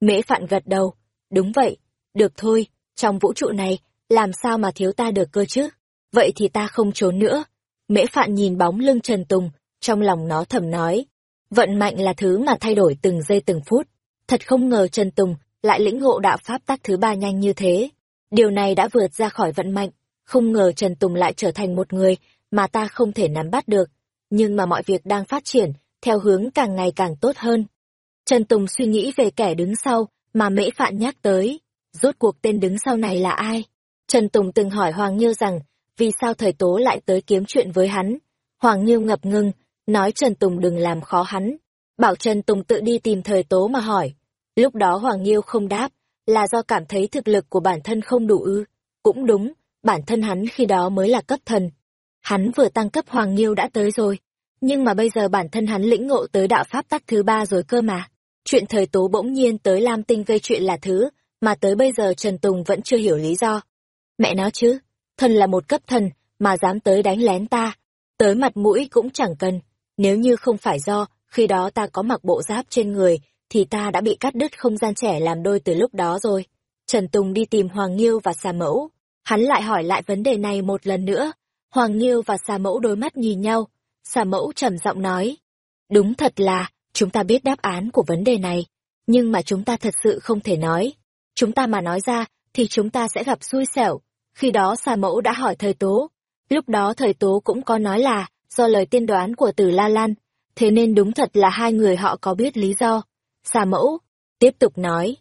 Mễ Phạn gật đầu. Đúng vậy. Được thôi, trong vũ trụ này, làm sao mà thiếu ta được cơ chứ? Vậy thì ta không trốn nữa. Mễ Phạn nhìn bóng lưng Trần Tùng, trong lòng nó thầm nói. Vận mạnh là thứ mà thay đổi từng giây từng phút. Thật không ngờ Trần Tùng lại lĩnh ngộ đạo pháp tác thứ ba nhanh như thế. Điều này đã vượt ra khỏi vận mạnh. Không ngờ Trần Tùng lại trở thành một người mà ta không thể nắm bắt được. Nhưng mà mọi việc đang phát triển, theo hướng càng ngày càng tốt hơn. Trần Tùng suy nghĩ về kẻ đứng sau mà Mễ Phạn nhắc tới. Rốt cuộc tên đứng sau này là ai? Trần Tùng từng hỏi Hoàng Nhiêu rằng, vì sao thời tố lại tới kiếm chuyện với hắn? Hoàng Nhiêu ngập ngừng, nói Trần Tùng đừng làm khó hắn. Bảo Trần Tùng tự đi tìm thời tố mà hỏi. Lúc đó Hoàng Nhiêu không đáp, là do cảm thấy thực lực của bản thân không đủ ư. Cũng đúng, bản thân hắn khi đó mới là cấp thần. Hắn vừa tăng cấp Hoàng Nhiêu đã tới rồi. Nhưng mà bây giờ bản thân hắn lĩnh ngộ tới đạo pháp tắc thứ ba rồi cơ mà. Chuyện thời tố bỗng nhiên tới Lam Tinh gây chuyện là thứ, mà tới bây giờ Trần Tùng vẫn chưa hiểu lý do. Mẹ nó chứ, thần là một cấp thần, mà dám tới đánh lén ta. Tới mặt mũi cũng chẳng cần. Nếu như không phải do, khi đó ta có mặc bộ giáp trên người, thì ta đã bị cắt đứt không gian trẻ làm đôi từ lúc đó rồi. Trần Tùng đi tìm Hoàng Nghiêu và xà mẫu. Hắn lại hỏi lại vấn đề này một lần nữa. Hoàng Nghiêu và xà mẫu đôi mắt nhìn nhau. Xà mẫu trầm giọng nói. Đúng thật là, chúng ta biết đáp án của vấn đề này. Nhưng mà chúng ta thật sự không thể nói. Chúng ta mà nói ra, thì chúng ta sẽ gặp xui xẻo. Khi đó xà mẫu đã hỏi thời tố. Lúc đó thời tố cũng có nói là, do lời tiên đoán của tử La Lan. Thế nên đúng thật là hai người họ có biết lý do. Xà mẫu, tiếp tục nói.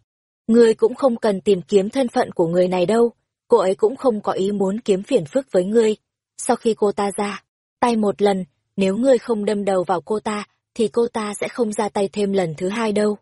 Ngươi cũng không cần tìm kiếm thân phận của người này đâu. Cô ấy cũng không có ý muốn kiếm phiền phức với ngươi. Sau khi cô ta ra, tay một lần, nếu ngươi không đâm đầu vào cô ta, thì cô ta sẽ không ra tay thêm lần thứ hai đâu.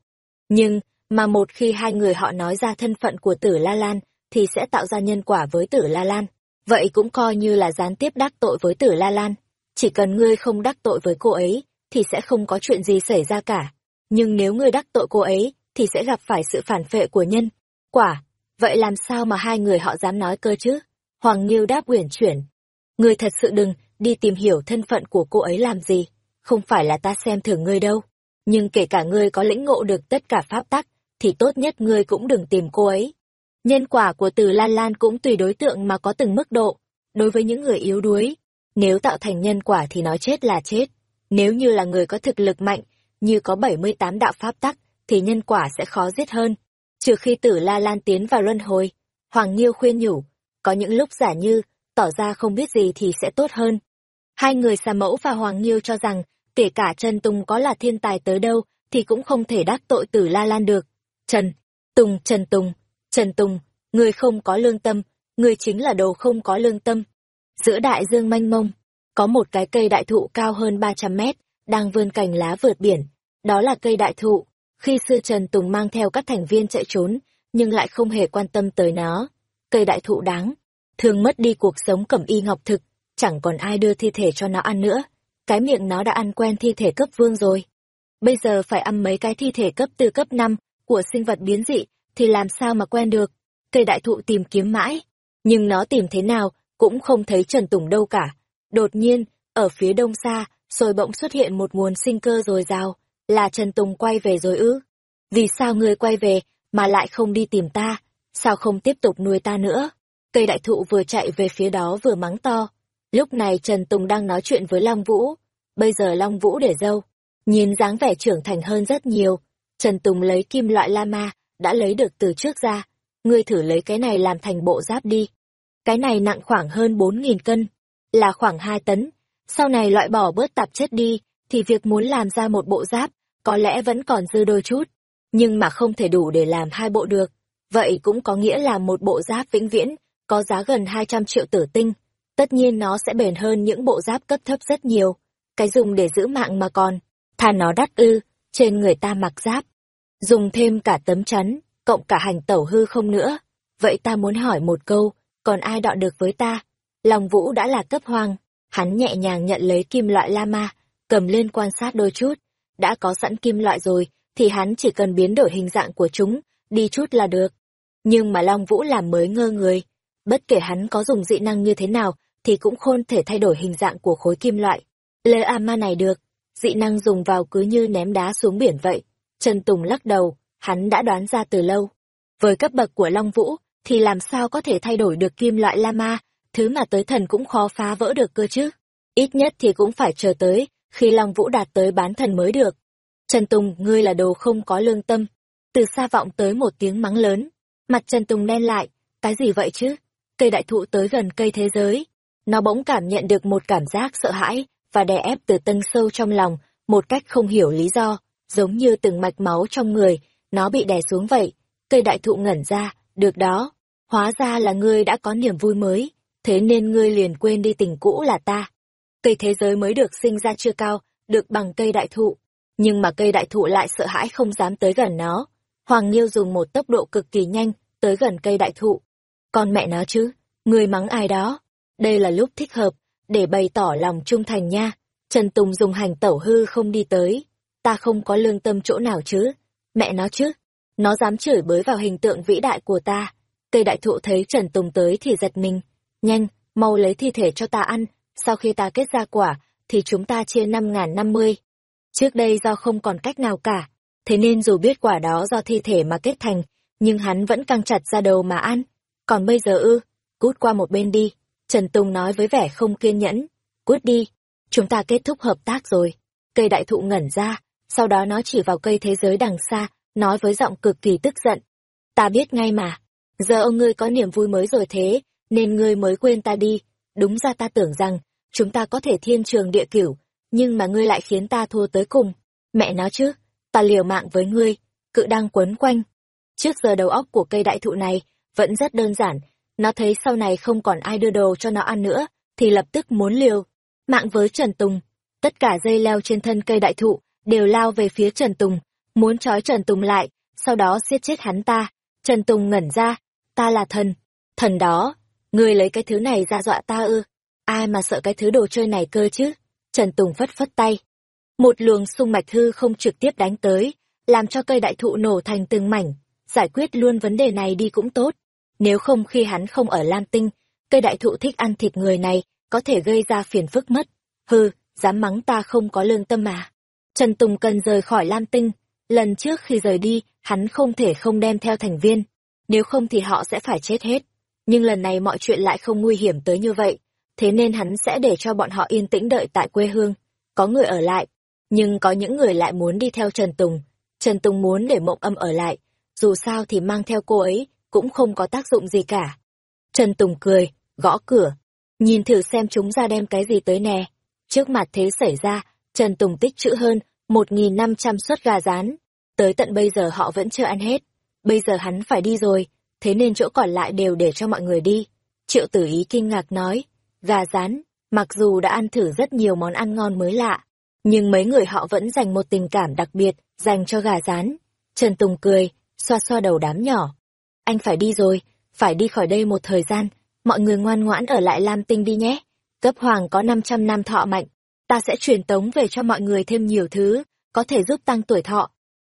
Nhưng, mà một khi hai người họ nói ra thân phận của tử La Lan, thì sẽ tạo ra nhân quả với tử La Lan. Vậy cũng coi như là gián tiếp đắc tội với tử La Lan. Chỉ cần ngươi không đắc tội với cô ấy, thì sẽ không có chuyện gì xảy ra cả. Nhưng nếu ngươi đắc tội cô ấy, thì sẽ gặp phải sự phản phệ của nhân. Quả, vậy làm sao mà hai người họ dám nói cơ chứ? Hoàng Nghiêu đáp uyển chuyển. Ngươi thật sự đừng đi tìm hiểu thân phận của cô ấy làm gì. Không phải là ta xem thường ngươi đâu. Nhưng kể cả ngươi có lĩnh ngộ được tất cả pháp tắc, thì tốt nhất ngươi cũng đừng tìm cô ấy. Nhân quả của từ Lan Lan cũng tùy đối tượng mà có từng mức độ. Đối với những người yếu đuối, nếu tạo thành nhân quả thì nói chết là chết. Nếu như là người có thực lực mạnh, như có 78 đạo pháp tắc, thì nhân quả sẽ khó giết hơn. Trừ khi tử La Lan tiến vào luân hồi, Hoàng Nhiêu khuyên nhủ, có những lúc giả như, tỏ ra không biết gì thì sẽ tốt hơn. Hai người xà mẫu và Hoàng Nhiêu cho rằng, kể cả Trần Tùng có là thiên tài tới đâu, thì cũng không thể đắc tội tử La Lan được. Trần, Tùng, Trần Tùng, Trần Tùng, người không có lương tâm, người chính là đồ không có lương tâm. Giữa đại dương Manh mông, có một cái cây đại thụ cao hơn 300 mét, đang vươn cành lá vượt biển. Đó là cây đại thụ. Khi xưa Trần Tùng mang theo các thành viên chạy trốn, nhưng lại không hề quan tâm tới nó. Cây đại thụ đáng, thường mất đi cuộc sống cẩm y ngọc thực, chẳng còn ai đưa thi thể cho nó ăn nữa. Cái miệng nó đã ăn quen thi thể cấp vương rồi. Bây giờ phải ăn mấy cái thi thể cấp từ cấp 5 của sinh vật biến dị, thì làm sao mà quen được. Cây đại thụ tìm kiếm mãi, nhưng nó tìm thế nào cũng không thấy Trần Tùng đâu cả. Đột nhiên, ở phía đông xa, rồi bỗng xuất hiện một nguồn sinh cơ rồi rào, là Trần Tùng quay về rồi ư? Vì sao ngươi quay về, mà lại không đi tìm ta? Sao không tiếp tục nuôi ta nữa? Cây đại thụ vừa chạy về phía đó vừa mắng to. Lúc này Trần Tùng đang nói chuyện với Long Vũ. Bây giờ Long Vũ để dâu. Nhìn dáng vẻ trưởng thành hơn rất nhiều. Trần Tùng lấy kim loại lama, đã lấy được từ trước ra. Ngươi thử lấy cái này làm thành bộ giáp đi. Cái này nặng khoảng hơn 4.000 cân, là khoảng 2 tấn. Sau này loại bỏ bớt tạp chất đi, thì việc muốn làm ra một bộ giáp, có lẽ vẫn còn dư đôi chút. Nhưng mà không thể đủ để làm hai bộ được. Vậy cũng có nghĩa là một bộ giáp vĩnh viễn, có giá gần 200 triệu tử tinh. Tất nhiên nó sẽ bền hơn những bộ giáp cấp thấp rất nhiều. Cái dùng để giữ mạng mà còn, thà nó đắt ư, trên người ta mặc giáp. Dùng thêm cả tấm chắn, cộng cả hành tẩu hư không nữa. Vậy ta muốn hỏi một câu, còn ai đọ được với ta? Lòng Vũ đã là cấp hoàng, hắn nhẹ nhàng nhận lấy kim loại lama, cầm lên quan sát đôi chút. Đã có sẵn kim loại rồi, thì hắn chỉ cần biến đổi hình dạng của chúng, đi chút là được. Nhưng mà Long Vũ làm mới ngơ người. Bất kể hắn có dùng dị năng như thế nào, thì cũng khôn thể thay đổi hình dạng của khối kim loại. Lơ a ma này được, dị năng dùng vào cứ như ném đá xuống biển vậy. Trần Tùng lắc đầu, hắn đã đoán ra từ lâu. Với cấp bậc của Long Vũ, thì làm sao có thể thay đổi được kim loại lama, thứ mà tới thần cũng khó phá vỡ được cơ chứ. Ít nhất thì cũng phải chờ tới, khi Long Vũ đạt tới bán thần mới được. Trần Tùng, ngươi là đồ không có lương tâm. Từ xa vọng tới một tiếng mắng lớn. Mặt Trần Tùng đen lại, cái gì vậy chứ? Cây đại thụ tới gần cây thế giới. Nó bỗng cảm nhận được một cảm giác sợ hãi, và đè ép từ tâng sâu trong lòng, một cách không hiểu lý do, giống như từng mạch máu trong người, nó bị đè xuống vậy. Cây đại thụ ngẩn ra, được đó, hóa ra là ngươi đã có niềm vui mới, thế nên ngươi liền quên đi tình cũ là ta. Cây thế giới mới được sinh ra chưa cao, được bằng cây đại thụ, nhưng mà cây đại thụ lại sợ hãi không dám tới gần nó. Hoàng Nghiêu dùng một tốc độ cực kỳ nhanh, tới gần cây đại thụ. Con mẹ nó chứ, ngươi mắng ai đó. Đây là lúc thích hợp, để bày tỏ lòng trung thành nha. Trần Tùng dùng hành tẩu hư không đi tới. Ta không có lương tâm chỗ nào chứ. Mẹ nó chứ. Nó dám chửi bới vào hình tượng vĩ đại của ta. Cây đại thụ thấy Trần Tùng tới thì giật mình. Nhanh, mau lấy thi thể cho ta ăn. Sau khi ta kết ra quả, thì chúng ta chia năm ngàn năm mươi. Trước đây do không còn cách nào cả. Thế nên dù biết quả đó do thi thể mà kết thành, nhưng hắn vẫn căng chặt ra đầu mà ăn. Còn bây giờ ư, cút qua một bên đi. Trần Tùng nói với vẻ không kiên nhẫn. Cút đi, chúng ta kết thúc hợp tác rồi. Cây đại thụ ngẩn ra, sau đó nó chỉ vào cây thế giới đằng xa, nói với giọng cực kỳ tức giận. Ta biết ngay mà, giờ ông ngươi có niềm vui mới rồi thế, nên ngươi mới quên ta đi. Đúng ra ta tưởng rằng, chúng ta có thể thiên trường địa cửu, nhưng mà ngươi lại khiến ta thua tới cùng. Mẹ nó chứ, ta liều mạng với ngươi, cự đang quấn quanh. Trước giờ đầu óc của cây đại thụ này vẫn rất đơn giản, nó thấy sau này không còn ai đưa đồ cho nó ăn nữa, thì lập tức muốn liều. Mạng với Trần Tùng, tất cả dây leo trên thân cây đại thụ đều lao về phía Trần Tùng, muốn trói Trần Tùng lại, sau đó giết chết hắn ta. Trần Tùng ngẩn ra, ta là thần, thần đó, ngươi lấy cái thứ này ra dọa ta ư, ai mà sợ cái thứ đồ chơi này cơ chứ? Trần Tùng phất phất tay. Một luồng sung mạch hư không trực tiếp đánh tới, làm cho cây đại thụ nổ thành từng mảnh, giải quyết luôn vấn đề này đi cũng tốt. Nếu không khi hắn không ở Lam Tinh, cây đại thụ thích ăn thịt người này, có thể gây ra phiền phức mất. Hừ, dám mắng ta không có lương tâm mà. Trần Tùng cần rời khỏi Lam Tinh. Lần trước khi rời đi, hắn không thể không đem theo thành viên. Nếu không thì họ sẽ phải chết hết. Nhưng lần này mọi chuyện lại không nguy hiểm tới như vậy. Thế nên hắn sẽ để cho bọn họ yên tĩnh đợi tại quê hương. Có người ở lại, nhưng có những người lại muốn đi theo Trần Tùng. Trần Tùng muốn để mộng âm ở lại. Dù sao thì mang theo cô ấy, cũng không có tác dụng gì cả. Trần Tùng cười, gõ cửa. Nhìn thử xem chúng ra đem cái gì tới nè. Trước mặt thế xảy ra, Trần Tùng tích trữ hơn 1.500 suất gà rán. Tới tận bây giờ họ vẫn chưa ăn hết. Bây giờ hắn phải đi rồi, thế nên chỗ còn lại đều để cho mọi người đi. Triệu tử ý kinh ngạc nói, gà rán, mặc dù đã ăn thử rất nhiều món ăn ngon mới lạ, nhưng mấy người họ vẫn dành một tình cảm đặc biệt dành cho gà rán. Trần Tùng cười, xoa xoa đầu đám nhỏ. Anh phải đi rồi, phải đi khỏi đây một thời gian, mọi người ngoan ngoãn ở lại Lam Tinh đi nhé. Cấp hoàng có 500 năm thọ mạnh, ta sẽ truyền tống về cho mọi người thêm nhiều thứ, có thể giúp tăng tuổi thọ.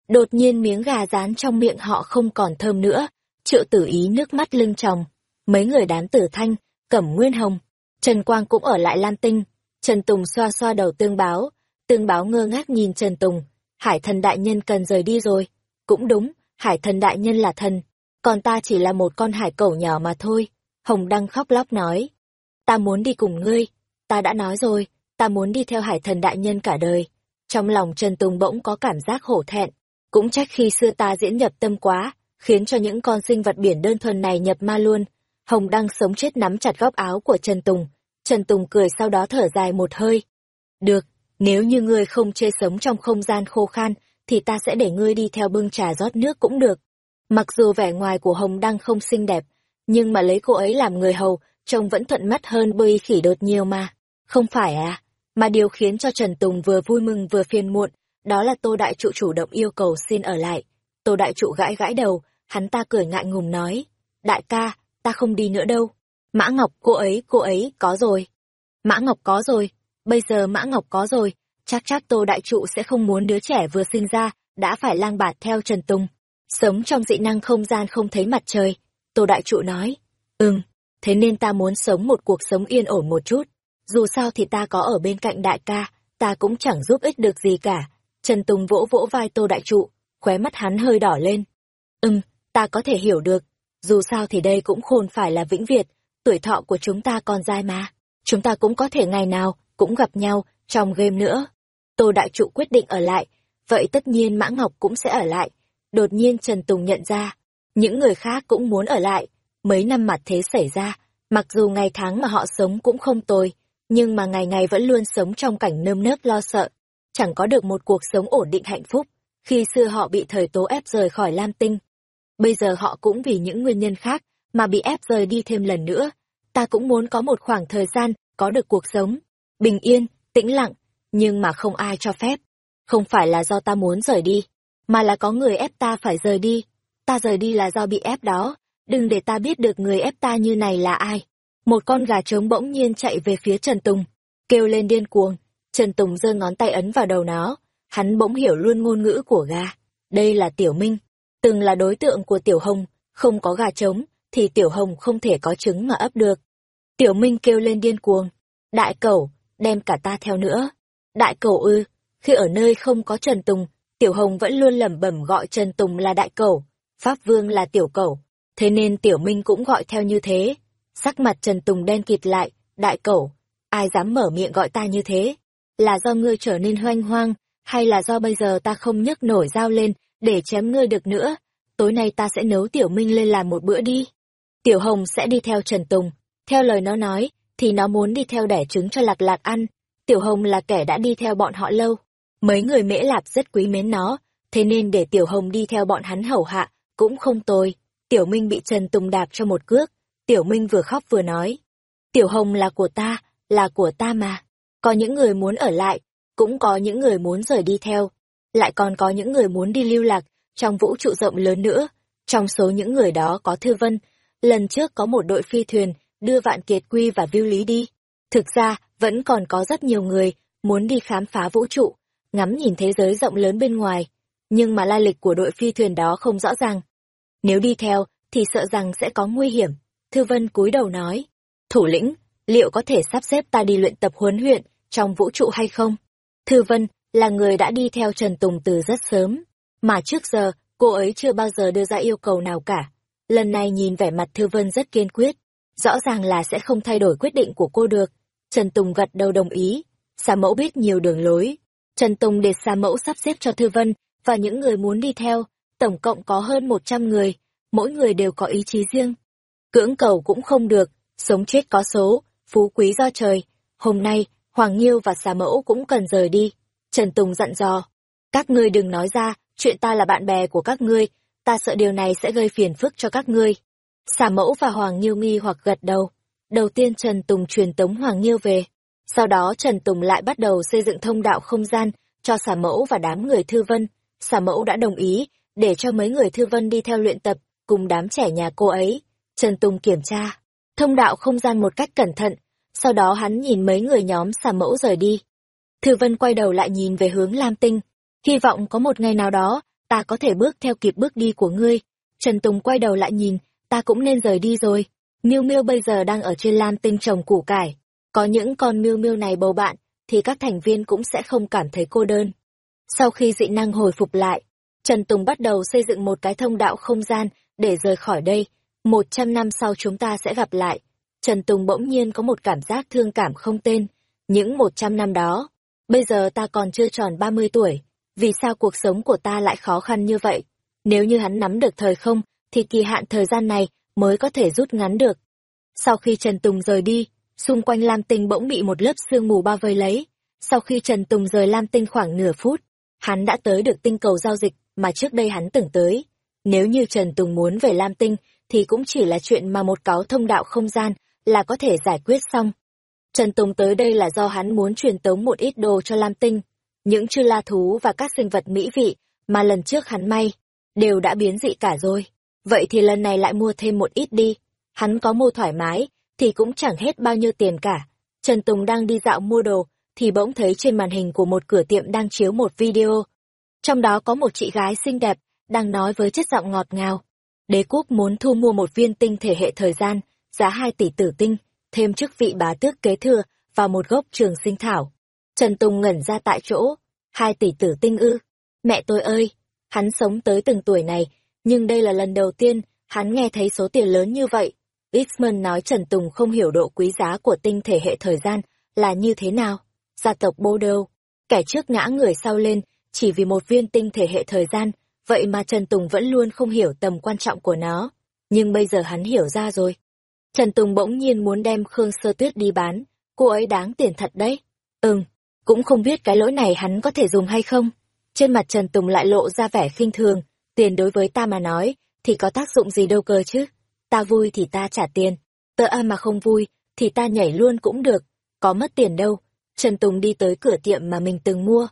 Đột nhiên miếng gà rán trong miệng họ không còn thơm nữa, triệu tử ý nước mắt lưng tròng. Mấy người đám tử thanh, cẩm nguyên hồng, Trần Quang cũng ở lại Lam Tinh. Trần Tùng xoa xoa đầu tương báo, tương báo ngơ ngác nhìn Trần Tùng. Hải thần đại nhân cần rời đi rồi. Cũng đúng, hải thần đại nhân là thần, còn ta chỉ là một con hải cẩu nhỏ mà thôi. Hồng Đăng khóc lóc nói. Ta muốn đi cùng ngươi, ta đã nói rồi, ta muốn đi theo hải thần đại nhân cả đời. Trong lòng Trần Tùng bỗng có cảm giác hổ thẹn, cũng trách khi xưa ta diễn nhập tâm quá, khiến cho những con sinh vật biển đơn thuần này nhập ma luôn. Hồng Đăng sống chết nắm chặt góc áo của Trần Tùng. Trần Tùng cười sau đó thở dài một hơi. Được, nếu như ngươi không chê sống trong không gian khô khan, thì ta sẽ để ngươi đi theo bưng trà rót nước cũng được. Mặc dù vẻ ngoài của Hồng Đăng không xinh đẹp, nhưng mà lấy cô ấy làm người hầu, trông vẫn thuận mắt hơn bơi khỉ đột nhiều mà. Không phải à? Mà điều khiến cho Trần Tùng vừa vui mừng vừa phiền muộn, đó là Tô Đại Trụ chủ động yêu cầu xin ở lại. Tô Đại Trụ gãi gãi đầu, hắn ta cười ngại ngùng nói. Đại ca, ta không đi nữa đâu. Mã Ngọc, cô ấy, cô ấy, có rồi. Mã Ngọc có rồi, bây giờ Mã Ngọc có rồi, chắc chắc Tô Đại Trụ sẽ không muốn đứa trẻ vừa sinh ra, đã phải lang bạt theo Trần Tùng. Sống trong dị năng không gian không thấy mặt trời. Tô Đại Trụ nói, ừm, thế nên ta muốn sống một cuộc sống yên ổn một chút. Dù sao thì ta có ở bên cạnh đại ca, ta cũng chẳng giúp ích được gì cả. Trần Tùng vỗ vỗ vai Tô Đại Trụ, khóe mắt hắn hơi đỏ lên. Ừm, ta có thể hiểu được, dù sao thì đây cũng khôn phải là vĩnh việt, tuổi thọ của chúng ta còn dài mà. Chúng ta cũng có thể ngày nào cũng gặp nhau trong game nữa. Tô Đại Trụ quyết định ở lại, vậy tất nhiên Mã Ngọc cũng sẽ ở lại. Đột nhiên Trần Tùng nhận ra, những người khác cũng muốn ở lại. Mấy năm mặt thế xảy ra, mặc dù ngày tháng mà họ sống cũng không tồi, nhưng mà ngày ngày vẫn luôn sống trong cảnh nơm nớp lo sợ, chẳng có được một cuộc sống ổn định hạnh phúc. Khi xưa họ bị thời tố ép rời khỏi Lam Tinh. Bây giờ họ cũng vì những nguyên nhân khác mà bị ép rời đi thêm lần nữa. Ta cũng muốn có một khoảng thời gian có được cuộc sống bình yên, tĩnh lặng, nhưng mà không ai cho phép. Không phải là do ta muốn rời đi, mà là có người ép ta phải rời đi. Ta rời đi là do bị ép đó, đừng để ta biết được người ép ta như này là ai. Một con gà trống bỗng nhiên chạy về phía Trần Tùng, kêu lên điên cuồng. Trần Tùng giơ ngón tay ấn vào đầu nó, hắn bỗng hiểu luôn ngôn ngữ của gà. Đây là Tiểu Minh, từng là đối tượng của Tiểu Hồng, không có gà trống, thì Tiểu Hồng không thể có trứng mà ấp được. Tiểu Minh kêu lên điên cuồng, đại cẩu, đem cả ta theo nữa. Đại cẩu ư, khi ở nơi không có Trần Tùng, Tiểu Hồng vẫn luôn lẩm bẩm gọi Trần Tùng là đại cẩu, Pháp Vương là tiểu cẩu, thế nên Tiểu Minh cũng gọi theo như thế. Sắc mặt Trần Tùng đen kịt lại, đại cẩu, ai dám mở miệng gọi ta như thế? Là do ngươi trở nên hoanh hoang, hay là do bây giờ ta không nhấc nổi dao lên để chém ngươi được nữa? Tối nay ta sẽ nấu Tiểu Minh lên làm một bữa đi. Tiểu Hồng sẽ đi theo Trần Tùng. Theo lời nó nói, thì nó muốn đi theo đẻ trứng cho lạc lạc ăn. Tiểu Hồng là kẻ đã đi theo bọn họ lâu. Mấy người mễ lạp rất quý mến nó, thế nên để Tiểu Hồng đi theo bọn hắn hầu hạ, cũng không tồi. Tiểu Minh bị Trần Tùng đạp cho một cước. Tiểu Minh vừa khóc vừa nói. Tiểu Hồng là của ta, là của ta mà. Có những người muốn ở lại, cũng có những người muốn rời đi theo. Lại còn có những người muốn đi lưu lạc, trong vũ trụ rộng lớn nữa. Trong số những người đó có Thư Vân. Lần trước có một đội phi thuyền đưa Vạn Kiệt Quy và Viu Lý đi. Thực ra, vẫn còn có rất nhiều người muốn đi khám phá vũ trụ, ngắm nhìn thế giới rộng lớn bên ngoài, nhưng mà lai lịch của đội phi thuyền đó không rõ ràng. Nếu đi theo, thì sợ rằng sẽ có nguy hiểm. Thư Vân cúi đầu nói, thủ lĩnh, liệu có thể sắp xếp ta đi luyện tập huấn luyện trong vũ trụ hay không? Thư Vân là người đã đi theo Trần Tùng từ rất sớm, mà trước giờ cô ấy chưa bao giờ đưa ra yêu cầu nào cả. Lần này nhìn vẻ mặt Thư Vân rất kiên quyết, rõ ràng là sẽ không thay đổi quyết định của cô được. Trần Tùng gật đầu đồng ý. xà mẫu biết nhiều đường lối. Trần Tùng để xà mẫu sắp xếp cho Thư Vân và những người muốn đi theo. Tổng cộng có hơn 100 người, mỗi người đều có ý chí riêng. Cưỡng cầu cũng không được, sống chết có số, phú quý do trời. Hôm nay, Hoàng Nhiêu và xà mẫu cũng cần rời đi. Trần Tùng dặn dò. Các ngươi đừng nói ra, chuyện ta là bạn bè của các ngươi, ta sợ điều này sẽ gây phiền phức cho các ngươi. Xà mẫu và Hoàng Nhiêu nghi hoặc gật đầu. Đầu tiên Trần Tùng truyền tống Hoàng Nhiêu về. Sau đó Trần Tùng lại bắt đầu xây dựng thông đạo không gian cho xà mẫu và đám người thư vân. Xà mẫu đã đồng ý để cho mấy người thư vân đi theo luyện tập cùng đám trẻ nhà cô ấy. Trần Tùng kiểm tra thông đạo không gian một cách cẩn thận. Sau đó hắn nhìn mấy người nhóm xà mẫu rời đi. Thư vân quay đầu lại nhìn về hướng Lam Tinh. Hy vọng có một ngày nào đó, ta có thể bước theo kịp bước đi của ngươi. Trần Tùng quay đầu lại nhìn, ta cũng nên rời đi rồi. Miêu Miêu bây giờ đang ở trên Lam Tinh trồng củ cải. Có những con Miêu Miêu này bầu bạn, thì các thành viên cũng sẽ không cảm thấy cô đơn. Sau khi dị năng hồi phục lại, Trần Tùng bắt đầu xây dựng một cái thông đạo không gian để rời khỏi đây. Một trăm năm sau chúng ta sẽ gặp lại. Trần Tùng bỗng nhiên có một cảm giác thương cảm không tên. Những một trăm năm đó, bây giờ ta còn chưa tròn ba mươi tuổi. Vì sao cuộc sống của ta lại khó khăn như vậy? Nếu như hắn nắm được thời không, thì kỳ hạn thời gian này mới có thể rút ngắn được. Sau khi Trần Tùng rời đi, xung quanh Lam Tinh bỗng bị một lớp sương mù bao vây lấy. Sau khi Trần Tùng rời Lam Tinh khoảng nửa phút, hắn đã tới được tinh cầu giao dịch mà trước đây hắn từng tới. Nếu như Trần Tùng muốn về Lam Tinh, thì cũng chỉ là chuyện mà một cáo thông đạo không gian là có thể giải quyết xong. Trần Tùng tới đây là do hắn muốn truyền tống một ít đồ cho Lam Tinh. Những chư la thú và các sinh vật mỹ vị mà lần trước hắn may, đều đã biến dị cả rồi. Vậy thì lần này lại mua thêm một ít đi. Hắn có mua thoải mái, thì cũng chẳng hết bao nhiêu tiền cả. Trần Tùng đang đi dạo mua đồ, thì bỗng thấy trên màn hình của một cửa tiệm đang chiếu một video. Trong đó có một chị gái xinh đẹp, đang nói với chất giọng ngọt ngào. Đế quốc muốn thu mua một viên tinh thể hệ thời gian, giá 2 tỷ tử tinh, thêm chức vị bá tước kế thừa và một gốc trường sinh thảo. Trần Tùng ngẩn ra tại chỗ. 2 tỷ tử tinh ư. Mẹ tôi ơi! Hắn sống tới từng tuổi này, nhưng đây là lần đầu tiên hắn nghe thấy số tiền lớn như vậy. Ixman nói Trần Tùng không hiểu độ quý giá của tinh thể hệ thời gian là như thế nào. Gia tộc Bordeaux, kẻ trước ngã người sau lên, chỉ vì một viên tinh thể hệ thời gian, vậy mà Trần Tùng vẫn luôn không hiểu tầm quan trọng của nó. Nhưng bây giờ hắn hiểu ra rồi. Trần Tùng bỗng nhiên muốn đem Khương Sơ Tuyết đi bán, cô ấy đáng tiền thật đấy. Ừm, cũng không biết cái lỗi này hắn có thể dùng hay không. Trên mặt Trần Tùng lại lộ ra vẻ khinh thường, tiền đối với ta mà nói, thì có tác dụng gì đâu cơ chứ. Ta vui thì ta trả tiền, tớ a mà không vui, thì ta nhảy luôn cũng được, có mất tiền đâu. Trần Tùng đi tới cửa tiệm mà mình từng mua.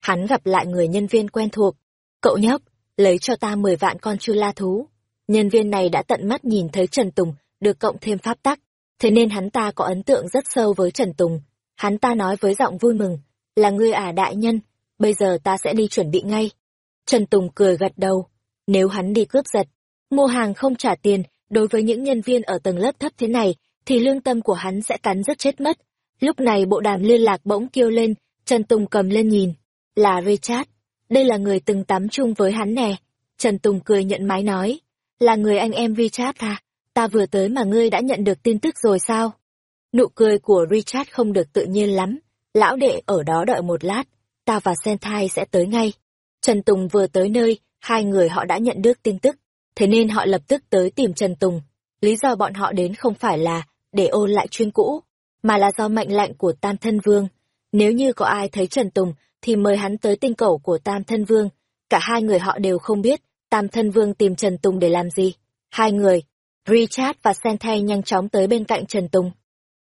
Hắn gặp lại người nhân viên quen thuộc. Cậu nhóc, lấy cho ta 10 vạn con chu la thú. Nhân viên này đã tận mắt nhìn thấy Trần Tùng được cộng thêm pháp tắc, thế nên hắn ta có ấn tượng rất sâu với Trần Tùng. Hắn ta nói với giọng vui mừng, là ngươi à đại nhân, bây giờ ta sẽ đi chuẩn bị ngay. Trần Tùng cười gật đầu, nếu hắn đi cướp giật, mua hàng không trả tiền, đối với những nhân viên ở tầng lớp thấp thế này, thì lương tâm của hắn sẽ cắn rất chết mất. Lúc này bộ đàm liên lạc bỗng kêu lên, Trần Tùng cầm lên nhìn, là Richard, đây là người từng tắm chung với hắn nè. Trần Tùng cười nhận máy nói, là người anh em Richard à, ta vừa tới mà ngươi đã nhận được tin tức rồi sao? Nụ cười của Richard không được tự nhiên lắm, lão đệ ở đó đợi một lát, ta và Sentai sẽ tới ngay. Trần Tùng vừa tới nơi, hai người họ đã nhận được tin tức, thế nên họ lập tức tới tìm Trần Tùng. Lý do bọn họ đến không phải là để ôn lại chuyên cũ, mà là do mệnh lệnh của Tam Thân Vương. Nếu như có ai thấy Trần Tùng, thì mời hắn tới tinh cầu của Tam Thân Vương. Cả hai người họ đều không biết Tam Thân Vương tìm Trần Tùng để làm gì. Hai người, Richard và Sentai nhanh chóng tới bên cạnh Trần Tùng.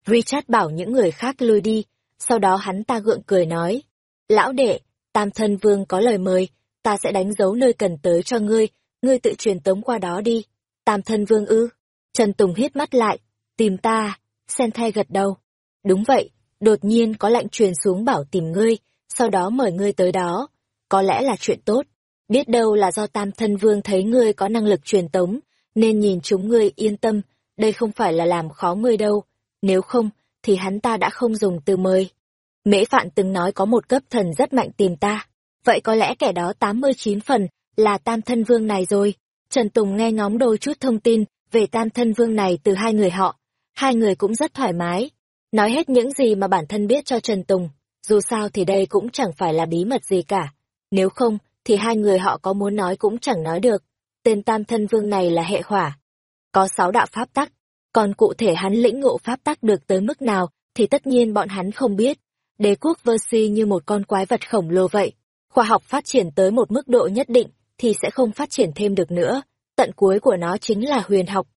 Richard bảo những người khác lui đi, sau đó hắn ta gượng cười nói. Lão đệ, Tam Thân Vương có lời mời, ta sẽ đánh dấu nơi cần tới cho ngươi, ngươi tự truyền tống qua đó đi. Tam Thân Vương ư? Trần Tùng hít mắt lại, tìm ta, Sen thay gật đầu. Đúng vậy, đột nhiên có lệnh truyền xuống bảo tìm ngươi, sau đó mời ngươi tới đó. Có lẽ là chuyện tốt. Biết đâu là do Tam Thân Vương thấy ngươi có năng lực truyền tống, nên nhìn chúng ngươi yên tâm, đây không phải là làm khó ngươi đâu. Nếu không, thì hắn ta đã không dùng từ mời. Mễ Phạn từng nói có một cấp thần rất mạnh tìm ta. Vậy có lẽ kẻ đó 89 phần là Tam Thân Vương này rồi. Trần Tùng nghe ngóng đôi chút thông tin về Tam Thân Vương này từ hai người họ. Hai người cũng rất thoải mái. Nói hết những gì mà bản thân biết cho Trần Tùng dù sao thì đây cũng chẳng phải là bí mật gì cả. Nếu không, thì hai người họ có muốn nói cũng chẳng nói được. Tên tam thân vương này là hệ hỏa. Có sáu đạo pháp tắc, còn cụ thể hắn lĩnh ngộ pháp tắc được tới mức nào thì tất nhiên bọn hắn không biết. Đế quốc Versi như một con quái vật khổng lồ vậy. Khoa học phát triển tới một mức độ nhất định thì sẽ không phát triển thêm được nữa. Tận cuối của nó chính là huyền học.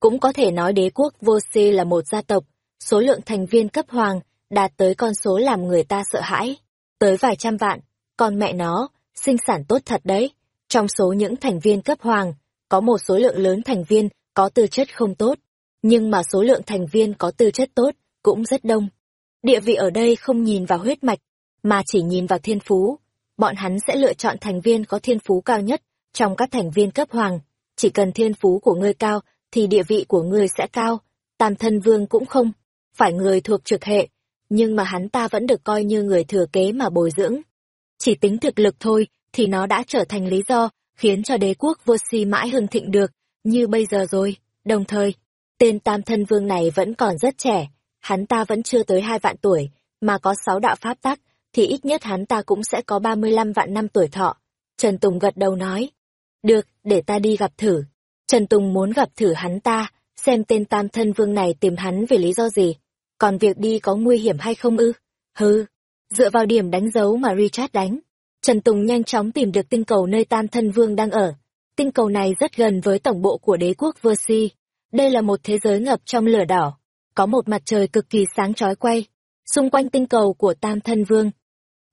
Cũng có thể nói đế quốc vô si là một gia tộc, số lượng thành viên cấp hoàng đạt tới con số làm người ta sợ hãi, tới vài trăm vạn, con mẹ nó, sinh sản tốt thật đấy. Trong số những thành viên cấp hoàng, có một số lượng lớn thành viên có tư chất không tốt, nhưng mà số lượng thành viên có tư chất tốt cũng rất đông. Địa vị ở đây không nhìn vào huyết mạch, mà chỉ nhìn vào thiên phú. Bọn hắn sẽ lựa chọn thành viên có thiên phú cao nhất trong các thành viên cấp hoàng. Chỉ cần thiên phú của ngươi cao, thì địa vị của ngươi sẽ cao. Tam thân vương cũng không, phải người thuộc trực hệ, nhưng mà hắn ta vẫn được coi như người thừa kế mà bồi dưỡng. Chỉ tính thực lực thôi, thì nó đã trở thành lý do, khiến cho đế quốc vô si mãi hưng thịnh được, như bây giờ rồi. Đồng thời, tên tam thân vương này vẫn còn rất trẻ, hắn ta vẫn chưa tới hai vạn tuổi, mà có sáu đạo pháp tắc, thì ít nhất hắn ta cũng sẽ có ba mươi lăm vạn năm tuổi thọ. Trần Tùng gật đầu nói, được, để ta đi gặp thử. Trần Tùng muốn gặp thử hắn ta, xem tên tam thân vương này tìm hắn vì lý do gì. Còn việc đi có nguy hiểm hay không ư? Hừ, dựa vào điểm đánh dấu mà Richard đánh. Trần Tùng nhanh chóng tìm được tinh cầu nơi Tam Thân Vương đang ở. Tinh cầu này rất gần với tổng bộ của đế quốc Versi. Đây là một thế giới ngập trong lửa đỏ. Có một mặt trời cực kỳ sáng chói quay. Xung quanh tinh cầu của Tam Thân Vương.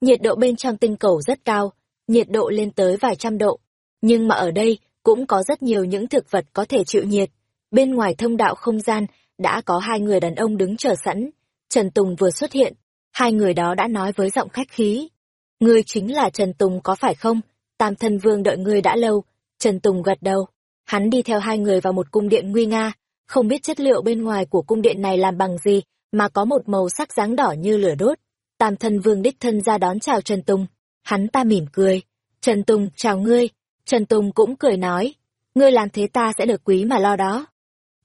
Nhiệt độ bên trong tinh cầu rất cao, nhiệt độ lên tới vài trăm độ. Nhưng mà ở đây cũng có rất nhiều những thực vật có thể chịu nhiệt. Bên ngoài thông đạo không gian đã có hai người đàn ông đứng chờ sẵn. Trần Tùng vừa xuất hiện, hai người đó đã nói với giọng khách khí. Ngươi chính là Trần Tùng có phải không? Tam thân vương đợi ngươi đã lâu. Trần Tùng gật đầu. Hắn đi theo hai người vào một cung điện nguy nga, không biết chất liệu bên ngoài của cung điện này làm bằng gì, mà có một màu sắc dáng đỏ như lửa đốt. Tam thân vương đích thân ra đón chào Trần Tùng. Hắn ta mỉm cười. Trần Tùng, chào ngươi. Trần Tùng cũng cười nói, ngươi làm thế ta sẽ được quý mà lo đó.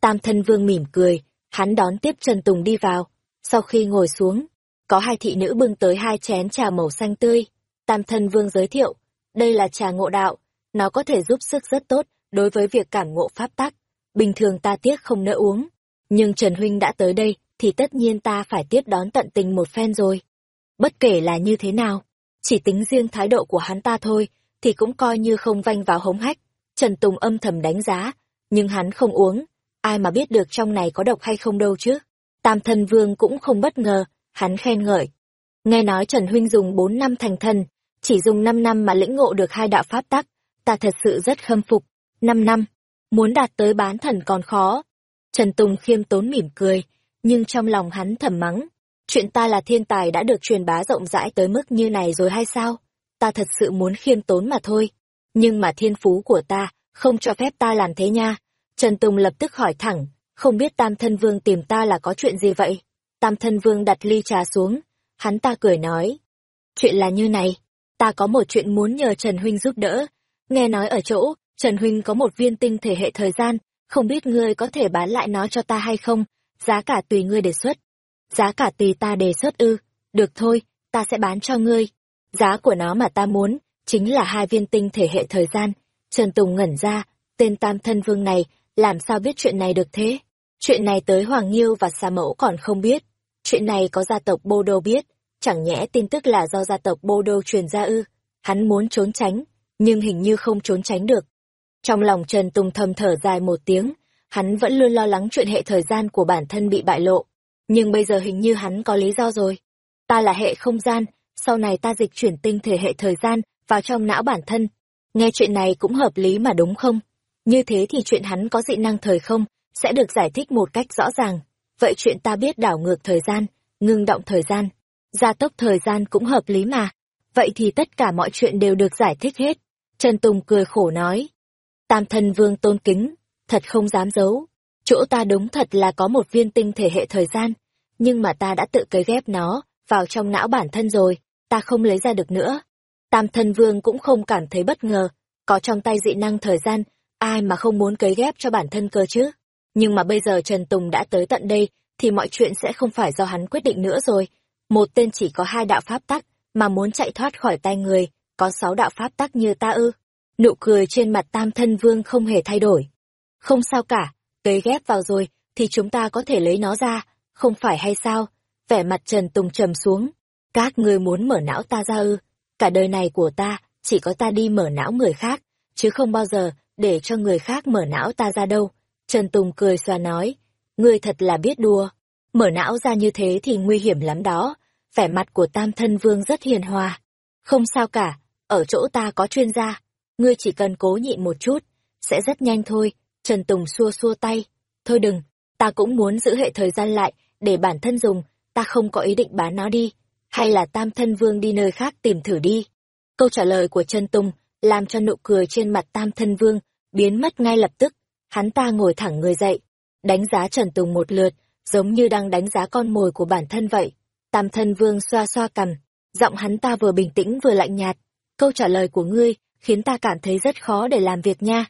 Tam thân vương mỉm cười, hắn đón tiếp Trần Tùng đi vào. Sau khi ngồi xuống, có hai thị nữ bưng tới hai chén trà màu xanh tươi. Tam thân vương giới thiệu, đây là trà ngộ đạo, nó có thể giúp sức rất tốt đối với việc cảm ngộ pháp tắc. Bình thường ta tiếc không nỡ uống, nhưng Trần Huynh đã tới đây, thì tất nhiên ta phải tiếp đón tận tình một phen rồi. Bất kể là như thế nào, chỉ tính riêng thái độ của hắn ta thôi, thì cũng coi như không vanh vào hống hách. Trần Tùng âm thầm đánh giá, nhưng hắn không uống, ai mà biết được trong này có độc hay không đâu chứ. Tam thân vương cũng không bất ngờ, hắn khen ngợi. Nghe nói Trần Huynh dùng 4 năm thành thân, chỉ dùng 5 năm mà lĩnh ngộ được hai đạo pháp tắc, ta thật sự rất khâm phục. 5 năm, muốn đạt tới bán thần còn khó. Trần Tùng khiêm tốn mỉm cười, nhưng trong lòng hắn thầm mắng. Chuyện ta là thiên tài đã được truyền bá rộng rãi tới mức như này rồi hay sao? Ta thật sự muốn khiêm tốn mà thôi. Nhưng mà thiên phú của ta không cho phép ta làm thế nha. Trần Tùng lập tức hỏi thẳng, không biết Tam Thân Vương tìm ta là có chuyện gì vậy? Tam Thân Vương đặt ly trà xuống, hắn ta cười nói. Chuyện là như này, ta có một chuyện muốn nhờ Trần Huynh giúp đỡ. Nghe nói ở chỗ, Trần Huynh có một viên tinh thể hệ thời gian, không biết ngươi có thể bán lại nó cho ta hay không, giá cả tùy ngươi đề xuất. Giá cả tùy ta đề xuất ư, được thôi, ta sẽ bán cho ngươi. Giá của nó mà ta muốn, chính là hai viên tinh thể hệ thời gian. Trần Tùng ngẩn ra, tên tam thân vương này, làm sao biết chuyện này được thế? Chuyện này tới Hoàng Nghiêu và xà Mẫu còn không biết. Chuyện này có gia tộc Bô Đô biết, chẳng nhẽ tin tức là do gia tộc Bô Đô truyền ra ư. Hắn muốn trốn tránh, nhưng hình như không trốn tránh được. Trong lòng Trần Tùng thầm thở dài một tiếng, hắn vẫn luôn lo lắng chuyện hệ thời gian của bản thân bị bại lộ. Nhưng bây giờ hình như hắn có lý do rồi. Ta là hệ không gian, sau này ta dịch chuyển tinh thể hệ thời gian vào trong não bản thân. Nghe chuyện này cũng hợp lý mà đúng không? Như thế thì chuyện hắn có dị năng thời không sẽ được giải thích một cách rõ ràng. Vậy chuyện ta biết đảo ngược thời gian, ngưng động thời gian, gia tốc thời gian cũng hợp lý mà. Vậy thì tất cả mọi chuyện đều được giải thích hết. Trần Tùng cười khổ nói. Tam thân vương tôn kính, thật không dám giấu. Chỗ ta đúng thật là có một viên tinh thể hệ thời gian, nhưng mà ta đã tự cấy ghép nó vào trong não bản thân rồi, ta không lấy ra được nữa. Tam thân vương cũng không cảm thấy bất ngờ, có trong tay dị năng thời gian, ai mà không muốn cấy ghép cho bản thân cơ chứ. Nhưng mà bây giờ Trần Tùng đã tới tận đây, thì mọi chuyện sẽ không phải do hắn quyết định nữa rồi. Một tên chỉ có hai đạo pháp tắc, mà muốn chạy thoát khỏi tay người, có sáu đạo pháp tắc như ta ư. Nụ cười trên mặt tam thân vương không hề thay đổi. Không sao cả, cấy ghép vào rồi, thì chúng ta có thể lấy nó ra, không phải hay sao? Vẻ mặt Trần Tùng trầm xuống. Các ngươi muốn mở não ta ra ư? Cả đời này của ta, chỉ có ta đi mở não người khác, chứ không bao giờ để cho người khác mở não ta ra đâu. Trần Tùng cười xòa nói, ngươi thật là biết đùa. Mở não ra như thế thì nguy hiểm lắm đó. Vẻ mặt của Tam Thân Vương rất hiền hòa. Không sao cả, ở chỗ ta có chuyên gia. Ngươi chỉ cần cố nhịn một chút, sẽ rất nhanh thôi. Trần Tùng xua xua tay. Thôi đừng, ta cũng muốn giữ hệ thời gian lại, để bản thân dùng, ta không có ý định bán nó đi. Hay là Tam Thân Vương đi nơi khác tìm thử đi. Câu trả lời của Trần Tùng làm cho nụ cười trên mặt Tam Thân Vương biến mất ngay lập tức. Hắn ta ngồi thẳng người dậy, đánh giá Trần Tùng một lượt, giống như đang đánh giá con mồi của bản thân vậy. Tam Thân Vương xoa xoa cằm, giọng hắn ta vừa bình tĩnh vừa lạnh nhạt. Câu trả lời của ngươi khiến ta cảm thấy rất khó để làm việc nha.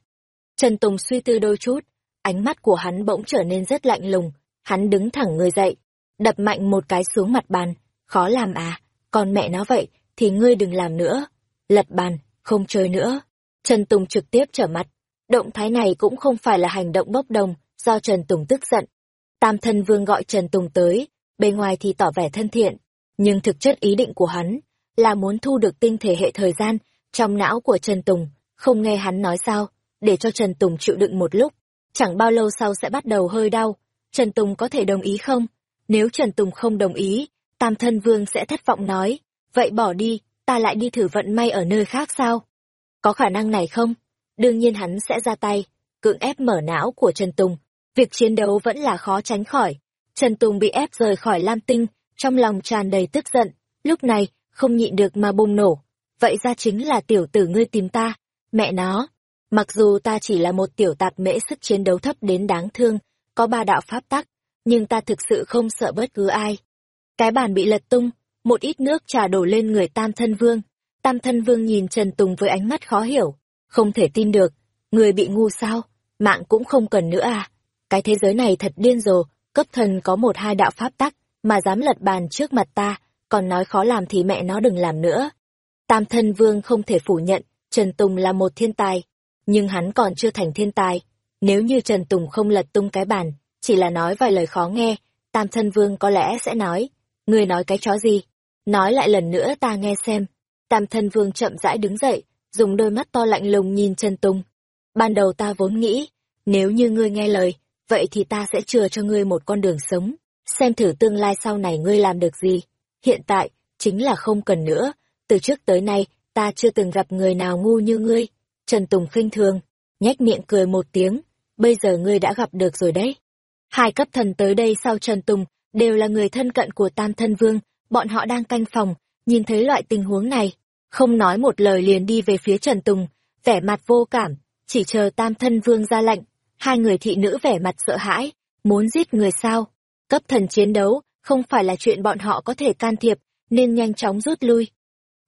Trần Tùng suy tư đôi chút, ánh mắt của hắn bỗng trở nên rất lạnh lùng, hắn đứng thẳng người dậy, đập mạnh một cái xuống mặt bàn, khó làm à, còn mẹ nó vậy, thì ngươi đừng làm nữa. Lật bàn, không chơi nữa. Trần Tùng trực tiếp trở mặt. Động thái này cũng không phải là hành động bốc đồng, do Trần Tùng tức giận. Tam thân vương gọi Trần Tùng tới, bề ngoài thì tỏ vẻ thân thiện, nhưng thực chất ý định của hắn là muốn thu được tinh thể hệ thời gian trong não của Trần Tùng, không nghe hắn nói sao, để cho Trần Tùng chịu đựng một lúc. Chẳng bao lâu sau sẽ bắt đầu hơi đau. Trần Tùng có thể đồng ý không? Nếu Trần Tùng không đồng ý, Tam Thân Vương sẽ thất vọng nói, vậy bỏ đi, ta lại đi thử vận may ở nơi khác sao? Có khả năng này không? Đương nhiên hắn sẽ ra tay, cưỡng ép mở não của Trần Tùng. Việc chiến đấu vẫn là khó tránh khỏi. Trần Tùng bị ép rời khỏi Lam Tinh, trong lòng tràn đầy tức giận, lúc này, không nhịn được mà bùng nổ. Vậy ra chính là tiểu tử ngươi tìm ta, mẹ nó. Mặc dù ta chỉ là một tiểu tạp mễ sức chiến đấu thấp đến đáng thương, có ba đạo pháp tắc, nhưng ta thực sự không sợ bất cứ ai. Cái bàn bị lật tung, một ít nước trà đổ lên người Tam Thân Vương. Tam Thân Vương nhìn Trần Tùng với ánh mắt khó hiểu. Không thể tin được, người bị ngu sao, mạng cũng không cần nữa à. Cái thế giới này thật điên rồ, cấp thần có một hai đạo pháp tắc, mà dám lật bàn trước mặt ta, còn nói khó làm thì mẹ nó đừng làm nữa. Tam thân vương không thể phủ nhận, Trần Tùng là một thiên tài, nhưng hắn còn chưa thành thiên tài. Nếu như Trần Tùng không lật tung cái bàn, chỉ là nói vài lời khó nghe, Tam thân vương có lẽ sẽ nói, người nói cái chó gì? Nói lại lần nữa ta nghe xem. Tam thân vương chậm rãi đứng dậy, dùng đôi mắt to lạnh lùng nhìn Trần Tùng. Ban đầu ta vốn nghĩ, nếu như ngươi nghe lời, vậy thì ta sẽ chừa cho ngươi một con đường sống, xem thử tương lai sau này ngươi làm được gì. Hiện tại, chính là không cần nữa, từ trước tới nay, ta chưa từng gặp người nào ngu như ngươi. Trần Tùng khinh thường, nhếch miệng cười một tiếng, bây giờ ngươi đã gặp được rồi đấy. Hai cấp thần tới đây sau Trần Tùng, đều là người thân cận của Tam Thân Vương, bọn họ đang canh phòng, nhìn thấy loại tình huống này, không nói một lời liền đi về phía Trần Tùng, vẻ mặt vô cảm, chỉ chờ Tam Thân Vương ra lệnh, hai người thị nữ vẻ mặt sợ hãi, muốn giết người sao. Cấp thần chiến đấu, không phải là chuyện bọn họ có thể can thiệp, nên nhanh chóng rút lui.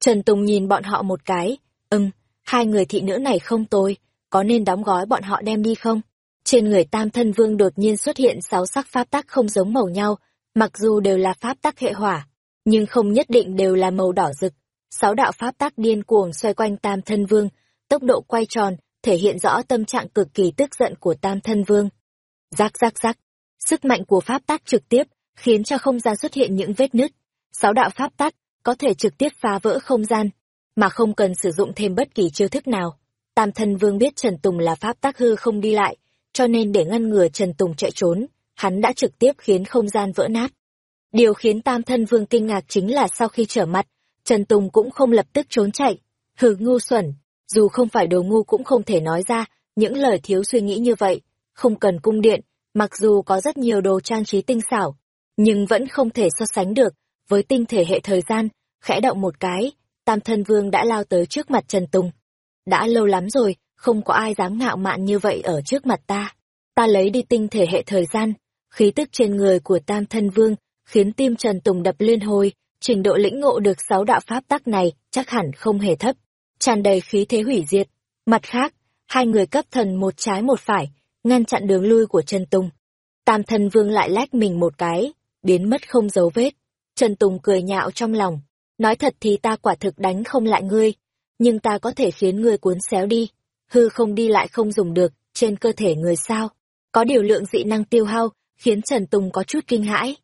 Trần Tùng nhìn bọn họ một cái, ừm, hai người thị nữ này không tồi, có nên đóng gói bọn họ đem đi không? Trên người tam thân vương đột nhiên xuất hiện sáu sắc pháp tắc không giống màu nhau, mặc dù đều là pháp tắc hệ hỏa, nhưng không nhất định đều là màu đỏ rực. Sáu đạo pháp tắc điên cuồng xoay quanh tam thân vương, tốc độ quay tròn, thể hiện rõ tâm trạng cực kỳ tức giận của tam thân vương. Rắc rắc rắc, sức mạnh của pháp tắc trực tiếp, khiến cho không gian xuất hiện những vết nứt. Sáu đạo pháp tắc có thể trực tiếp phá vỡ không gian, mà không cần sử dụng thêm bất kỳ chiêu thức nào. Tam thân vương biết Trần Tùng là pháp tác hư không đi lại, cho nên để ngăn ngừa Trần Tùng chạy trốn, hắn đã trực tiếp khiến không gian vỡ nát. Điều khiến Tam Thân Vương kinh ngạc chính là sau khi trở mặt, Trần Tùng cũng không lập tức trốn chạy. Hừ ngu xuẩn, dù không phải đồ ngu cũng không thể nói ra những lời thiếu suy nghĩ như vậy. Không cần cung điện, mặc dù có rất nhiều đồ trang trí tinh xảo, nhưng vẫn không thể so sánh được với tinh thể hệ thời gian. Khẽ động một cái, Tam Thân Vương đã lao tới trước mặt Trần Tùng. Đã lâu lắm rồi, không có ai dám ngạo mạn như vậy ở trước mặt ta. Ta lấy đi tinh thể hệ thời gian, khí tức trên người của Tam Thân Vương, khiến tim Trần Tùng đập liên hồi, trình độ lĩnh ngộ được sáu đạo pháp tắc này chắc hẳn không hề thấp, tràn đầy khí thế hủy diệt. Mặt khác, hai người cấp thần một trái một phải, ngăn chặn đường lui của Trần Tùng. Tam Thân Vương lại lách mình một cái, biến mất không dấu vết. Trần Tùng cười nhạo trong lòng, nói thật thì ta quả thực đánh không lại ngươi, nhưng ta có thể khiến ngươi cuốn xéo đi hư không đi lại không dùng được, trên cơ thể người sao. Có điều lượng dị năng tiêu hao, khiến Trần Tùng có chút kinh hãi.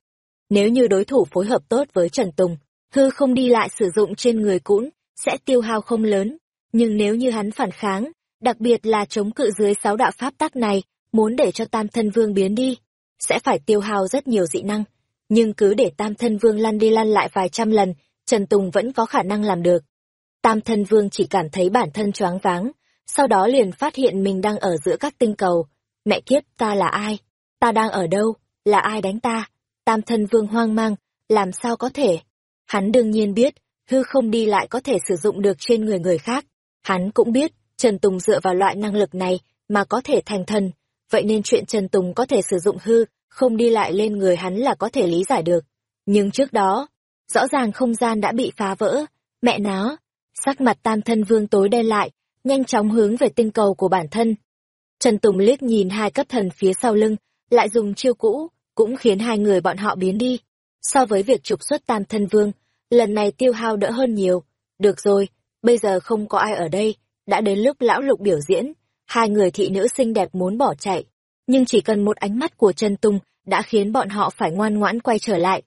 Nếu như đối thủ phối hợp tốt với Trần Tùng, hư không đi lại sử dụng trên người cũng sẽ tiêu hao không lớn. Nhưng nếu như hắn phản kháng, đặc biệt là chống cự dưới sáu đạo pháp tắc này, muốn để cho tam thân vương biến đi, sẽ phải tiêu hao rất nhiều dị năng. Nhưng cứ để tam thân vương lăn đi lăn lại vài trăm lần, Trần Tùng vẫn có khả năng làm được. Tam thân vương chỉ cảm thấy bản thân choáng váng, sau đó liền phát hiện mình đang ở giữa các tinh cầu. Mẹ kiếp, ta là ai? Ta đang ở đâu? Là ai đánh ta? Tam thân vương hoang mang, làm sao có thể? Hắn đương nhiên biết, hư không đi lại có thể sử dụng được trên người người khác. Hắn cũng biết, Trần Tùng dựa vào loại năng lực này mà có thể thành thần, vậy nên chuyện Trần Tùng có thể sử dụng hư, không đi lại lên người hắn là có thể lý giải được. Nhưng trước đó, rõ ràng không gian đã bị phá vỡ, mẹ nó, sắc mặt tam thân vương tối đen lại, nhanh chóng hướng về tinh cầu của bản thân. Trần Tùng liếc nhìn hai cấp thần phía sau lưng, lại dùng chiêu cũ, cũng khiến hai người bọn họ biến đi. So với việc trục xuất tam thân vương, lần này tiêu hao đỡ hơn nhiều. Được rồi, bây giờ không có ai ở đây, đã đến lúc lão lục biểu diễn, hai người thị nữ xinh đẹp muốn bỏ chạy. Nhưng chỉ cần một ánh mắt của Trần Tùng đã khiến bọn họ phải ngoan ngoãn quay trở lại.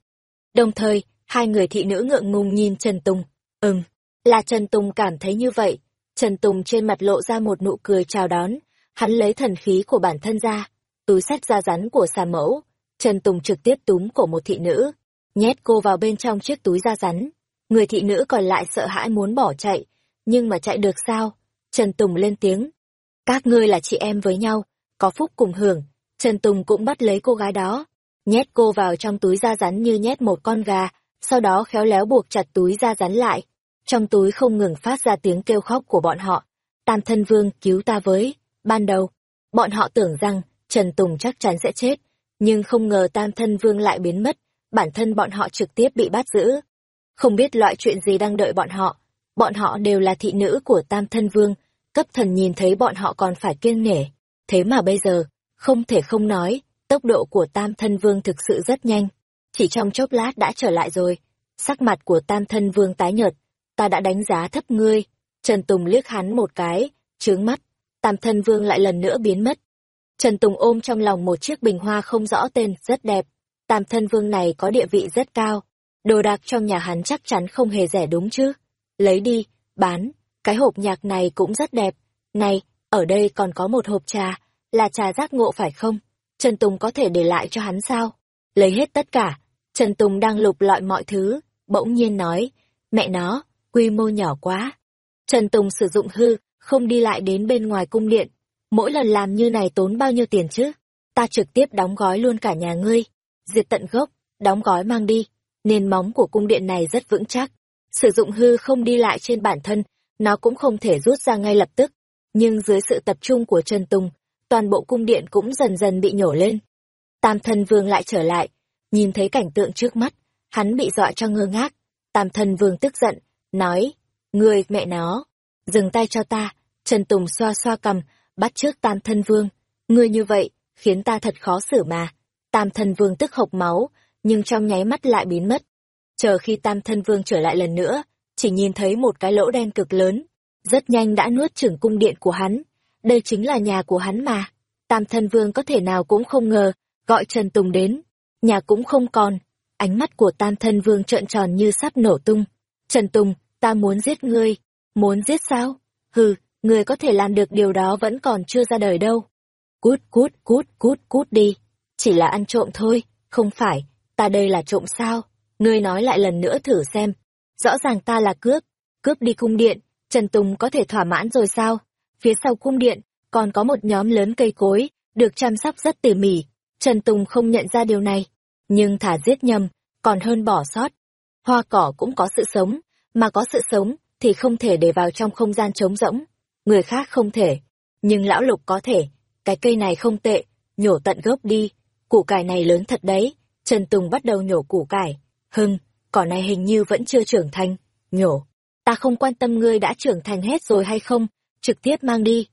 Đồng thời, hai người thị nữ ngượng ngùng nhìn Trần Tùng. Ừm, là Trần Tùng cảm thấy như vậy, Trần Tùng trên mặt lộ ra một nụ cười chào đón, hắn lấy thần khí của bản thân ra, túi sách da rắn của xà mẫu. Trần Tùng trực tiếp túm cổ một thị nữ, nhét cô vào bên trong chiếc túi da rắn. Người thị nữ còn lại sợ hãi muốn bỏ chạy, nhưng mà chạy được sao? Trần Tùng lên tiếng. Các ngươi là chị em với nhau, có phúc cùng hưởng. Trần Tùng cũng bắt lấy cô gái đó, nhét cô vào trong túi da rắn như nhét một con gà, sau đó khéo léo buộc chặt túi ra rắn lại trong túi không ngừng phát ra tiếng kêu khóc của bọn họ. Tam thân vương cứu ta với. Ban đầu, bọn họ tưởng rằng Trần Tùng chắc chắn sẽ chết, nhưng không ngờ tam thân vương lại biến mất, bản thân bọn họ trực tiếp bị bắt giữ. Không biết loại chuyện gì đang đợi bọn họ, bọn họ đều là thị nữ của tam thân vương, cấp thần nhìn thấy bọn họ còn phải kiêng nể. Thế mà bây giờ, không thể không nói, tốc độ của tam thân vương thực sự rất nhanh. Chỉ trong chốc lát đã trở lại rồi. Sắc mặt của tam thân vương tái nhợt, ta đã đánh giá thấp ngươi. Trần Tùng liếc hắn một cái, trướng mắt, tam thân vương lại lần nữa biến mất. Trần Tùng ôm trong lòng một chiếc bình hoa không rõ tên, rất đẹp. Tam thân vương này có địa vị rất cao. Đồ đạc trong nhà hắn chắc chắn không hề rẻ đúng chứ. Lấy đi, bán, cái hộp nhạc này cũng rất đẹp. Này, ở đây còn có một hộp trà, là trà giác ngộ phải không? Trần Tùng có thể để lại cho hắn sao? Lấy hết tất cả. Trần Tùng đang lục lọi mọi thứ, bỗng nhiên nói, mẹ nó, quy mô nhỏ quá. Trần Tùng sử dụng hư, không đi lại đến bên ngoài cung điện. Mỗi lần làm như này tốn bao nhiêu tiền chứ? Ta trực tiếp đóng gói luôn cả nhà ngươi. Diệt tận gốc, đóng gói mang đi. Nền móng của cung điện này rất vững chắc. Sử dụng hư không đi lại trên bản thân, nó cũng không thể rút ra ngay lập tức. Nhưng dưới sự tập trung của Trần Tùng, toàn bộ cung điện cũng dần dần bị nhổ lên. Tam thân vương lại trở lại, nhìn thấy cảnh tượng trước mắt, hắn bị dọa cho ngơ ngác. Tam thân vương tức giận, nói, người mẹ nó, dừng tay cho ta, Trần Tùng xoa xoa cầm, bắt trước tam thân vương. Ngươi như vậy, khiến ta thật khó xử mà. Tam thân vương tức hộc máu, nhưng trong nháy mắt lại biến mất. Chờ khi tam thân vương trở lại lần nữa, chỉ nhìn thấy một cái lỗ đen cực lớn. Rất nhanh đã nuốt chửng cung điện của hắn. Đây chính là nhà của hắn mà. Tam thân vương có thể nào cũng không ngờ, gọi Trần Tùng đến. Nhà cũng không còn. Ánh mắt của tam thân vương trợn tròn như sắp nổ tung. Trần Tùng, ta muốn giết ngươi. Muốn giết sao? Hừ, người có thể làm được điều đó vẫn còn chưa ra đời đâu. Cút cút cút cút cút đi. Chỉ là ăn trộm thôi, không phải, ta đây là trộm sao? Ngươi nói lại lần nữa thử xem. Rõ ràng ta là cướp, cướp đi cung điện, Trần Tùng có thể thỏa mãn rồi sao? Phía sau cung điện, còn có một nhóm lớn cây cối, được chăm sóc rất tỉ mỉ. Trần Tùng không nhận ra điều này, nhưng thả giết nhầm, còn hơn bỏ sót. Hoa cỏ cũng có sự sống, mà có sự sống thì không thể để vào trong không gian trống rỗng. Người khác không thể, nhưng lão lục có thể. Cái cây này không tệ, nhổ tận gốc đi. Củ cải này lớn thật đấy. Trần Tùng bắt đầu nhổ củ cải. Hưng, cỏ này hình như vẫn chưa trưởng thành. Nhổ. Ta không quan tâm ngươi đã trưởng thành hết rồi hay không, trực tiếp mang đi.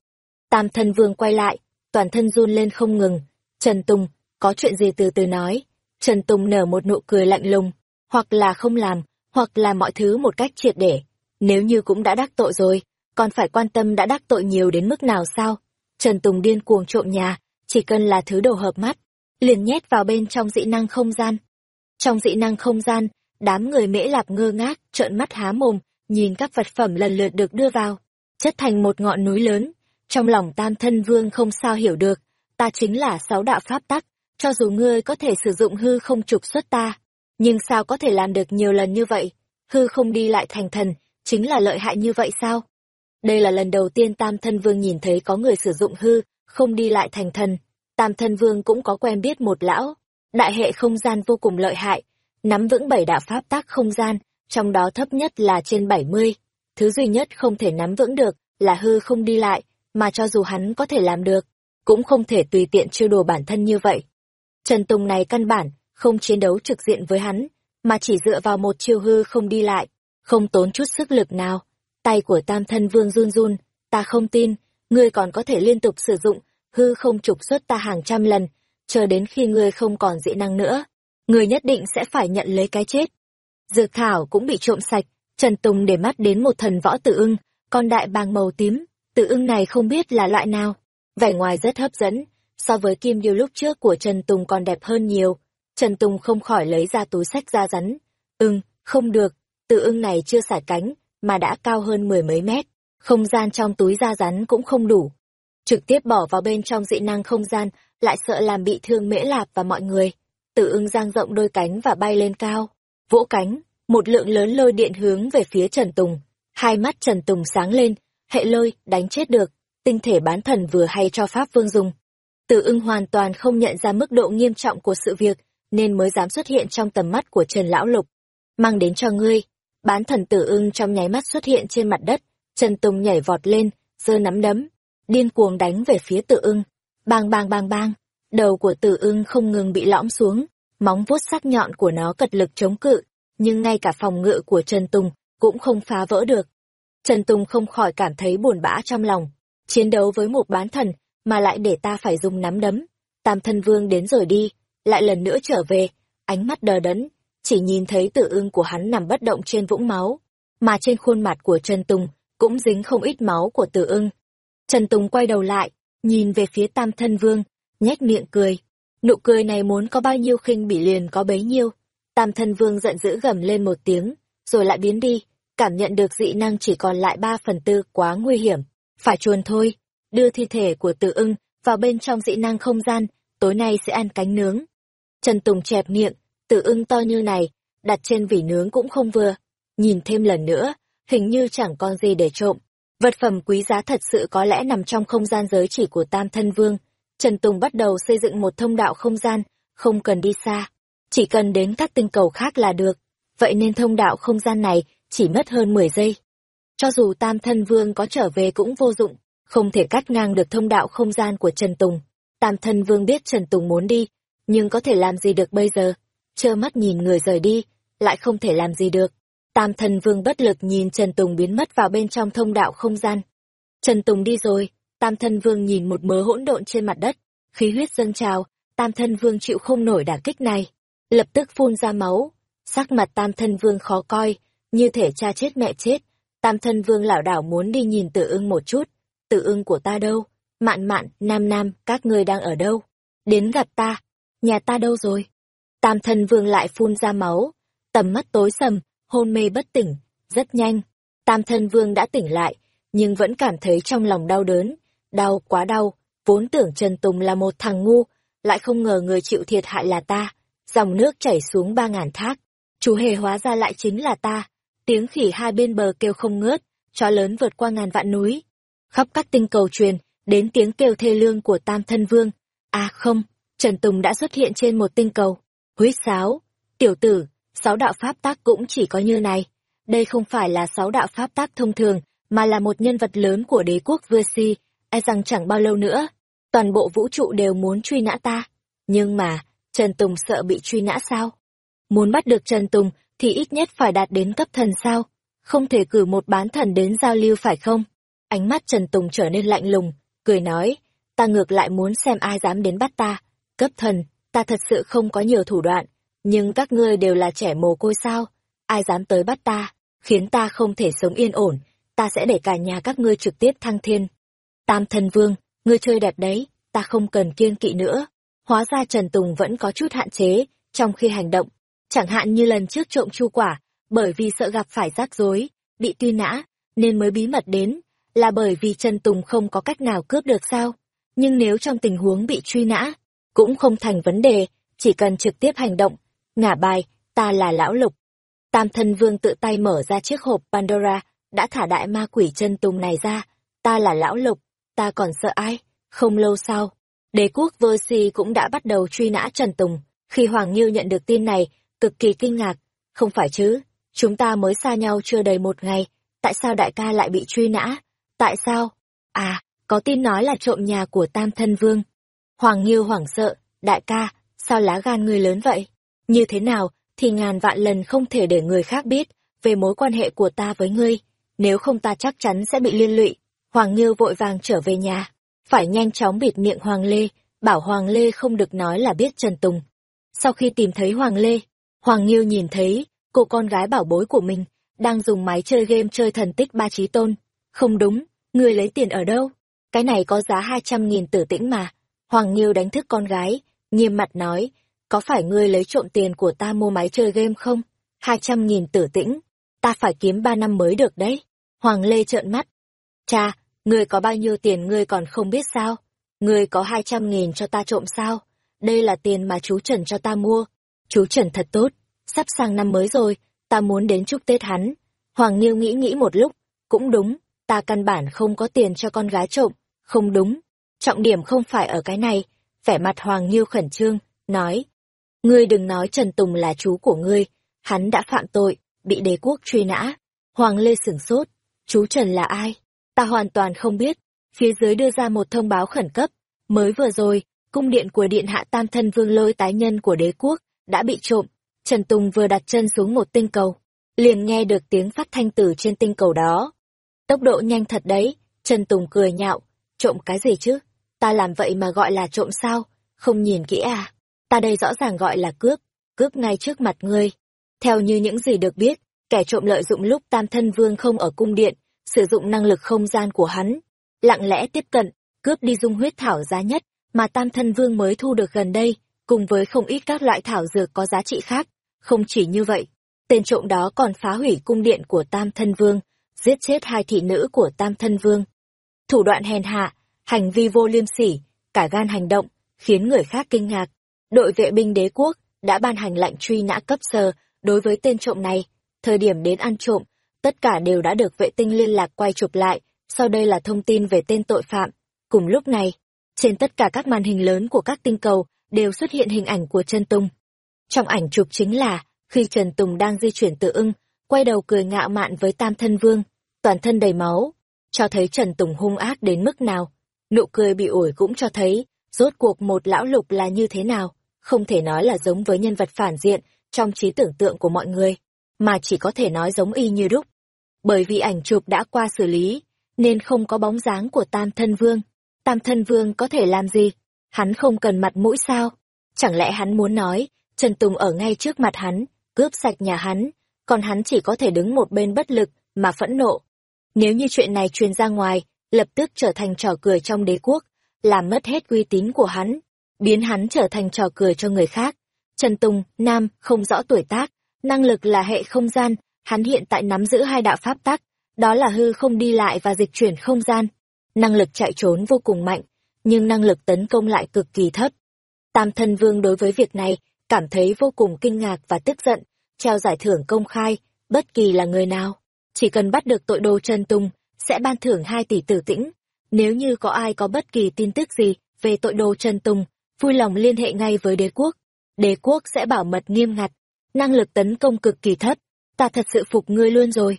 Tam thân vương quay lại, toàn thân run lên không ngừng. Trần Tùng, có chuyện gì từ từ nói. Trần Tùng nở một nụ cười lạnh lùng, hoặc là không làm, hoặc là mọi thứ một cách triệt để. Nếu như cũng đã đắc tội rồi, còn phải quan tâm đã đắc tội nhiều đến mức nào sao? Trần Tùng điên cuồng trộm nhà, chỉ cần là thứ đồ hợp mắt, liền nhét vào bên trong dị năng không gian. Trong dị năng không gian, đám người mễ lạp ngơ ngác, trợn mắt há mồm, nhìn các vật phẩm lần lượt được đưa vào, chất thành một ngọn núi lớn. Trong lòng tam thân vương không sao hiểu được, ta chính là sáu đạo pháp tắc, cho dù ngươi có thể sử dụng hư không trục xuất ta, nhưng sao có thể làm được nhiều lần như vậy? Hư không đi lại thành thần, chính là lợi hại như vậy sao? Đây là lần đầu tiên Tam Thân Vương nhìn thấy có người sử dụng hư, không đi lại thành thần. Tam Thân Vương cũng có quen biết một lão, đại hệ không gian vô cùng lợi hại, nắm vững bảy đạo pháp tác không gian, trong đó thấp nhất là trên bảy mươi Thứ duy nhất không thể nắm vững được là hư không đi lại, mà cho dù hắn có thể làm được, cũng không thể tùy tiện trêu đùa bản thân như vậy. Trần Tùng này căn bản, không chiến đấu trực diện với hắn, mà chỉ dựa vào một chiêu hư không đi lại, không tốn chút sức lực nào. Tay của tam thân vương run run, ta không tin, ngươi còn có thể liên tục sử dụng, hư không trục xuất ta hàng trăm lần, chờ đến khi ngươi không còn dị năng nữa. Ngươi nhất định sẽ phải nhận lấy cái chết. Dược thảo cũng bị trộm sạch, Trần Tùng để mắt đến một thần võ tự ưng, con đại bàng màu tím, tự ưng này không biết là loại nào. Vẻ ngoài rất hấp dẫn, so với kim điêu lúc trước của Trần Tùng còn đẹp hơn nhiều. Trần Tùng không khỏi lấy ra túi sách ra rắn. Ưng, không được, tự ưng này chưa xả cánh, mà đã cao hơn mười mấy mét. Không gian trong túi da rắn cũng không đủ. Trực tiếp bỏ vào bên trong dị năng không gian, lại sợ làm bị thương mễ lạp và mọi người. Tự ưng giang rộng đôi cánh và bay lên cao. Vỗ cánh, một lượng lớn lôi điện hướng về phía Trần Tùng. Hai mắt Trần Tùng sáng lên, hệ lôi, đánh chết được. Tinh thể bán thần vừa hay cho Pháp Vương dùng. Từ ưng hoàn toàn không nhận ra mức độ nghiêm trọng của sự việc, nên mới dám xuất hiện trong tầm mắt của Trần Lão Lục. Mang đến cho ngươi, bán thần tử ưng trong nháy mắt xuất hiện trên mặt đất, Trần Tùng nhảy vọt lên, giơ nắm đấm, điên cuồng đánh về phía tử ưng. Bang bang bang bang, đầu của tử ưng không ngừng bị lõm xuống, móng vuốt sắc nhọn của nó cật lực chống cự, nhưng ngay cả phòng ngự của Trần Tùng cũng không phá vỡ được. Trần Tùng không khỏi cảm thấy buồn bã trong lòng, chiến đấu với một bán thần, mà lại để ta phải dùng nắm đấm. Tam thân vương đến rồi đi, lại lần nữa trở về, ánh mắt đờ đẫn, chỉ nhìn thấy tự ưng của hắn nằm bất động trên vũng máu, mà trên khuôn mặt của Trần Tùng cũng dính không ít máu của tự ưng. Trần Tùng quay đầu lại, nhìn về phía tam thân vương, nhếch miệng cười. Nụ cười này muốn có bao nhiêu khinh bị liền có bấy nhiêu. Tam thân vương giận dữ gầm lên một tiếng, rồi lại biến đi, cảm nhận được dị năng chỉ còn lại ba phần tư quá nguy hiểm. Phải chuồn thôi, đưa thi thể của tự ưng vào bên trong dị năng không gian, tối nay sẽ ăn cánh nướng. Trần Tùng chẹp miệng, tự ưng to như này, đặt trên vỉ nướng cũng không vừa. Nhìn thêm lần nữa, hình như chẳng còn gì để trộm. Vật phẩm quý giá thật sự có lẽ nằm trong không gian giới chỉ của Tam Thân Vương. Trần Tùng bắt đầu xây dựng một thông đạo không gian, không cần đi xa. Chỉ cần đến các tinh cầu khác là được. Vậy nên thông đạo không gian này chỉ mất hơn 10 giây. Cho dù Tam Thân Vương có trở về cũng vô dụng, không thể cắt ngang được thông đạo không gian của Trần Tùng. Tam Thân Vương biết Trần Tùng muốn đi, nhưng có thể làm gì được bây giờ? Trơ mắt nhìn người rời đi, lại không thể làm gì được. Tam Thân Vương bất lực nhìn Trần Tùng biến mất vào bên trong thông đạo không gian. Trần Tùng đi rồi, Tam Thân Vương nhìn một mớ hỗn độn trên mặt đất, khí huyết dâng trào, Tam Thân Vương chịu không nổi đả kích này, lập tức phun ra máu. Sắc mặt Tam Thân Vương khó coi, như thể cha chết mẹ chết. Tam Thân Vương lảo đảo muốn đi nhìn Tử Ưng một chút, Tử Ưng của ta đâu? Mạn Mạn, Nam Nam, các ngươi đang ở đâu? Đến gặp ta, nhà ta đâu rồi? Tam Thân Vương lại phun ra máu, tầm mắt tối sầm, hôn mê bất tỉnh, rất nhanh. Tam thân vương đã tỉnh lại, nhưng vẫn cảm thấy trong lòng đau đớn, đau quá đau, vốn tưởng Trần Tùng là một thằng ngu, lại không ngờ người chịu thiệt hại là ta. Dòng nước chảy xuống ba ngàn thác, chú hề hóa ra lại chính là ta. Tiếng khỉ hai bên bờ kêu không ngớt, chó lớn vượt qua ngàn vạn núi. Khắp các tinh cầu truyền, đến tiếng kêu thê lương của Tam Thân Vương. À không, Trần Tùng đã xuất hiện trên một tinh cầu. huýt sáo, tiểu tử, sáu đạo pháp tác cũng chỉ có như này. Đây không phải là sáu đạo pháp tác thông thường, mà là một nhân vật lớn của đế quốc Vưa Si, e rằng chẳng bao lâu nữa, toàn bộ vũ trụ đều muốn truy nã ta. Nhưng mà, Trần Tùng sợ bị truy nã sao? Muốn bắt được Trần Tùng thì ít nhất phải đạt đến cấp thần sao? Không thể cử một bán thần đến giao lưu phải không? Ánh mắt Trần Tùng trở nên lạnh lùng, cười nói, ta ngược lại muốn xem ai dám đến bắt ta. Cấp thần, ta thật sự không có nhiều thủ đoạn, nhưng các ngươi đều là trẻ mồ côi sao? Ai dám tới bắt ta, khiến ta không thể sống yên ổn, ta sẽ để cả nhà các ngươi trực tiếp thăng thiên. Tam thần vương, ngươi chơi đẹp đấy, ta không cần kiên kỵ nữa. Hóa ra Trần Tùng vẫn có chút hạn chế trong khi hành động. Chẳng hạn như lần trước trộm chu quả, bởi vì sợ gặp phải rắc rối, bị tuy nã, nên mới bí mật đến, là bởi vì Trần Tùng không có cách nào cướp được sao. Nhưng nếu trong tình huống bị truy nã, cũng không thành vấn đề, chỉ cần trực tiếp hành động, ngả bài, ta là lão lục. Tam thân vương tự tay mở ra chiếc hộp Pandora, đã thả đại ma quỷ Trần tùng này ra. Ta là lão lục, ta còn sợ ai? Không lâu sau, đế quốc vơ si cũng đã bắt đầu truy nã Trần Tùng. Khi Hoàng Nghiêu nhận được tin này, cực kỳ kinh ngạc. Không phải chứ, chúng ta mới xa nhau chưa đầy một ngày, tại sao đại ca lại bị truy nã? Tại sao? À, có tin nói là trộm nhà của Tam Thân Vương. Hoàng Nghiêu hoảng sợ, đại ca, sao lá gan người lớn vậy? Như thế nào, thì ngàn vạn lần không thể để người khác biết về mối quan hệ của ta với ngươi, nếu không ta chắc chắn sẽ bị liên lụy. Hoàng Nghiêu vội vàng trở về nhà, phải nhanh chóng bịt miệng Hoàng Lê, bảo Hoàng Lê không được nói là biết Trần Tùng. Sau khi tìm thấy Hoàng Lê, Hoàng Nghiêu nhìn thấy cô con gái bảo bối của mình đang dùng máy chơi game chơi thần tích ba trí tôn. Không đúng, người lấy tiền ở đâu? Cái này có giá hai trăm nghìn tử tĩnh mà. Hoàng Nghiêu đánh thức con gái, nghiêm mặt nói, có phải ngươi lấy trộm tiền của ta mua máy chơi game không? Hai trăm nghìn tử tĩnh, ta phải kiếm ba năm mới được đấy. Hoàng Lê trợn mắt. Cha, ngươi có bao nhiêu tiền ngươi còn không biết sao? Ngươi có hai trăm nghìn cho ta trộm sao? Đây là tiền mà chú Trần cho ta mua. Chú Trần thật tốt, sắp sang năm mới rồi, ta muốn đến chúc Tết hắn. Hoàng Nghiêu nghĩ nghĩ một lúc, cũng đúng, ta căn bản không có tiền cho con gái trộm, không đúng. Trọng điểm không phải ở cái này, vẻ mặt Hoàng Nghiêu khẩn trương, nói, Ngươi đừng nói Trần Tùng là chú của ngươi, hắn đã phạm tội, bị đế quốc truy nã. Hoàng Lê sửng sốt, chú Trần là ai? Ta hoàn toàn không biết. Phía dưới đưa ra một thông báo khẩn cấp. Mới vừa rồi, cung điện của điện hạ tam thân vương lôi tái nhân của đế quốc đã bị trộm. Trần Tùng vừa đặt chân xuống một tinh cầu, liền nghe được tiếng phát thanh từ trên tinh cầu đó. Tốc độ nhanh thật đấy, Trần Tùng cười nhạo, trộm cái gì chứ? Ta làm vậy mà gọi là trộm sao? Không nhìn kỹ à? Ta đây rõ ràng gọi là cướp, cướp ngay trước mặt ngươi. Theo như những gì được biết, kẻ trộm lợi dụng lúc tam thân vương không ở cung điện, sử dụng năng lực không gian của hắn, lặng lẽ tiếp cận, cướp đi dung huyết thảo giá nhất mà tam thân vương mới thu được gần đây, cùng với không ít các loại thảo dược có giá trị khác. Không chỉ như vậy, tên trộm đó còn phá hủy cung điện của tam thân vương, giết chết hai thị nữ của tam thân vương. Thủ đoạn hèn hạ, hành vi vô liêm sỉ, cả gan hành động, khiến người khác kinh ngạc. Đội vệ binh đế quốc đã ban hành lệnh truy nã cấp sơ đối với tên trộm này. Thời điểm đến ăn trộm, tất cả đều đã được vệ tinh liên lạc quay chụp lại, sau đây là thông tin về tên tội phạm. Cùng lúc này, trên tất cả các màn hình lớn của các tinh cầu đều xuất hiện hình ảnh của Trần Tùng. Trong ảnh chụp chính là khi Trần Tùng đang di chuyển từ ưng, quay đầu cười ngạo mạn với Tam Thân Vương, toàn thân đầy máu, cho thấy Trần Tùng hung ác đến mức nào. Nụ cười bị ủi cũng cho thấy, rốt cuộc một lão lục là như thế nào, không thể nói là giống với nhân vật phản diện trong trí tưởng tượng của mọi người, mà chỉ có thể nói giống y như đúc. Bởi vì ảnh chụp đã qua xử lý, nên không có bóng dáng của Tam Thân Vương. Tam Thân Vương có thể làm gì? Hắn không cần mặt mũi sao? Chẳng lẽ hắn muốn nói, Trần Tùng ở ngay trước mặt hắn, cướp sạch nhà hắn, còn hắn chỉ có thể đứng một bên bất lực, mà phẫn nộ. Nếu như chuyện này truyền ra ngoài, lập tức trở thành trò cười trong đế quốc, làm mất hết uy tín của hắn, biến hắn trở thành trò cười cho người khác. Trần Tùng, nam, không rõ tuổi tác, năng lực là hệ không gian, hắn hiện tại nắm giữ hai đạo pháp tắc, đó là hư không đi lại và dịch chuyển không gian. Năng lực chạy trốn vô cùng mạnh, nhưng năng lực tấn công lại cực kỳ thấp. Tam thân vương đối với việc này, cảm thấy vô cùng kinh ngạc và tức giận, treo giải thưởng công khai, bất kỳ là người nào. Chỉ cần bắt được tội đồ Trần Tùng, sẽ ban thưởng 2 tỷ tử tĩnh. Nếu như có ai có bất kỳ tin tức gì về tội đồ Trần Tùng, vui lòng liên hệ ngay với đế quốc. Đế quốc sẽ bảo mật nghiêm ngặt, năng lực tấn công cực kỳ thấp. Ta thật sự phục ngươi luôn rồi.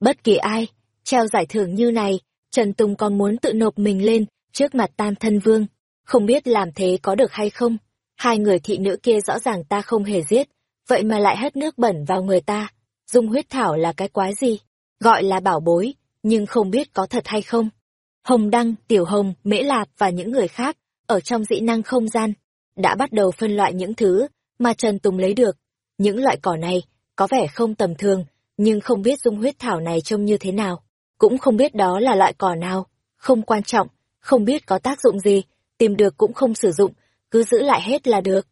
Bất kỳ ai, treo giải thưởng như này, Trần Tùng còn muốn tự nộp mình lên trước mặt tam thân vương. Không biết làm thế có được hay không? Hai người thị nữ kia rõ ràng ta không hề giết, vậy mà lại hất nước bẩn vào người ta. Dung huyết thảo là cái quái gì? Gọi là bảo bối, nhưng không biết có thật hay không. Hồng Đăng, Tiểu Hồng, Mễ Lạp và những người khác, ở trong dĩ năng không gian, đã bắt đầu phân loại những thứ mà Trần Tùng lấy được. Những loại cỏ này có vẻ không tầm thường, nhưng không biết dung huyết thảo này trông như thế nào. Cũng không biết đó là loại cỏ nào, không quan trọng, không biết có tác dụng gì, tìm được cũng không sử dụng, cứ giữ lại hết là được.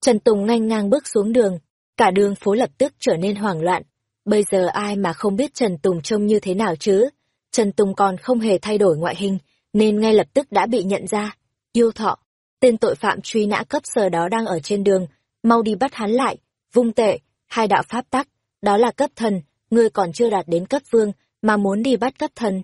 Trần Tùng nhanh ngang bước xuống đường, cả đường phố lập tức trở nên hoảng loạn. Bây giờ ai mà không biết Trần Tùng trông như thế nào chứ? Trần Tùng còn không hề thay đổi ngoại hình, nên ngay lập tức đã bị nhận ra. Yêu thọ, tên tội phạm truy nã cấp sở đó đang ở trên đường, mau đi bắt hắn lại, vung tệ, hai đạo pháp tắc, đó là cấp thần, ngươi còn chưa đạt đến cấp vương, mà muốn đi bắt cấp thần.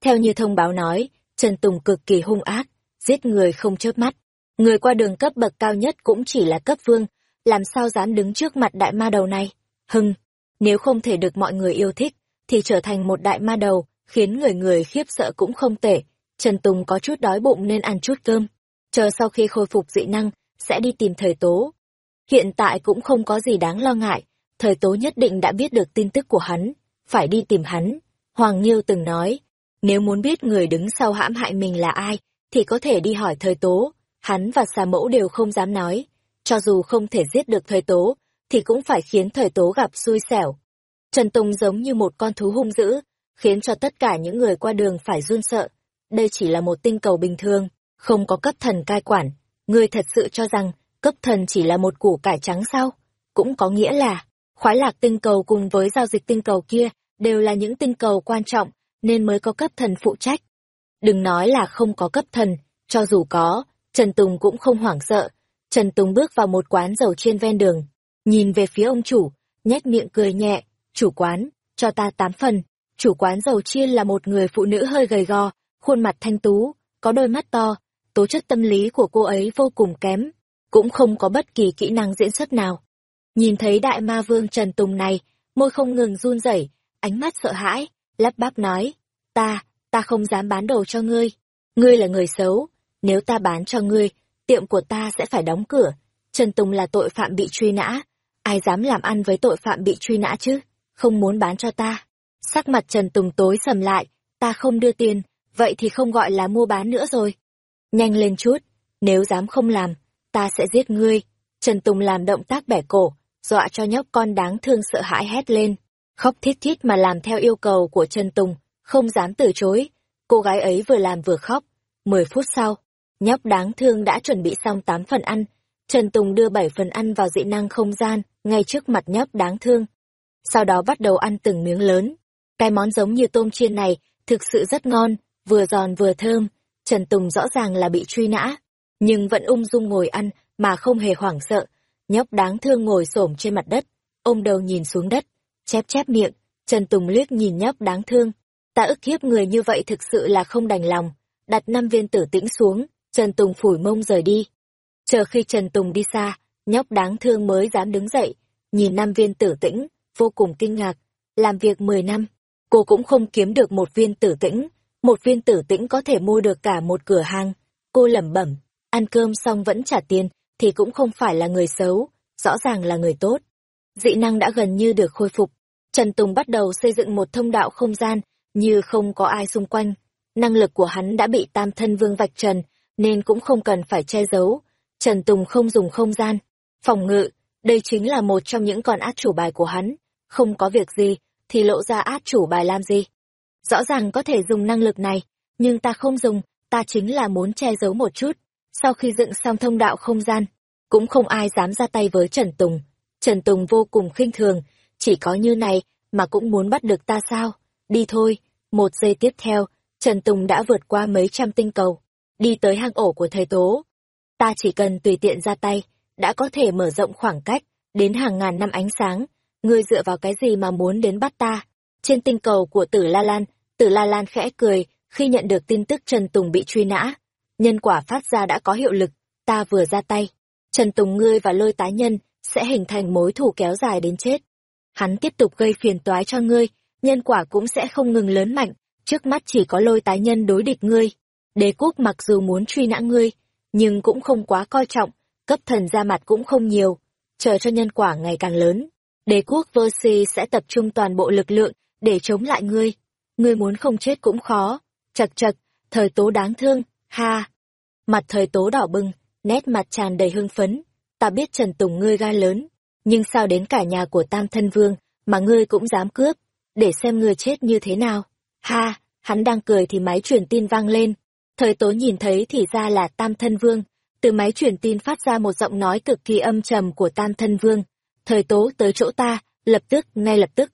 Theo như thông báo nói, Trần Tùng cực kỳ hung ác, giết người không chớp mắt. Người qua đường cấp bậc cao nhất cũng chỉ là cấp vương, làm sao dám đứng trước mặt đại ma đầu này. Hưng, nếu không thể được mọi người yêu thích, thì trở thành một đại ma đầu, khiến người người khiếp sợ cũng không tệ. Trần Tùng có chút đói bụng nên ăn chút cơm. Chờ sau khi khôi phục dị năng, sẽ đi tìm thời tố. Hiện tại cũng không có gì đáng lo ngại, thời tố nhất định đã biết được tin tức của hắn, phải đi tìm hắn. Hoàng Nhiêu từng nói, nếu muốn biết người đứng sau hãm hại mình là ai, thì có thể đi hỏi thời tố. Hắn và xà mẫu đều không dám nói. Cho dù không thể giết được thời tố, thì cũng phải khiến thời tố gặp xui xẻo. Trần Tùng giống như một con thú hung dữ, khiến cho tất cả những người qua đường phải run sợ. Đây chỉ là một tinh cầu bình thường, không có cấp thần cai quản. Người thật sự cho rằng cấp thần chỉ là một củ cải trắng sao? Cũng có nghĩa là, khoái lạc tinh cầu cùng với giao dịch tinh cầu kia đều là những tinh cầu quan trọng nên mới có cấp thần phụ trách. Đừng nói là không có cấp thần, cho dù có, Trần Tùng cũng không hoảng sợ. Trần Tùng bước vào một quán dầu trên ven đường, nhìn về phía ông chủ, nhếch miệng cười nhẹ, chủ quán, cho ta tám phần. Chủ quán dầu chiên là một người phụ nữ hơi gầy gò, khuôn mặt thanh tú, có đôi mắt to, tố chất tâm lý của cô ấy vô cùng kém, cũng không có bất kỳ kỹ năng diễn xuất nào. Nhìn thấy đại ma vương Trần Tùng này, môi không ngừng run rẩy, ánh mắt sợ hãi, lắp bắp nói, ta, ta không dám bán đồ cho ngươi. Ngươi là người xấu, nếu ta bán cho ngươi, tiệm của ta sẽ phải đóng cửa. Trần Tùng là tội phạm bị truy nã, ai dám làm ăn với tội phạm bị truy nã chứ, không muốn bán cho ta. Sắc mặt Trần Tùng tối sầm lại, ta không đưa tiền, vậy thì không gọi là mua bán nữa rồi. Nhanh lên chút, nếu dám không làm, ta sẽ giết ngươi. Trần Tùng làm động tác bẻ cổ, dọa cho nhóc con đáng thương sợ hãi hét lên. Khóc thít thít mà làm theo yêu cầu của Trần Tùng, không dám từ chối. Cô gái ấy vừa làm vừa khóc. Mười phút sau, nhóc đáng thương đã chuẩn bị xong tám phần ăn. Trần Tùng đưa bảy phần ăn vào dị năng không gian, ngay trước mặt nhóc đáng thương. Sau đó bắt đầu ăn từng miếng lớn. Cái món giống như tôm chiên này thực sự rất ngon, vừa giòn vừa thơm. Trần Tùng rõ ràng là bị truy nã, nhưng vẫn ung dung ngồi ăn mà không hề hoảng sợ. Nhóc đáng thương ngồi xổm trên mặt đất, ôm đầu nhìn xuống đất, chép chép miệng, Trần Tùng liếc nhìn nhóc đáng thương. Ta ức hiếp người như vậy thực sự là không đành lòng. Đặt năm viên tử tĩnh xuống, Trần Tùng phủi mông rời đi. Chờ khi Trần Tùng đi xa, nhóc đáng thương mới dám đứng dậy, nhìn năm viên tử tĩnh, vô cùng kinh ngạc. Làm việc 10 năm, cô cũng không kiếm được một viên tử tĩnh, một viên tử tĩnh có thể mua được cả một cửa hàng. Cô lẩm bẩm, ăn cơm xong vẫn trả tiền, thì cũng không phải là người xấu, rõ ràng là người tốt. Dị năng đã gần như được khôi phục. Trần Tùng bắt đầu xây dựng một thông đạo không gian, như không có ai xung quanh. Năng lực của hắn đã bị tam thân vương vạch trần, nên cũng không cần phải che giấu. Trần Tùng không dùng không gian. Phòng ngự, đây chính là một trong những con át chủ bài của hắn. Không có việc gì, thì lộ ra át chủ bài làm gì. Rõ ràng có thể dùng năng lực này, nhưng ta không dùng, ta chính là muốn che giấu một chút. Sau khi dựng xong thông đạo không gian, cũng không ai dám ra tay với Trần Tùng. Trần Tùng vô cùng khinh thường, chỉ có như này mà cũng muốn bắt được ta sao? Đi thôi. Một giây tiếp theo, Trần Tùng đã vượt qua mấy trăm tinh cầu, đi tới hang ổ của thầy Tố. Ta chỉ cần tùy tiện ra tay, đã có thể mở rộng khoảng cách, đến hàng ngàn năm ánh sáng. Ngươi dựa vào cái gì mà muốn đến bắt ta? Trên tinh cầu của tử La Lan, tử La Lan khẽ cười khi nhận được tin tức Trần Tùng bị truy nã. Nhân quả phát ra đã có hiệu lực, ta vừa ra tay. Trần Tùng ngươi và lôi tái nhân sẽ hình thành mối thù kéo dài đến chết. Hắn tiếp tục gây phiền toái cho ngươi, nhân quả cũng sẽ không ngừng lớn mạnh, trước mắt chỉ có lôi tái nhân đối địch ngươi. Đế quốc mặc dù muốn truy nã ngươi, nhưng cũng không quá coi trọng, cấp thần ra mặt cũng không nhiều, chờ cho nhân quả ngày càng lớn. Đế quốc Versi sẽ tập trung toàn bộ lực lượng để chống lại ngươi. Ngươi muốn không chết cũng khó. Chật chật, thời tố đáng thương, ha. Mặt thời tố đỏ bừng, nét mặt tràn đầy hưng phấn. Ta biết Trần Tùng ngươi gai lớn, nhưng sao đến cả nhà của Tam Thân Vương mà ngươi cũng dám cướp, để xem ngươi chết như thế nào. Ha, hắn đang cười thì máy truyền tin vang lên. Thời tố nhìn thấy thì ra là Tam Thân Vương, từ máy truyền tin phát ra một giọng nói cực kỳ âm trầm của Tam Thân Vương. Thời tố tới chỗ ta, lập tức, ngay lập tức.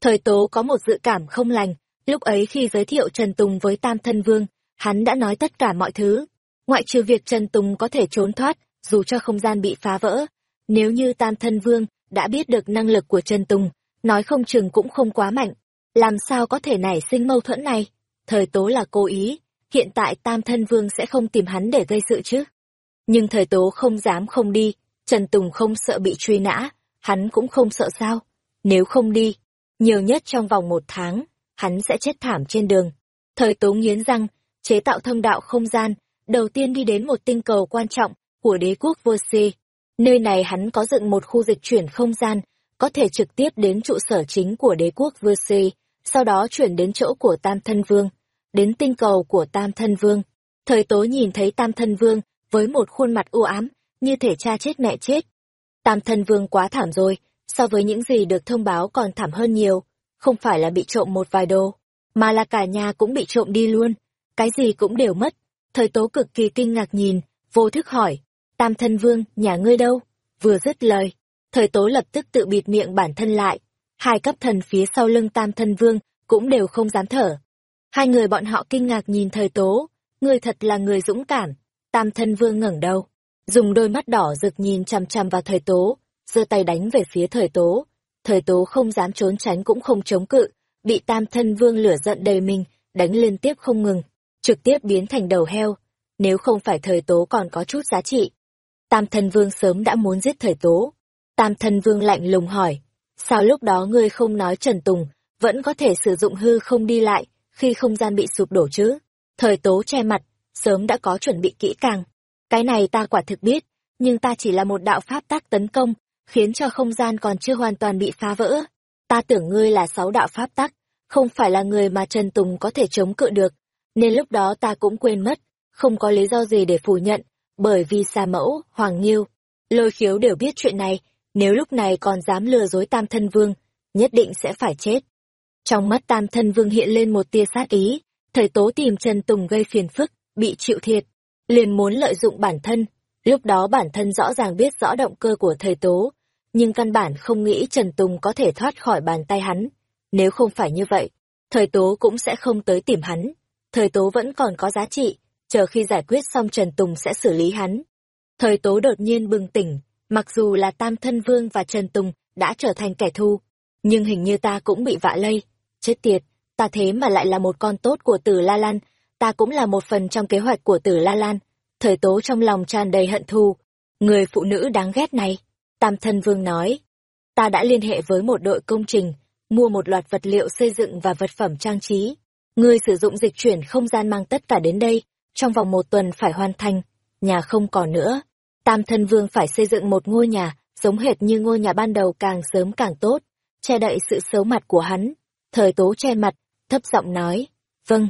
Thời tố có một dự cảm không lành, lúc ấy khi giới thiệu Trần Tùng với Tam Thân Vương, hắn đã nói tất cả mọi thứ. Ngoại trừ việc Trần Tùng có thể trốn thoát, dù cho không gian bị phá vỡ. Nếu như Tam Thân Vương đã biết được năng lực của Trần Tùng, nói không chừng cũng không quá mạnh. Làm sao có thể nảy sinh mâu thuẫn này? Thời tố là cố ý, hiện tại Tam Thân Vương sẽ không tìm hắn để gây sự chứ. Nhưng thời tố không dám không đi, Trần Tùng không sợ bị truy nã, hắn cũng không sợ sao. Nếu không đi, nhiều nhất trong vòng một tháng, hắn sẽ chết thảm trên đường. Thời tố nghiến răng, chế tạo thông đạo không gian, đầu tiên đi đến một tinh cầu quan trọng của đế quốc vô si. Nơi này hắn có dựng một khu dịch chuyển không gian, có thể trực tiếp đến trụ sở chính của đế quốc vô si, sau đó chuyển đến chỗ của Tam Thân Vương, đến tinh cầu của Tam Thân Vương. Thời tố nhìn thấy Tam Thân Vương với một khuôn mặt u ám, như thể cha chết mẹ chết. Tam Thân Vương quá thảm rồi, so với những gì được thông báo còn thảm hơn nhiều, không phải là bị trộm một vài đồ, mà là cả nhà cũng bị trộm đi luôn, cái gì cũng đều mất. Thời tố cực kỳ kinh ngạc nhìn, vô thức hỏi, Tam thân vương, nhà ngươi đâu? Vừa dứt lời, thời tố lập tức tự bịt miệng bản thân lại. Hai cấp thần phía sau lưng tam thân vương cũng đều không dám thở. Hai người bọn họ kinh ngạc nhìn thời tố, ngươi thật là người dũng cảm. Tam thân vương ngẩng đầu, dùng đôi mắt đỏ rực nhìn chằm chằm vào thời tố, giơ tay đánh về phía thời tố. Thời tố không dám trốn tránh cũng không chống cự, bị tam thân vương lửa giận đầy mình, đánh liên tiếp không ngừng, trực tiếp biến thành đầu heo. Nếu không phải thời tố còn có chút giá trị, Tam thân vương sớm đã muốn giết thời tố. Tam thân vương lạnh lùng hỏi, sao lúc đó ngươi không nói Trần Tùng, vẫn có thể sử dụng hư không đi lại, khi không gian bị sụp đổ chứ? Thời tố che mặt, sớm đã có chuẩn bị kỹ càng. Cái này ta quả thực biết, nhưng ta chỉ là một đạo pháp tác tấn công, khiến cho không gian còn chưa hoàn toàn bị phá vỡ. Ta tưởng ngươi là sáu đạo pháp tắc, không phải là người mà Trần Tùng có thể chống cự được. nên lúc đó ta cũng quên mất, không có lý do gì để phủ nhận, bởi vì xà mẫu, hoàng nghiêu, lôi khiếu đều biết chuyện này, nếu lúc này còn dám lừa dối tam thân vương, nhất định sẽ phải chết. Trong mắt tam thân vương hiện lên một tia sát ý, thời tố tìm Trần Tùng gây phiền phức, bị chịu thiệt, liền muốn lợi dụng bản thân. Lúc đó bản thân rõ ràng biết rõ động cơ của thời tố, nhưng căn bản không nghĩ Trần Tùng có thể thoát khỏi bàn tay hắn. Nếu không phải như vậy, thời tố cũng sẽ không tới tìm hắn. Thời tố vẫn còn có giá trị, chờ khi giải quyết xong Trần Tùng sẽ xử lý hắn. Thời tố đột nhiên bừng tỉnh, mặc dù là Tam Thân Vương và Trần Tùng đã trở thành kẻ thù, nhưng hình như ta cũng bị vạ lây. Chết tiệt, ta thế mà lại là một con tốt của tử La Lan, ta cũng là một phần trong kế hoạch của tử La Lan. Thời tố trong lòng tràn đầy hận thù. Người phụ nữ đáng ghét này. Tam Thân Vương nói, ta đã liên hệ với một đội công trình, mua một loạt vật liệu xây dựng và vật phẩm trang trí. Ngươi sử dụng dịch chuyển không gian mang tất cả đến đây, trong vòng một tuần phải hoàn thành, nhà không còn nữa. Tam thân vương phải xây dựng một ngôi nhà, giống hệt như ngôi nhà ban đầu càng sớm càng tốt, che đậy sự xấu mặt của hắn. Thời tố che mặt, thấp giọng nói, vâng.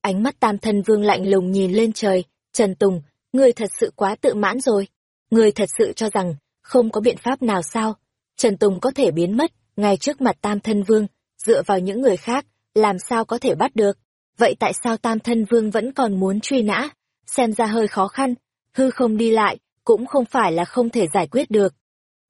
Ánh mắt tam thân vương lạnh lùng nhìn lên trời, Trần Tùng, ngươi thật sự quá tự mãn rồi. Ngươi thật sự cho rằng, không có biện pháp nào sao? Trần Tùng có thể biến mất, ngay trước mặt tam thân vương, dựa vào những người khác, làm sao có thể bắt được. Vậy tại sao tam thân vương vẫn còn muốn truy nã? Xem ra hơi khó khăn, hư không đi lại, cũng không phải là không thể giải quyết được.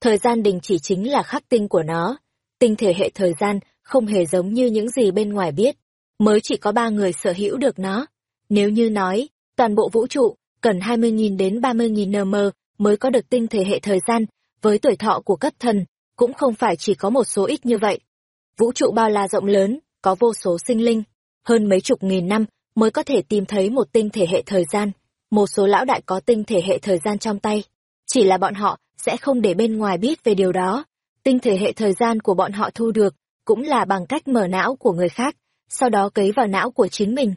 Thời gian đình chỉ chính là khắc tinh của nó. Tinh thể hệ thời gian không hề giống như những gì bên ngoài biết. Mới chỉ có ba người sở hữu được nó. Nếu như nói, toàn bộ vũ trụ cần 20.000 đến 30.000 nm mới có được tinh thể hệ thời gian, với tuổi thọ của cấp thần, cũng không phải chỉ có một số ít như vậy. Vũ trụ bao la rộng lớn, có vô số sinh linh, hơn mấy chục nghìn năm mới có thể tìm thấy một tinh thể hệ thời gian. Một số lão đại có tinh thể hệ thời gian trong tay. Chỉ là bọn họ sẽ không để bên ngoài biết về điều đó. Tinh thể hệ thời gian của bọn họ thu được cũng là bằng cách mở não của người khác, sau đó cấy vào não của chính mình.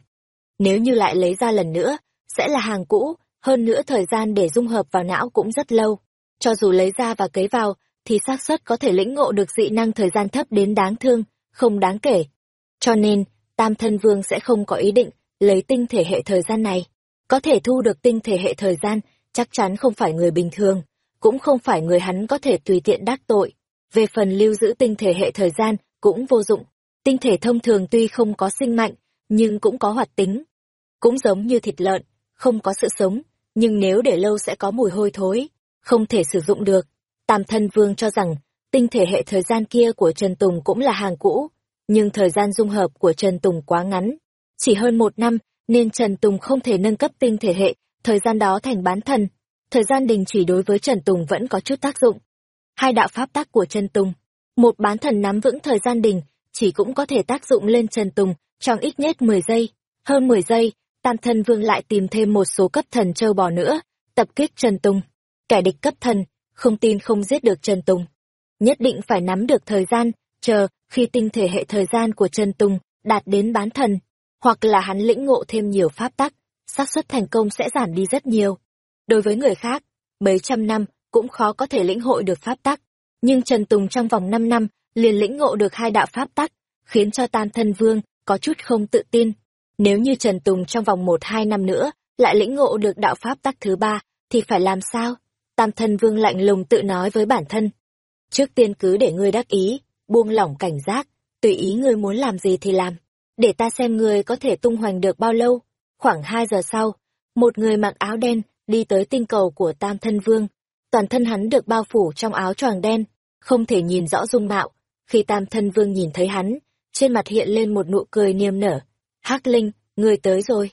Nếu như lại lấy ra lần nữa, sẽ là hàng cũ, hơn nữa thời gian để dung hợp vào não cũng rất lâu. Cho dù lấy ra và cấy vào, thì xác suất có thể lĩnh ngộ được dị năng thời gian thấp đến đáng thương, không đáng kể. Cho nên, Tam Thân Vương sẽ không có ý định lấy tinh thể hệ thời gian này. Có thể thu được tinh thể hệ thời gian, chắc chắn không phải người bình thường, cũng không phải người hắn có thể tùy tiện đắc tội. Về phần lưu giữ tinh thể hệ thời gian, cũng vô dụng. Tinh thể thông thường tuy không có sinh mạnh, nhưng cũng có hoạt tính. Cũng giống như thịt lợn, không có sự sống, nhưng nếu để lâu sẽ có mùi hôi thối, không thể sử dụng được. Tam thân vương cho rằng, tinh thể hệ thời gian kia của Trần Tùng cũng là hàng cũ, nhưng thời gian dung hợp của Trần Tùng quá ngắn. Chỉ hơn một năm, nên Trần Tùng không thể nâng cấp tinh thể hệ, thời gian đó thành bán thần. Thời gian đình chỉ đối với Trần Tùng vẫn có chút tác dụng. Hai đạo pháp tác của Trần Tùng, một bán thần nắm vững thời gian đình, chỉ cũng có thể tác dụng lên Trần Tùng trong ít nhất 10 giây. Hơn 10 giây, Tam Thân Vương lại tìm thêm một số cấp thần châu bò nữa, tập kích Trần Tùng. Kẻ địch cấp thần, không tin không giết được Trần Tùng. Nhất định phải nắm được thời gian, chờ khi tinh thể hệ thời gian của Trần Tùng đạt đến bán thần, hoặc là hắn lĩnh ngộ thêm nhiều pháp tắc, xác suất thành công sẽ giảm đi rất nhiều. Đối với người khác, mấy trăm năm cũng khó có thể lĩnh hội được pháp tắc, nhưng Trần Tùng trong vòng 5 năm liền lĩnh ngộ được hai đạo pháp tắc, khiến cho Tam Thân Vương có chút không tự tin. Nếu như Trần Tùng trong vòng 1-2 năm nữa lại lĩnh ngộ được đạo pháp tắc thứ ba, thì phải làm sao? Tam thân vương lạnh lùng tự nói với bản thân. Trước tiên cứ để ngươi đắc ý, buông lỏng cảnh giác, tùy ý ngươi muốn làm gì thì làm. Để ta xem ngươi có thể tung hoành được bao lâu. Khoảng hai giờ sau, một người mặc áo đen đi tới tinh cầu của Tam thân vương. Toàn thân hắn được bao phủ trong áo choàng đen, không thể nhìn rõ dung mạo. Khi Tam thân vương nhìn thấy hắn, trên mặt hiện lên một nụ cười niềm nở. Hắc Linh, ngươi tới rồi.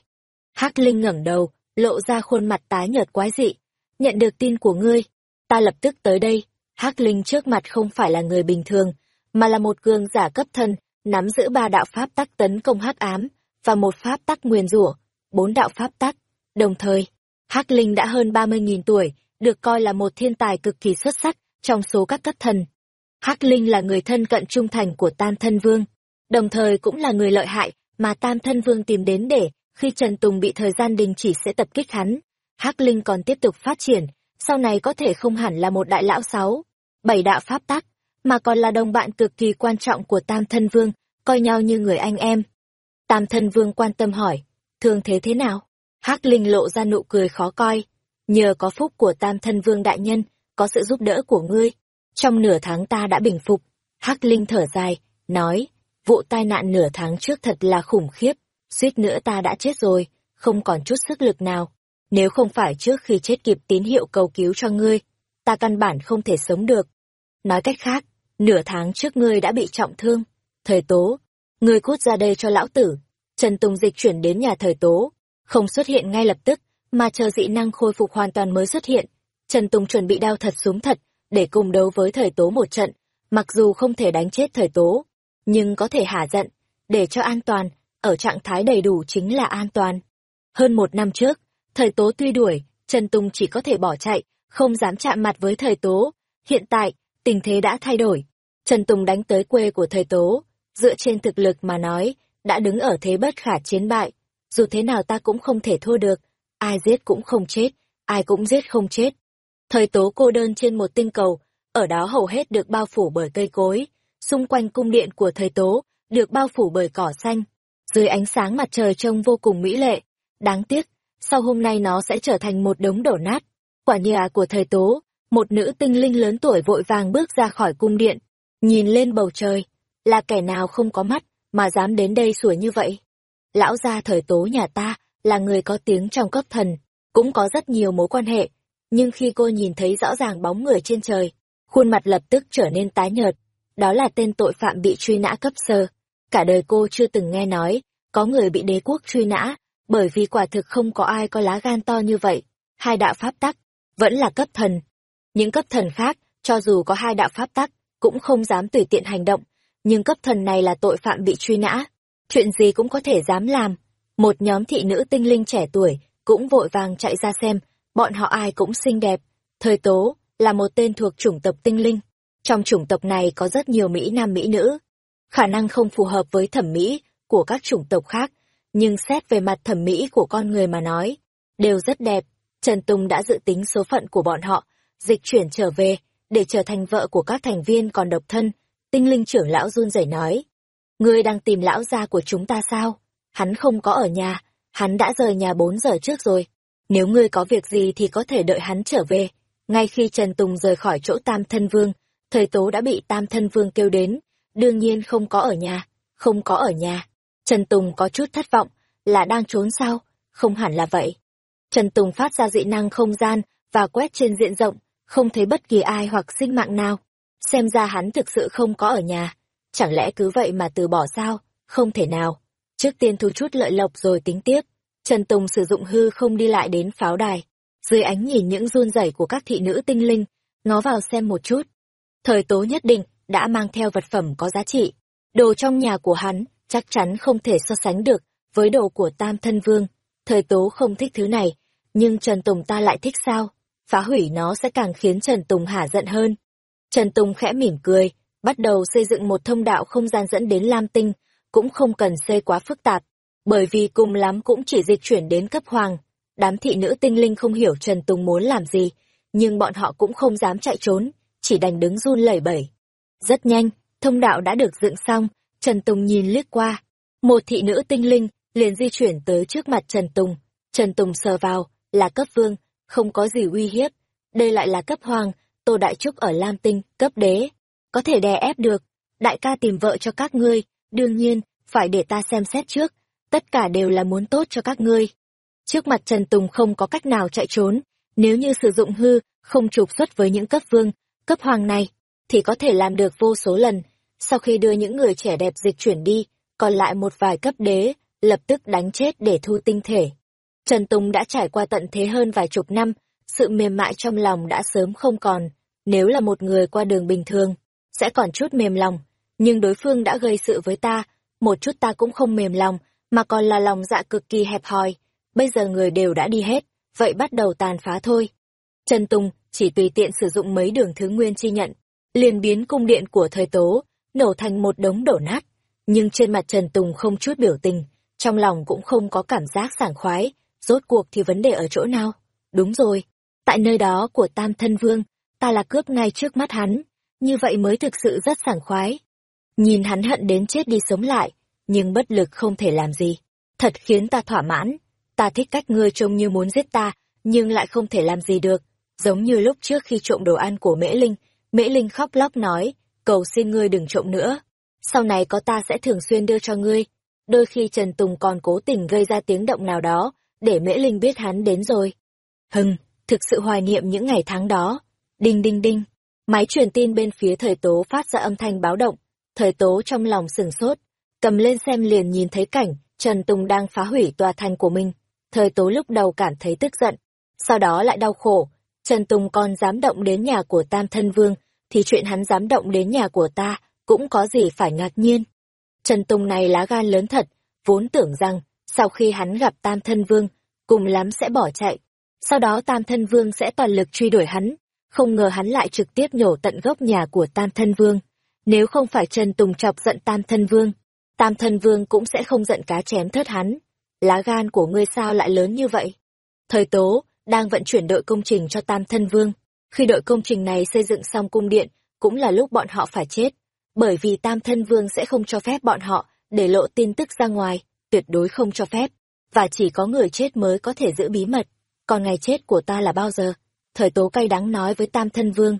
Hắc Linh ngẩng đầu, lộ ra khuôn mặt tái nhợt quái dị nhận được tin của ngươi, ta lập tức tới đây. Hắc Linh trước mặt không phải là người bình thường, mà là một cường giả cấp thân, nắm giữ ba đạo pháp tắc tấn công hắc ám và một pháp tắc nguyền rủa, bốn đạo pháp tắc. Đồng thời, Hắc Linh đã hơn 30.000 tuổi, được coi là một thiên tài cực kỳ xuất sắc trong số các cấp thần. Hắc Linh là người thân cận trung thành của Tam Thân Vương, đồng thời cũng là người lợi hại mà Tam Thân Vương tìm đến để khi Trần Tùng bị thời gian đình chỉ sẽ tập kích hắn. Hắc Linh còn tiếp tục phát triển, sau này có thể không hẳn là một đại lão sáu, bảy đạo pháp tắc, mà còn là đồng bạn cực kỳ quan trọng của Tam Thân Vương, coi nhau như người anh em. Tam Thân Vương quan tâm hỏi, thương thế thế nào? Hắc Linh lộ ra nụ cười khó coi. Nhờ có phúc của tam thân vương đại nhân, có sự giúp đỡ của ngươi. Trong nửa tháng ta đã bình phục. Hắc Linh thở dài, nói, vụ tai nạn nửa tháng trước thật là khủng khiếp. Suýt nữa ta đã chết rồi, không còn chút sức lực nào. Nếu không phải trước khi chết kịp tín hiệu cầu cứu cho ngươi, ta căn bản không thể sống được. Nói cách khác, nửa tháng trước ngươi đã bị trọng thương. Thời tố, ngươi cút ra đây cho lão tử. Trần Tùng dịch chuyển đến nhà thời tố, không xuất hiện ngay lập tức, mà chờ dị năng khôi phục hoàn toàn mới xuất hiện. Trần Tùng chuẩn bị đao thật súng thật, để cùng đấu với thời tố một trận, mặc dù không thể đánh chết thời tố, nhưng có thể hả giận, để cho an toàn, ở trạng thái đầy đủ chính là an toàn. Hơn một năm trước, thời tố tuy đuổi, Trần Tùng chỉ có thể bỏ chạy, không dám chạm mặt với thời tố. Hiện tại, tình thế đã thay đổi. Trần Tùng đánh tới quê của thời tố, dựa trên thực lực mà nói, đã đứng ở thế bất khả chiến bại. Dù thế nào ta cũng không thể thua được, ai giết cũng không chết, ai cũng giết không chết. Thời tố cô đơn trên một tinh cầu, ở đó hầu hết được bao phủ bởi cây cối, xung quanh cung điện của thời tố, được bao phủ bởi cỏ xanh. Dưới ánh sáng mặt trời trông vô cùng mỹ lệ. Đáng tiếc, sau hôm nay nó sẽ trở thành một đống đổ nát. Quả nhà của thời tố, một nữ tinh linh lớn tuổi vội vàng bước ra khỏi cung điện, nhìn lên bầu trời, là kẻ nào không có mắt, mà dám đến đây sủa như vậy. Lão gia thời tố nhà ta, là người có tiếng trong cấp thần, cũng có rất nhiều mối quan hệ, nhưng khi cô nhìn thấy rõ ràng bóng người trên trời, khuôn mặt lập tức trở nên tái nhợt. Đó là tên tội phạm bị truy nã cấp sơ. Cả đời cô chưa từng nghe nói, có người bị đế quốc truy nã, bởi vì quả thực không có ai có lá gan to như vậy. Hai đạo pháp tắc, vẫn là cấp thần. Những cấp thần khác, cho dù có hai đạo pháp tắc, cũng không dám tùy tiện hành động, nhưng cấp thần này là tội phạm bị truy nã. Chuyện gì cũng có thể dám làm. Một nhóm thị nữ tinh linh trẻ tuổi, cũng vội vàng chạy ra xem, bọn họ ai cũng xinh đẹp. Thời tố, là một tên thuộc chủng tộc tinh linh. Trong chủng tộc này có rất nhiều Mỹ nam Mỹ nữ. Khả năng không phù hợp với thẩm mỹ của các chủng tộc khác, nhưng xét về mặt thẩm mỹ của con người mà nói, đều rất đẹp. Trần Tùng đã dự tính số phận của bọn họ, dịch chuyển trở về, để trở thành vợ của các thành viên còn độc thân. Tinh linh trưởng lão run rẩy nói, ngươi đang tìm lão gia của chúng ta sao? Hắn không có ở nhà, hắn đã rời nhà 4 giờ trước rồi. Nếu ngươi có việc gì thì có thể đợi hắn trở về. Ngay khi Trần Tùng rời khỏi chỗ Tam Thân Vương, thời tố đã bị Tam Thân Vương kêu đến, đương nhiên không có ở nhà, không có ở nhà. Trần Tùng có chút thất vọng, là đang trốn sao? Không hẳn là vậy. Trần Tùng phát ra dị năng không gian và quét trên diện rộng, không thấy bất kỳ ai hoặc sinh mạng nào. Xem ra hắn thực sự không có ở nhà. Chẳng lẽ cứ vậy mà từ bỏ sao? Không thể nào. Trước tiên thu chút lợi lộc rồi tính tiếp. Trần Tùng sử dụng hư không đi lại đến pháo đài. Dưới ánh nhìn những run rẩy của các thị nữ tinh linh, ngó vào xem một chút. Thời tố nhất định đã mang theo vật phẩm có giá trị. Đồ trong nhà của hắn chắc chắn không thể so sánh được với đồ của Tam Thân Vương. Thời tố không thích thứ này, nhưng Trần Tùng ta lại thích sao? Phá hủy nó sẽ càng khiến Trần Tùng hả giận hơn. Trần Tùng khẽ mỉm cười, bắt đầu xây dựng một thông đạo không gian dẫn đến Lam Tinh, cũng không cần xây quá phức tạp, bởi vì cùng lắm cũng chỉ dịch chuyển đến cấp hoàng. Đám thị nữ tinh linh không hiểu Trần Tùng muốn làm gì, nhưng bọn họ cũng không dám chạy trốn, chỉ đành đứng run lẩy bẩy. Rất nhanh, thông đạo đã được dựng xong, Trần Tùng nhìn liếc qua. Một thị nữ tinh linh liền di chuyển tới trước mặt Trần Tùng. Trần Tùng sờ vào, là cấp vương, không có gì uy hiếp. Đây lại là cấp hoàng, Tô Đại Trúc ở Lam Tinh, cấp đế. Có thể đè ép được. Đại ca tìm vợ cho các ngươi, đương nhiên, phải để ta xem xét trước. Tất cả đều là muốn tốt cho các ngươi. Trước mặt Trần Tùng không có cách nào chạy trốn. Nếu như sử dụng hư, không trục xuất với những cấp vương, cấp hoàng này, thì có thể làm được vô số lần. Sau khi đưa những người trẻ đẹp dịch chuyển đi, còn lại một vài cấp đế, lập tức đánh chết để thu tinh thể. Trần Tùng đã trải qua tận thế hơn vài chục năm, sự mềm mại trong lòng đã sớm không còn. Nếu là một người qua đường bình thường, sẽ còn chút mềm lòng. Nhưng đối phương đã gây sự với ta, một chút ta cũng không mềm lòng, mà còn là lòng dạ cực kỳ hẹp hòi. Bây giờ người đều đã đi hết, vậy bắt đầu tàn phá thôi. Trần Tùng chỉ tùy tiện sử dụng mấy đường thứ nguyên chi nhận, liền biến cung điện của thời tố, nổ thành một đống đổ nát. Nhưng trên mặt Trần Tùng không chút biểu tình, trong lòng cũng không có cảm giác sảng khoái, rốt cuộc thì vấn đề ở chỗ nào? Đúng rồi, tại nơi đó của Tam Thân Vương, ta là cướp ngay trước mắt hắn, như vậy mới thực sự rất sảng khoái. Nhìn hắn hận đến chết đi sống lại, nhưng bất lực không thể làm gì. thật khiến ta thỏa mãn. Ta thích cách ngươi trông như muốn giết ta, nhưng lại không thể làm gì được. Giống như lúc trước khi trộm đồ ăn của Mễ Linh, Mễ Linh khóc lóc nói, cầu xin ngươi đừng trộm nữa. Sau này có ta sẽ thường xuyên đưa cho ngươi. Đôi khi Trần Tùng còn cố tình gây ra tiếng động nào đó, để Mễ Linh biết hắn đến rồi. Hừng, thực sự hoài niệm những ngày tháng đó. Đinh đinh đinh, máy truyền tin bên phía thời tố phát ra âm thanh báo động. Thời tố trong lòng sửng sốt, cầm lên xem liền nhìn thấy cảnh Trần Tùng đang phá hủy tòa thành của mình. Thời tố lúc đầu cảm thấy tức giận, sau đó lại đau khổ. Trần Tùng còn dám động đến nhà của Tam Thân Vương, thì chuyện hắn dám động đến nhà của ta cũng có gì phải ngạc nhiên. Trần Tùng này lá gan lớn thật, vốn tưởng rằng sau khi hắn gặp Tam Thân Vương, cùng lắm sẽ bỏ chạy. Sau đó Tam Thân Vương sẽ toàn lực truy đuổi hắn, không ngờ hắn lại trực tiếp nhổ tận gốc nhà của Tam Thân Vương. Nếu không phải Trần Tùng chọc giận Tam Thân Vương, Tam Thân Vương cũng sẽ không giận cá chém thớt hắn. Lá gan của ngươi sao lại lớn như vậy? Thời tố, đang vận chuyển đội công trình cho Tam Thân Vương. Khi đội công trình này xây dựng xong cung điện, cũng là lúc bọn họ phải chết. Bởi vì Tam Thân Vương sẽ không cho phép bọn họ để lộ tin tức ra ngoài, tuyệt đối không cho phép. Và chỉ có người chết mới có thể giữ bí mật. Còn ngày chết của ta là bao giờ? Thời tố cay đắng nói với Tam Thân Vương.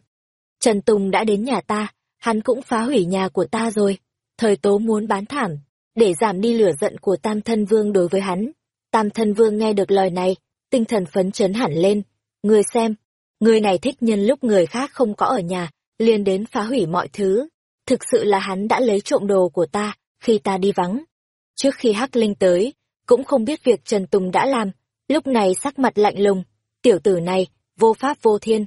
Trần Tùng đã đến nhà ta, hắn cũng phá hủy nhà của ta rồi. Thời tố muốn bán thảm, để giảm đi lửa giận của Tam Thân Vương đối với hắn. Tam Thân Vương nghe được lời này, tinh thần phấn chấn hẳn lên. Người xem, người này thích nhân lúc người khác không có ở nhà, liền đến phá hủy mọi thứ. Thực sự là hắn đã lấy trộm đồ của ta, khi ta đi vắng. Trước khi Hắc Linh tới, cũng không biết việc Trần Tùng đã làm, lúc này sắc mặt lạnh lùng. Tiểu tử này, vô pháp vô thiên,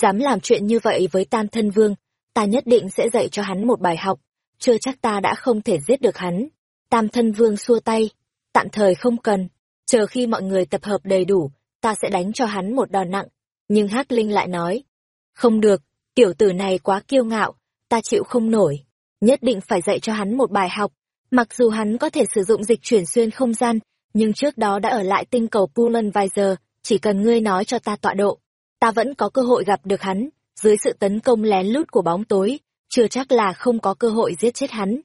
dám làm chuyện như vậy với Tam Thân Vương, ta nhất định sẽ dạy cho hắn một bài học, chưa chắc ta đã không thể giết được hắn. Tam Thân Vương xua tay, tạm thời không cần, chờ khi mọi người tập hợp đầy đủ, ta sẽ đánh cho hắn một đòn nặng. Nhưng Hắc Linh lại nói, không được, tiểu tử này quá kiêu ngạo, ta chịu không nổi, nhất định phải dạy cho hắn một bài học. Mặc dù hắn có thể sử dụng dịch chuyển xuyên không gian, nhưng trước đó đã ở lại tinh cầu Pullman vài giờ, chỉ cần ngươi nói cho ta tọa độ, ta vẫn có cơ hội gặp được hắn, dưới sự tấn công lén lút của bóng tối, chưa chắc là không có cơ hội giết chết hắn.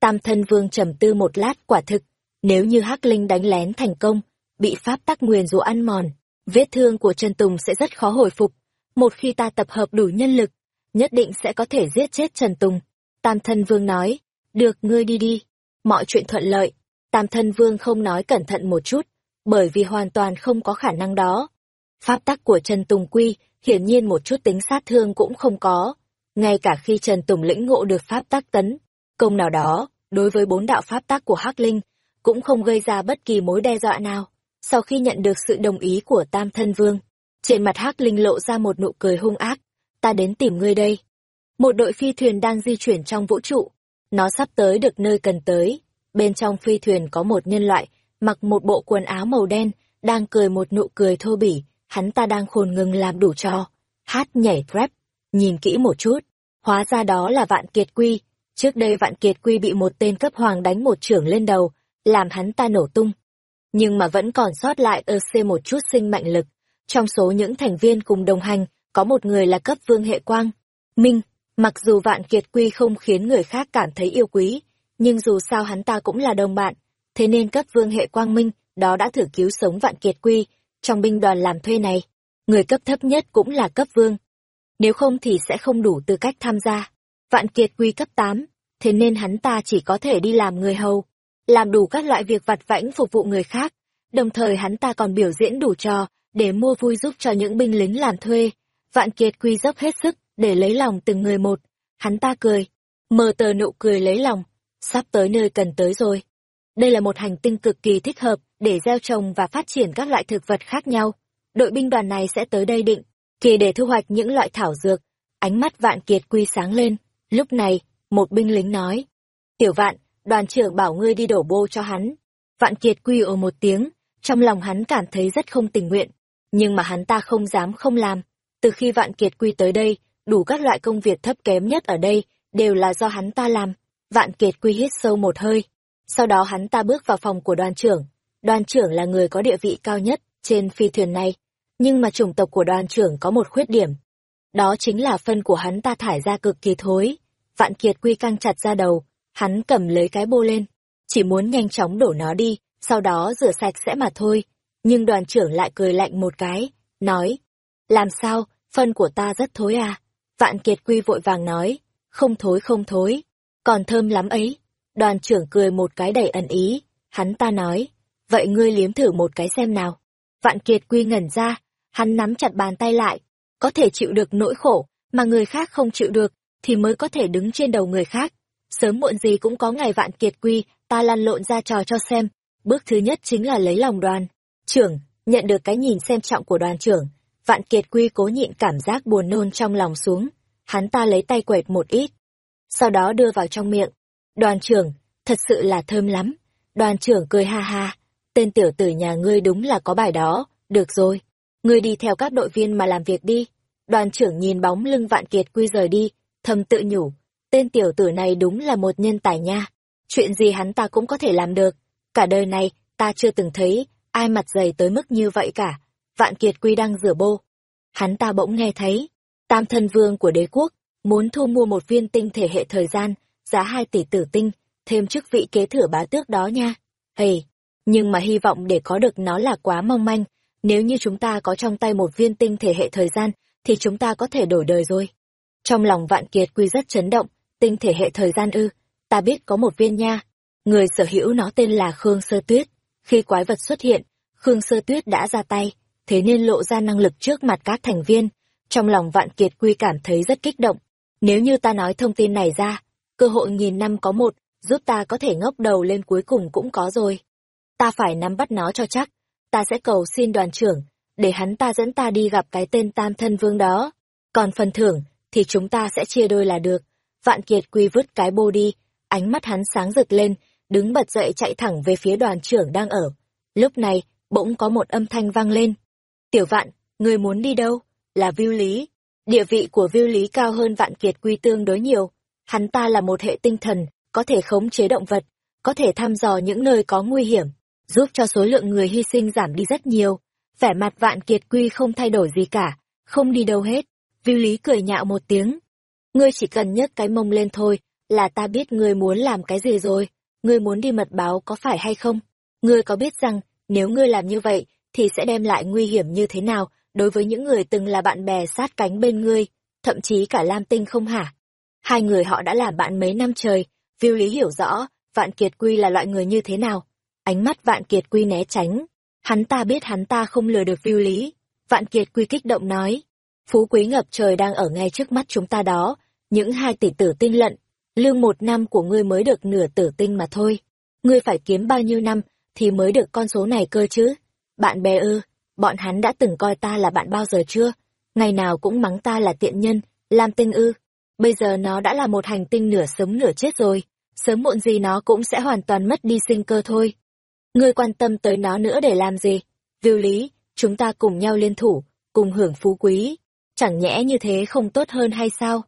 Tam thân vương trầm tư một lát quả thực, nếu như Hắc Linh đánh lén thành công, bị pháp tắc nguyền rủa ăn mòn, vết thương của Trần Tùng sẽ rất khó hồi phục. Một khi ta tập hợp đủ nhân lực, nhất định sẽ có thể giết chết Trần Tùng. Tam thân vương nói, được ngươi đi đi, mọi chuyện thuận lợi. Tam thân vương không nói cẩn thận một chút, bởi vì hoàn toàn không có khả năng đó. Pháp tắc của Trần Tùng Quy hiển nhiên một chút tính sát thương cũng không có. Ngay cả khi Trần Tùng lĩnh ngộ được pháp tác tấn, công nào đó, đối với bốn đạo pháp tác của Hắc Linh, cũng không gây ra bất kỳ mối đe dọa nào. Sau khi nhận được sự đồng ý của Tam Thân Vương, trên mặt Hắc Linh lộ ra một nụ cười hung ác, ta đến tìm ngươi đây. Một đội phi thuyền đang di chuyển trong vũ trụ, nó sắp tới được nơi cần tới. Bên trong phi thuyền có một nhân loại, mặc một bộ quần áo màu đen, đang cười một nụ cười thô bỉ, hắn ta đang khôn ngừng làm đủ trò, hát nhảy rap, nhìn kỹ một chút, hóa ra đó là Vạn Kiệt Quy. Trước đây Vạn Kiệt Quy bị một tên cấp hoàng đánh một trưởng lên đầu, làm hắn ta nổ tung. Nhưng mà vẫn còn sót lại ơ c một chút sinh mạnh lực. Trong số những thành viên cùng đồng hành, có một người là cấp vương hệ quang. Minh, mặc dù Vạn Kiệt Quy không khiến người khác cảm thấy yêu quý, nhưng dù sao hắn ta cũng là đồng bạn, thế nên cấp vương hệ quang minh, đó đã thử cứu sống Vạn Kiệt Quy, trong binh đoàn làm thuê này, người cấp thấp nhất cũng là cấp vương. Nếu không thì sẽ không đủ tư cách tham gia. Vạn Kiệt Quy cấp 8, thế nên hắn ta chỉ có thể đi làm người hầu, làm đủ các loại việc vặt vãnh phục vụ người khác, đồng thời hắn ta còn biểu diễn đủ trò để mua vui giúp cho những binh lính làm thuê. Vạn Kiệt Quy dốc hết sức để lấy lòng từng người một. Hắn ta cười, mờ tờ nụ cười lấy lòng, sắp tới nơi cần tới rồi. Đây là một hành tinh cực kỳ thích hợp để gieo trồng và phát triển các loại thực vật khác nhau. Đội binh đoàn này sẽ tới đây định, kỳ để thu hoạch những loại thảo dược. Ánh mắt vạn kiệt quy sáng lên. Lúc này, một binh lính nói. Tiểu vạn, đoàn trưởng bảo ngươi đi đổ bô cho hắn. Vạn kiệt quy ở một tiếng, trong lòng hắn cảm thấy rất không tình nguyện. Nhưng mà hắn ta không dám không làm. Từ khi vạn kiệt quy tới đây, đủ các loại công việc thấp kém nhất ở đây, đều là do hắn ta làm. Vạn kiệt quy hít sâu một hơi, sau đó hắn ta bước vào phòng của đoàn trưởng. Đoàn trưởng là người có địa vị cao nhất trên phi thuyền này. Nhưng mà chủng tộc của đoàn trưởng có một khuyết điểm. Đó chính là phân của hắn ta thải ra cực kỳ thối. Vạn Kiệt quy căng chặt ra đầu, hắn cầm lấy cái bô lên. Chỉ muốn nhanh chóng đổ nó đi, sau đó rửa sạch sẽ mà thôi. Nhưng đoàn trưởng lại cười lạnh một cái, nói, làm sao, phân của ta rất thối à? Vạn Kiệt Quy vội vàng nói, không thối không thối, còn thơm lắm ấy. Đoàn trưởng cười một cái đầy ẩn ý, hắn ta nói, vậy ngươi liếm thử một cái xem nào. Vạn Kiệt Quy ngẩn ra, hắn nắm chặt bàn tay lại, có thể chịu được nỗi khổ, mà người khác không chịu được, thì mới có thể đứng trên đầu người khác. Sớm muộn gì cũng có ngày Vạn Kiệt Quy, ta lăn lộn ra trò cho xem. Bước thứ nhất chính là lấy lòng đoàn. Trưởng, nhận được cái nhìn xem trọng của đoàn trưởng, Vạn Kiệt Quy cố nhịn cảm giác buồn nôn trong lòng xuống, hắn ta lấy tay quẹt một ít, sau đó đưa vào trong miệng. Đoàn trưởng, thật sự là thơm lắm. Đoàn trưởng cười ha ha, tên tiểu tử nhà ngươi đúng là có bài đó, được rồi. Ngươi đi theo các đội viên mà làm việc đi. Đoàn trưởng nhìn bóng lưng Vạn Kiệt Quy rời đi, thầm tự nhủ, tên tiểu tử này đúng là một nhân tài nha. Chuyện gì hắn ta cũng có thể làm được. Cả đời này, ta chưa từng thấy ai mặt dày tới mức như vậy cả. Vạn Kiệt Quy đang rửa bô. Hắn ta bỗng nghe thấy, tam thân vương của đế quốc, muốn thu mua một viên tinh thể hệ thời gian, giá hai tỷ tử tinh, thêm chức vị kế thừa bá tước đó nha. Hề, nhưng mà hy vọng để có được nó là quá mong manh, nếu như chúng ta có trong tay một viên tinh thể hệ thời gian, thì chúng ta có thể đổi đời rồi. Trong lòng vạn kiệt quy rất chấn động, tinh thể hệ thời gian ư, ta biết có một viên nha. Người sở hữu nó tên là Khương Sơ Tuyết. Khi quái vật xuất hiện, Khương Sơ Tuyết đã ra tay, thế nên lộ ra năng lực trước mặt các thành viên. Trong lòng vạn kiệt quy cảm thấy rất kích động. Nếu như ta nói thông tin này ra, cơ hội nghìn năm có một, giúp ta có thể ngóc đầu lên cuối cùng cũng có rồi. Ta phải nắm bắt nó cho chắc, ta sẽ cầu xin đoàn trưởng, để hắn ta dẫn ta đi gặp cái tên tam thân vương đó. Còn phần thưởng, thì chúng ta sẽ chia đôi là được. Vạn Kiệt Quy vứt cái bô đi, ánh mắt hắn sáng rực lên, đứng bật dậy chạy thẳng về phía đoàn trưởng đang ở. Lúc này, bỗng có một âm thanh vang lên. Tiểu vạn, người muốn đi đâu? Là Viu Lý. Địa vị của Viu Lý cao hơn Vạn Kiệt Quy tương đối nhiều. Hắn ta là một hệ tinh thần, có thể khống chế động vật, có thể thăm dò những nơi có nguy hiểm, giúp cho số lượng người hy sinh giảm đi rất nhiều. Vẻ mặt Vạn Kiệt Quy không thay đổi gì cả, không đi đâu hết. Viu Lý cười nhạo một tiếng. Ngươi chỉ cần nhấc cái mông lên thôi, là ta biết ngươi muốn làm cái gì rồi. Ngươi muốn đi mật báo có phải hay không? Ngươi có biết rằng, nếu ngươi làm như vậy, thì sẽ đem lại nguy hiểm như thế nào đối với những người từng là bạn bè sát cánh bên ngươi, thậm chí cả Lam Tinh không hả? Hai người họ đã làm bạn mấy năm trời, Viu Lý hiểu rõ, Vạn Kiệt Quy là loại người như thế nào. Ánh mắt Vạn Kiệt Quy né tránh, hắn ta biết hắn ta không lừa được Viu Lý. Vạn Kiệt Quy kích động nói, phú quý ngập trời đang ở ngay trước mắt chúng ta đó, những hai tỷ tử tinh lận, lương một năm của ngươi mới được nửa tử tinh mà thôi. Ngươi phải kiếm bao nhiêu năm thì mới được con số này cơ chứ? Bạn bè ư, bọn hắn đã từng coi ta là bạn bao giờ chưa? Ngày nào cũng mắng ta là tiện nhân, làm tinh ư. Bây giờ nó đã là một hành tinh nửa sống nửa chết rồi, sớm muộn gì nó cũng sẽ hoàn toàn mất đi sinh cơ thôi. Ngươi quan tâm tới nó nữa để làm gì? Viu lý, chúng ta cùng nhau liên thủ, cùng hưởng phú quý. Chẳng nhẽ như thế không tốt hơn hay sao?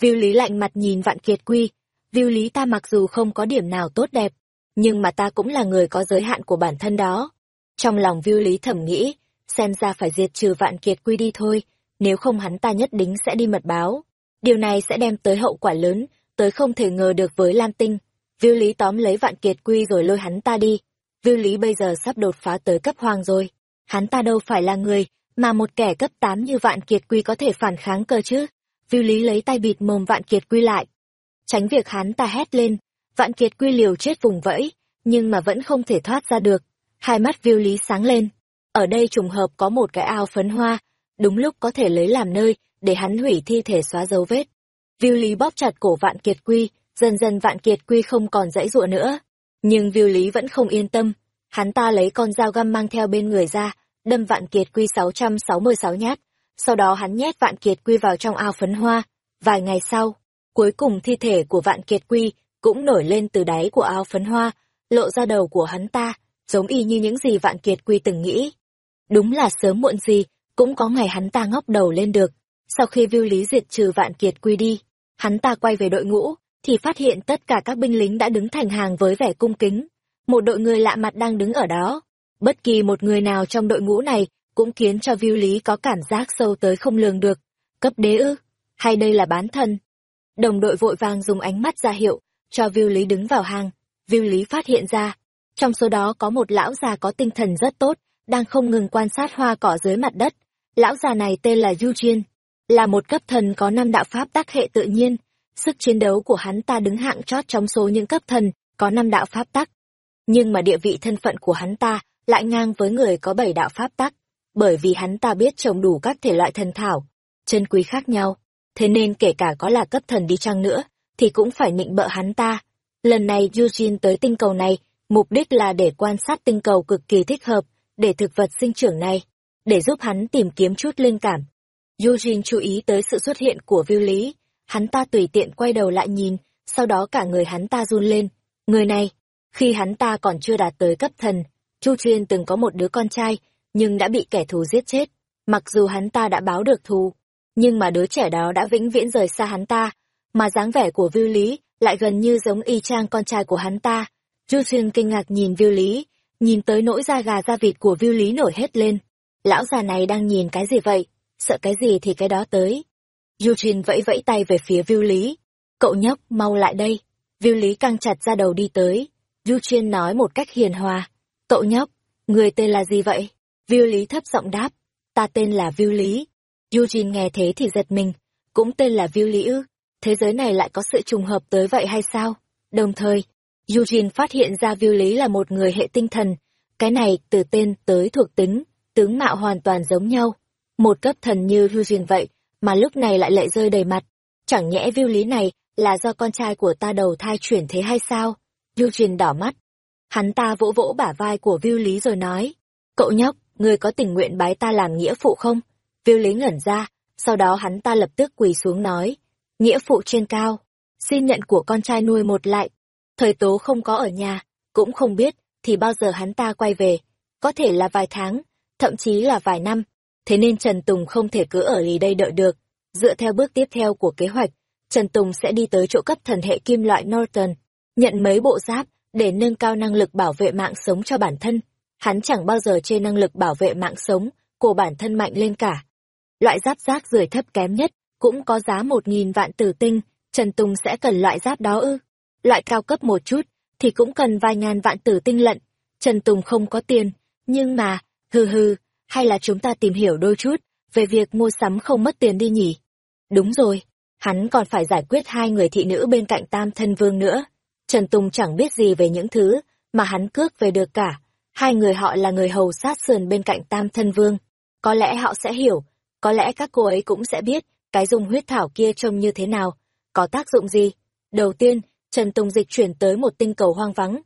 Viu lý lạnh mặt nhìn vạn kiệt quy. Viu lý ta mặc dù không có điểm nào tốt đẹp, nhưng mà ta cũng là người có giới hạn của bản thân đó. Trong lòng Viu Lý thẩm nghĩ, xem ra phải diệt trừ vạn kiệt quy đi thôi, nếu không hắn ta nhất định sẽ đi mật báo. Điều này sẽ đem tới hậu quả lớn, tới không thể ngờ được với Lam Tinh. Viu Lý tóm lấy vạn kiệt quy rồi lôi hắn ta đi. Vưu Lý bây giờ sắp đột phá tới cấp hoàng rồi. Hắn ta đâu phải là người, mà một kẻ cấp 8 như vạn kiệt quy có thể phản kháng cơ chứ. Vưu Lý lấy tay bịt mồm vạn kiệt quy lại. Tránh việc hắn ta hét lên, vạn kiệt quy liều chết vùng vẫy, nhưng mà vẫn không thể thoát ra được hai mắt Vưu lý sáng lên. Ở đây trùng hợp có một cái ao phấn hoa, đúng lúc có thể lấy làm nơi để hắn hủy thi thể xóa dấu vết. Vưu lý bóp chặt cổ vạn kiệt quy, dần dần vạn kiệt quy không còn dãy dụa nữa. Nhưng viu lý vẫn không yên tâm, hắn ta lấy con dao găm mang theo bên người ra, đâm vạn kiệt quy 666 nhát. Sau đó hắn nhét vạn kiệt quy vào trong ao phấn hoa. Vài ngày sau, cuối cùng thi thể của vạn kiệt quy cũng nổi lên từ đáy của ao phấn hoa, lộ ra đầu của hắn ta giống y như những gì Vạn Kiệt Quy từng nghĩ. Đúng là sớm muộn gì, cũng có ngày hắn ta ngóc đầu lên được. Sau khi Viu Lý diệt trừ Vạn Kiệt Quy đi, hắn ta quay về đội ngũ, thì phát hiện tất cả các binh lính đã đứng thành hàng với vẻ cung kính. Một đội người lạ mặt đang đứng ở đó. Bất kỳ một người nào trong đội ngũ này cũng khiến cho Viu Lý có cảm giác sâu tới không lường được. Cấp đế ư? Hay đây là bán thân? Đồng đội vội vàng dùng ánh mắt ra hiệu, cho Viu Lý đứng vào hàng. Viu Lý phát hiện ra, Trong số đó có một lão già có tinh thần rất tốt, đang không ngừng quan sát hoa cỏ dưới mặt đất. Lão già này tên là Yu Eugene, là một cấp thần có năm đạo pháp tác hệ tự nhiên. Sức chiến đấu của hắn ta đứng hạng chót trong số những cấp thần có năm đạo pháp tắc. Nhưng mà địa vị thân phận của hắn ta lại ngang với người có bảy đạo pháp tắc, bởi vì hắn ta biết trồng đủ các thể loại thần thảo, chân quý khác nhau, thế nên kể cả có là cấp thần đi chăng nữa, thì cũng phải nịnh bợ hắn ta. Lần này Eugene tới tinh cầu này, mục đích là để quan sát tinh cầu cực kỳ thích hợp, để thực vật sinh trưởng này, để giúp hắn tìm kiếm chút linh cảm. Eugene chú ý tới sự xuất hiện của viu lý, hắn ta tùy tiện quay đầu lại nhìn, sau đó cả người hắn ta run lên. Người này, khi hắn ta còn chưa đạt tới cấp thần, Chu Chuyên từng có một đứa con trai, nhưng đã bị kẻ thù giết chết. Mặc dù hắn ta đã báo được thù, nhưng mà đứa trẻ đó đã vĩnh viễn rời xa hắn ta, mà dáng vẻ của Viu Lý lại gần như giống y chang con trai của hắn ta. Chu Chuyên kinh ngạc nhìn Viu Lý, nhìn tới nỗi da gà da vịt của Viu Lý nổi hết lên. Lão già này đang nhìn cái gì vậy? Sợ cái gì thì cái đó tới. Eugene vẫy vẫy tay về phía Viu Lý. Cậu nhóc, mau lại đây. Viu Lý căng chặt ra đầu đi tới. Eugene nói một cách hiền hòa. Cậu nhóc, người tên là gì vậy? Viu Lý thấp giọng đáp. Ta tên là Viu Lý. Eugene nghe thế thì giật mình. Cũng tên là Viu Lý ư? Thế giới này lại có sự trùng hợp tới vậy hay sao? Đồng thời, Eugene phát hiện ra Viu Lý là một người hệ tinh thần. Cái này từ tên tới thuộc tính, tướng mạo hoàn toàn giống nhau. Một cấp thần như Eugene vậy, mà lúc này lại lệ rơi đầy mặt. Chẳng nhẽ Viu Lý này là do con trai của ta đầu thai chuyển thế hay sao? Eugene đỏ mắt. Hắn ta vỗ vỗ bả vai của Viu Lý rồi nói. Cậu nhóc, ngươi có tình nguyện bái ta làm nghĩa phụ không? Viu Lý ngẩn ra, sau đó hắn ta lập tức quỳ xuống nói. Nghĩa phụ trên cao, xin nhận của con trai nuôi một lại. Thời tố không có ở nhà, cũng không biết, thì bao giờ hắn ta quay về. Có thể là vài tháng, thậm chí là vài năm. Thế nên Trần Tùng không thể cứ ở lì đây đợi được. Dựa theo bước tiếp theo của kế hoạch, Trần Tùng sẽ đi tới chỗ cấp thần hệ kim loại Norton, nhận mấy bộ giáp để nâng cao năng lực bảo vệ mạng sống cho bản thân. Hắn chẳng bao giờ chê năng lực bảo vệ mạng sống của bản thân mạnh lên cả. Loại giáp rác rưởi thấp kém nhất cũng có giá một nghìn vạn tử tinh, Trần Tùng sẽ cần loại giáp đó ư. Loại cao cấp một chút thì cũng cần vài ngàn vạn tử tinh lận. Trần Tùng không có tiền, nhưng mà, hừ hừ, hay là chúng ta tìm hiểu đôi chút về việc mua sắm không mất tiền đi nhỉ? Đúng rồi, hắn còn phải giải quyết hai người thị nữ bên cạnh tam thân vương nữa. Trần Tùng chẳng biết gì về những thứ mà hắn cướp về được cả. Hai người họ là người hầu sát sườn bên cạnh tam thân vương. Có lẽ họ sẽ hiểu, có lẽ các cô ấy cũng sẽ biết cái dùng huyết thảo kia trông như thế nào, có tác dụng gì. Đầu tiên, Trần Tùng dịch chuyển tới một tinh cầu hoang vắng.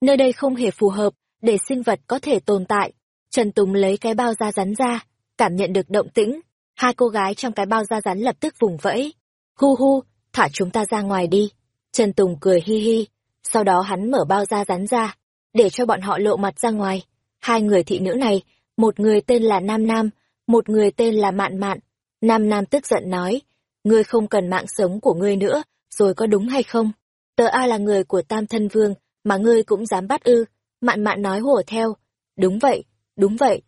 Nơi đây không hề phù hợp để sinh vật có thể tồn tại. Trần Tùng lấy cái bao da rắn ra, cảm nhận được động tĩnh. Hai cô gái trong cái bao da rắn lập tức vùng vẫy. Hu hu, thả chúng ta ra ngoài đi. Trần Tùng cười hi hi, sau đó hắn mở bao da rắn ra, để cho bọn họ lộ mặt ra ngoài. Hai người thị nữ này, một người tên là Nam Nam, một người tên là Mạn Mạn. Nam Nam tức giận nói, ngươi không cần mạng sống của ngươi nữa, rồi có đúng hay không? Tờ A là người của Tam Thân Vương, mà ngươi cũng dám bắt ư. Mạn Mạn nói hùa theo. Đúng vậy, đúng vậy.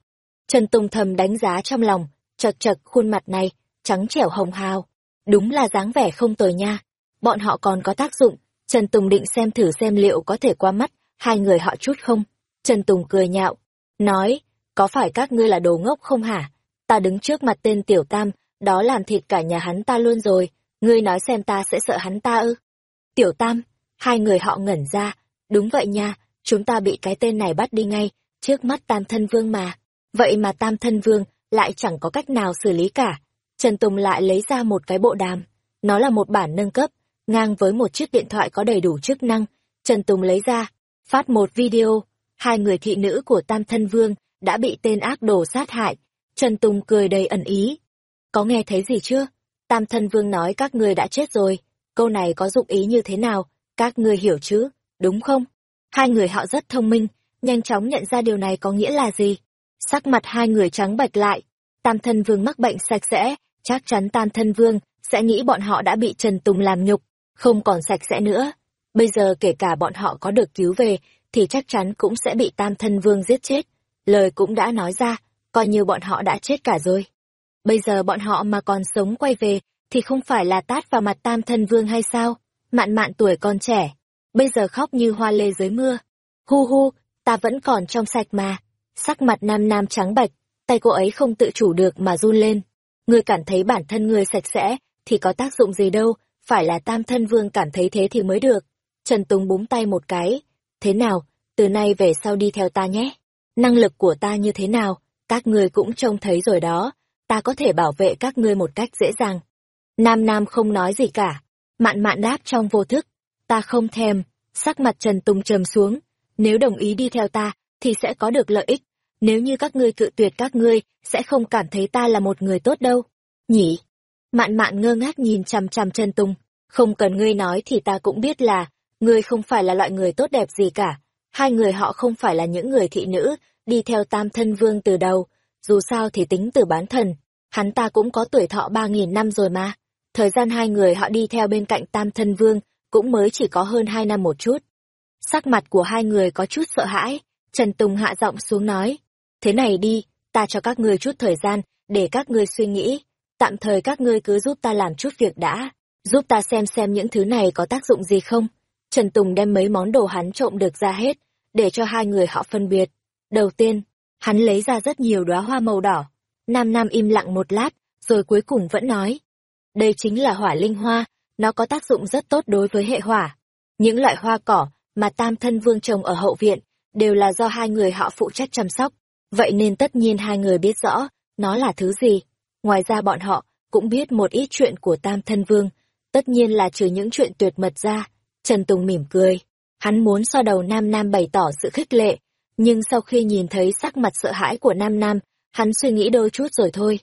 Trần Tùng thầm đánh giá trong lòng, chật chật khuôn mặt này, trắng trẻo hồng hào. Đúng là dáng vẻ không tồi nha bọn họ còn có tác dụng, Trần Tùng định xem thử xem liệu có thể qua mắt hai người họ chút không. Trần Tùng cười nhạo, nói, có phải các ngươi là đồ ngốc không hả? Ta đứng trước mặt tên Tiểu Tam, đó làm thịt cả nhà hắn ta luôn rồi, ngươi nói xem ta sẽ sợ hắn ta ư? Tiểu Tam, hai người họ ngẩn ra, đúng vậy nha, chúng ta bị cái tên này bắt đi ngay, trước mắt Tam Thân Vương mà. Vậy mà Tam Thân Vương lại chẳng có cách nào xử lý cả. Trần Tùng lại lấy ra một cái bộ đàm, nó là một bản nâng cấp, ngang với một chiếc điện thoại có đầy đủ chức năng, Trần Tùng lấy ra, phát một video, hai người thị nữ của Tam Thân Vương đã bị tên ác đồ sát hại. Trần Tùng cười đầy ẩn ý. Có nghe thấy gì chưa? Tam Thân Vương nói các ngươi đã chết rồi. Câu này có dụng ý như thế nào? Các ngươi hiểu chứ? Đúng không? Hai người họ rất thông minh, nhanh chóng nhận ra điều này có nghĩa là gì. Sắc mặt hai người trắng bạch lại. Tam Thân Vương mắc bệnh sạch sẽ, chắc chắn Tam Thân Vương sẽ nghĩ bọn họ đã bị Trần Tùng làm nhục không còn sạch sẽ nữa. Bây giờ kể cả bọn họ có được cứu về, thì chắc chắn cũng sẽ bị tam thân vương giết chết. Lời cũng đã nói ra, coi như bọn họ đã chết cả rồi. Bây giờ bọn họ mà còn sống quay về, thì không phải là tát vào mặt tam thân vương hay sao? Mạn mạn tuổi còn trẻ, bây giờ khóc như hoa lê dưới mưa. Hu hu, ta vẫn còn trong sạch mà. Sắc mặt nam nam trắng bạch, tay cô ấy không tự chủ được mà run lên. Ngươi cảm thấy bản thân ngươi sạch sẽ, thì có tác dụng gì đâu, phải là tam thân vương cảm thấy thế thì mới được. Trần Tùng búng tay một cái. Thế nào, từ nay về sau đi theo ta nhé. Năng lực của ta như thế nào, các ngươi cũng trông thấy rồi đó, ta có thể bảo vệ các ngươi một cách dễ dàng. Nam Nam không nói gì cả, mạn mạn đáp trong vô thức, ta không thèm, sắc mặt Trần Tùng trầm xuống, nếu đồng ý đi theo ta, thì sẽ có được lợi ích, nếu như các ngươi cự tuyệt các ngươi, sẽ không cảm thấy ta là một người tốt đâu. Nhỉ? Mạn mạn ngơ ngác nhìn chằm chằm chân Tùng, không cần ngươi nói thì ta cũng biết là, ngươi không phải là loại người tốt đẹp gì cả, hai người họ không phải là những người thị nữ, đi theo tam thân vương từ đầu, dù sao thì tính từ bán thần, hắn ta cũng có tuổi thọ ba nghìn năm rồi mà. Thời gian hai người họ đi theo bên cạnh tam thân vương cũng mới chỉ có hơn hai năm một chút. Sắc mặt của hai người có chút sợ hãi, Trần Tùng hạ giọng xuống nói, thế này đi, ta cho các ngươi chút thời gian, để các ngươi suy nghĩ, tạm thời các ngươi cứ giúp ta làm chút việc đã, giúp ta xem xem những thứ này có tác dụng gì không. Trần Tùng đem mấy món đồ hắn trộm được ra hết, để cho hai người họ phân biệt. Đầu tiên, hắn lấy ra rất nhiều đóa hoa màu đỏ. Nam Nam im lặng một lát, rồi cuối cùng vẫn nói. Đây chính là hỏa linh hoa, nó có tác dụng rất tốt đối với hệ hỏa. Những loại hoa cỏ mà Tam Thân Vương chồng ở hậu viện đều là do hai người họ phụ trách chăm sóc. Vậy nên tất nhiên hai người biết rõ nó là thứ gì. Ngoài ra bọn họ cũng biết một ít chuyện của Tam Thân Vương, tất nhiên là trừ những chuyện tuyệt mật ra. Trần Tùng mỉm cười. Hắn muốn so đầu Nam Nam bày tỏ sự khích lệ, nhưng sau khi nhìn thấy sắc mặt sợ hãi của Nam Nam, hắn suy nghĩ đôi chút rồi thôi.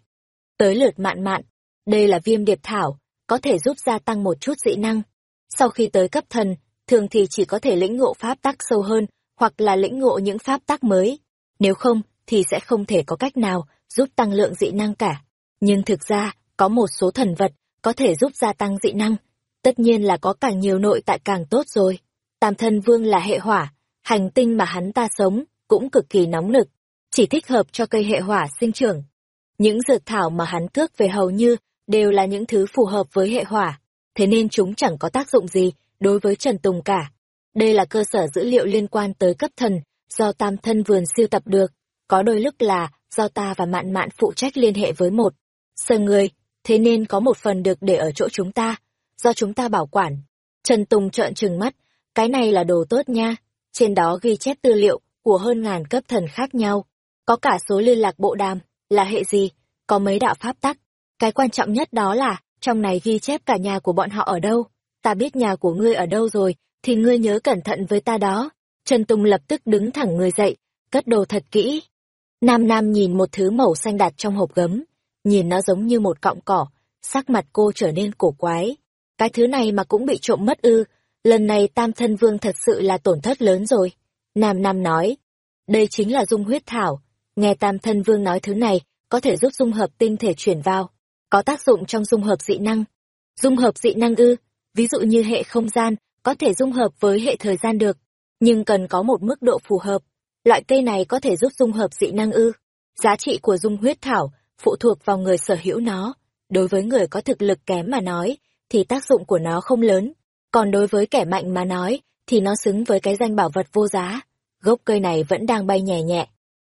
Tới lượt mạn mạn, đây là viêm điệp thảo, có thể giúp gia tăng một chút dị năng. Sau khi tới cấp thần, thường thì chỉ có thể lĩnh ngộ pháp tắc sâu hơn, hoặc là lĩnh ngộ những pháp tắc mới. Nếu không, thì sẽ không thể có cách nào giúp tăng lượng dị năng cả. Nhưng thực ra, có một số thần vật có thể giúp gia tăng dị năng. Tất nhiên là có càng nhiều nội tại càng tốt rồi. Tam thân vương là hệ hỏa, hành tinh mà hắn ta sống cũng cực kỳ nóng nực, chỉ thích hợp cho cây hệ hỏa sinh trưởng. Những dược thảo mà hắn cước về hầu như đều là những thứ phù hợp với hệ hỏa, thế nên chúng chẳng có tác dụng gì đối với Trần Tùng cả. Đây là cơ sở dữ liệu liên quan tới cấp thần, do tam thân vườn siêu tập được, có đôi lúc là do ta và mạn mạn phụ trách liên hệ với một sơ người, thế nên có một phần được để ở chỗ chúng ta, do chúng ta bảo quản. Trần Tùng trợn trừng mắt, cái này là đồ tốt nha, trên đó ghi chép tư liệu của hơn ngàn cấp thần khác nhau, có cả số liên lạc bộ đàm, là hệ gì, có mấy đạo pháp tắc. Cái quan trọng nhất đó là, trong này ghi chép cả nhà của bọn họ ở đâu. Ta biết nhà của ngươi ở đâu rồi, thì ngươi nhớ cẩn thận với ta đó. Trần Tùng lập tức đứng thẳng người dậy, cất đồ thật kỹ. Nam Nam nhìn một thứ màu xanh đặt trong hộp gấm, nhìn nó giống như một cọng cỏ, sắc mặt cô trở nên cổ quái. Cái thứ này mà cũng bị trộm mất ư, lần này Tam Thân Vương thật sự là tổn thất lớn rồi. Nam Nam nói, đây chính là dung huyết thảo, nghe Tam Thân Vương nói thứ này, có thể giúp dung hợp tinh thể chuyển vào, có tác dụng trong dung hợp dị năng. Dung hợp dị năng ư, ví dụ như hệ không gian, có thể dung hợp với hệ thời gian được, nhưng cần có một mức độ phù hợp. Loại cây này có thể giúp dung hợp dị năng ư. Giá trị của dung huyết thảo phụ thuộc vào người sở hữu nó. Đối với người có thực lực kém mà nói, thì tác dụng của nó không lớn. Còn đối với kẻ mạnh mà nói, thì nó xứng với cái danh bảo vật vô giá. Gốc cây này vẫn đang bay nhẹ nhẹ.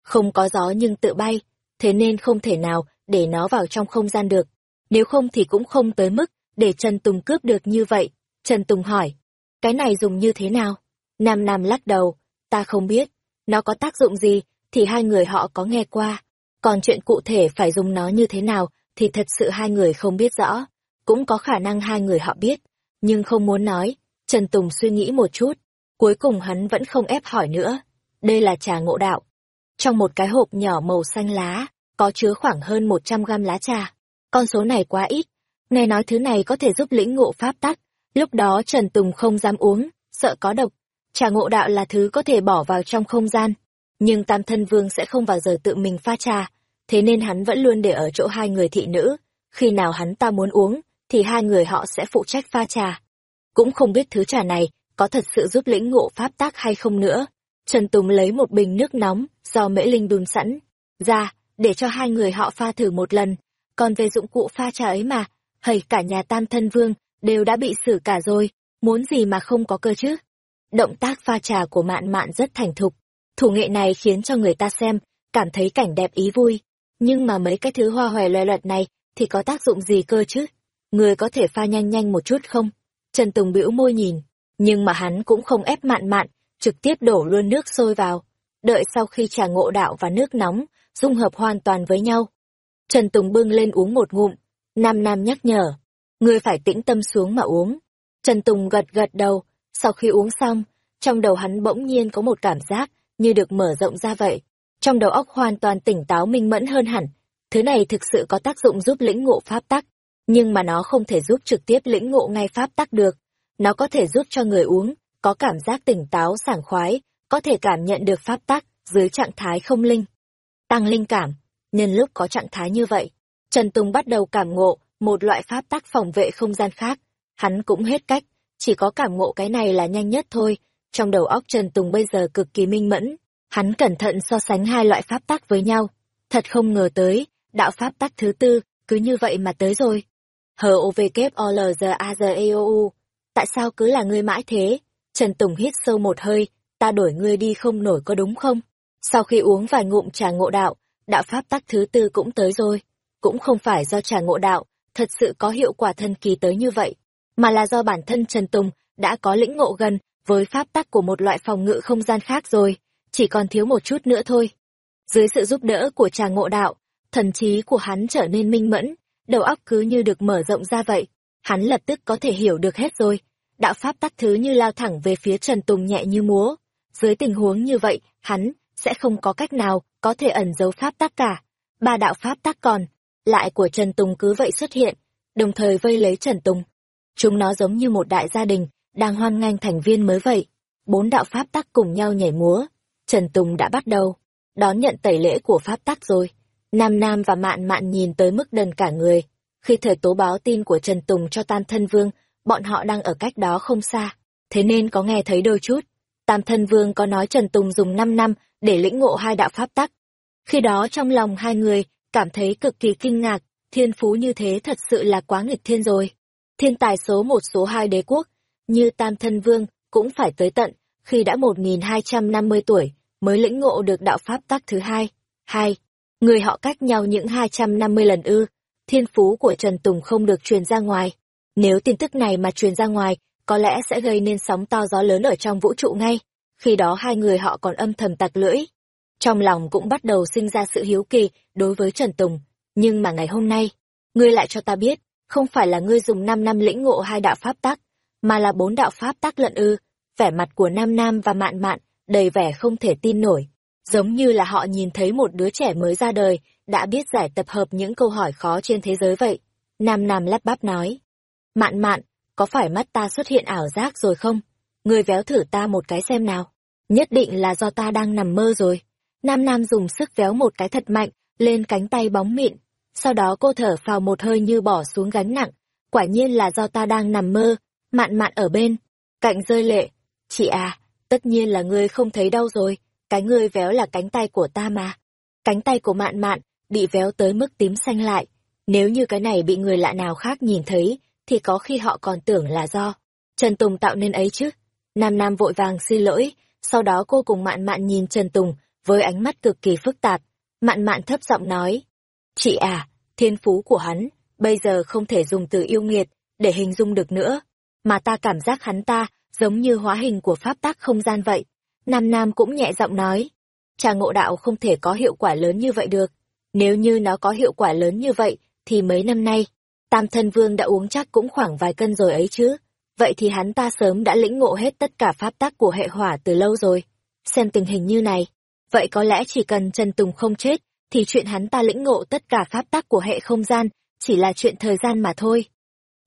Không có gió nhưng tự bay, thế nên không thể nào để nó vào trong không gian được. Nếu không thì cũng không tới mức để Trần Tùng cướp được như vậy. Trần Tùng hỏi, cái này dùng như thế nào? Nam Nam lắc đầu, ta không biết, nó có tác dụng gì thì hai người họ có nghe qua. Còn chuyện cụ thể phải dùng nó như thế nào thì thật sự hai người không biết rõ. Cũng có khả năng hai người họ biết, nhưng không muốn nói. Trần Tùng suy nghĩ một chút, cuối cùng hắn vẫn không ép hỏi nữa. Đây là trà ngộ đạo. Trong một cái hộp nhỏ màu xanh lá, có chứa khoảng hơn 100 gram lá trà. Con số này quá ít. Nghe nói thứ này có thể giúp lĩnh ngộ pháp tắc. Lúc đó Trần Tùng không dám uống, sợ có độc. Trà ngộ đạo là thứ có thể bỏ vào trong không gian. Nhưng Tam Thân Vương sẽ không vào giờ tự mình pha trà. Thế nên hắn vẫn luôn để ở chỗ hai người thị nữ. Khi nào hắn ta muốn uống, thì hai người họ sẽ phụ trách pha trà. Cũng không biết thứ trà này có thật sự giúp lĩnh ngộ pháp tác hay không nữa. Trần Tùng lấy một bình nước nóng do Mễ Linh đun sẵn ra, để cho hai người họ pha thử một lần. Còn về dụng cụ pha trà ấy mà, hầy cả nhà tam thân vương đều đã bị xử cả rồi, muốn gì mà không có cơ chứ. Động tác pha trà của mạn mạn rất thành thục, Thủ nghệ này khiến cho người ta xem, cảm thấy cảnh đẹp ý vui. Nhưng mà mấy cái thứ hoa hòe loe loẹt này thì có tác dụng gì cơ chứ? Người có thể pha nhanh nhanh một chút không? Trần Tùng bĩu môi nhìn, nhưng mà hắn cũng không ép mạn mạn, trực tiếp đổ luôn nước sôi vào. Đợi sau khi trà ngộ đạo và nước nóng, dung hợp hoàn toàn với nhau. Trần Tùng bưng lên uống một ngụm, Nam Nam nhắc nhở, ngươi phải tĩnh tâm xuống mà uống. Trần Tùng gật gật đầu, sau khi uống xong, trong đầu hắn bỗng nhiên có một cảm giác như được mở rộng ra vậy. Trong đầu óc hoàn toàn tỉnh táo minh mẫn hơn hẳn. Thứ này thực sự có tác dụng giúp lĩnh ngộ pháp tắc, nhưng mà nó không thể giúp trực tiếp lĩnh ngộ ngay pháp tắc được. Nó có thể giúp cho người uống, có cảm giác tỉnh táo sảng khoái, có thể cảm nhận được pháp tắc dưới trạng thái không linh. Tăng linh cảm, nhân lúc có trạng thái như vậy, Trần Tùng bắt đầu cảm ngộ một loại pháp tắc phòng vệ không gian khác. Hắn cũng hết cách, chỉ có cảm ngộ cái này là nhanh nhất thôi. Trong đầu óc Trần Tùng bây giờ cực kỳ minh mẫn, hắn cẩn thận so sánh hai loại pháp tắc với nhau. Thật không ngờ tới, đạo pháp tắc thứ tư, cứ như vậy mà tới rồi. H-O-V-K-O-L-G-A-G-E-O-U Tại sao cứ là ngươi mãi thế? Trần Tùng hít sâu một hơi, ta đổi ngươi đi không nổi có đúng không? Sau khi uống vài ngụm trà ngộ đạo, đạo pháp tắc thứ tư cũng tới rồi. Cũng không phải do trà ngộ đạo, thật sự có hiệu quả thân kỳ tới như vậy, mà là do bản thân Trần Tùng đã có lĩnh ngộ gần với pháp tắc của một loại phòng ngự không gian khác rồi, chỉ còn thiếu một chút nữa thôi. Dưới sự giúp đỡ của trà ngộ đạo, thần trí của hắn trở nên minh mẫn, đầu óc cứ như được mở rộng ra vậy. Hắn lập tức có thể hiểu được hết rồi. Đạo pháp tắc thứ như lao thẳng về phía Trần Tùng nhẹ như múa. Dưới tình huống như vậy, hắn sẽ không có cách nào có thể ẩn giấu pháp tắc cả. Ba đạo pháp tắc còn, lại của Trần Tùng cứ vậy xuất hiện, đồng thời vây lấy Trần Tùng. Chúng nó giống như một đại gia đình, đang hoan nghênh thành viên mới vậy. Bốn đạo pháp tắc cùng nhau nhảy múa. Trần Tùng đã bắt đầu, đón nhận tẩy lễ của pháp tắc rồi. Nam Nam và Mạn Mạn nhìn tới mức đần cả người. Khi thời tố báo tin của Trần Tùng cho Tam Thân Vương, bọn họ đang ở cách đó không xa, thế nên có nghe thấy đôi chút. Tam Thân Vương có nói Trần Tùng dùng 5 năm để lĩnh ngộ hai đạo pháp tắc. Khi đó trong lòng hai người cảm thấy cực kỳ kinh ngạc, thiên phú như thế thật sự là quá nghịch thiên rồi. Thiên tài số một số hai đế quốc, như Tam Thân Vương, cũng phải tới tận, khi đã 1.250 tuổi, mới lĩnh ngộ được đạo pháp tắc thứ hai. Hai, người họ cách nhau những 250 lần ư, thiên phú của Trần Tùng không được truyền ra ngoài. Nếu tin tức này mà truyền ra ngoài, có lẽ sẽ gây nên sóng to gió lớn ở trong vũ trụ ngay. Khi đó hai người họ còn âm thầm tặc lưỡi, trong lòng cũng bắt đầu sinh ra sự hiếu kỳ đối với Trần Tùng. Nhưng mà ngày hôm nay, ngươi lại cho ta biết, không phải là ngươi dùng 5 năm lĩnh ngộ hai đạo pháp tắc, mà là bốn đạo pháp tắc lận ư. Vẻ mặt của Nam Nam và Mạn Mạn đầy vẻ không thể tin nổi. Giống như là họ nhìn thấy một đứa trẻ mới ra đời, đã biết giải tập hợp những câu hỏi khó trên thế giới vậy. Nam Nam lắp bắp nói. Mạn Mạn, có phải mắt ta xuất hiện ảo giác rồi không? Ngươi véo thử ta một cái xem nào. Nhất định là do ta đang nằm mơ rồi. Nam Nam dùng sức véo một cái thật mạnh, lên cánh tay bóng mịn. Sau đó cô thở phào một hơi như bỏ xuống gánh nặng. Quả nhiên là do ta đang nằm mơ, mạn mạn ở bên. Cạnh rơi lệ. Chị à, tất nhiên là ngươi không thấy đau rồi, cái ngươi véo là cánh tay của ta mà. Cánh tay của mạn mạn, bị véo tới mức tím xanh lại. Nếu như cái này bị người lạ nào khác nhìn thấy, thì có khi họ còn tưởng là do. Trần Tùng tạo nên ấy chứ. Nam Nam vội vàng xin lỗi, sau đó cô cùng mạn mạn nhìn Trần Tùng, với ánh mắt cực kỳ phức tạp. Mạn mạn thấp giọng nói, chị à, thiên phú của hắn, bây giờ không thể dùng từ yêu nghiệt, để hình dung được nữa, mà ta cảm giác hắn ta giống như hóa hình của pháp tắc không gian vậy. Nam Nam cũng nhẹ giọng nói, trà ngộ đạo không thể có hiệu quả lớn như vậy được. Nếu như nó có hiệu quả lớn như vậy, thì mấy năm nay, Tam Thân Vương đã uống chắc cũng khoảng vài cân rồi ấy chứ. Vậy thì hắn ta sớm đã lĩnh ngộ hết tất cả pháp tắc của hệ hỏa từ lâu rồi. Xem tình hình như này, Vậy có lẽ chỉ cần Trần Tùng không chết, thì chuyện hắn ta lĩnh ngộ tất cả pháp tắc của hệ không gian, chỉ là chuyện thời gian mà thôi.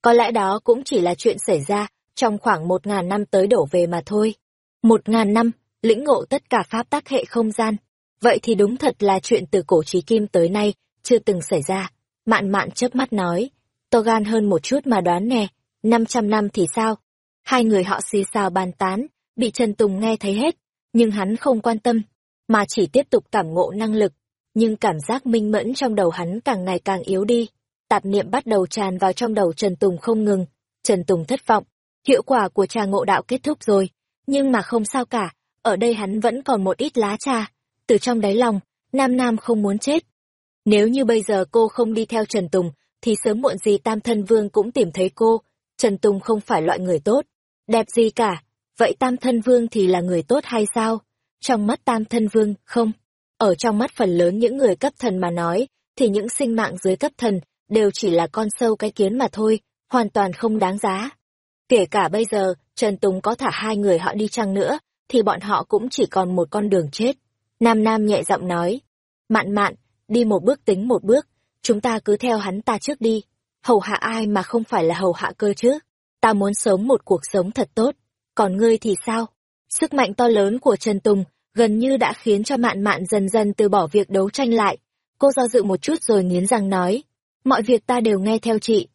Có lẽ đó cũng chỉ là chuyện xảy ra trong khoảng một ngàn năm tới đổ về mà thôi. Một ngàn năm, lĩnh ngộ tất cả pháp tắc hệ không gian. Vậy thì đúng thật là chuyện từ cổ trí kim tới nay, chưa từng xảy ra. Mạn mạn chớp mắt nói, to gan hơn một chút mà đoán nè, 500 năm thì sao? Hai người họ xì xào bàn tán, bị Trần Tùng nghe thấy hết, nhưng hắn không quan tâm, mà chỉ tiếp tục cảm ngộ năng lực, nhưng cảm giác minh mẫn trong đầu hắn càng ngày càng yếu đi. Tạp niệm bắt đầu tràn vào trong đầu Trần Tùng không ngừng. Trần Tùng thất vọng, hiệu quả của trà ngộ đạo kết thúc rồi, nhưng mà không sao cả, ở đây hắn vẫn còn một ít lá trà. Từ trong đáy lòng, Nam Nam không muốn chết. Nếu như bây giờ cô không đi theo Trần Tùng, thì sớm muộn gì Tam Thân Vương cũng tìm thấy cô. Trần Tùng không phải loại người tốt, đẹp gì cả. Vậy Tam Thân Vương thì là người tốt hay sao? Trong mắt Tam Thân Vương, không. Ở trong mắt phần lớn những người cấp thần mà nói, thì những sinh mạng dưới cấp thần đều chỉ là con sâu cái kiến mà thôi, hoàn toàn không đáng giá. Kể cả bây giờ, Trần Tùng có thả hai người họ đi chăng nữa, thì bọn họ cũng chỉ còn một con đường chết. Nam Nam nhẹ giọng nói, mạn mạn, đi một bước tính một bước, chúng ta cứ theo hắn ta trước đi. Hầu hạ ai mà không phải là hầu hạ cơ chứ? Ta muốn sống một cuộc sống thật tốt. Còn ngươi thì sao? Sức mạnh to lớn của Trần Tùng gần như đã khiến cho mạn mạn dần dần từ bỏ việc đấu tranh lại. Cô do dự một chút rồi nghiến răng nói, mọi việc ta đều nghe theo chị.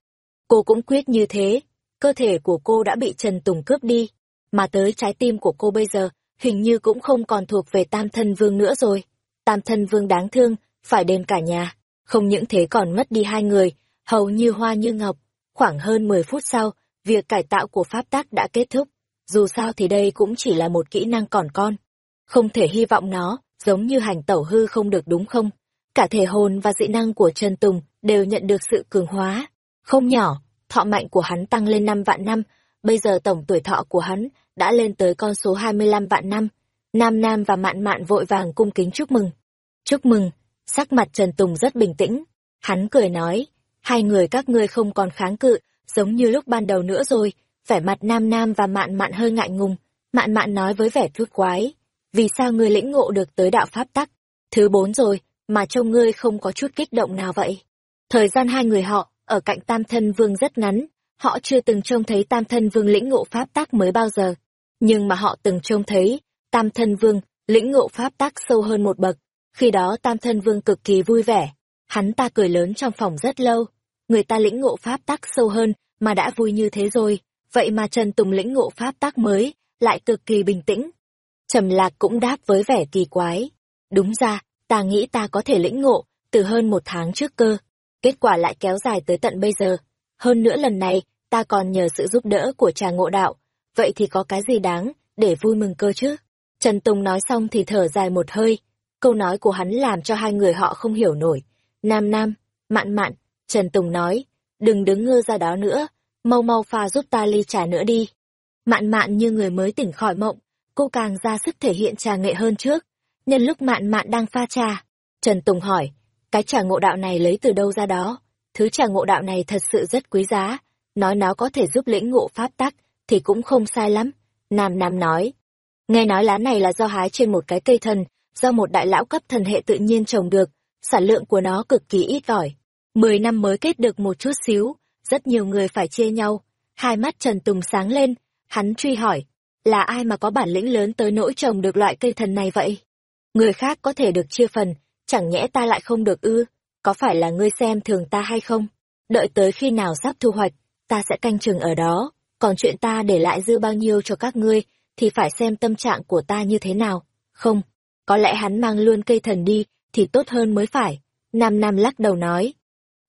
Cô cũng quyết như thế, cơ thể của cô đã bị Trần Tùng cướp đi, mà tới trái tim của cô bây giờ, hình như cũng không còn thuộc về tam thân vương nữa rồi. Tam thân vương đáng thương, phải đền cả nhà, không những thế còn mất đi hai người, hầu như hoa như ngọc. Khoảng hơn 10 phút sau, việc cải tạo của pháp tác đã kết thúc. Dù sao thì đây cũng chỉ là một kỹ năng còn con. Không thể hy vọng nó, giống như hành tẩu hư không được đúng không? Cả thể hồn và dị năng của Trần Tùng đều nhận được sự cường hóa. Không nhỏ, thọ mạnh của hắn tăng lên 5 vạn năm, bây giờ tổng tuổi thọ của hắn đã lên tới con số 25 vạn năm. Nam Nam và Mạn Mạn vội vàng cung kính chúc mừng. Chúc mừng, sắc mặt Trần Tùng rất bình tĩnh. Hắn cười nói, hai người các ngươi không còn kháng cự, giống như lúc ban đầu nữa rồi. Vẻ mặt Nam Nam và Mạn Mạn hơi ngại ngùng. Mạn Mạn nói với vẻ thước quái, vì sao ngươi lĩnh ngộ được tới đạo pháp tắc? Thứ bốn rồi, mà trông ngươi không có chút kích động nào vậy? Thời gian hai người họ, ở cạnh Tam Thân Vương rất ngắn, họ chưa từng trông thấy Tam Thân Vương lĩnh ngộ pháp tắc mới bao giờ. Nhưng mà họ từng trông thấy, Tam Thân Vương lĩnh ngộ pháp tắc sâu hơn một bậc. Khi đó Tam Thân Vương cực kỳ vui vẻ. Hắn ta cười lớn trong phòng rất lâu. Người ta lĩnh ngộ pháp tắc sâu hơn mà đã vui như thế rồi. Vậy mà Trần Tùng lĩnh ngộ pháp tác mới, lại cực kỳ bình tĩnh. Trầm Lạc cũng đáp với vẻ kỳ quái. Đúng ra, ta nghĩ ta có thể lĩnh ngộ, từ hơn một tháng trước cơ. Kết quả lại kéo dài tới tận bây giờ. Hơn nữa lần này, ta còn nhờ sự giúp đỡ của trà ngộ đạo. Vậy thì có cái gì đáng, để vui mừng cơ chứ? Trần Tùng nói xong thì thở dài một hơi. Câu nói của hắn làm cho hai người họ không hiểu nổi. Nam Nam, mạn mạn, Trần Tùng nói, đừng đứng ngơ ra đó nữa, mau mau pha giúp ta ly trà nữa đi. Mạn mạn như người mới tỉnh khỏi mộng, cô càng ra sức thể hiện trà nghệ hơn trước. Nhân lúc mạn mạn đang pha trà, Trần Tùng hỏi, cái trà ngộ đạo này lấy từ đâu ra đó? Thứ trà ngộ đạo này thật sự rất quý giá, nói nó có thể giúp lĩnh ngộ pháp tắc, thì cũng không sai lắm. Nam Nam nói, nghe nói lá này là do hái trên một cái cây thần, do một đại lão cấp thần hệ tự nhiên trồng được, sản lượng của nó cực kỳ ít ỏi. Mười năm mới kết được một chút xíu, rất nhiều người phải chia nhau. Hai mắt Trần Tùng sáng lên, hắn truy hỏi, là ai mà có bản lĩnh lớn tới nỗi trồng được loại cây thần này vậy? Người khác có thể được chia phần, chẳng nhẽ ta lại không được ư? Có phải là ngươi xem thường ta hay không? Đợi tới khi nào sắp thu hoạch, ta sẽ canh chừng ở đó, còn chuyện ta để lại dư bao nhiêu cho các ngươi, thì phải xem tâm trạng của ta như thế nào. Không, có lẽ hắn mang luôn cây thần đi, thì tốt hơn mới phải. Nam Nam lắc đầu nói.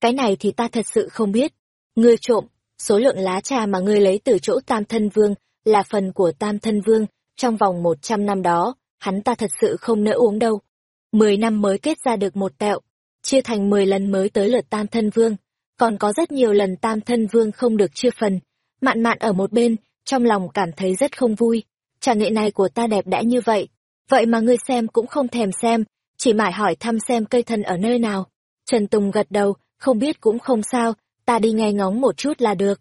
Cái này thì ta thật sự không biết. Ngươi trộm, số lượng lá trà mà ngươi lấy từ chỗ Tam Thân Vương là phần của Tam Thân Vương, trong vòng một trăm năm đó, hắn ta thật sự không nỡ uống đâu. Mười năm mới kết ra được một tẹo, chia thành mười lần mới tới lượt Tam Thân Vương, còn có rất nhiều lần Tam Thân Vương không được chia phần. Mạn mạn ở một bên, trong lòng cảm thấy rất không vui. Trà nghệ này của ta đẹp đã như vậy, vậy mà ngươi xem cũng không thèm xem, chỉ mải hỏi thăm xem cây thân ở nơi nào. Trần Tùng gật đầu, không biết cũng không sao, ta đi nghe ngóng một chút là được.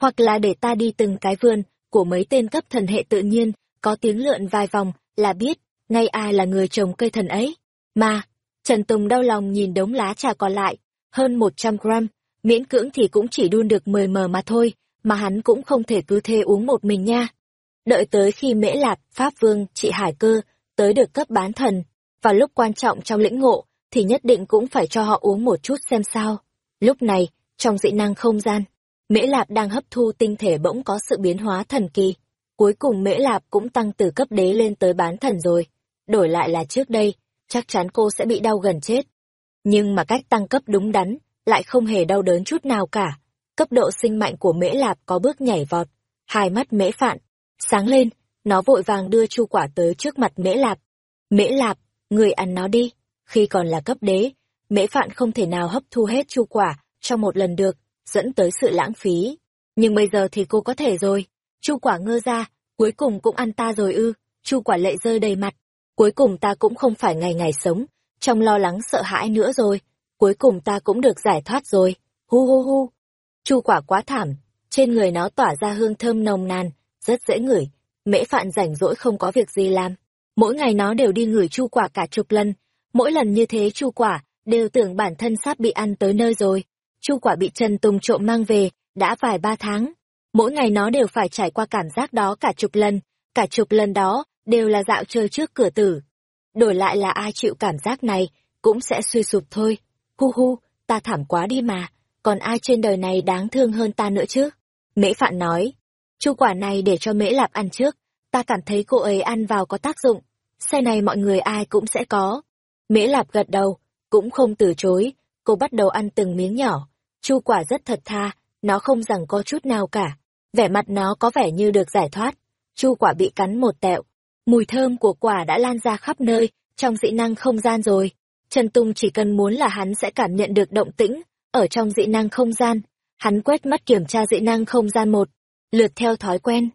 Hoặc là để ta đi từng cái vườn, của mấy tên cấp thần hệ tự nhiên, có tiếng lượn vài vòng, là biết, ngay ai là người trồng cây thần ấy. Mà, Trần Tùng đau lòng nhìn đống lá trà còn lại, hơn 100 gram, miễn cưỡng thì cũng chỉ đun được 10 mờ mà thôi, mà hắn cũng không thể cứ thê uống một mình nha. Đợi tới khi Mễ Lạp, Pháp Vương, chị Hải Cơ, tới được cấp bán thần, vào lúc quan trọng trong lĩnh ngộ, thì nhất định cũng phải cho họ uống một chút xem sao. Lúc này, trong dị năng không gian, Mễ Lạp đang hấp thu tinh thể bỗng có sự biến hóa thần kỳ. Cuối cùng Mễ Lạp cũng tăng từ cấp đế lên tới bán thần rồi. Đổi lại là trước đây, chắc chắn cô sẽ bị đau gần chết. Nhưng mà cách tăng cấp đúng đắn, lại không hề đau đớn chút nào cả. Cấp độ sinh mạnh của Mễ Lạp có bước nhảy vọt. Hai mắt Mễ Phạn, sáng lên, nó vội vàng đưa chu quả tới trước mặt Mễ Lạp. Mễ Lạp, người ăn nó đi. Khi còn là cấp đế, Mễ Phạn không thể nào hấp thu hết chu quả trong một lần được, dẫn tới sự lãng phí. Nhưng bây giờ thì cô có thể rồi. Chu quả ngơ ra, cuối cùng cũng ăn ta rồi ư. Chu quả lệ rơi đầy mặt. Cuối cùng ta cũng không phải ngày ngày sống, trong lo lắng sợ hãi nữa rồi. Cuối cùng ta cũng được giải thoát rồi. Hu hu hu. Chu quả quá thảm, trên người nó tỏa ra hương thơm nồng nàn, rất dễ ngửi. Mễ Phạn rảnh rỗi không có việc gì làm. Mỗi ngày nó đều đi ngửi chu quả cả chục lần. Mỗi lần như thế chu quả đều tưởng bản thân sắp bị ăn tới nơi rồi. Chu quả bị Trần Tùng trộm mang về, đã vài ba tháng. Mỗi ngày nó đều phải trải qua cảm giác đó cả chục lần, cả chục lần đó đều là dạo chơi trước cửa tử. Đổi lại là ai chịu cảm giác này, cũng sẽ suy sụp thôi. Hu hu, ta thảm quá đi mà, còn ai trên đời này đáng thương hơn ta nữa chứ? Mễ Phạn nói, chu quả này để cho Mễ Lạp ăn trước, ta cảm thấy cô ấy ăn vào có tác dụng, xe này mọi người ai cũng sẽ có. Mễ Lạp gật đầu, cũng không từ chối, cô bắt đầu ăn từng miếng nhỏ. Chu quả rất thật tha, nó không rằng có chút nào cả. Vẻ mặt nó có vẻ như được giải thoát. Chu quả bị cắn một tẹo. Mùi thơm của quả đã lan ra khắp nơi, trong dị năng không gian rồi. Trần Tung chỉ cần muốn là hắn sẽ cảm nhận được động tĩnh, ở trong dị năng không gian. Hắn quét mắt kiểm tra dị năng không gian một, lượt theo thói quen.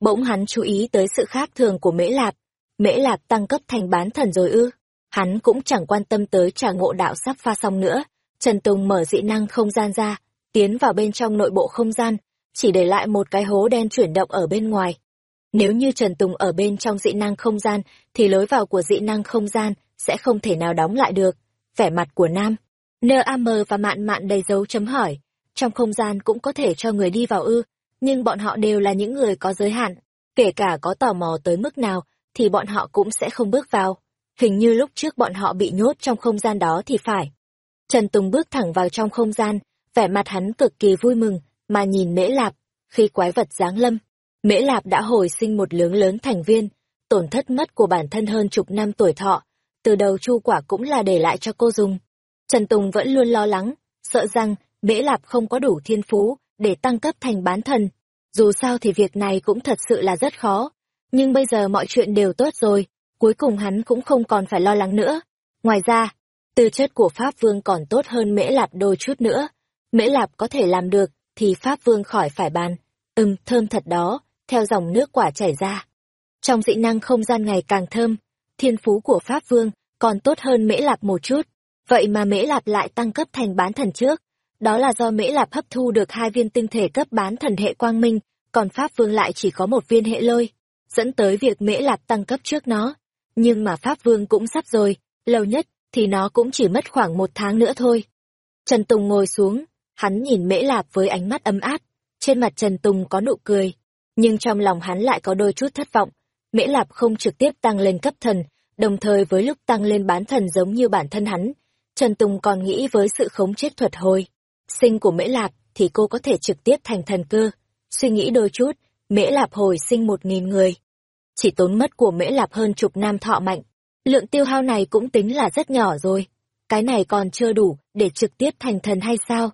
Bỗng hắn chú ý tới sự khác thường của Mễ Lạp. Mễ Lạp tăng cấp thành bán thần rồi ư. Hắn cũng chẳng quan tâm tới trà ngộ đạo sắp pha xong nữa. Trần Tùng mở dị năng không gian ra, tiến vào bên trong nội bộ không gian, chỉ để lại một cái hố đen chuyển động ở bên ngoài. Nếu như Trần Tùng ở bên trong dị năng không gian, thì lối vào của dị năng không gian sẽ không thể nào đóng lại được. Vẻ mặt của Nam, NAM và mạn mạn đầy dấu chấm hỏi. Trong không gian cũng có thể cho người đi vào ư, nhưng bọn họ đều là những người có giới hạn. Kể cả có tò mò tới mức nào, thì bọn họ cũng sẽ không bước vào. Hình như lúc trước bọn họ bị nhốt trong không gian đó thì phải. Trần Tùng bước thẳng vào trong không gian, vẻ mặt hắn cực kỳ vui mừng, mà nhìn Mễ Lạp, khi quái vật giáng lâm. Mễ Lạp đã hồi sinh một lượng lớn thành viên, tổn thất mất của bản thân hơn chục năm tuổi thọ, từ đầu chu quả cũng là để lại cho cô dùng. Trần Tùng vẫn luôn lo lắng, sợ rằng Mễ Lạp không có đủ thiên phú để tăng cấp thành bán thần. Dù sao thì việc này cũng thật sự là rất khó. Nhưng bây giờ mọi chuyện đều tốt rồi, cuối cùng hắn cũng không còn phải lo lắng nữa. Ngoài ra, tư chất của Pháp Vương còn tốt hơn Mễ Lạp đôi chút nữa. Mễ Lạp có thể làm được, thì Pháp Vương khỏi phải bàn. Ừm, thơm thật đó, theo dòng nước quả chảy ra. Trong dị năng không gian ngày càng thơm, thiên phú của Pháp Vương còn tốt hơn Mễ Lạp một chút. Vậy mà Mễ Lạp lại tăng cấp thành bán thần trước. Đó là do Mễ Lạp hấp thu được hai viên tinh thể cấp bán thần hệ quang minh, còn Pháp Vương lại chỉ có một viên hệ lôi, dẫn tới việc Mễ Lạp tăng cấp trước nó. Nhưng mà Pháp Vương cũng sắp rồi, lâu nhất thì nó cũng chỉ mất khoảng một tháng nữa thôi. Trần Tùng ngồi xuống, hắn nhìn Mễ Lạp với ánh mắt ấm áp, trên mặt Trần Tùng có nụ cười, nhưng trong lòng hắn lại có đôi chút thất vọng. Mễ Lạp không trực tiếp tăng lên cấp thần, đồng thời với lúc tăng lên bán thần giống như bản thân hắn, Trần Tùng còn nghĩ với sự khống chết thuật hồi. Sinh của Mễ Lạp thì cô có thể trực tiếp thành thần cơ. Suy nghĩ đôi chút, Mễ Lạp hồi sinh một nghìn người. Chỉ tốn mất của Mễ Lạp hơn chục năm thọ mạnh. Lượng tiêu hao này cũng tính là rất nhỏ rồi. Cái này còn chưa đủ để trực tiếp thành thần hay sao?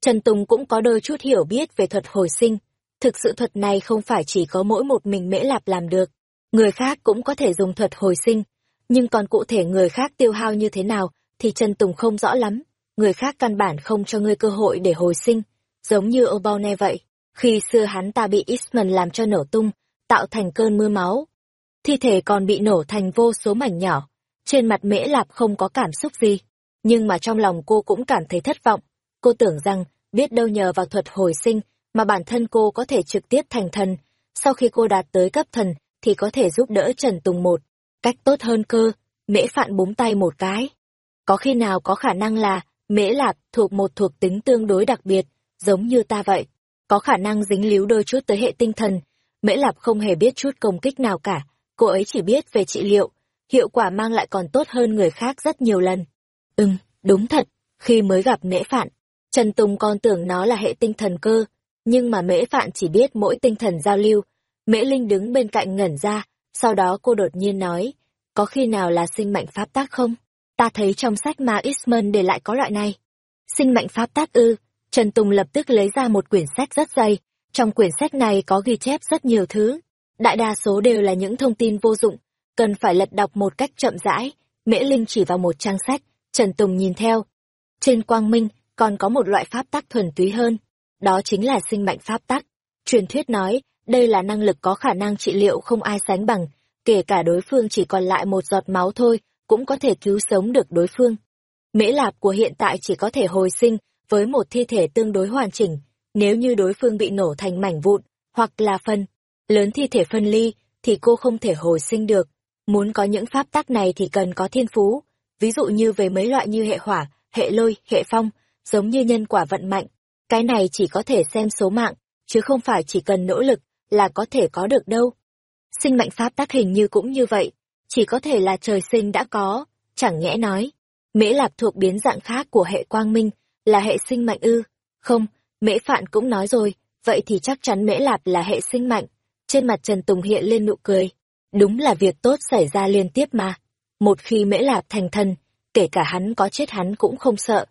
Trần Tùng cũng có đôi chút hiểu biết về thuật hồi sinh. Thực sự thuật này không phải chỉ có mỗi một mình Mễ Lạp làm được. Người khác cũng có thể dùng thuật hồi sinh. Nhưng còn cụ thể người khác tiêu hao như thế nào thì Trần Tùng không rõ lắm. Người khác căn bản không cho ngươi cơ hội để hồi sinh. Giống như Obone vậy. Khi xưa hắn ta bị Isman làm cho nổ tung, tạo thành cơn mưa máu. Thi thể còn bị nổ thành vô số mảnh nhỏ. Trên mặt Mễ Lạp không có cảm xúc gì. Nhưng mà trong lòng cô cũng cảm thấy thất vọng Cô tưởng rằng, biết đâu nhờ vào thuật hồi sinh, mà bản thân cô có thể trực tiếp thành thần. Sau khi cô đạt tới cấp thần, thì có thể giúp đỡ Trần Tùng một. Cách tốt hơn cơ, mễ phạn búng tay một cái. Có khi nào có khả năng là, mễ lạp thuộc một thuộc tính tương đối đặc biệt, giống như ta vậy. Có khả năng dính líu đôi chút tới hệ tinh thần. Mễ lạp không hề biết chút công kích nào cả, cô ấy chỉ biết về trị liệu. Hiệu quả mang lại còn tốt hơn người khác rất nhiều lần. Ừm, đúng thật, khi mới gặp mễ phạn, Trần Tùng còn tưởng nó là hệ tinh thần cơ, nhưng mà mễ phạn chỉ biết mỗi tinh thần giao lưu. Mễ Linh đứng bên cạnh ngẩn ra, sau đó cô đột nhiên nói, có khi nào là sinh mệnh pháp tác không? Ta thấy trong sách mà Isman để lại có loại này. Sinh mệnh pháp tác ư, Trần Tùng lập tức lấy ra một quyển sách rất dày, trong quyển sách này có ghi chép rất nhiều thứ đại đa số đều là những thông tin vô dụng, cần phải lật đọc một cách chậm rãi. Mễ Linh chỉ vào một trang sách, Trần Tùng nhìn theo. Trên quang minh, còn có một loại pháp tắc thuần túy hơn, đó chính là sinh mệnh pháp tắc. Truyền thuyết nói, đây là năng lực có khả năng trị liệu không ai sánh bằng, kể cả đối phương chỉ còn lại một giọt máu thôi, cũng có thể cứu sống được đối phương. Mễ lạp của hiện tại chỉ có thể hồi sinh với một thi thể tương đối hoàn chỉnh, nếu như đối phương bị nổ thành mảnh vụn, hoặc là phân, lớn thi thể phân ly, thì cô không thể hồi sinh được. Muốn có những pháp tắc này thì cần có thiên phú, ví dụ như về mấy loại như hệ hỏa, hệ lôi, hệ phong, giống như nhân quả vận mạnh. Cái này chỉ có thể xem số mạng, chứ không phải chỉ cần nỗ lực là có thể có được đâu. Sinh mệnh pháp tác hình như cũng như vậy, chỉ có thể là trời sinh đã có, chẳng nhẽ nói. Mễ Lạp thuộc biến dạng khác của hệ quang minh, là hệ sinh mệnh ư. Không, Mễ Phạn cũng nói rồi, vậy thì chắc chắn Mễ Lạp là hệ sinh mệnh. Trên mặt Trần Tùng hiện lên nụ cười. Đúng là việc tốt xảy ra liên tiếp mà. Một khi Mễ Lạp thành thần, kể cả hắn có chết hắn cũng không sợ.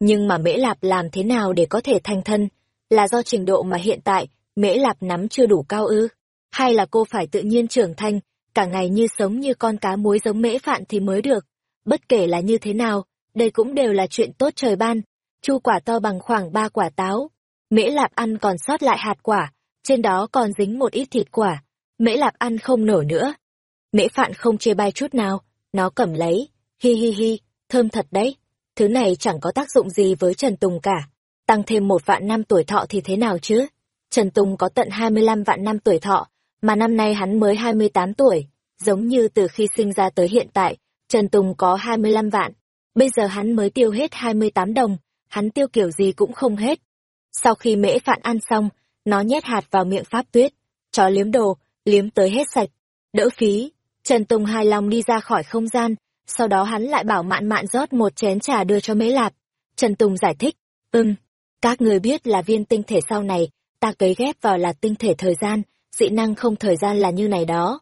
Nhưng mà Mễ Lạp làm thế nào để có thể thành thân? Là do trình độ mà hiện tại Mễ Lạp nắm chưa đủ cao ư? Hay là cô phải tự nhiên trưởng thành, cả ngày như sống như con cá muối giống Mễ Phạn thì mới được? Bất kể là như thế nào, đây cũng đều là chuyện tốt trời ban. Chu quả to bằng khoảng ba quả táo. Mễ Lạp ăn còn sót lại hạt quả, trên đó còn dính một ít thịt quả. Mễ Lạp ăn không nổi nữa. Mễ Phạn không chê bai chút nào, nó cầm lấy, hi hi hi, thơm thật đấy. Thứ này chẳng có tác dụng gì với Trần Tùng cả. Tăng thêm một vạn năm tuổi thọ thì thế nào chứ? Trần Tùng có tận 25 vạn năm tuổi thọ, mà năm nay hắn mới 28 tuổi. Giống như từ khi sinh ra tới hiện tại, Trần Tùng có 25 vạn. Bây giờ hắn mới tiêu hết 28 đồng, hắn tiêu kiểu gì cũng không hết. Sau khi mễ phạn ăn xong, nó nhét hạt vào miệng pháp tuyết, chó liếm đồ, liếm tới hết sạch. Đỡ phí, Trần Tùng hài lòng đi ra khỏi không gian, sau đó hắn lại bảo mạn mạn rót một chén trà đưa cho mễ lạp. Trần Tùng giải thích, ừm, các người biết là viên tinh thể sau này, ta cấy ghép vào là tinh thể thời gian, dị năng không thời gian là như này đó.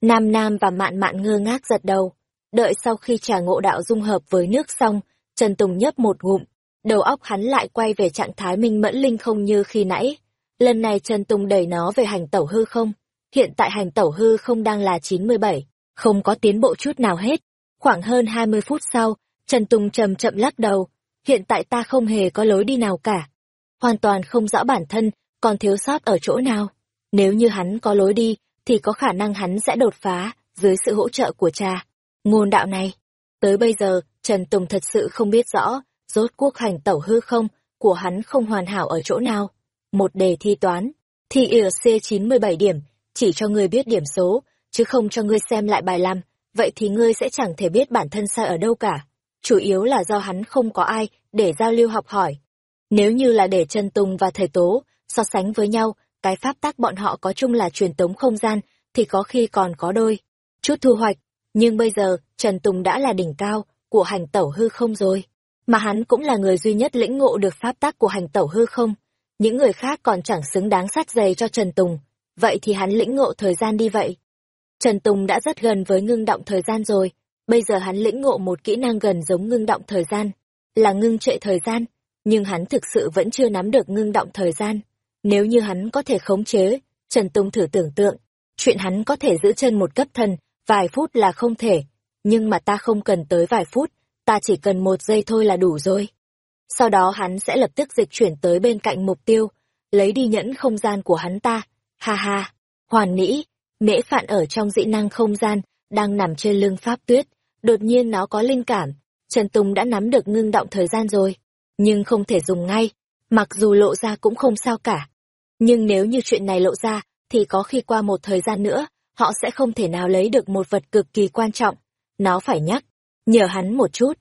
Nam Nam và mạn mạn ngơ ngác giật đầu. Đợi sau khi trà ngộ đạo dung hợp với nước xong, Trần Tùng nhấp một ngụm, đầu óc hắn lại quay về trạng thái minh mẫn linh không như khi nãy. Lần này Trần Tùng đẩy nó về hành tẩu hư không. Hiện tại hành tẩu hư không đang là 97, không có tiến bộ chút nào hết. Khoảng hơn 20 phút sau, Trần Tùng chậm chậm lắc đầu. Hiện tại ta không hề có lối đi nào cả. Hoàn toàn không rõ bản thân, còn thiếu sót ở chỗ nào. Nếu như hắn có lối đi, thì có khả năng hắn sẽ đột phá, dưới sự hỗ trợ của cha. Ngôn đạo này. Tới bây giờ, Trần Tùng thật sự không biết rõ, rốt cuộc hành tẩu hư không, của hắn không hoàn hảo ở chỗ nào. Một đề thi toán, thi mươi 97 điểm, chỉ cho ngươi biết điểm số, chứ không cho ngươi xem lại bài làm, vậy thì ngươi sẽ chẳng thể biết bản thân sai ở đâu cả. Chủ yếu là do hắn không có ai để giao lưu học hỏi. Nếu như là để Trần Tùng và thầy Tố so sánh với nhau, cái pháp tác bọn họ có chung là truyền tống không gian, thì có khi còn có đôi. Chút thu hoạch, nhưng bây giờ, Trần Tùng đã là đỉnh cao của hành tẩu hư không rồi. Mà hắn cũng là người duy nhất lĩnh ngộ được pháp tác của hành tẩu hư không. Những người khác còn chẳng xứng đáng sát giày cho Trần Tùng. Vậy thì hắn lĩnh ngộ thời gian đi vậy. Trần Tùng đã rất gần với ngưng động thời gian rồi. Bây giờ hắn lĩnh ngộ một kỹ năng gần giống ngưng động thời gian. Là ngưng trệ thời gian. Nhưng hắn thực sự vẫn chưa nắm được ngưng động thời gian. Nếu như hắn có thể khống chế, Trần Tùng thử tưởng tượng. Chuyện hắn có thể giữ chân một cấp thần, vài phút là không thể. Nhưng mà ta không cần tới vài phút, ta chỉ cần một giây thôi là đủ rồi. Sau đó hắn sẽ lập tức dịch chuyển tới bên cạnh mục tiêu, lấy đi nhẫn không gian của hắn ta. Ha ha, hoàn nĩ, mễ phạn ở trong dĩ năng không gian, đang nằm trên lưng pháp tuyết. Đột nhiên nó có linh cảm, Trần Tùng đã nắm được ngưng động thời gian rồi, nhưng không thể dùng ngay, mặc dù lộ ra cũng không sao cả. Nhưng nếu như chuyện này lộ ra, thì có khi qua một thời gian nữa, họ sẽ không thể nào lấy được một vật cực kỳ quan trọng. Nó phải nhắc, nhờ hắn một chút.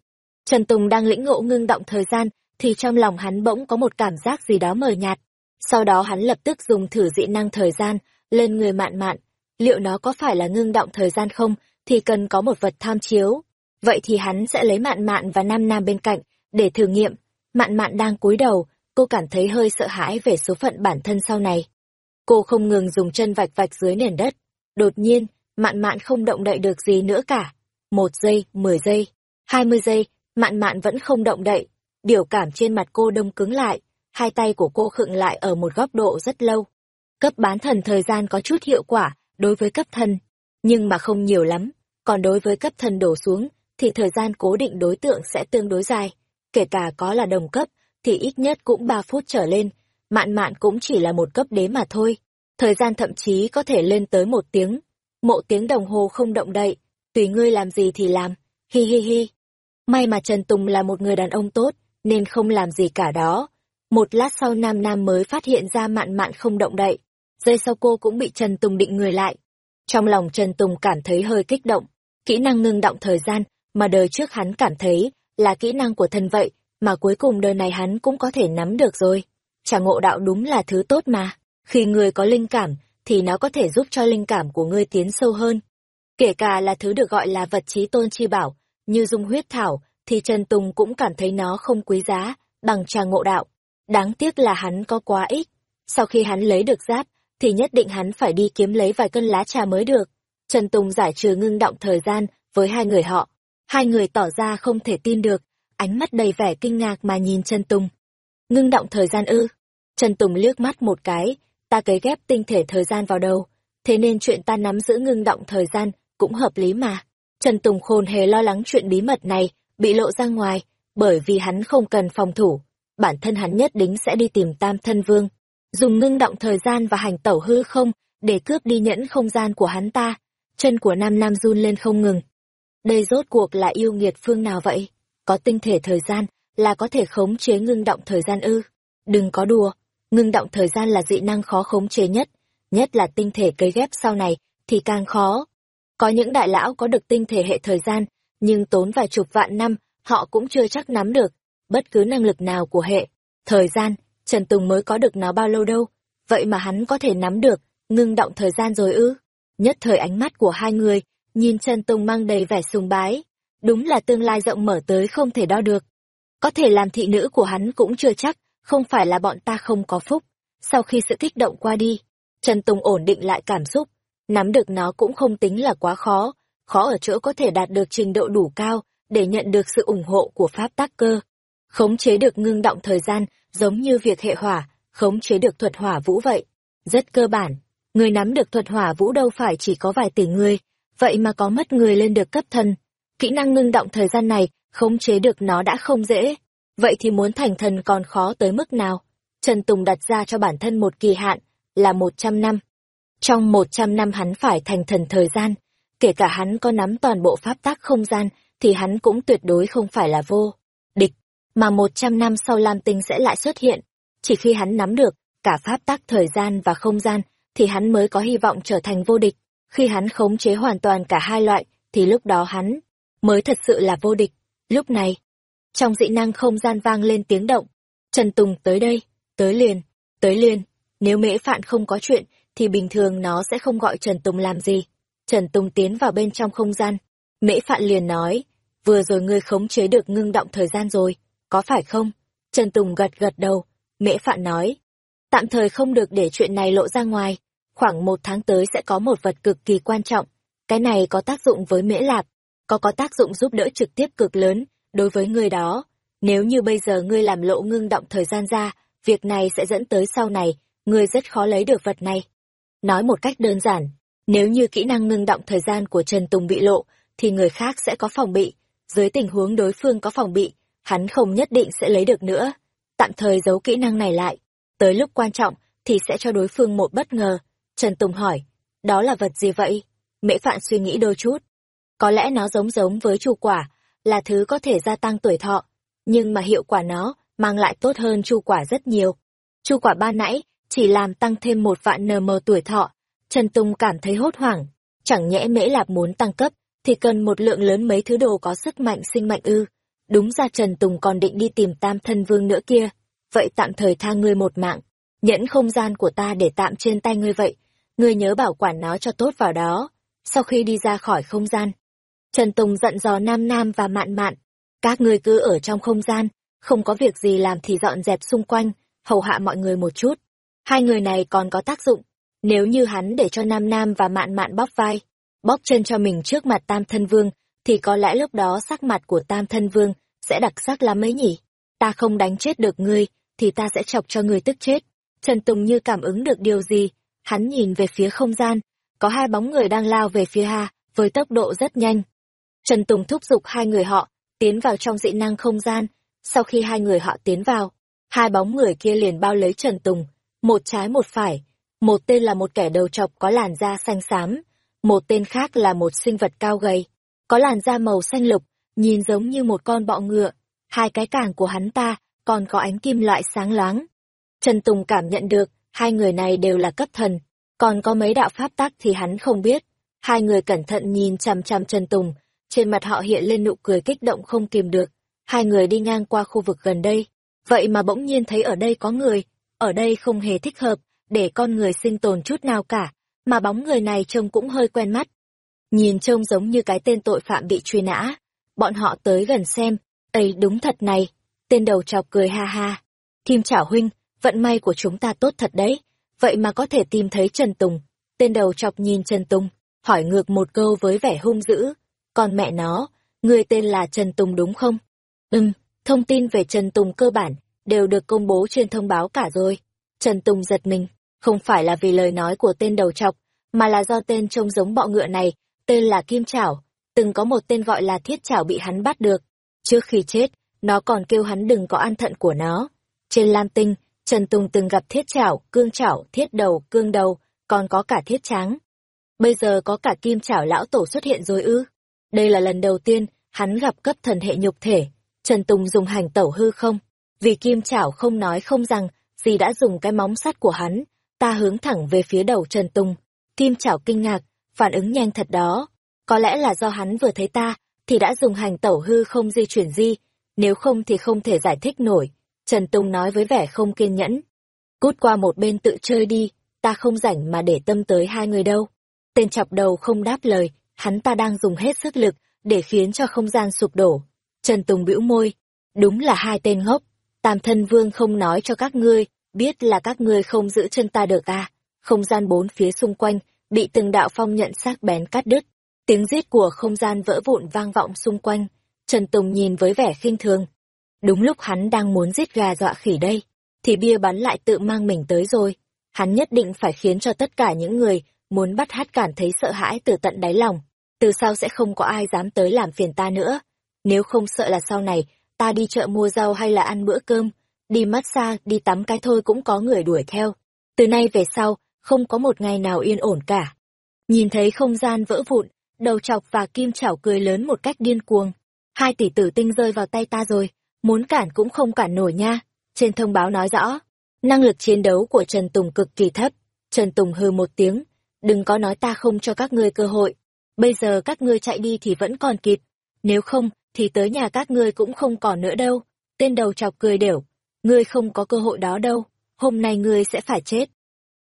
Trần Tùng đang lĩnh ngộ ngưng động thời gian, thì trong lòng hắn bỗng có một cảm giác gì đó mờ nhạt. Sau đó hắn lập tức dùng thử dị năng thời gian, lên người mạn mạn. Liệu nó có phải là ngưng động thời gian không, thì cần có một vật tham chiếu. Vậy thì hắn sẽ lấy mạn mạn và nam nam bên cạnh, để thử nghiệm. Mạn mạn đang cúi đầu, cô cảm thấy hơi sợ hãi về số phận bản thân sau này. Cô không ngừng dùng chân vạch vạch dưới nền đất. Đột nhiên, mạn mạn không động đậy được gì nữa cả. Một giây, mười giây, hai mươi giây, mạn mạn vẫn không động đậy. Biểu cảm trên mặt cô đông cứng lại, hai tay của cô khựng lại ở một góc độ rất lâu. Cấp bán thần thời gian có chút hiệu quả, đối với cấp thần, nhưng mà không nhiều lắm, còn đối với cấp thần đổ xuống, thì thời gian cố định đối tượng sẽ tương đối dài. Kể cả có là đồng cấp, thì ít nhất cũng 3 phút trở lên, mạn mạn cũng chỉ là một cấp đế mà thôi. Thời gian thậm chí có thể lên tới một tiếng. Mộ tiếng đồng hồ không động đậy, tùy ngươi làm gì thì làm, hi hi hi. May mà Trần Tùng là một người đàn ông tốt, nên không làm gì cả đó. Một lát sau Nam Nam mới phát hiện ra mạn mạn không động đậy. Giây sau cô cũng bị Trần Tùng định người lại. Trong lòng Trần Tùng cảm thấy hơi kích động. Kỹ năng ngưng động thời gian mà đời trước hắn cảm thấy là kỹ năng của thần vậy, mà cuối cùng đời này hắn cũng có thể nắm được rồi. Chả ngộ đạo đúng là thứ tốt mà. Khi người có linh cảm, thì nó có thể giúp cho linh cảm của ngươi tiến sâu hơn. Kể cả là thứ được gọi là vật trí tôn chi bảo, như dung huyết thảo, thì Trần Tùng cũng cảm thấy nó không quý giá, bằng trà ngộ đạo. Đáng tiếc là hắn có quá ít. Sau khi hắn lấy được giáp, thì nhất định hắn phải đi kiếm lấy vài cân lá trà mới được. Trần Tùng giải trừ ngưng động thời gian với hai người họ. Hai người tỏ ra không thể tin được, ánh mắt đầy vẻ kinh ngạc mà nhìn Trần Tùng. Ngưng động thời gian ư. Trần Tùng liếc mắt một cái, ta cấy ghép tinh thể thời gian vào đầu, thế nên chuyện ta nắm giữ ngưng động thời gian cũng hợp lý mà. Trần Tùng khôn hề lo lắng chuyện bí mật này bị lộ ra ngoài, bởi vì hắn không cần phòng thủ, bản thân hắn nhất định sẽ đi tìm Tam Thân Vương, dùng ngưng động thời gian và hành tẩu hư không để cướp đi nhẫn không gian của hắn ta. Chân của Nam Nam run lên không ngừng. Đây rốt cuộc là yêu nghiệt phương nào vậy? Có tinh thể thời gian là có thể khống chế ngưng động thời gian ư? Đừng có đùa, ngưng động thời gian là dị năng khó khống chế nhất, nhất là tinh thể cấy ghép sau này thì càng khó. Có những đại lão có được tinh thể hệ thời gian, nhưng tốn vài chục vạn năm, họ cũng chưa chắc nắm được bất cứ năng lực nào của hệ. Thời gian, Trần Tùng mới có được nó bao lâu đâu, vậy mà hắn có thể nắm được, ngưng động thời gian rồi ư. Nhất thời ánh mắt của hai người, nhìn Trần Tùng mang đầy vẻ sùng bái. Đúng là tương lai rộng mở tới không thể đo được. Có thể làm thị nữ của hắn cũng chưa chắc, không phải là bọn ta không có phúc. Sau khi sự kích động qua đi, Trần Tùng ổn định lại cảm xúc, nắm được nó cũng không tính là quá khó, khó ở chỗ có thể đạt được trình độ đủ cao để nhận được sự ủng hộ của pháp tác cơ. Khống chế được ngưng động thời gian giống như việc hệ hỏa, khống chế được thuật hỏa vũ vậy. Rất cơ bản, người nắm được thuật hỏa vũ đâu phải chỉ có vài tỷ người, vậy mà có mất người lên được cấp thần. Kỹ năng ngưng động thời gian này, khống chế được nó đã không dễ. Vậy thì muốn thành thần còn khó tới mức nào? Trần Tùng đặt ra cho bản thân một kỳ hạn, là 100 năm. Trong 100 năm hắn phải thành thần thời gian, kể cả hắn có nắm toàn bộ pháp tác không gian, thì hắn cũng tuyệt đối không phải là vô địch, mà 100 năm sau Lam Tinh sẽ lại xuất hiện. Chỉ khi hắn nắm được cả pháp tác thời gian và không gian, thì hắn mới có hy vọng trở thành vô địch. Khi hắn khống chế hoàn toàn cả hai loại, thì lúc đó hắn mới thật sự là vô địch. Lúc này, trong dị năng không gian vang lên tiếng động. Trần Tùng tới đây, tới liền, tới liền. Nếu mễ phạn không có chuyện, thì bình thường nó sẽ không gọi Trần Tùng làm gì. Trần Tùng tiến vào bên trong không gian. Mễ Phạn liền nói, vừa rồi ngươi khống chế được ngưng động thời gian rồi, có phải không? Trần Tùng gật gật đầu, Mễ Phạn nói, tạm thời không được để chuyện này lộ ra ngoài, khoảng một tháng tới sẽ có một vật cực kỳ quan trọng, cái này có tác dụng với Mễ Lạp, có có tác dụng giúp đỡ trực tiếp cực lớn đối với ngươi đó. Nếu như bây giờ ngươi làm lộ ngưng động thời gian ra, việc này sẽ dẫn tới sau này, ngươi rất khó lấy được vật này. Nói một cách đơn giản, nếu như kỹ năng ngưng động thời gian của Trần Tùng bị lộ, thì người khác sẽ có phòng bị. Dưới tình huống đối phương có phòng bị, hắn không nhất định sẽ lấy được nữa. Tạm thời giấu kỹ năng này lại. Tới lúc quan trọng thì sẽ cho đối phương một bất ngờ. Trần Tùng hỏi, đó là vật gì vậy? Mễ Phạn suy nghĩ đôi chút. Có lẽ nó giống giống với chu quả, là thứ có thể gia tăng tuổi thọ, nhưng mà hiệu quả nó mang lại tốt hơn chu quả rất nhiều. Chu quả ba nãy chỉ làm tăng thêm một vạn nm tuổi thọ, Trần Tùng cảm thấy hốt hoảng, chẳng nhẽ mễ lạp muốn tăng cấp, thì cần một lượng lớn mấy thứ đồ có sức mạnh sinh mạnh ư. Đúng ra Trần Tùng còn định đi tìm tam thân vương nữa kia, vậy tạm thời tha ngươi một mạng, nhẫn không gian của ta để tạm trên tay ngươi vậy, ngươi nhớ bảo quản nó cho tốt vào đó. Sau khi đi ra khỏi không gian, Trần Tùng dặn dò Nam Nam và Mạn Mạn, các ngươi cứ ở trong không gian, không có việc gì làm thì dọn dẹp xung quanh, hầu hạ mọi người một chút. Hai người này còn có tác dụng, nếu như hắn để cho Nam Nam và Mạn Mạn bóp vai, bóp chân cho mình trước mặt Tam Thân Vương, thì có lẽ lúc đó sắc mặt của Tam Thân Vương sẽ đặc sắc lắm ấy nhỉ. Ta không đánh chết được ngươi, thì ta sẽ chọc cho ngươi tức chết. Trần Tùng như cảm ứng được điều gì, hắn nhìn về phía không gian, có hai bóng người đang lao về phía hà với tốc độ rất nhanh. Trần Tùng thúc giục hai người họ, tiến vào trong dị năng không gian. Sau khi hai người họ tiến vào, hai bóng người kia liền bao lấy Trần Tùng, một trái một phải. Một tên là một kẻ đầu trọc có làn da xanh xám, một tên khác là một sinh vật cao gầy, có làn da màu xanh lục, nhìn giống như một con bọ ngựa. Hai cái càng của hắn ta còn có ánh kim loại sáng loáng. Trần Tùng cảm nhận được, hai người này đều là cấp thần, còn có mấy đạo pháp tắc thì hắn không biết. Hai người cẩn thận nhìn chằm chằm Trần Tùng, trên mặt họ hiện lên nụ cười kích động không kìm được. Hai người đi ngang qua khu vực gần đây, vậy mà bỗng nhiên thấy ở đây có người, ở đây không hề thích hợp, để con người sinh tồn chút nào cả, mà bóng người này trông cũng hơi quen mắt. Nhìn trông giống như cái tên tội phạm bị truy nã. Bọn họ tới gần xem, ấy đúng thật này, tên đầu chọc cười ha ha. Kim Chảo huynh, vận may của chúng ta tốt thật đấy, vậy mà có thể tìm thấy Trần Tùng. Tên đầu chọc nhìn Trần Tùng, hỏi ngược một câu với vẻ hung dữ. Còn mẹ nó, người tên là Trần Tùng đúng không? Ừm, thông tin về Trần Tùng cơ bản, đều được công bố trên thông báo cả rồi. Trần Tùng giật mình, không phải là vì lời nói của tên đầu chọc, mà là do tên trông giống bọ ngựa này, tên là Kim Chảo, từng có một tên gọi là Thiết Chảo bị hắn bắt được. Trước khi chết, nó còn kêu hắn đừng có ăn thận của nó. Trên Lam Tinh, Trần Tùng từng gặp Thiết Chảo, Cương Chảo, Thiết Đầu, Cương Đầu, còn có cả Thiết Tráng. Bây giờ có cả Kim Chảo lão tổ xuất hiện rồi ư? Đây là lần đầu tiên hắn gặp cấp thần hệ nhục thể. Trần Tùng dùng hành tẩu hư không? Vì Kim Chảo không nói không rằng, gì đã dùng cái móng sắt của hắn, ta hướng thẳng về phía đầu Trần Tùng. Kim Chảo kinh ngạc, phản ứng nhanh thật đó. Có lẽ là do hắn vừa thấy ta, thì đã dùng hành tẩu hư không di chuyển di, nếu không thì không thể giải thích nổi. Trần Tùng nói với vẻ không kiên nhẫn. Cút qua một bên tự chơi đi, ta không rảnh mà để tâm tới hai người đâu. Tên chọc đầu không đáp lời, hắn ta đang dùng hết sức lực để khiến cho không gian sụp đổ. Trần Tùng bĩu môi, đúng là hai tên ngốc, tam thân vương không nói cho các ngươi, biết là các ngươi không giữ chân ta được à. Không gian bốn phía xung quanh, bị từng đạo phong nhận sắc bén cắt đứt. Tiếng rít của không gian vỡ vụn vang vọng xung quanh. Trần Tùng nhìn với vẻ khinh thường. Đúng lúc hắn đang muốn giết gà dọa khỉ đây, thì bia bắn lại tự mang mình tới rồi. Hắn nhất định phải khiến cho tất cả những người muốn bắt hát cảm thấy sợ hãi từ tận đáy lòng. Từ sau sẽ không có ai dám tới làm phiền ta nữa. Nếu không sợ là sau này, ta đi chợ mua rau hay là ăn bữa cơm, đi massage, đi tắm cái thôi cũng có người đuổi theo. Từ nay về sau, không có một ngày nào yên ổn cả. Nhìn thấy không gian vỡ vụn, đầu chọc và kim chảo cười lớn một cách điên cuồng. Hai tỷ tử tinh rơi vào tay ta rồi, muốn cản cũng không cản nổi nha. Trên thông báo nói rõ, năng lực chiến đấu của Trần Tùng cực kỳ thấp. Trần Tùng hừ một tiếng, đừng có nói ta không cho các ngươi cơ hội. Bây giờ các ngươi chạy đi thì vẫn còn kịp, nếu không thì tới nhà các ngươi cũng không còn nữa đâu. Tên đầu chọc cười đều, ngươi không có cơ hội đó đâu, hôm nay ngươi sẽ phải chết.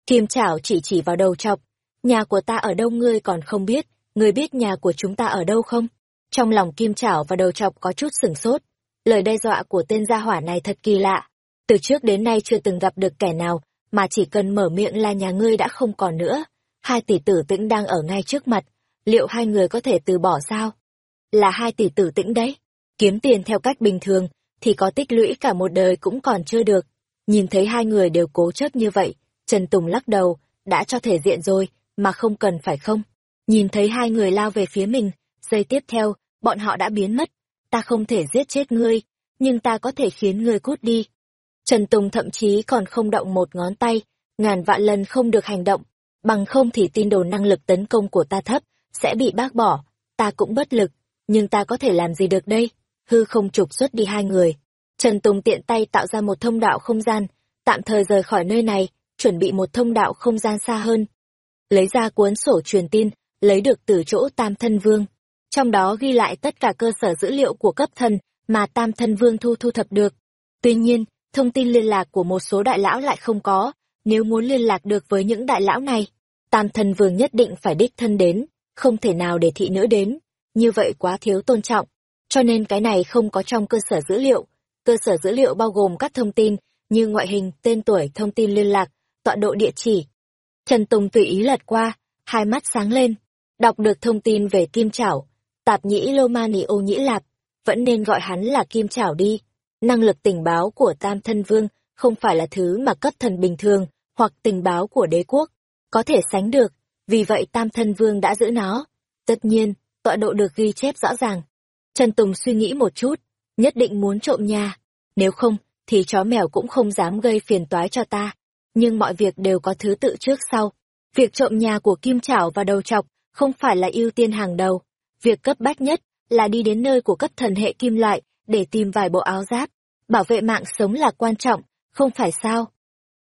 Kim chảo chỉ chỉ vào đầu chọc, nhà của ta ở đâu ngươi còn không biết, ngươi biết nhà của chúng ta ở đâu không? Trong lòng kim chảo và đầu chọc có chút sửng sốt, lời đe dọa của tên gia hỏa này thật kỳ lạ. Từ trước đến nay chưa từng gặp được kẻ nào, mà chỉ cần mở miệng là nhà ngươi đã không còn nữa. Hai tỷ tử tĩnh đang ở ngay trước mặt, liệu hai người có thể từ bỏ sao? Là hai tỷ tử tĩnh đấy. Kiếm tiền theo cách bình thường, thì có tích lũy cả một đời cũng còn chưa được. Nhìn thấy hai người đều cố chấp như vậy, Trần Tùng lắc đầu, đã cho thể diện rồi, mà không cần phải không? Nhìn thấy hai người lao về phía mình, giây tiếp theo, bọn họ đã biến mất. Ta không thể giết chết ngươi, nhưng ta có thể khiến ngươi cút đi. Trần Tùng thậm chí còn không động một ngón tay, ngàn vạn lần không được hành động, bằng không thì tin đồn năng lực tấn công của ta thấp, sẽ bị bác bỏ, ta cũng bất lực, nhưng ta có thể làm gì được đây? Hư không trục xuất đi hai người. Trần Tùng tiện tay tạo ra một thông đạo không gian, tạm thời rời khỏi nơi này, chuẩn bị một thông đạo không gian xa hơn. Lấy ra cuốn sổ truyền tin, lấy được từ chỗ Tam Thân Vương. Trong đó ghi lại tất cả cơ sở dữ liệu của cấp thần mà Tam Thân Vương thu thu thập được. Tuy nhiên, thông tin liên lạc của một số đại lão lại không có, nếu muốn liên lạc được với những đại lão này, Tam Thân Vương nhất định phải đích thân đến, không thể nào để thị nữ đến, như vậy quá thiếu tôn trọng. Cho nên cái này không có trong cơ sở dữ liệu. Cơ sở dữ liệu bao gồm các thông tin như ngoại hình, tên tuổi, thông tin liên lạc, tọa độ địa chỉ. Trần Tùng tùy ý lật qua, hai mắt sáng lên, đọc được thông tin về Kim Chảo, tạp nhĩ Lô Mani ô nhĩ lạp, vẫn nên gọi hắn là Kim Chảo đi. Năng lực tình báo của Tam Thân Vương không phải là thứ mà cấp thần bình thường hoặc tình báo của đế quốc có thể sánh được. vì vậy Tam Thân Vương đã giữ nó. Tất nhiên, tọa độ được ghi chép rõ ràng. Trần Tùng suy nghĩ một chút, nhất định muốn trộm nhà. Nếu không, thì chó mèo cũng không dám gây phiền toái cho ta. Nhưng mọi việc đều có thứ tự trước sau. Việc trộm nhà của Kim Chảo và Đầu Chọc không phải là ưu tiên hàng đầu. Việc cấp bách nhất là đi đến nơi của cấp thần hệ kim loại để tìm vài bộ áo giáp. Bảo vệ mạng sống là quan trọng, không phải sao?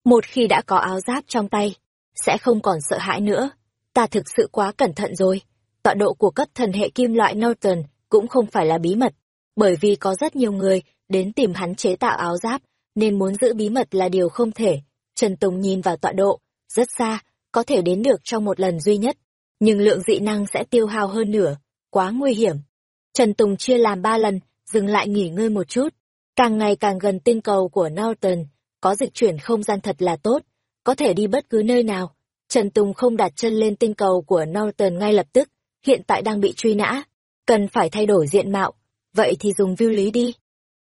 Một khi đã có áo giáp trong tay, sẽ không còn sợ hãi nữa. Ta thực sự quá cẩn thận rồi. Tọa độ của cấp thần hệ kim loại Norton cũng không phải là bí mật, bởi vì có rất nhiều người đến tìm hắn chế tạo áo giáp, nên muốn giữ bí mật là điều không thể. Trần Tùng nhìn vào tọa độ, rất xa, có thể đến được trong một lần duy nhất, nhưng lượng dị năng sẽ tiêu hao hơn nửa, quá nguy hiểm. Trần Tùng chia làm ba lần, dừng lại nghỉ ngơi một chút. Càng ngày càng gần tinh cầu của Norton, có dịch chuyển không gian thật là tốt, có thể đi bất cứ nơi nào. Trần Tùng không đặt chân lên tinh cầu của Norton ngay lập tức, hiện tại đang bị truy nã, cần phải thay đổi diện mạo, vậy thì dùng Viu lý đi.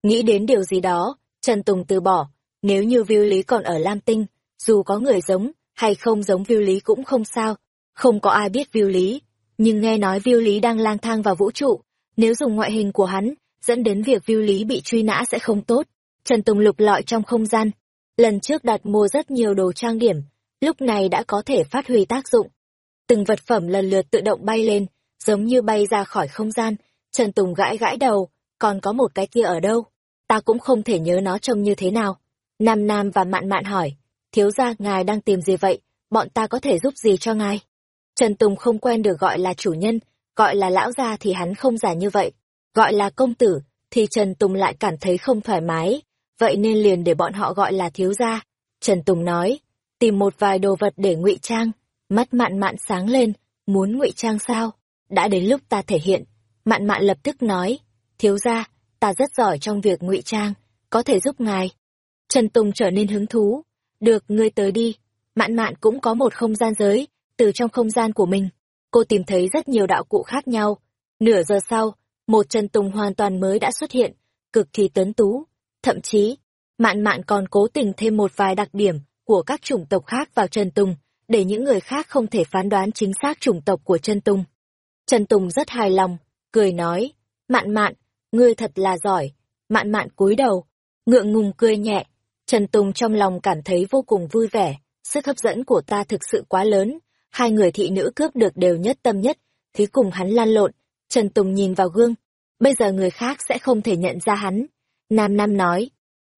Nghĩ đến điều gì đó, Trần Tùng từ bỏ, nếu như Viu lý còn ở Lam Tinh, dù có người giống hay không giống Viu lý cũng không sao, không có ai biết Viu lý. Nhưng nghe nói Viu lý đang lang thang vào vũ trụ, nếu dùng ngoại hình của hắn, dẫn đến việc Viu lý bị truy nã sẽ không tốt. Trần Tùng lục lọi trong không gian, lần trước đặt mua rất nhiều đồ trang điểm, lúc này đã có thể phát huy tác dụng. Từng vật phẩm lần lượt tự động bay lên, giống như bay ra khỏi không gian, Trần Tùng gãi gãi đầu, còn có một cái kia ở đâu? Ta cũng không thể nhớ nó trông như thế nào. Nam Nam và Mạn Mạn hỏi, thiếu gia ngài đang tìm gì vậy, bọn ta có thể giúp gì cho ngài? Trần Tùng không quen được gọi là chủ nhân, gọi là lão gia thì hắn không giả như vậy. Gọi là công tử, thì Trần Tùng lại cảm thấy không thoải mái, vậy nên liền để bọn họ gọi là thiếu gia. Trần Tùng nói, tìm một vài đồ vật để ngụy trang, mắt mạn mạn sáng lên, muốn ngụy trang sao? Đã đến lúc ta thể hiện. Mạn mạn lập tức nói, thiếu gia, ta rất giỏi trong việc ngụy trang, có thể giúp ngài. Trần Tùng trở nên hứng thú. Được, ngươi tới đi. Mạn mạn cũng có một không gian giới, từ trong không gian của mình. Cô tìm thấy rất nhiều đạo cụ khác nhau. Nửa giờ sau, một Trần Tùng hoàn toàn mới đã xuất hiện, cực kỳ tuấn tú. Thậm chí, mạn mạn còn cố tình thêm một vài đặc điểm của các chủng tộc khác vào Trần Tùng, để những người khác không thể phán đoán chính xác chủng tộc của Trần Tùng. Trần Tùng rất hài lòng, cười nói, mạn mạn, ngươi thật là giỏi. Mạn mạn cúi đầu, ngượng ngùng cười nhẹ. Trần Tùng trong lòng cảm thấy vô cùng vui vẻ, sức hấp dẫn của ta thực sự quá lớn. Hai người thị nữ cướp được đều nhất tâm nhất, thí cùng hắn lan lộn. Trần Tùng nhìn vào gương, bây giờ người khác sẽ không thể nhận ra hắn. Nam Nam nói,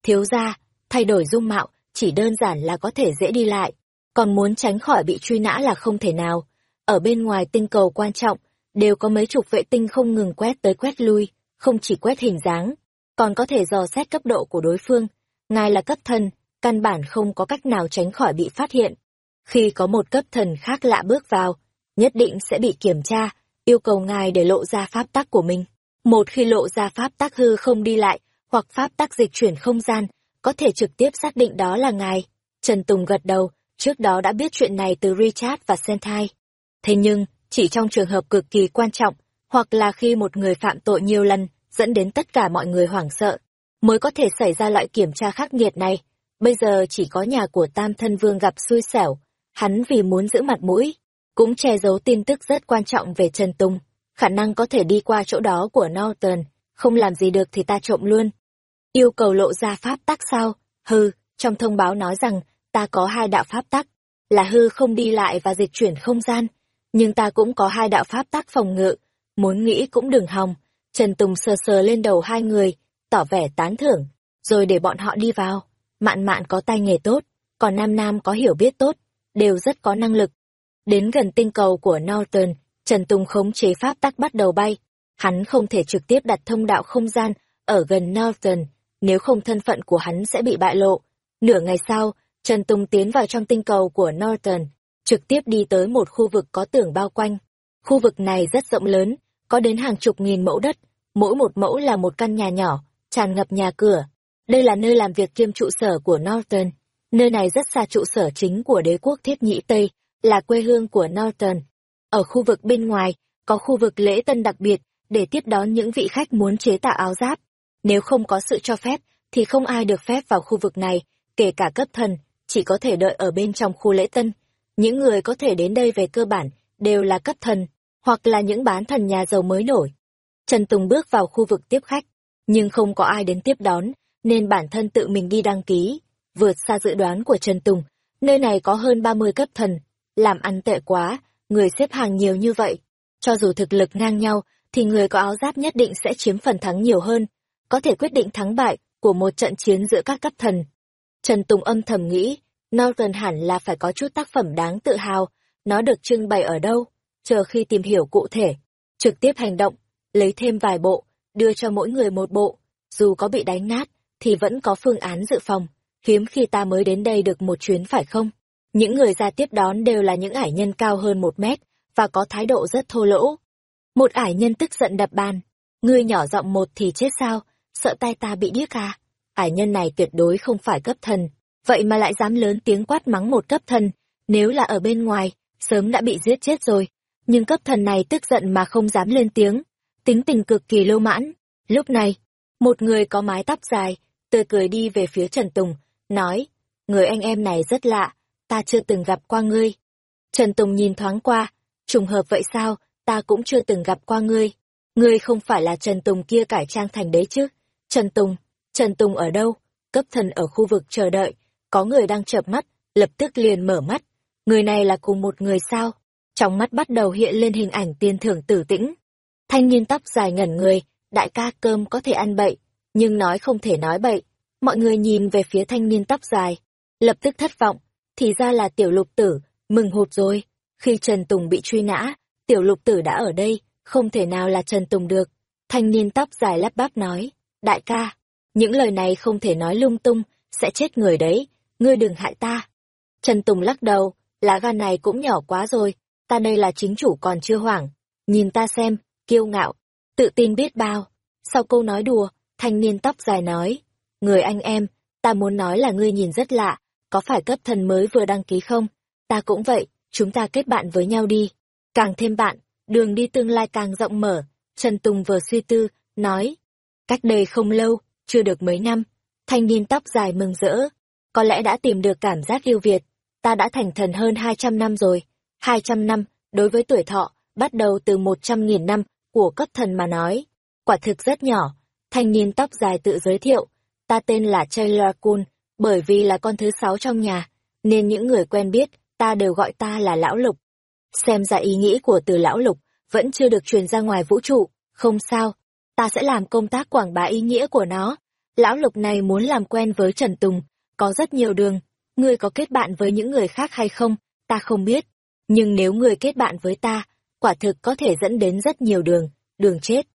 thiếu ra, thay đổi dung mạo, chỉ đơn giản là có thể dễ đi lại, còn muốn tránh khỏi bị truy nã là không thể nào. Ở bên ngoài tinh cầu quan trọng, đều có mấy chục vệ tinh không ngừng quét tới quét lui, không chỉ quét hình dáng, còn có thể dò xét cấp độ của đối phương. Ngài là cấp thần, căn bản không có cách nào tránh khỏi bị phát hiện. Khi có một cấp thần khác lạ bước vào, nhất định sẽ bị kiểm tra, yêu cầu ngài để lộ ra pháp tắc của mình. Một khi lộ ra pháp tắc hư không đi lại, hoặc pháp tắc dịch chuyển không gian, có thể trực tiếp xác định đó là ngài. Trần Tùng gật đầu, trước đó đã biết chuyện này từ Richard và Sentai. Thế nhưng, chỉ trong trường hợp cực kỳ quan trọng, hoặc là khi một người phạm tội nhiều lần, dẫn đến tất cả mọi người hoảng sợ, mới có thể xảy ra loại kiểm tra khắc nghiệt này. Bây giờ chỉ có nhà của Tam Thân Vương gặp xui xẻo, hắn vì muốn giữ mặt mũi, cũng che giấu tin tức rất quan trọng về Trần Tùng, khả năng có thể đi qua chỗ đó của Norton, không làm gì được thì ta trộm luôn. Yêu cầu lộ ra pháp tắc sao? Hừ, trong thông báo nói rằng ta có hai đạo pháp tắc, là hư không đi lại và dịch chuyển không gian, nhưng ta cũng có hai đạo pháp tác phòng ngự, muốn nghĩ cũng đừng hòng. Trần Tùng sờ sờ lên đầu hai người, tỏ vẻ tán thưởng, rồi để bọn họ đi vào. Mạn mạn có tay nghề tốt, còn Nam Nam có hiểu biết tốt, đều rất có năng lực. Đến gần tinh cầu của Norton, Trần Tùng khống chế pháp tắc bắt đầu bay. Hắn không thể trực tiếp đặt thông đạo không gian ở gần Norton, nếu không thân phận của hắn sẽ bị bại lộ. Nửa ngày sau, Trần Tùng tiến vào trong tinh cầu của Norton, trực tiếp đi tới một khu vực có tường bao quanh. Khu vực này rất rộng lớn, có đến hàng chục nghìn mẫu đất, mỗi một mẫu là một căn nhà nhỏ, tràn ngập nhà cửa. Đây là nơi làm việc kiêm trụ sở của Norton. Nơi này rất xa trụ sở chính của đế quốc Thiết Nhĩ Tây, là quê hương của Norton. Ở khu vực bên ngoài, có khu vực lễ tân đặc biệt, để tiếp đón những vị khách muốn chế tạo áo giáp. Nếu không có sự cho phép, thì không ai được phép vào khu vực này, kể cả cấp thần, chỉ có thể đợi ở bên trong khu lễ tân. Những người có thể đến đây về cơ bản đều là cấp thần, hoặc là những bán thần nhà giàu mới nổi. Trần Tùng bước vào khu vực tiếp khách, nhưng không có ai đến tiếp đón, nên bản thân tự mình đi đăng ký. Vượt xa dự đoán của Trần Tùng, nơi này có hơn 30 cấp thần. Làm ăn tệ quá, người xếp hàng nhiều như vậy. Cho dù thực lực ngang nhau, thì người có áo giáp nhất định sẽ chiếm phần thắng nhiều hơn, có thể quyết định thắng bại của một trận chiến giữa các cấp thần. Trần Tùng âm thầm nghĩ, Norton hẳn là phải có chút tác phẩm đáng tự hào, nó được trưng bày ở đâu, chờ khi tìm hiểu cụ thể, trực tiếp hành động, lấy thêm vài bộ, đưa cho mỗi người một bộ, dù có bị đánh nát, thì vẫn có phương án dự phòng, hiếm khi ta mới đến đây được một chuyến phải không? Những người ra tiếp đón đều là những ải nhân cao hơn một mét, và có thái độ rất thô lỗ. Một ải nhân tức giận đập bàn, ngươi nhỏ giọng một thì chết sao, sợ tay ta bị điếc à? Ải nhân này tuyệt đối không phải cấp thần, vậy mà lại dám lớn tiếng quát mắng một cấp thần, nếu là ở bên ngoài, sớm đã bị giết chết rồi. Nhưng cấp thần này tức giận mà không dám lên tiếng, tính tình cực kỳ lô mãn. Lúc này, một người có mái tóc dài, tươi cười đi về phía Trần Tùng, nói, người anh em này rất lạ, ta chưa từng gặp qua ngươi. Trần Tùng nhìn thoáng qua, trùng hợp vậy sao, ta cũng chưa từng gặp qua ngươi. Ngươi không phải là Trần Tùng kia cải trang thành đấy chứ? Trần Tùng, Trần Tùng ở đâu? Cấp thần ở khu vực chờ đợi, có người đang chợp mắt, lập tức liền mở mắt. Người này là cùng một người sao? Trong mắt bắt đầu hiện lên hình ảnh tiền thưởng tử tĩnh. Thanh niên tóc dài ngẩn người, đại ca cơm có thể ăn bậy, nhưng nói không thể nói bậy. Mọi người nhìn về phía thanh niên tóc dài, lập tức thất vọng, thì ra là tiểu lục tử, mừng hụt rồi. Khi Trần Tùng bị truy nã, tiểu lục tử đã ở đây, không thể nào là Trần Tùng được. Thanh niên tóc dài lắp bắp nói, đại ca, những lời này không thể nói lung tung, sẽ chết người đấy, ngươi đừng hại ta. Trần Tùng lắc đầu, lá gan này cũng nhỏ quá rồi, ta đây là chính chủ còn chưa hoảng. Nhìn ta xem, kiêu ngạo, tự tin biết bao. Sau câu nói đùa, thanh niên tóc dài nói, người anh em, ta muốn nói là ngươi nhìn rất lạ, có phải cấp thần mới vừa đăng ký không? Ta cũng vậy, chúng ta kết bạn với nhau đi. Càng thêm bạn, đường đi tương lai càng rộng mở. Trần Tùng vừa suy tư, nói, cách đây không lâu, chưa được mấy năm, thanh niên tóc dài mừng rỡ, có lẽ đã tìm được cảm giác yêu Việt. Ta đã thành thần hơn 200 năm rồi. 200 năm, đối với tuổi thọ, bắt đầu từ 100.000 năm của cấp thần mà nói. Quả thực rất nhỏ. Thanh niên tóc dài tự giới thiệu. Ta tên là Taylor Kuhn, bởi vì là con thứ sáu trong nhà, nên những người quen biết, ta đều gọi ta là Lão Lục. Xem ra ý nghĩ của từ Lão Lục, vẫn chưa được truyền ra ngoài vũ trụ. Không sao, ta sẽ làm công tác quảng bá ý nghĩa của nó. Lão Lục này muốn làm quen với Trần Tùng, có rất nhiều đường. Ngươi có kết bạn với những người khác hay không, ta không biết. Nhưng nếu ngươi kết bạn với ta, quả thực có thể dẫn đến rất nhiều đường, đường chết.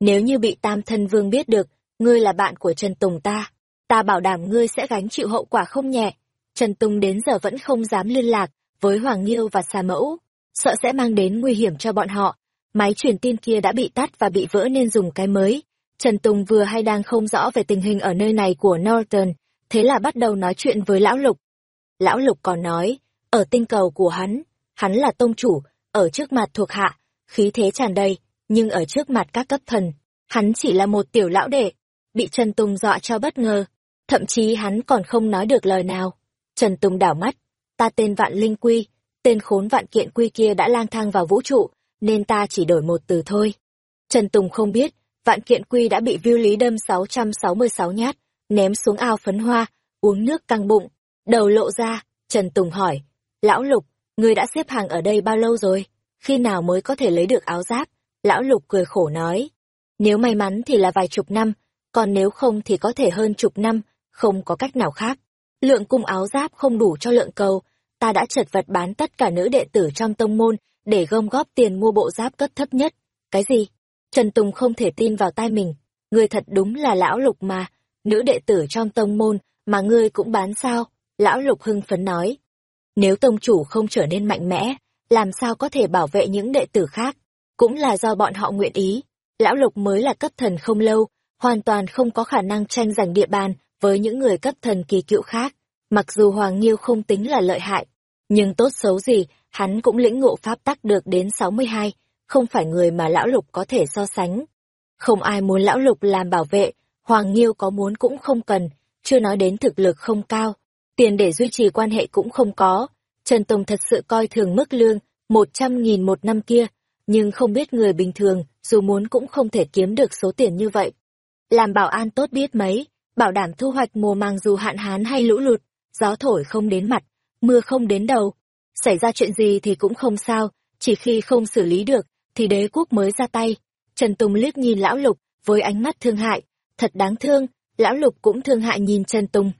Nếu như bị Tam Thân Vương biết được, ngươi là bạn của Trần Tùng ta, ta bảo đảm ngươi sẽ gánh chịu hậu quả không nhẹ. Trần Tùng đến giờ vẫn không dám liên lạc với Hoàng Nghiêu và Xà Mẫu, sợ sẽ mang đến nguy hiểm cho bọn họ. Máy truyền tin kia đã bị tắt và bị vỡ nên dùng cái mới. Trần Tùng vừa hay đang không rõ về tình hình ở nơi này của Norton, thế là bắt đầu nói chuyện với Lão Lục. Lão Lục còn nói, ở tinh cầu của hắn, hắn là tông chủ, ở trước mặt thuộc hạ, khí thế tràn đầy, nhưng ở trước mặt các cấp thần, hắn chỉ là một tiểu lão đệ, bị Trần Tùng dọa cho bất ngờ, thậm chí hắn còn không nói được lời nào. Trần Tùng đảo mắt, ta tên Vạn Linh Quy, tên khốn Vạn Kiện Quy kia đã lang thang vào vũ trụ, nên ta chỉ đổi một từ thôi. Trần Tùng không biết, Vạn Kiện Quy đã bị Viu Lý đâm 666 nhát, ném xuống ao phấn hoa, uống nước căng bụng, đầu lộ ra, Trần Tùng hỏi, Lão Lục, ngươi đã xếp hàng ở đây bao lâu rồi? Khi nào mới có thể lấy được áo giáp? Lão Lục cười khổ nói, nếu may mắn thì là vài chục năm, còn nếu không thì có thể hơn chục năm, không có cách nào khác. Lượng cung áo giáp không đủ cho lượng cầu, ta đã chật vật bán tất cả nữ đệ tử trong tông môn để gom góp tiền mua bộ giáp cấp thấp nhất. Cái gì? Trần Tùng không thể tin vào tai mình. Người thật đúng là lão lục mà, nữ đệ tử trong tông môn mà ngươi cũng bán sao? Lão lục hưng phấn nói. Nếu tông chủ không trở nên mạnh mẽ, làm sao có thể bảo vệ những đệ tử khác? Cũng là do bọn họ nguyện ý. Lão lục mới là cấp thần không lâu, hoàn toàn không có khả năng tranh giành địa bàn với những người cấp thần kỳ cựu khác. Mặc dù Hoàng Nghiêu không tính là lợi hại, nhưng tốt xấu gì, hắn cũng lĩnh ngộ pháp tắc được đến 62, không phải người mà lão lục có thể so sánh. Không ai muốn lão lục làm bảo vệ, Hoàng Nghiêu có muốn cũng không cần, chưa nói đến thực lực không cao, tiền để duy trì quan hệ cũng không có, Trần Tùng thật sự coi thường mức lương một trăm nghìn một năm kia, nhưng không biết người bình thường dù muốn cũng không thể kiếm được số tiền như vậy. Làm bảo an tốt biết mấy, bảo đảm thu hoạch mùa màng dù hạn hán hay lũ lụt, gió thổi không đến mặt, mưa không đến đầu. Xảy ra chuyện gì thì cũng không sao, chỉ khi không xử lý được, thì đế quốc mới ra tay. Trần Tùng liếc nhìn lão lục, với ánh mắt thương hại, thật đáng thương, lão lục cũng thương hại nhìn Trần Tùng.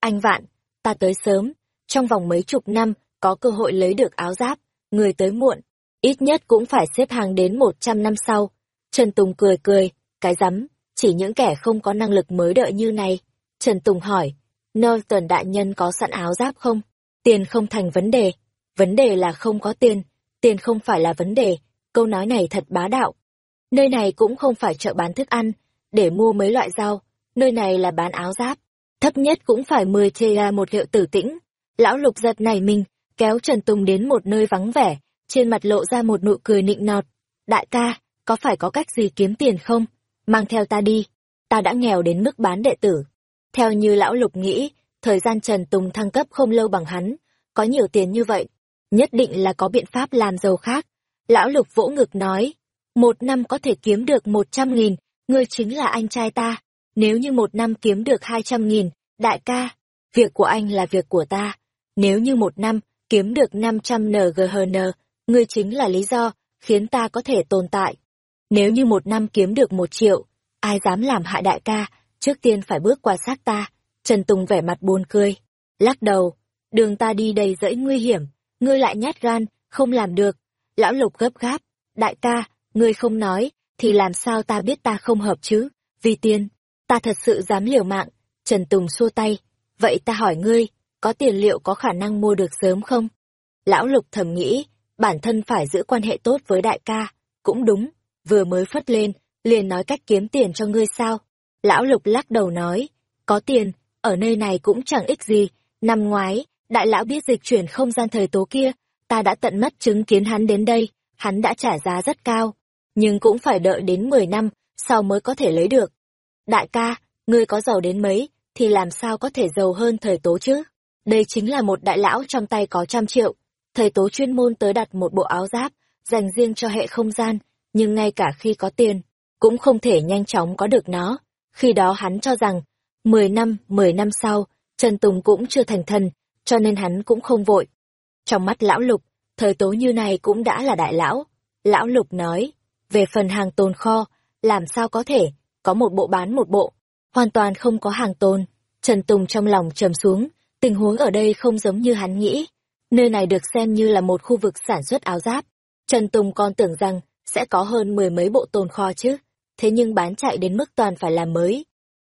Anh Vạn, ta tới sớm, trong vòng mấy chục năm, có cơ hội lấy được áo giáp, người tới muộn, ít nhất cũng phải xếp hàng đến một trăm năm sau. Trần Tùng cười cười, cái rắm, chỉ những kẻ không có năng lực mới đợi như này. Trần Tùng hỏi, Norton đại nhân có sẵn áo giáp không? Tiền không thành vấn đề. Vấn đề là không có tiền. Tiền không phải là vấn đề. Câu nói này thật bá đạo. Nơi này cũng không phải chợ bán thức ăn, để mua mấy loại rau. Nơi này là bán áo giáp. Thấp nhất cũng phải 10 chê một hiệu tử tĩnh. Lão lục giật này mình, kéo Trần Tùng đến một nơi vắng vẻ, trên mặt lộ ra một nụ cười nịnh nọt. Đại ca, có phải có cách gì kiếm tiền không? Mang theo ta đi. Ta đã nghèo đến mức bán đệ tử. Theo như lão lục nghĩ, thời gian Trần Tùng thăng cấp không lâu bằng hắn, có nhiều tiền như vậy, nhất định là có biện pháp làm giàu khác. Lão lục vỗ ngực nói, một năm có thể kiếm được một trăm nghìn, ngươi chính là anh trai ta. Nếu như một năm kiếm được hai trăm nghìn, đại ca, việc của anh là việc của ta. Nếu như một năm kiếm được năm trăm NGHN, ngươi chính là lý do khiến ta có thể tồn tại. Nếu như một năm kiếm được một triệu, ai dám làm hại đại ca, trước tiên phải bước qua xác ta. Trần Tùng vẻ mặt buồn cười, lắc đầu, đường ta đi đầy rẫy nguy hiểm, ngươi lại nhát gan, không làm được. Lão Lục gấp gáp, đại ca, ngươi không nói, thì làm sao ta biết ta không hợp chứ? Vì tiền, ta thật sự dám liều mạng. Trần Tùng xua tay, vậy ta hỏi ngươi, có tiền liệu có khả năng mua được sớm không? Lão Lục thầm nghĩ, bản thân phải giữ quan hệ tốt với đại ca, cũng đúng, vừa mới phất lên, liền nói cách kiếm tiền cho ngươi sao. Lão Lục lắc đầu nói, có tiền, ở nơi này cũng chẳng ích gì, năm ngoái, đại lão biết dịch chuyển không gian thời tố kia, ta đã tận mắt chứng kiến hắn đến đây, hắn đã trả giá rất cao, nhưng cũng phải đợi đến 10 năm, sau mới có thể lấy được. Đại ca, ngươi có giàu đến mấy, thì làm sao có thể giàu hơn thời tố chứ? Đây chính là một đại lão trong tay có trăm triệu. Thầy tố chuyên môn tới đặt một bộ áo giáp, dành riêng cho hệ không gian, nhưng ngay cả khi có tiền, cũng không thể nhanh chóng có được nó. Khi đó hắn cho rằng, 10 năm, 10 năm sau, Trần Tùng cũng chưa thành thần, cho nên hắn cũng không vội. Trong mắt lão lục, thời tố như này cũng đã là đại lão. Lão lục nói, về phần hàng tồn kho, làm sao có thể, có một bộ bán một bộ, hoàn toàn không có hàng tồn. Trần Tùng trong lòng trầm xuống, tình huống ở đây không giống như hắn nghĩ. Nơi này được xem như là một khu vực sản xuất áo giáp. Trần Tùng còn tưởng rằng sẽ có hơn mười mấy bộ tồn kho chứ, thế nhưng bán chạy đến mức toàn phải làm mới.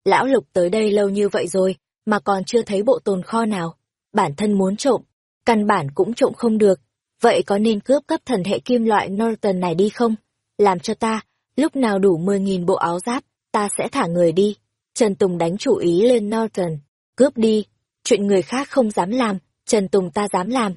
Lão Lục tới đây lâu như vậy rồi, mà còn chưa thấy bộ tồn kho nào. Bản thân muốn trộm, căn bản cũng trộm không được. Vậy có nên cướp cấp thần hệ kim loại Norton này đi không? Làm cho ta, lúc nào đủ mười nghìn bộ áo giáp, ta sẽ thả người đi. Trần Tùng đánh chủ ý lên Norton. Cướp đi. Chuyện người khác không dám làm, Trần Tùng ta dám làm.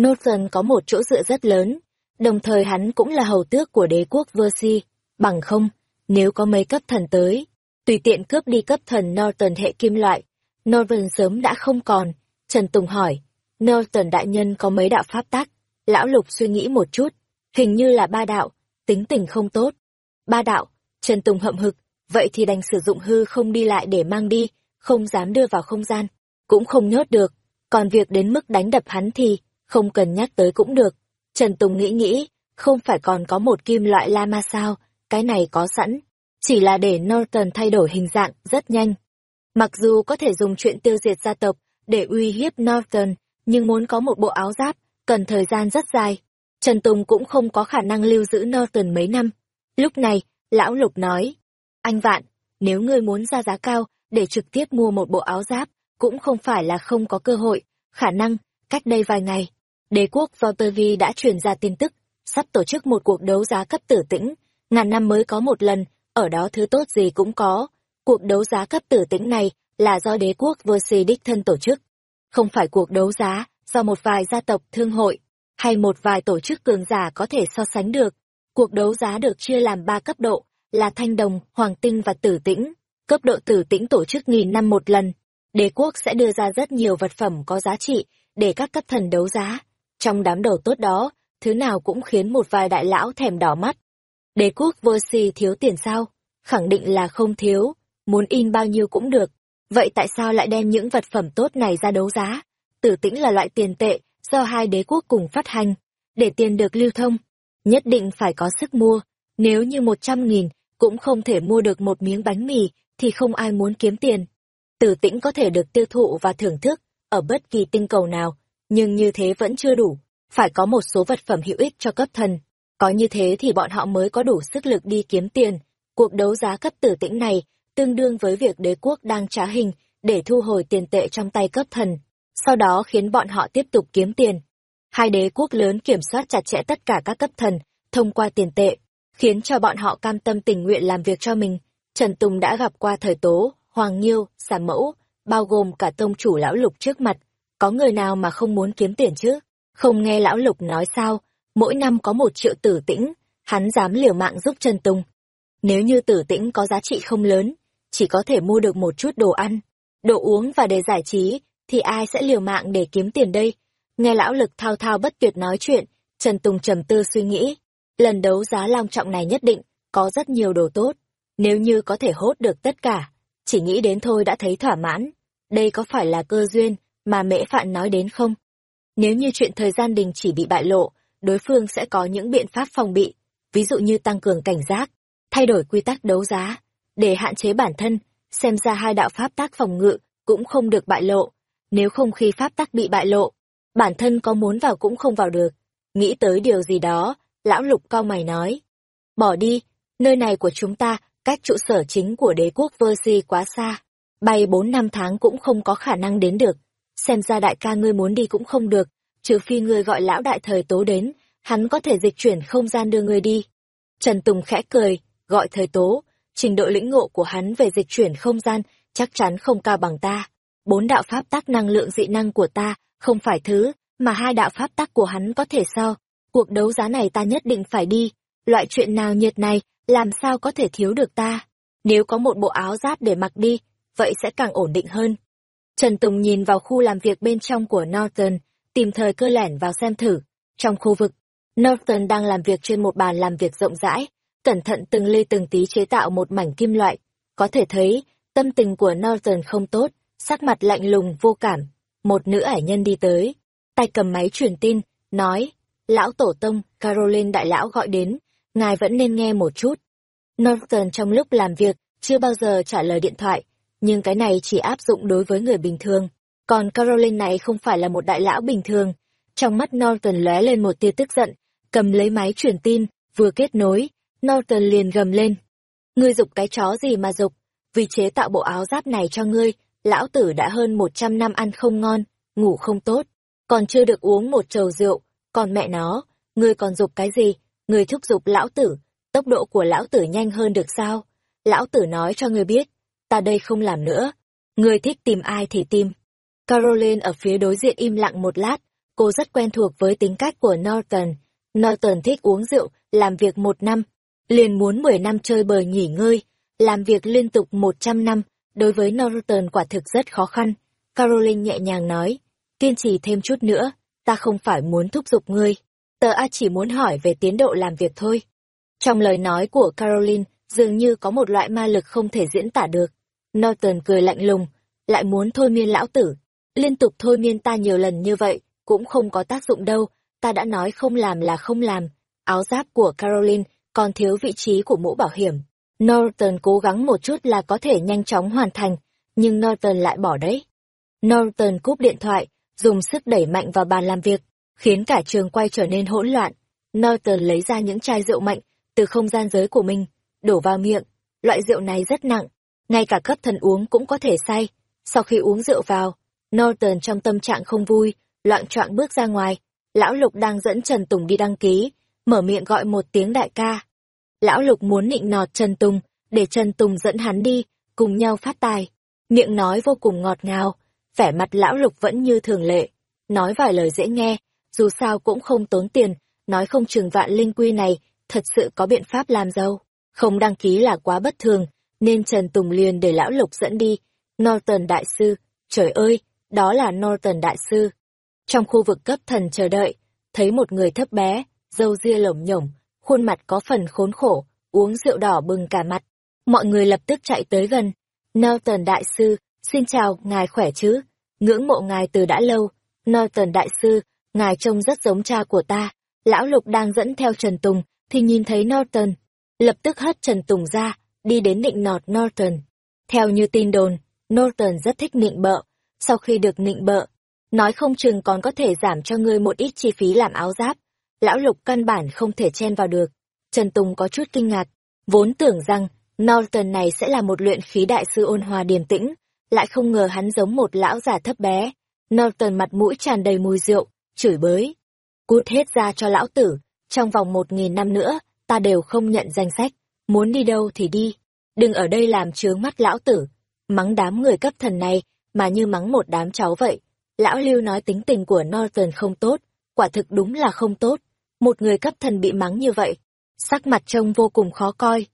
Norton có một chỗ dựa rất lớn, đồng thời hắn cũng là hầu tước của đế quốc Versi. Bằng không, nếu có mấy cấp thần tới, tùy tiện cướp đi cấp thần Norton hệ kim loại, Norton sớm đã không còn. Trần Tùng hỏi, Norton đại nhân có mấy đạo pháp tắc? Lão Lục suy nghĩ một chút, hình như là ba đạo, tính tình không tốt. Ba đạo, Trần Tùng hậm hực, vậy thì đành sử dụng hư không đi lại để mang đi, không dám đưa vào không gian, cũng không nhốt được. Còn việc đến mức đánh đập hắn thì, không cần nhắc tới cũng được. Trần Tùng nghĩ nghĩ, không phải còn có một kim loại lama sao, cái này có sẵn, chỉ là để Norton thay đổi hình dạng rất nhanh. Mặc dù có thể dùng chuyện tiêu diệt gia tộc để uy hiếp Norton, nhưng muốn có một bộ áo giáp, cần thời gian rất dài. Trần Tùng cũng không có khả năng lưu giữ Norton mấy năm. Lúc này, Lão Lục nói, anh Vạn, nếu ngươi muốn ra giá cao để trực tiếp mua một bộ áo giáp, cũng không phải là không có cơ hội, khả năng, cách đây vài ngày, đế quốc Valtervi đã truyền ra tin tức, sắp tổ chức một cuộc đấu giá cấp tử tĩnh, ngàn năm mới có một lần, ở đó thứ tốt gì cũng có. Cuộc đấu giá cấp tử tĩnh này là do đế quốc Versi đích thân tổ chức, không phải cuộc đấu giá do một vài gia tộc thương hội hay một vài tổ chức cường giả có thể so sánh được. Cuộc đấu giá được chia làm ba cấp độ, là thanh đồng, hoàng tinh và tử tĩnh. Cấp độ tử tĩnh tổ chức nghìn năm một lần. Đế quốc sẽ đưa ra rất nhiều vật phẩm có giá trị để các cấp thần đấu giá. Trong đám đầu tốt đó, thứ nào cũng khiến một vài đại lão thèm đỏ mắt. Đế quốc vô si thiếu tiền sao? Khẳng định là không thiếu, muốn in bao nhiêu cũng được. Vậy tại sao lại đem những vật phẩm tốt này ra đấu giá? Tử tĩnh là loại tiền tệ do hai đế quốc cùng phát hành, để tiền được lưu thông. Nhất định phải có sức mua, nếu như một trăm nghìn cũng không thể mua được một miếng bánh mì thì không ai muốn kiếm tiền. Tử tĩnh có thể được tiêu thụ và thưởng thức ở bất kỳ tinh cầu nào, nhưng như thế vẫn chưa đủ, phải có một số vật phẩm hữu ích cho cấp thần. Có như thế thì bọn họ mới có đủ sức lực đi kiếm tiền. Cuộc đấu giá cấp tử tĩnh này tương đương với việc đế quốc đang trá hình để thu hồi tiền tệ trong tay cấp thần, sau đó khiến bọn họ tiếp tục kiếm tiền. Hai đế quốc lớn kiểm soát chặt chẽ tất cả các cấp thần thông qua tiền tệ, khiến cho bọn họ cam tâm tình nguyện làm việc cho mình. Trần Tùng đã gặp qua thời tố, Hoàng Nhiêu, Xà Mẫu, bao gồm cả tông chủ lão lục trước mặt. Có người nào mà không muốn kiếm tiền chứ? Không nghe lão lục nói sao, mỗi năm có một triệu tử tĩnh, hắn dám liều mạng giúp Trần Tùng. Nếu như tử tĩnh có giá trị không lớn, chỉ có thể mua được một chút đồ ăn, đồ uống và để giải trí, thì ai sẽ liều mạng để kiếm tiền đây? Nghe lão lực thao thao bất tuyệt nói chuyện, Trần Tùng trầm tư suy nghĩ. Lần đấu giá long trọng này nhất định, có rất nhiều đồ tốt. Nếu như có thể hốt được tất cả, chỉ nghĩ đến thôi đã thấy thỏa mãn. Đây có phải là cơ duyên mà mễ phạn nói đến không? Nếu như chuyện thời gian đình chỉ bị bại lộ, đối phương sẽ có những biện pháp phòng bị, ví dụ như tăng cường cảnh giác, thay đổi quy tắc đấu giá, để hạn chế bản thân, xem ra hai đạo pháp tác phòng ngự cũng không được bại lộ. Nếu không khi pháp tắc bị bại lộ, bản thân có muốn vào cũng không vào được. Nghĩ tới điều gì đó, lão lục cao mày nói. Bỏ đi, nơi này của chúng ta, cách trụ sở chính của đế quốc Vơ Si quá xa. Bay bốn năm tháng cũng không có khả năng đến được. Xem ra đại ca ngươi muốn đi cũng không được, trừ phi ngươi gọi lão đại thời tố đến, hắn có thể dịch chuyển không gian đưa ngươi đi. Trần Tùng khẽ cười, gọi thời tố, trình độ lĩnh ngộ của hắn về dịch chuyển không gian chắc chắn không cao bằng ta. Bốn đạo pháp tắc năng lượng dị năng của ta không phải thứ mà hai đạo pháp tắc của hắn có thể so. Cuộc đấu giá này ta nhất định phải đi. Loại chuyện nào nhiệt này làm sao có thể thiếu được ta. Nếu có một bộ áo giáp để mặc đi, vậy sẽ càng ổn định hơn. Trần Tùng nhìn vào khu làm việc bên trong của Norton, tìm thời cơ lẻn vào xem thử. Trong khu vực, Norton đang làm việc trên một bàn làm việc rộng rãi, cẩn thận từng ly từng tí chế tạo một mảnh kim loại. Có thể thấy, tâm tình của Norton không tốt, sắc mặt lạnh lùng vô cảm. Một nữ ải nhân đi tới, tay cầm máy truyền tin, nói, lão tổ tông, Caroline đại lão gọi đến, ngài vẫn nên nghe một chút. Norton trong lúc làm việc, chưa bao giờ trả lời điện thoại, nhưng cái này chỉ áp dụng đối với người bình thường. Còn Caroline này không phải là một đại lão bình thường. Trong mắt Norton lóe lên một tia tức giận, cầm lấy máy truyền tin, vừa kết nối, Norton liền gầm lên. Ngươi dục cái chó gì mà dục, vì chế tạo bộ áo giáp này cho ngươi, lão tử đã hơn một trăm năm ăn không ngon, ngủ không tốt, còn chưa được uống một chầu rượu, còn mẹ nó, ngươi còn dục cái gì, ngươi thúc giục lão tử, tốc độ của lão tử nhanh hơn được sao? Lão tử nói cho ngươi biết, ta đây không làm nữa, ngươi thích tìm ai thì tìm. Caroline ở phía đối diện im lặng một lát, cô rất quen thuộc với tính cách của Norton. Norton thích uống rượu, làm việc một năm, liền muốn 10 năm chơi bời nghỉ ngơi, làm việc liên tục 100 năm, đối với Norton quả thực rất khó khăn. Caroline nhẹ nhàng nói, kiên trì thêm chút nữa, ta không phải muốn thúc giục ngươi, tờ A chỉ muốn hỏi về tiến độ làm việc thôi. Trong lời nói của Caroline, dường như có một loại ma lực không thể diễn tả được. Norton cười lạnh lùng, lại muốn thôi miên lão tử. Liên tục thôi miên ta nhiều lần như vậy, cũng không có tác dụng đâu, ta đã nói không làm là không làm. Áo giáp của Caroline còn thiếu vị trí của mũ bảo hiểm. Norton cố gắng một chút là có thể nhanh chóng hoàn thành, nhưng Norton lại bỏ đấy. Norton cúp điện thoại, dùng sức đẩy mạnh vào bàn làm việc, khiến cả trường quay trở nên hỗn loạn. Norton lấy ra những chai rượu mạnh từ không gian giới của mình, đổ vào miệng. Loại rượu này rất nặng, ngay cả cấp thần uống cũng có thể say. Sau khi uống rượu vào, Norton trong tâm trạng không vui, loạn choạng bước ra ngoài. Lão Lục đang dẫn Trần Tùng đi đăng ký, mở miệng gọi một tiếng đại ca. Lão Lục muốn nịnh nọt Trần Tùng, để Trần Tùng dẫn hắn đi, cùng nhau phát tài. Miệng nói vô cùng ngọt ngào, vẻ mặt Lão Lục vẫn như thường lệ. Nói vài lời dễ nghe, dù sao cũng không tốn tiền, nói không chừng vạn linh quy này thật sự có biện pháp làm giàu. Không đăng ký là quá bất thường, nên Trần Tùng liền để Lão Lục dẫn đi. Norton Đại Sư, trời ơi, đó là Norton Đại Sư. Trong khu vực cấp thần chờ đợi, thấy một người thấp bé, râu ria lổng nhổng, khuôn mặt có phần khốn khổ, uống rượu đỏ bừng cả mặt. Mọi người lập tức chạy tới gần. Norton đại sư, xin chào, ngài khỏe chứ? Ngưỡng mộ ngài từ đã lâu. Norton đại sư, ngài trông rất giống cha của ta. Lão Lục đang dẫn theo Trần Tùng, thì nhìn thấy Norton. Lập tức hất Trần Tùng ra, đi đến nịnh nọt Norton. Theo như tin đồn, Norton rất thích nịnh bợ. Sau khi được nịnh bợ, nói không chừng còn có thể giảm cho ngươi một ít chi phí làm áo giáp. Lão Lục căn bản không thể chen vào được. Trần Tùng có chút kinh ngạc, vốn tưởng rằng Norton này sẽ là một luyện khí đại sư ôn hòa điềm tĩnh, lại không ngờ hắn giống một lão già thấp bé. Norton mặt mũi tràn đầy mùi rượu, chửi bới. Cút hết ra cho lão tử, trong vòng một nghìn năm nữa, ta đều không nhận danh sách, muốn đi đâu thì đi, đừng ở đây làm chướng mắt lão tử. Mắng đám người cấp thần này, mà như mắng một đám cháu vậy. Lão Lưu nói tính tình của Norton không tốt, quả thực đúng là không tốt. Một người cấp thần bị mắng như vậy, sắc mặt trông vô cùng khó coi.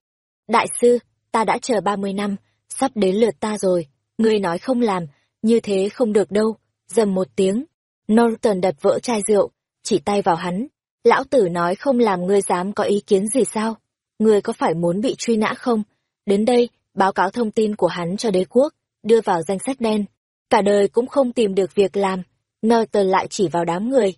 Đại sư, ta đã chờ ba mươi năm, sắp đến lượt ta rồi, ngươi nói không làm, như thế không được đâu, dầm một tiếng. Norton đập vỡ chai rượu, chỉ tay vào hắn. Lão tử nói không làm ngươi dám có ý kiến gì sao? Ngươi có phải muốn bị truy nã không? Đến đây, báo cáo thông tin của hắn cho đế quốc, đưa vào danh sách đen. Cả đời cũng không tìm được việc làm. Norton lại chỉ vào đám người.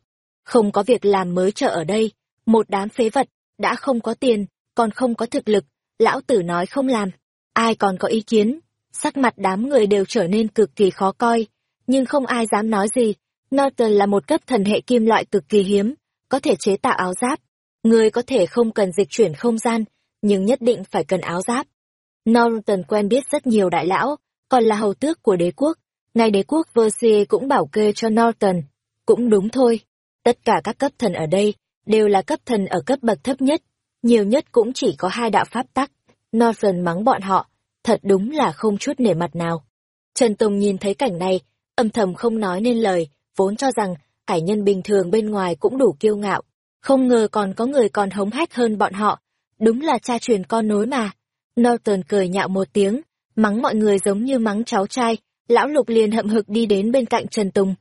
Không có việc làm mới chờ ở đây. Một đám phế vật, đã không có tiền, còn không có thực lực. Lão tử nói không làm. Ai còn có ý kiến? Sắc mặt đám người đều trở nên cực kỳ khó coi. Nhưng không ai dám nói gì. Norton là một cấp thần hệ kim loại cực kỳ hiếm, có thể chế tạo áo giáp. Người có thể không cần dịch chuyển không gian, nhưng nhất định phải cần áo giáp. Norton quen biết rất nhiều đại lão, còn là hầu tước của đế quốc. Ngay đế quốc Versailles cũng bảo kê cho Norton. Cũng đúng thôi. Tất cả các cấp thần ở đây đều là cấp thần ở cấp bậc thấp nhất. Nhiều nhất cũng chỉ có hai đạo pháp tắc. Norton mắng bọn họ. Thật đúng là không chút nể mặt nào. Trần Tùng nhìn thấy cảnh này, âm thầm không nói nên lời, vốn cho rằng hải nhân bình thường bên ngoài cũng đủ kiêu ngạo. Không ngờ còn có người còn hống hách hơn bọn họ. Đúng là cha truyền con nối mà. Norton cười nhạo một tiếng, mắng mọi người giống như mắng cháu trai, lão lục liền hậm hực đi đến bên cạnh Trần Tùng.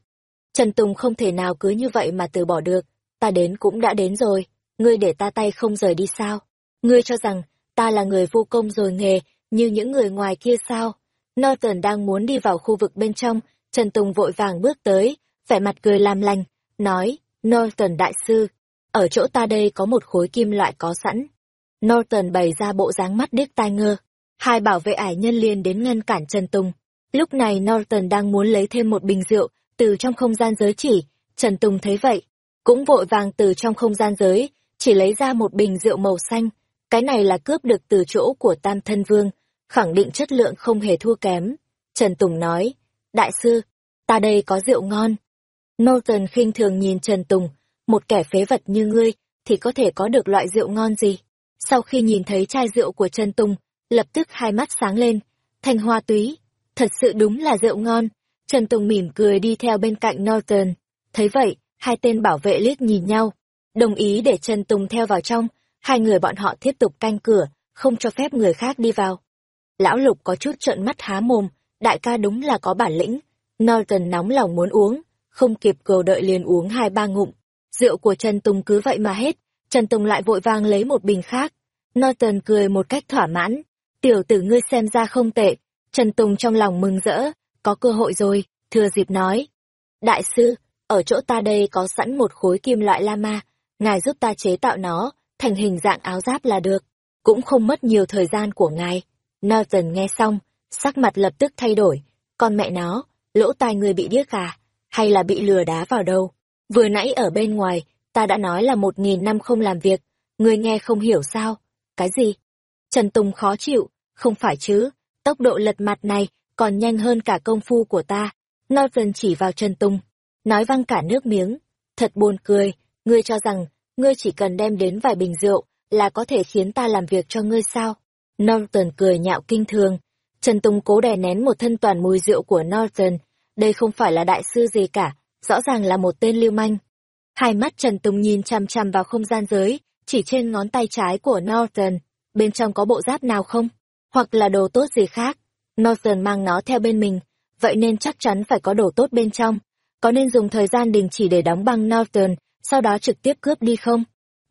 Trần Tùng không thể nào cứ như vậy mà từ bỏ được, ta đến cũng đã đến rồi, ngươi để ta tay không rời đi sao? Ngươi cho rằng, ta là người vô công rồi nghề, như những người ngoài kia sao? Norton đang muốn đi vào khu vực bên trong, Trần Tùng vội vàng bước tới, vẻ mặt cười làm lành, nói, Norton đại sư, ở chỗ ta đây có một khối kim loại có sẵn. Norton bày ra bộ dáng mắt điếc tai ngơ. Hai bảo vệ ải nhân liền đến ngăn cản Trần Tùng. Lúc này Norton đang muốn lấy thêm một bình rượu từ trong không gian giới chỉ. Trần Tùng thấy vậy, cũng vội vàng từ trong không gian giới, chỉ lấy ra một bình rượu màu xanh. Cái này là cướp được từ chỗ của Tam Thân Vương, khẳng định chất lượng không hề thua kém. Trần Tùng nói, Đại sư, ta đây có rượu ngon. Norton khinh thường nhìn Trần Tùng, một kẻ phế vật như ngươi, thì có thể có được loại rượu ngon gì? Sau khi nhìn thấy chai rượu của Trần Tùng, lập tức hai mắt sáng lên. Thanh hoa túy, thật sự đúng là rượu ngon. Trần Tùng mỉm cười đi theo bên cạnh Norton. Thấy vậy, hai tên bảo vệ liếc nhìn nhau, đồng ý để Trần Tùng theo vào trong, hai người bọn họ tiếp tục canh cửa, không cho phép người khác đi vào. Lão Lục có chút trợn mắt há mồm, đại ca đúng là có bản lĩnh. Norton nóng lòng muốn uống, không kịp cầu đợi liền uống hai ba ngụm. Rượu của Trần Tùng cứ vậy mà hết, Trần Tùng lại vội vàng lấy một bình khác. Norton cười một cách thỏa mãn. Tiểu tử ngươi xem ra không tệ. Trần Tùng trong lòng mừng rỡ, có cơ hội rồi, thừa dịp nói. Đại sư, ở chỗ ta đây có sẵn một khối kim loại lama, ngài giúp ta chế tạo nó, thành hình dạng áo giáp là được. Cũng không mất nhiều thời gian của ngài. Norton nghe xong, sắc mặt lập tức thay đổi. Con mẹ nó, lỗ tai người bị điếc à? Hay là bị lừa đá vào đâu? Vừa nãy ở bên ngoài, ta đã nói là một nghìn năm không làm việc, người nghe không hiểu sao? Cái gì? Trần Tùng khó chịu, không phải chứ, tốc độ lật mặt này còn nhanh hơn cả công phu của ta. Norton chỉ vào Trần Tùng, nói văng cả nước miếng. Thật buồn cười, ngươi cho rằng, ngươi chỉ cần đem đến vài bình rượu, là có thể khiến ta làm việc cho ngươi sao? Norton cười nhạo kinh thường. Trần Tùng cố đè nén một thân toàn mùi rượu của Norton. Đây không phải là đại sư gì cả, rõ ràng là một tên lưu manh. Hai mắt Trần Tùng nhìn chằm chằm vào không gian giới, chỉ trên ngón tay trái của Norton. Bên trong có bộ giáp nào không? Hoặc là đồ tốt gì khác? Norton mang nó theo bên mình, vậy nên chắc chắn phải có đồ tốt bên trong. có nên dùng thời gian đình chỉ để đóng băng Norton, sau đó trực tiếp cướp đi không?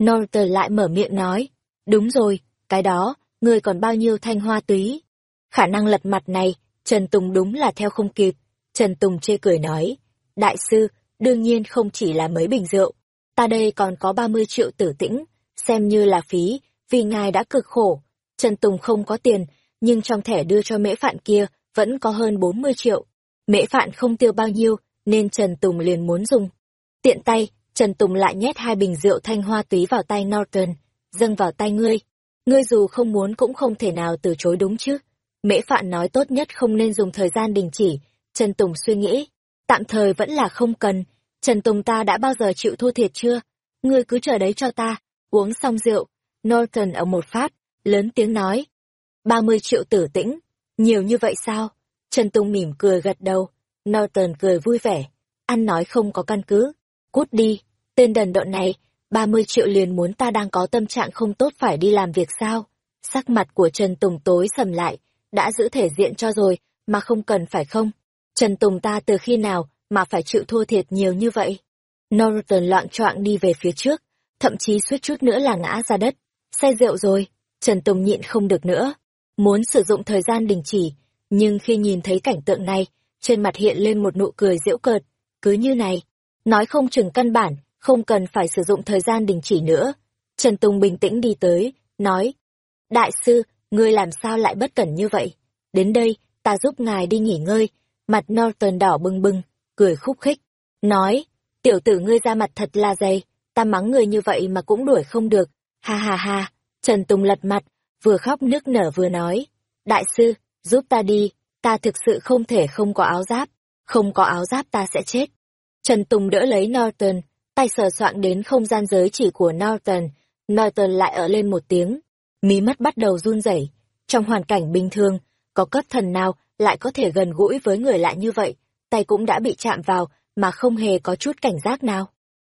Norton lại mở miệng nói, đúng rồi, cái đó, người còn bao nhiêu thanh hoa túy? Khả năng lật mặt này, Trần Tùng đúng là theo không kịp. Trần Tùng chê cười nói, đại sư, đương nhiên không chỉ là mấy bình rượu, ta đây còn có 30 triệu tử tĩnh, xem như là phí, vì ngài đã cực khổ. Trần Tùng không có tiền, nhưng trong thẻ đưa cho mễ phạn kia vẫn có hơn 40 triệu. Mễ phạn không tiêu bao nhiêu, nên Trần Tùng liền muốn dùng. Tiện tay, Trần Tùng lại nhét hai bình rượu thanh hoa túy vào tay Norton, dâng vào tay ngươi. Ngươi dù không muốn cũng không thể nào từ chối đúng chứ. Mễ Phạn nói tốt nhất không nên dùng thời gian đình chỉ. Trần Tùng suy nghĩ, tạm thời vẫn là không cần. Trần Tùng ta đã bao giờ chịu thua thiệt chưa? Ngươi cứ chờ đấy cho ta, uống xong rượu. Norton ở một phát, lớn tiếng nói. 30 triệu tử tĩnh, nhiều như vậy sao? Trần Tùng mỉm cười gật đầu. Norton cười vui vẻ. Ăn nói không có căn cứ. Cút đi, tên đần độn này, 30 triệu liền muốn ta đang có tâm trạng không tốt phải đi làm việc sao? Sắc mặt của Trần Tùng tối sầm lại, đã giữ thể diện cho rồi, mà không cần phải không? Trần Tùng ta từ khi nào mà phải chịu thua thiệt nhiều như vậy? Norton loạn choạng đi về phía trước, thậm chí suýt chút nữa là ngã ra đất. Say rượu rồi, Trần Tùng nhịn không được nữa. Muốn sử dụng thời gian đình chỉ, nhưng khi nhìn thấy cảnh tượng này, trên mặt hiện lên một nụ cười giễu cợt. Cứ như này, nói không chừng căn bản, không cần phải sử dụng thời gian đình chỉ nữa. Trần Tùng bình tĩnh đi tới, nói, Đại sư, ngươi làm sao lại bất cẩn như vậy? Đến đây, ta giúp ngài đi nghỉ ngơi. Mặt Norton đỏ bừng bừng, cười khúc khích, nói, tiểu tử ngươi ra mặt thật là dày, ta mắng ngươi như vậy mà cũng đuổi không được. Ha ha ha, Trần Tùng lật mặt, vừa khóc nước nở vừa nói, đại sư, giúp ta đi, ta thực sự không thể không có áo giáp, không có áo giáp ta sẽ chết. Trần Tùng đỡ lấy Norton, tay sờ soạn đến không gian giới chỉ của Norton, Norton lại ở lên một tiếng, mí mắt bắt đầu run rẩy. Trong hoàn cảnh bình thường, có cấp thần nào lại có thể gần gũi với người lạ như vậy, tay cũng đã bị chạm vào mà không hề có chút cảnh giác nào.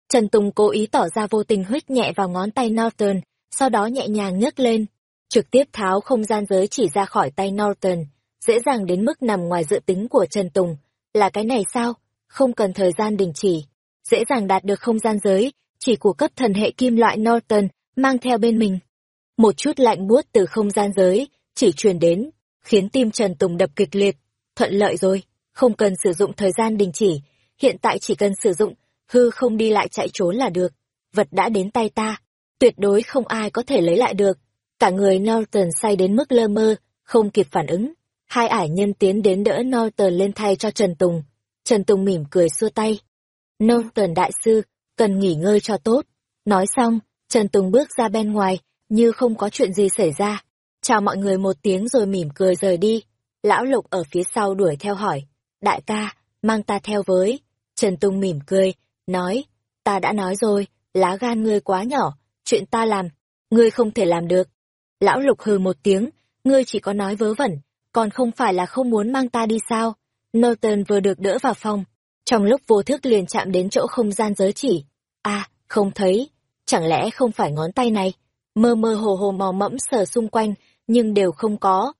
Trần Tùng cố ý tỏ ra vô tình huyết nhẹ vào ngón tay Norton, sau đó nhẹ nhàng nhấc lên, trực tiếp tháo không gian giới chỉ ra khỏi tay Norton, dễ dàng đến mức nằm ngoài dự tính của Trần Tùng. Là cái này sao? Không cần thời gian đình chỉ. Dễ dàng đạt được không gian giới, chỉ của cấp thần hệ kim loại Norton, mang theo bên mình. Một chút lạnh buốt từ không gian giới, chỉ truyền đến, khiến tim Trần Tùng đập kịch liệt. Thuận lợi rồi, không cần sử dụng thời gian đình chỉ, hiện tại chỉ cần sử dụng, hư không đi lại chạy trốn là được. Vật đã đến tay ta, tuyệt đối không ai có thể lấy lại được. Cả người Norton say đến mức lơ mơ, không kịp phản ứng. Hai ải nhân tiến đến đỡ Norton lên thay cho Trần Tùng. Trần Tùng mỉm cười xua tay. Norton đại sư, cần nghỉ ngơi cho tốt. Nói xong, Trần Tùng bước ra bên ngoài, như không có chuyện gì xảy ra. Chào mọi người một tiếng rồi mỉm cười rời đi. Lão Lục ở phía sau đuổi theo hỏi. Đại ca, mang ta theo với. Trần Tùng mỉm cười, nói. Ta đã nói rồi, lá gan ngươi quá nhỏ, chuyện ta làm, ngươi không thể làm được. Lão Lục hừ một tiếng, ngươi chỉ có nói vớ vẩn, còn không phải là không muốn mang ta đi sao? Norton vừa được đỡ vào phòng, trong lúc vô thức liền chạm đến chỗ không gian giới chỉ. À, không thấy, chẳng lẽ không phải ngón tay này? Mơ mơ hồ hồ mò mẫm sờ xung quanh, nhưng đều không có.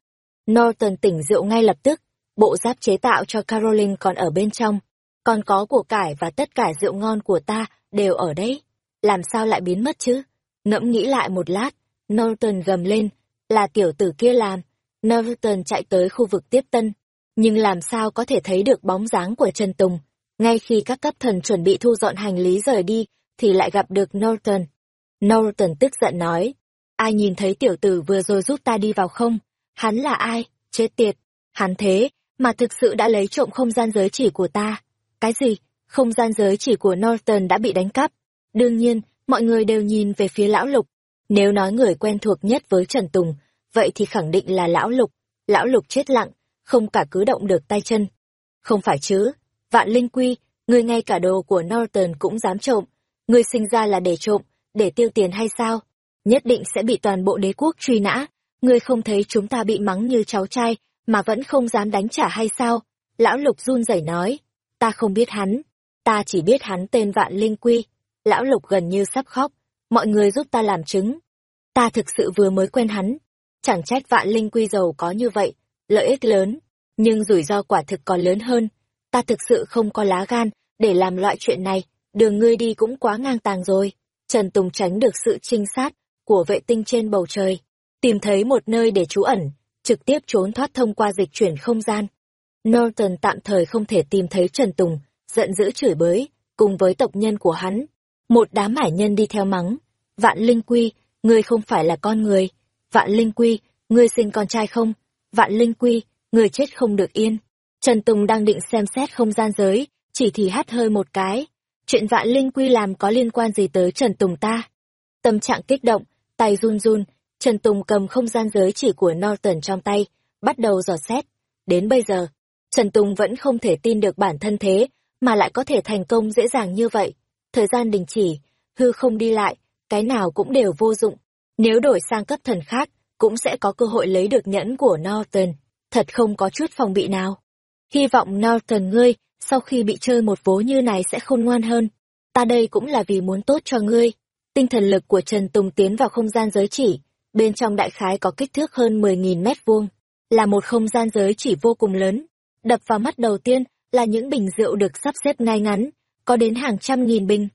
Norton tỉnh rượu ngay lập tức, bộ giáp chế tạo cho Caroline còn ở bên trong, còn có của cải và tất cả rượu ngon của ta đều ở đấy. Làm sao lại biến mất chứ? Ngẫm nghĩ lại một lát, Norton gầm lên, là tiểu tử kia làm. Norton chạy tới khu vực tiếp tân, nhưng làm sao có thể thấy được bóng dáng của Trần Tùng. Ngay khi các cấp thần chuẩn bị thu dọn hành lý rời đi, thì lại gặp được Norton. Norton tức giận nói, ai nhìn thấy tiểu tử vừa rồi giúp ta đi vào không? Hắn là ai? Chết tiệt! Hắn thế, mà thực sự đã lấy trộm không gian giới chỉ của ta. Cái gì? Không gian giới chỉ của Norton đã bị đánh cắp. Đương nhiên, mọi người đều nhìn về phía lão lục. Nếu nói người quen thuộc nhất với Trần Tùng, vậy thì khẳng định là lão lục. Lão lục chết lặng, không cả cứ động được tay chân. Không phải chứ, vạn linh quy, người ngay cả đồ của Norton cũng dám trộm. Người sinh ra là để trộm, để tiêu tiền hay sao? Nhất định sẽ bị toàn bộ đế quốc truy nã. Ngươi không thấy chúng ta bị mắng như cháu trai, mà vẫn không dám đánh trả hay sao? Lão Lục run rẩy nói, ta không biết hắn, ta chỉ biết hắn tên Vạn Linh Quy. Lão Lục gần như sắp khóc, mọi người giúp ta làm chứng. Ta thực sự vừa mới quen hắn, chẳng trách Vạn Linh Quy giàu có như vậy, lợi ích lớn, nhưng rủi ro quả thực còn lớn hơn. Ta thực sự không có lá gan để làm loại chuyện này, đường ngươi đi cũng quá ngang tàng rồi. Trần Tùng tránh được sự trinh sát của vệ tinh trên bầu trời, tìm thấy một nơi để trú ẩn, trực tiếp trốn thoát thông qua dịch chuyển không gian. Norton tạm thời không thể tìm thấy Trần Tùng, giận dữ chửi bới, cùng với tộc nhân của hắn. Một đám hải nhân đi theo mắng. Vạn Linh Quy, ngươi không phải là con người. Vạn Linh Quy, ngươi sinh con trai không? Vạn Linh Quy, ngươi chết không được yên. Trần Tùng đang định xem xét không gian giới, chỉ thì hắt hơi một cái. Chuyện Vạn Linh Quy làm có liên quan gì tới Trần Tùng ta? Tâm trạng kích động, tay run run, Trần Tùng cầm không gian giới chỉ của Norton trong tay, bắt đầu dò xét. Đến bây giờ, Trần Tùng vẫn không thể tin được bản thân thế, mà lại có thể thành công dễ dàng như vậy. Thời gian đình chỉ, hư không đi lại, cái nào cũng đều vô dụng. Nếu đổi sang cấp thần khác, cũng sẽ có cơ hội lấy được nhẫn của Norton. Thật không có chút phòng bị nào. Hy vọng Norton ngươi, sau khi bị chơi một vố như này sẽ khôn ngoan hơn. Ta đây cũng là vì muốn tốt cho ngươi. Tinh thần lực của Trần Tùng tiến vào không gian giới chỉ, bên trong đại khái có kích thước hơn 10.000 mét vuông, là một không gian giới chỉ vô cùng lớn. Đập vào mắt đầu tiên là những bình rượu được sắp xếp ngay ngắn, có đến hàng trăm nghìn binh.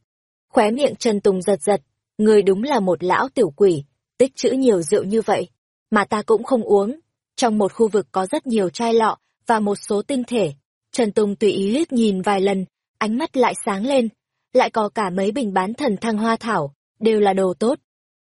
Khóe miệng Trần Tùng giật giật, người đúng là một lão tiểu quỷ, tích trữ nhiều rượu như vậy, mà ta cũng không uống. Trong một khu vực có rất nhiều chai lọ và một số tinh thể. Trần Tùng tùy ý liếc nhìn vài lần, ánh mắt lại sáng lên, lại có cả mấy bình bán thần thăng hoa thảo, đều là đồ tốt.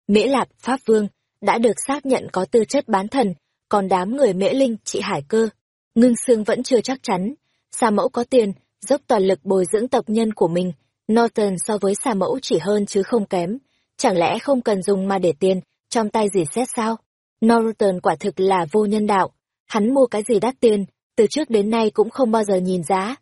Mễ Lạp, Pháp Vương, đã được xác nhận có tư chất bán thần, còn đám người Mễ Linh, chị Hải Cơ, Ngưng Sương vẫn chưa chắc chắn. Sa mẫu có tiền, dốc toàn lực bồi dưỡng tộc nhân của mình, Norton so với xà mẫu chỉ hơn chứ không kém. Chẳng lẽ không cần dùng mà để tiền, trong tay gì xét sao? Norton quả thực là vô nhân đạo. Hắn mua cái gì đắt tiền, từ trước đến nay cũng không bao giờ nhìn giá.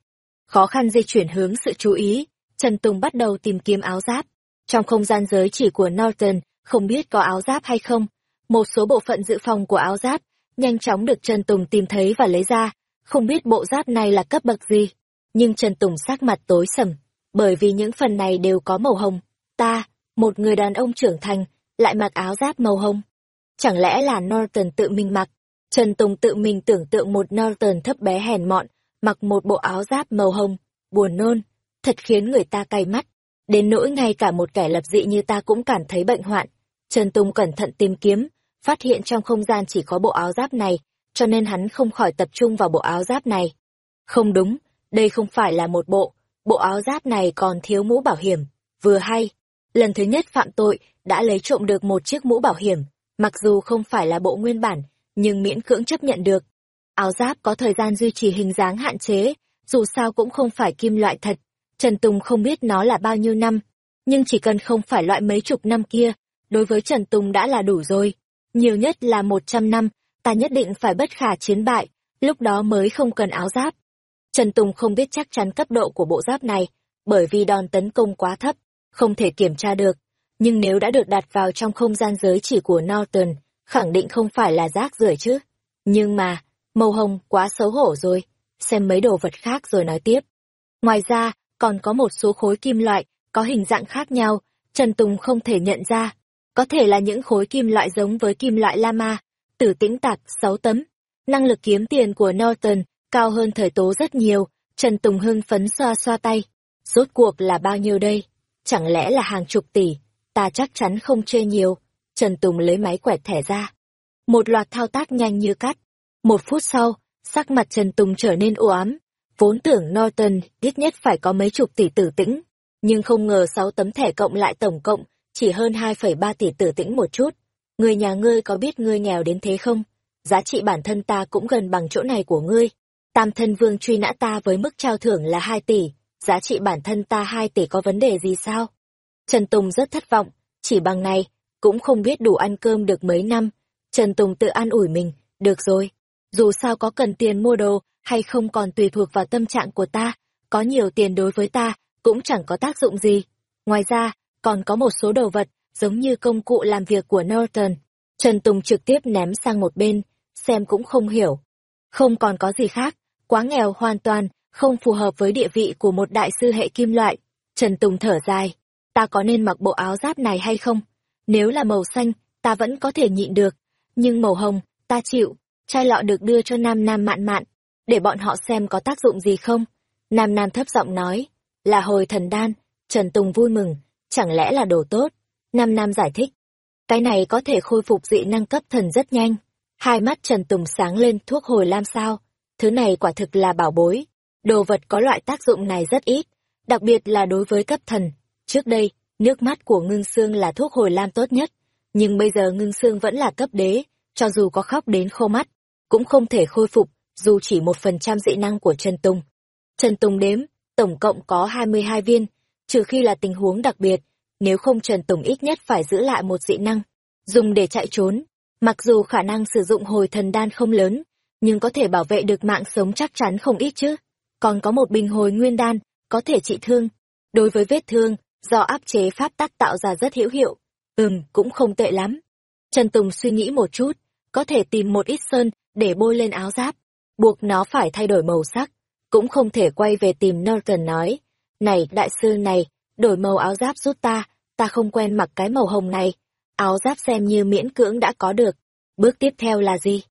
Khó khăn di chuyển hướng sự chú ý, Trần Tùng bắt đầu tìm kiếm áo giáp. Trong không gian giới chỉ của Norton, không biết có áo giáp hay không. Một số bộ phận dự phòng của áo giáp, nhanh chóng được Trần Tùng tìm thấy và lấy ra. Không biết bộ giáp này là cấp bậc gì. Nhưng Trần Tùng sắc mặt tối sầm, bởi vì những phần này đều có màu hồng. Ta, một người đàn ông trưởng thành, lại mặc áo giáp màu hồng. Chẳng lẽ là Norton tự mình mặc? Trần Tùng tự mình tưởng tượng một Norton thấp bé hèn mọn, mặc một bộ áo giáp màu hồng, buồn nôn, thật khiến người ta cay mắt. Đến nỗi ngay cả một kẻ lập dị như ta cũng cảm thấy bệnh hoạn. Trần Tùng cẩn thận tìm kiếm, phát hiện trong không gian chỉ có bộ áo giáp này, cho nên hắn không khỏi tập trung vào bộ áo giáp này. Không đúng, đây không phải là một bộ, bộ áo giáp này còn thiếu mũ bảo hiểm, vừa hay. Lần thứ nhất phạm tội, đã lấy trộm được một chiếc mũ bảo hiểm, mặc dù không phải là bộ nguyên bản, nhưng miễn cưỡng chấp nhận được. Áo giáp có thời gian duy trì hình dáng hạn chế, dù sao cũng không phải kim loại thật. Trần Tùng không biết nó là bao nhiêu năm, nhưng chỉ cần không phải loại mấy chục năm kia, đối với Trần Tùng đã là đủ rồi. Nhiều nhất là một trăm năm, ta nhất định phải bất khả chiến bại, lúc đó mới không cần áo giáp. Trần Tùng không biết chắc chắn cấp độ của bộ giáp này, bởi vì đòn tấn công quá thấp, không thể kiểm tra được. Nhưng nếu đã được đặt vào trong không gian giới chỉ của Norton, khẳng định không phải là rác rưởi chứ. Nhưng mà, màu hồng quá xấu hổ rồi, xem mấy đồ vật khác rồi nói tiếp. Ngoài ra, còn có một số khối kim loại, có hình dạng khác nhau, Trần Tùng không thể nhận ra. Có thể là những khối kim loại giống với kim loại Lama, tử tĩnh tạc 6 tấm. Năng lực kiếm tiền của Norton cao hơn thời tố rất nhiều, Trần Tùng hưng phấn xoa xoa tay. Rốt cuộc là bao nhiêu đây? Chẳng lẽ là hàng chục tỷ? Ta chắc chắn không chê nhiều. Trần Tùng lấy máy quẹt thẻ ra. Một loạt thao tác nhanh như cắt. Một phút sau, sắc mặt Trần Tùng trở nên u ám. Vốn tưởng Norton ít nhất phải có mấy chục tỷ tử tĩnh. Nhưng không ngờ sáu tấm thẻ cộng lại tổng cộng chỉ hơn 2,3 tỷ tử tĩnh một chút. Người nhà ngươi có biết ngươi nghèo đến thế không? Giá trị bản thân ta cũng gần bằng chỗ này của ngươi. Tam thân vương truy nã ta với mức trao thưởng là 2 tỷ, giá trị bản thân ta 2 tỷ có vấn đề gì sao? Trần Tùng rất thất vọng, chỉ bằng này, cũng không biết đủ ăn cơm được mấy năm. Trần Tùng tự an ủi mình, được rồi, dù sao có cần tiền mua đồ hay không còn tùy thuộc vào tâm trạng của ta, có nhiều tiền đối với ta cũng chẳng có tác dụng gì. Ngoài ra, còn có một số đồ vật giống như công cụ làm việc của Norton. Trần Tùng trực tiếp ném sang một bên, xem cũng không hiểu. Không còn có gì khác, quá nghèo hoàn toàn, không phù hợp với địa vị của một đại sư hệ kim loại. Trần Tùng thở dài, ta có nên mặc bộ áo giáp này hay không? Nếu là màu xanh, ta vẫn có thể nhịn được, nhưng màu hồng, ta chịu. Chai lọ được đưa cho Nam Nam mạn mạn, để bọn họ xem có tác dụng gì không. Nam Nam thấp giọng nói, là hồi thần đan, Trần Tùng vui mừng, chẳng lẽ là đồ tốt? Nam Nam giải thích. Cái này có thể khôi phục dị năng cấp thần rất nhanh. Hai mắt Trần Tùng sáng lên thuốc hồi lam sao. Thứ này quả thực là bảo bối. Đồ vật có loại tác dụng này rất ít, đặc biệt là đối với cấp thần. Trước đây, nước mắt của ngưng xương là thuốc hồi lam tốt nhất, nhưng bây giờ ngưng xương vẫn là cấp đế, cho dù có khóc đến khô mắt, cũng không thể khôi phục, dù chỉ một phần trăm dị năng của Trần Tùng. Trần Tùng đếm, tổng cộng có 22 viên, trừ khi là tình huống đặc biệt, nếu không Trần Tùng ít nhất phải giữ lại một dị năng, dùng để chạy trốn. Mặc dù khả năng sử dụng hồi thần đan không lớn, nhưng có thể bảo vệ được mạng sống chắc chắn không ít chứ. Còn có một bình hồi nguyên đan, có thể trị thương. Đối với vết thương, do áp chế pháp tắc tạo ra rất hữu hiệu. Ừm, cũng không tệ lắm. Trần Tùng suy nghĩ một chút, có thể tìm một ít sơn để bôi lên áo giáp, buộc nó phải thay đổi màu sắc. Cũng không thể quay về tìm Norton nói, này đại sư này, đổi màu áo giáp giúp ta, ta không quen mặc cái màu hồng này. Áo giáp xem như miễn cưỡng đã có được. Bước tiếp theo là gì?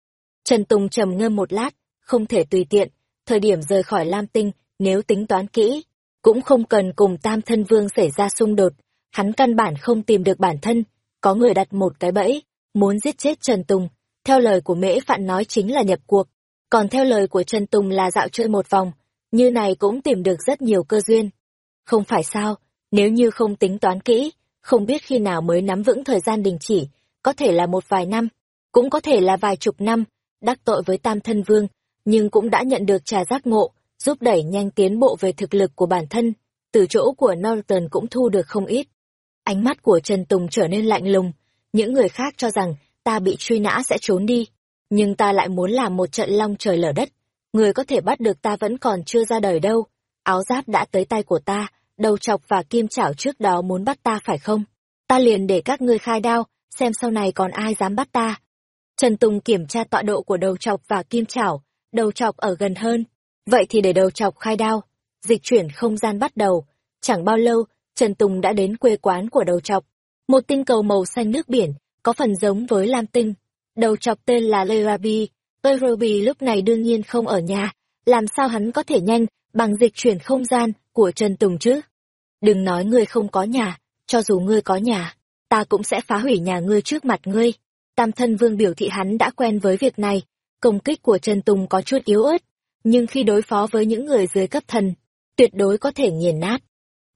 Trần Tùng trầm ngâm một lát, không thể tùy tiện, thời điểm rời khỏi Lam Tinh, nếu tính toán kỹ, cũng không cần cùng Tam Thân Vương xảy ra xung đột, hắn căn bản không tìm được bản thân, có người đặt một cái bẫy, muốn giết chết Trần Tùng, theo lời của Mễ Phạn nói chính là nhập cuộc, còn theo lời của Trần Tùng là dạo chơi một vòng, như này cũng tìm được rất nhiều cơ duyên. Không phải sao, nếu như không tính toán kỹ, không biết khi nào mới nắm vững thời gian đình chỉ, có thể là một vài năm, cũng có thể là vài chục năm, đắc tội với Tam Thân Vương, nhưng cũng đã nhận được trà giác ngộ, giúp đẩy nhanh tiến bộ về thực lực của bản thân, từ chỗ của Norton cũng thu được không ít. Ánh mắt của Trần Tùng trở nên lạnh lùng, những người khác cho rằng ta bị truy nã sẽ trốn đi, nhưng ta lại muốn làm một trận long trời lở đất, người có thể bắt được ta vẫn còn chưa ra đời đâu, áo giáp đã tới tay của ta, đầu chọc và kim chảo trước đó muốn bắt ta phải không? Ta liền để các ngươi khai đao, xem sau này còn ai dám bắt ta. Trần Tùng kiểm tra tọa độ của đầu chọc và kim chảo, đầu chọc ở gần hơn. Vậy thì để đầu chọc khai đao, dịch chuyển không gian bắt đầu. Chẳng bao lâu, Trần Tùng đã đến quê quán của đầu chọc. Một tinh cầu màu xanh nước biển, có phần giống với Lam Tinh. Đầu chọc tên là Lerabi. Lerabi lúc này đương nhiên không ở nhà. Làm sao hắn có thể nhanh bằng dịch chuyển không gian của Trần Tùng chứ? Đừng nói ngươi không có nhà, cho dù ngươi có nhà, ta cũng sẽ phá hủy nhà ngươi trước mặt ngươi. Tam thân vương biểu thị hắn đã quen với việc này, công kích của Trần Tùng có chút yếu ớt, nhưng khi đối phó với những người dưới cấp thần, tuyệt đối có thể nghiền nát.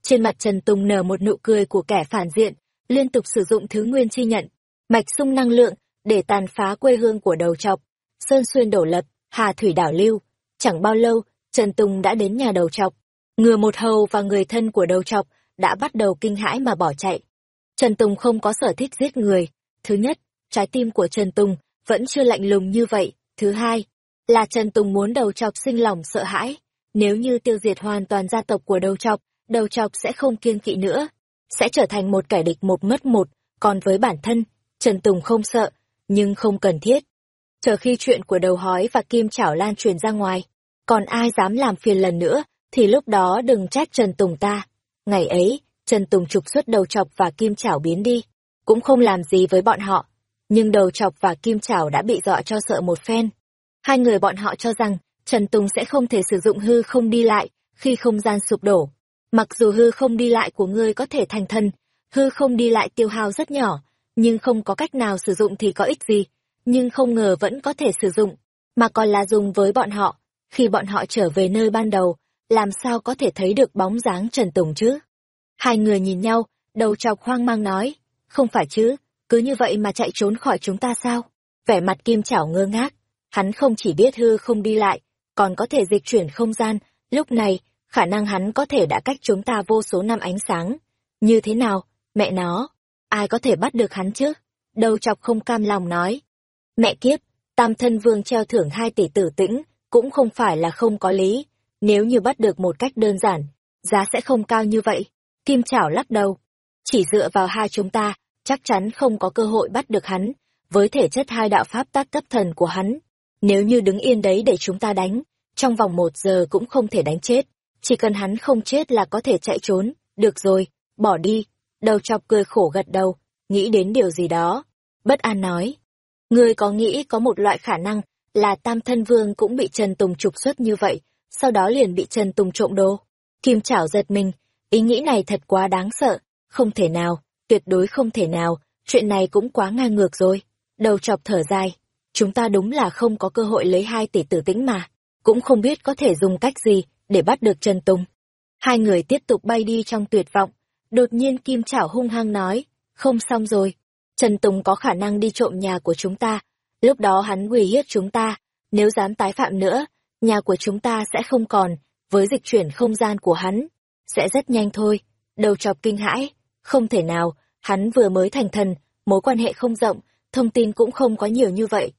Trên mặt Trần Tùng nở một nụ cười của kẻ phản diện, liên tục sử dụng thứ nguyên chi nhận, mạch sung năng lượng, để tàn phá quê hương của đầu trọc. Sơn xuyên đổ lập, hà thủy đảo lưu. Chẳng bao lâu, Trần Tùng đã đến nhà đầu trọc. Ngừa một hầu và người thân của đầu trọc đã bắt đầu kinh hãi mà bỏ chạy. Trần Tùng không có sở thích giết người. Thứ nhất, trái tim của Trần Tùng vẫn chưa lạnh lùng như vậy. Thứ hai, là Trần Tùng muốn đầu chọc sinh lòng sợ hãi. Nếu như tiêu diệt hoàn toàn gia tộc của đầu chọc, đầu chọc sẽ không kiên kỵ nữa. Sẽ trở thành một kẻ địch một mất một, còn với bản thân, Trần Tùng không sợ, nhưng không cần thiết. Chờ khi chuyện của đầu hói và kim chảo lan truyền ra ngoài, còn ai dám làm phiền lần nữa, thì lúc đó đừng trách Trần Tùng ta. Ngày ấy, Trần Tùng trục xuất đầu chọc và kim chảo biến đi, cũng không làm gì với bọn họ. Nhưng đầu chọc và kim chảo đã bị dọa cho sợ một phen. Hai người bọn họ cho rằng, Trần Tùng sẽ không thể sử dụng hư không đi lại, khi không gian sụp đổ. Mặc dù hư không đi lại của ngươi có thể thành thân, hư không đi lại tiêu hao rất nhỏ, nhưng không có cách nào sử dụng thì có ích gì, nhưng không ngờ vẫn có thể sử dụng, mà còn là dùng với bọn họ. Khi bọn họ trở về nơi ban đầu, làm sao có thể thấy được bóng dáng Trần Tùng chứ? Hai người nhìn nhau, đầu chọc hoang mang nói, không phải chứ, cứ như vậy mà chạy trốn khỏi chúng ta sao? Vẻ mặt kim chảo ngơ ngác, hắn không chỉ biết hư không đi lại, còn có thể dịch chuyển không gian, lúc này, khả năng hắn có thể đã cách chúng ta vô số năm ánh sáng. Như thế nào, mẹ nó, ai có thể bắt được hắn chứ? Đầu chọc không cam lòng nói. Mẹ kiếp, tam thân vương treo thưởng hai tỷ tử tĩnh, cũng không phải là không có lý. Nếu như bắt được một cách đơn giản, giá sẽ không cao như vậy. Kim Chảo lắc đầu. Chỉ dựa vào hai chúng ta, chắc chắn không có cơ hội bắt được hắn, với thể chất hai đạo pháp tác cấp thần của hắn. Nếu như đứng yên đấy để chúng ta đánh, trong vòng một giờ cũng không thể đánh chết. Chỉ cần hắn không chết là có thể chạy trốn. Được rồi, bỏ đi. Đầu chọc cười khổ gật đầu, nghĩ đến điều gì đó. Bất an nói. Ngươi có nghĩ có một loại khả năng là Tam Thân Vương cũng bị Trần Tùng trục xuất như vậy, sau đó liền bị Trần Tùng trộm đồ. Kim Chảo giật mình, ý nghĩ này thật quá đáng sợ, không thể nào, tuyệt đối không thể nào, chuyện này cũng quá ngang ngược rồi. Đầu chọc thở dài, chúng ta đúng là không có cơ hội lấy hai tỷ tử tĩnh mà, cũng không biết có thể dùng cách gì để bắt được Trần Tùng. Hai người tiếp tục bay đi trong tuyệt vọng, đột nhiên Kim Chảo hung hăng nói, không xong rồi, Trần Tùng có khả năng đi trộm nhà của chúng ta, lúc đó hắn quỷ hiếp chúng ta, nếu dám tái phạm nữa, nhà của chúng ta sẽ không còn, với dịch chuyển không gian của hắn, sẽ rất nhanh thôi. Đầu chọc kinh hãi, không thể nào, hắn vừa mới thành thần, mối quan hệ không rộng, thông tin cũng không có nhiều như vậy.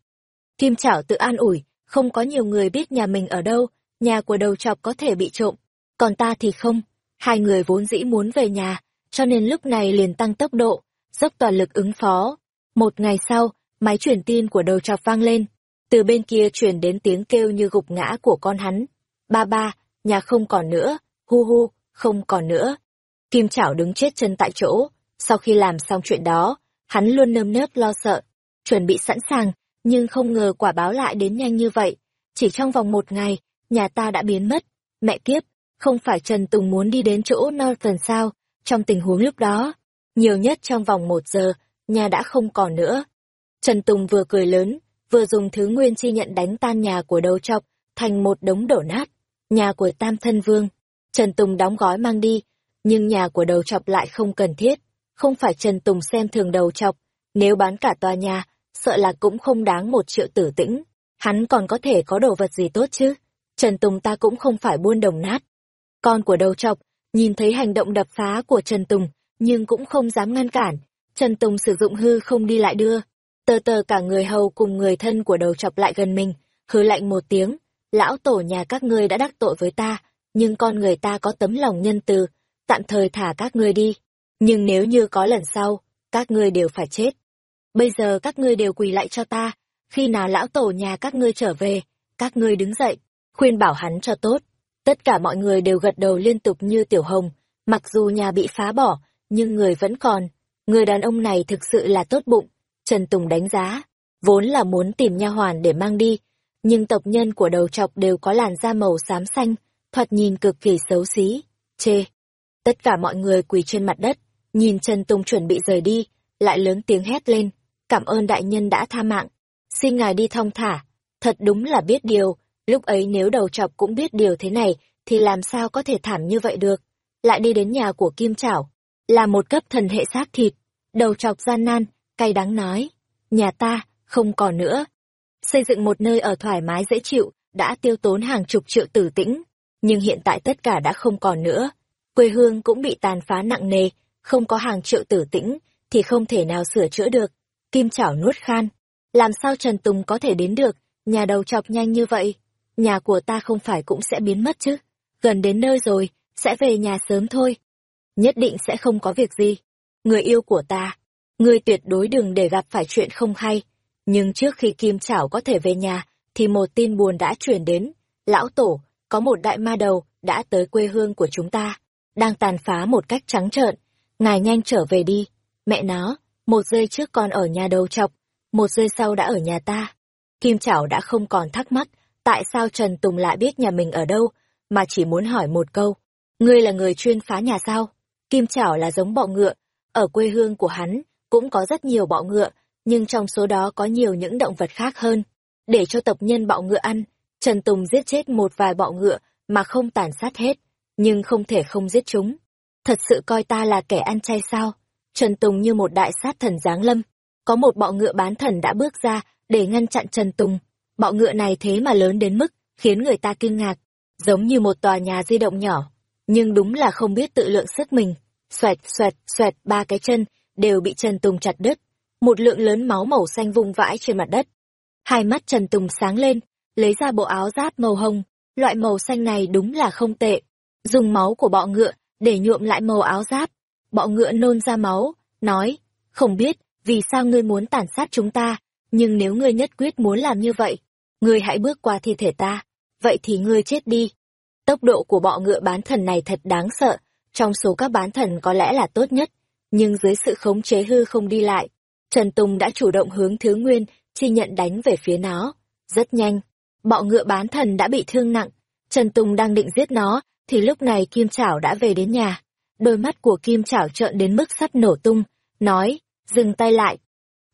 Kim Chảo tự an ủi, không có nhiều người biết nhà mình ở đâu, nhà của đầu chọc có thể bị trộm, còn ta thì không. Hai người vốn dĩ muốn về nhà, cho nên lúc này liền tăng tốc độ, dốc toàn lực ứng phó. Một ngày sau, máy truyền tin của đầu chọc vang lên, từ bên kia truyền đến tiếng kêu như gục ngã của con hắn. Ba ba, nhà không còn nữa, hu hu, không còn nữa. Kim Chảo đứng chết chân tại chỗ, sau khi làm xong chuyện đó, hắn luôn nơm nớp lo sợ, chuẩn bị sẵn sàng, nhưng không ngờ quả báo lại đến nhanh như vậy. Chỉ trong vòng một ngày, nhà ta đã biến mất. Mẹ kiếp, không phải Trần Tùng muốn đi đến chỗ Northern sao, trong tình huống lúc đó. Nhiều nhất trong vòng một giờ, nhà đã không còn nữa. Trần Tùng vừa cười lớn, vừa dùng thứ nguyên chi nhận đánh tan nhà của đầu chọc, thành một đống đổ nát. Nhà của Tam Thân Vương. Trần Tùng đóng gói mang đi, nhưng nhà của đầu chọc lại không cần thiết. Không phải Trần Tùng xem thường đầu chọc, nếu bán cả tòa nhà, sợ là cũng không đáng một triệu tử tĩnh. Hắn còn có thể có đồ vật gì tốt chứ? Trần Tùng ta cũng không phải buôn đồng nát. Con của đầu chọc, nhìn thấy hành động đập phá của Trần Tùng, nhưng cũng không dám ngăn cản. Trần Tùng sử dụng hư không đi lại đưa. Tờ tờ cả người hầu cùng người thân của đầu chọc lại gần mình, hứ lạnh một tiếng. Lão tổ nhà các ngươi đã đắc tội với ta, nhưng con người ta có tấm lòng nhân từ, tạm thời thả các ngươi đi. Nhưng nếu như có lần sau, các ngươi đều phải chết. Bây giờ các ngươi đều quỳ lại cho ta, khi nào lão tổ nhà các ngươi trở về, các ngươi đứng dậy, khuyên bảo hắn cho tốt. Tất cả mọi người đều gật đầu liên tục như tiểu hồng, mặc dù nhà bị phá bỏ, nhưng người vẫn còn. Người đàn ông này thực sự là tốt bụng, Trần Tùng đánh giá, vốn là muốn tìm nha hoàn để mang đi, nhưng tộc nhân của đầu trọc đều có làn da màu xám xanh, thoạt nhìn cực kỳ xấu xí, chê. Tất cả mọi người quỳ trên mặt đất, nhìn Trần Tùng chuẩn bị rời đi, lại lớn tiếng hét lên, cảm ơn đại nhân đã tha mạng, xin ngài đi thong thả, thật đúng là biết điều, lúc ấy nếu đầu chọc cũng biết điều thế này, thì làm sao có thể thảm như vậy được, lại đi đến nhà của Kim Chảo, là một cấp thần hệ xác thịt, đầu chọc gian nan, cay đắng nói, nhà ta, không còn nữa. Xây dựng một nơi ở thoải mái dễ chịu, đã tiêu tốn hàng chục triệu tử tĩnh, nhưng hiện tại tất cả đã không còn nữa. Quê hương cũng bị tàn phá nặng nề, không có hàng triệu tử tĩnh, thì không thể nào sửa chữa được. Kim chảo nuốt khan. Làm sao Trần Tùng có thể đến được, nhà đầu chọc nhanh như vậy? Nhà của ta không phải cũng sẽ biến mất chứ? Gần đến nơi rồi, sẽ về nhà sớm thôi. Nhất định sẽ không có việc gì. Người yêu của ta, ngươi tuyệt đối đừng để gặp phải chuyện không hay. Nhưng trước khi Kim Chảo có thể về nhà, thì một tin buồn đã chuyển đến. Lão Tổ, có một đại ma đầu, đã tới quê hương của chúng ta, đang tàn phá một cách trắng trợn. Ngài nhanh trở về đi. Mẹ nó, một giây trước còn ở nhà đầu chọc, một giây sau đã ở nhà ta. Kim Chảo đã không còn thắc mắc, tại sao Trần Tùng lại biết nhà mình ở đâu, mà chỉ muốn hỏi một câu. Ngươi là người chuyên phá nhà sao? Kim Chảo là giống bọ ngựa, ở quê hương của hắn, cũng có rất nhiều bọ ngựa, nhưng trong số đó có nhiều những động vật khác hơn. Để cho tộc nhân bọ ngựa ăn, Trần Tùng giết chết một vài bọ ngựa mà không tàn sát hết, nhưng không thể không giết chúng. Thật sự coi ta là kẻ ăn chay sao? Trần Tùng như một đại sát thần giáng lâm. Có một bọ ngựa bán thần đã bước ra để ngăn chặn Trần Tùng. Bọ ngựa này thế mà lớn đến mức khiến người ta kinh ngạc, giống như một tòa nhà di động nhỏ. Nhưng đúng là không biết tự lượng sức mình. Xoẹt, xoẹt, xoẹt, ba cái chân đều bị Trần Tùng chặt đứt. Một lượng lớn máu màu xanh vung vãi trên mặt đất. Hai mắt Trần Tùng sáng lên, lấy ra bộ áo giáp màu hồng. Loại màu xanh này đúng là không tệ. Dùng máu của bọ ngựa để nhuộm lại màu áo giáp. Bọ ngựa nôn ra máu, nói, không biết vì sao ngươi muốn tàn sát chúng ta, nhưng nếu ngươi nhất quyết muốn làm như vậy, ngươi hãy bước qua thi thể ta, vậy thì ngươi chết đi. Tốc độ của bọ ngựa bán thần này thật đáng sợ, trong số các bán thần có lẽ là tốt nhất, nhưng dưới sự khống chế hư không đi lại, Trần Tùng đã chủ động hướng Thứ Nguyên, chi nhận đánh về phía nó. Rất nhanh, bọ ngựa bán thần đã bị thương nặng, Trần Tùng đang định giết nó, thì lúc này Kim Chảo đã về đến nhà. Đôi mắt của Kim Chảo trợn đến mức sắp nổ tung, nói, dừng tay lại.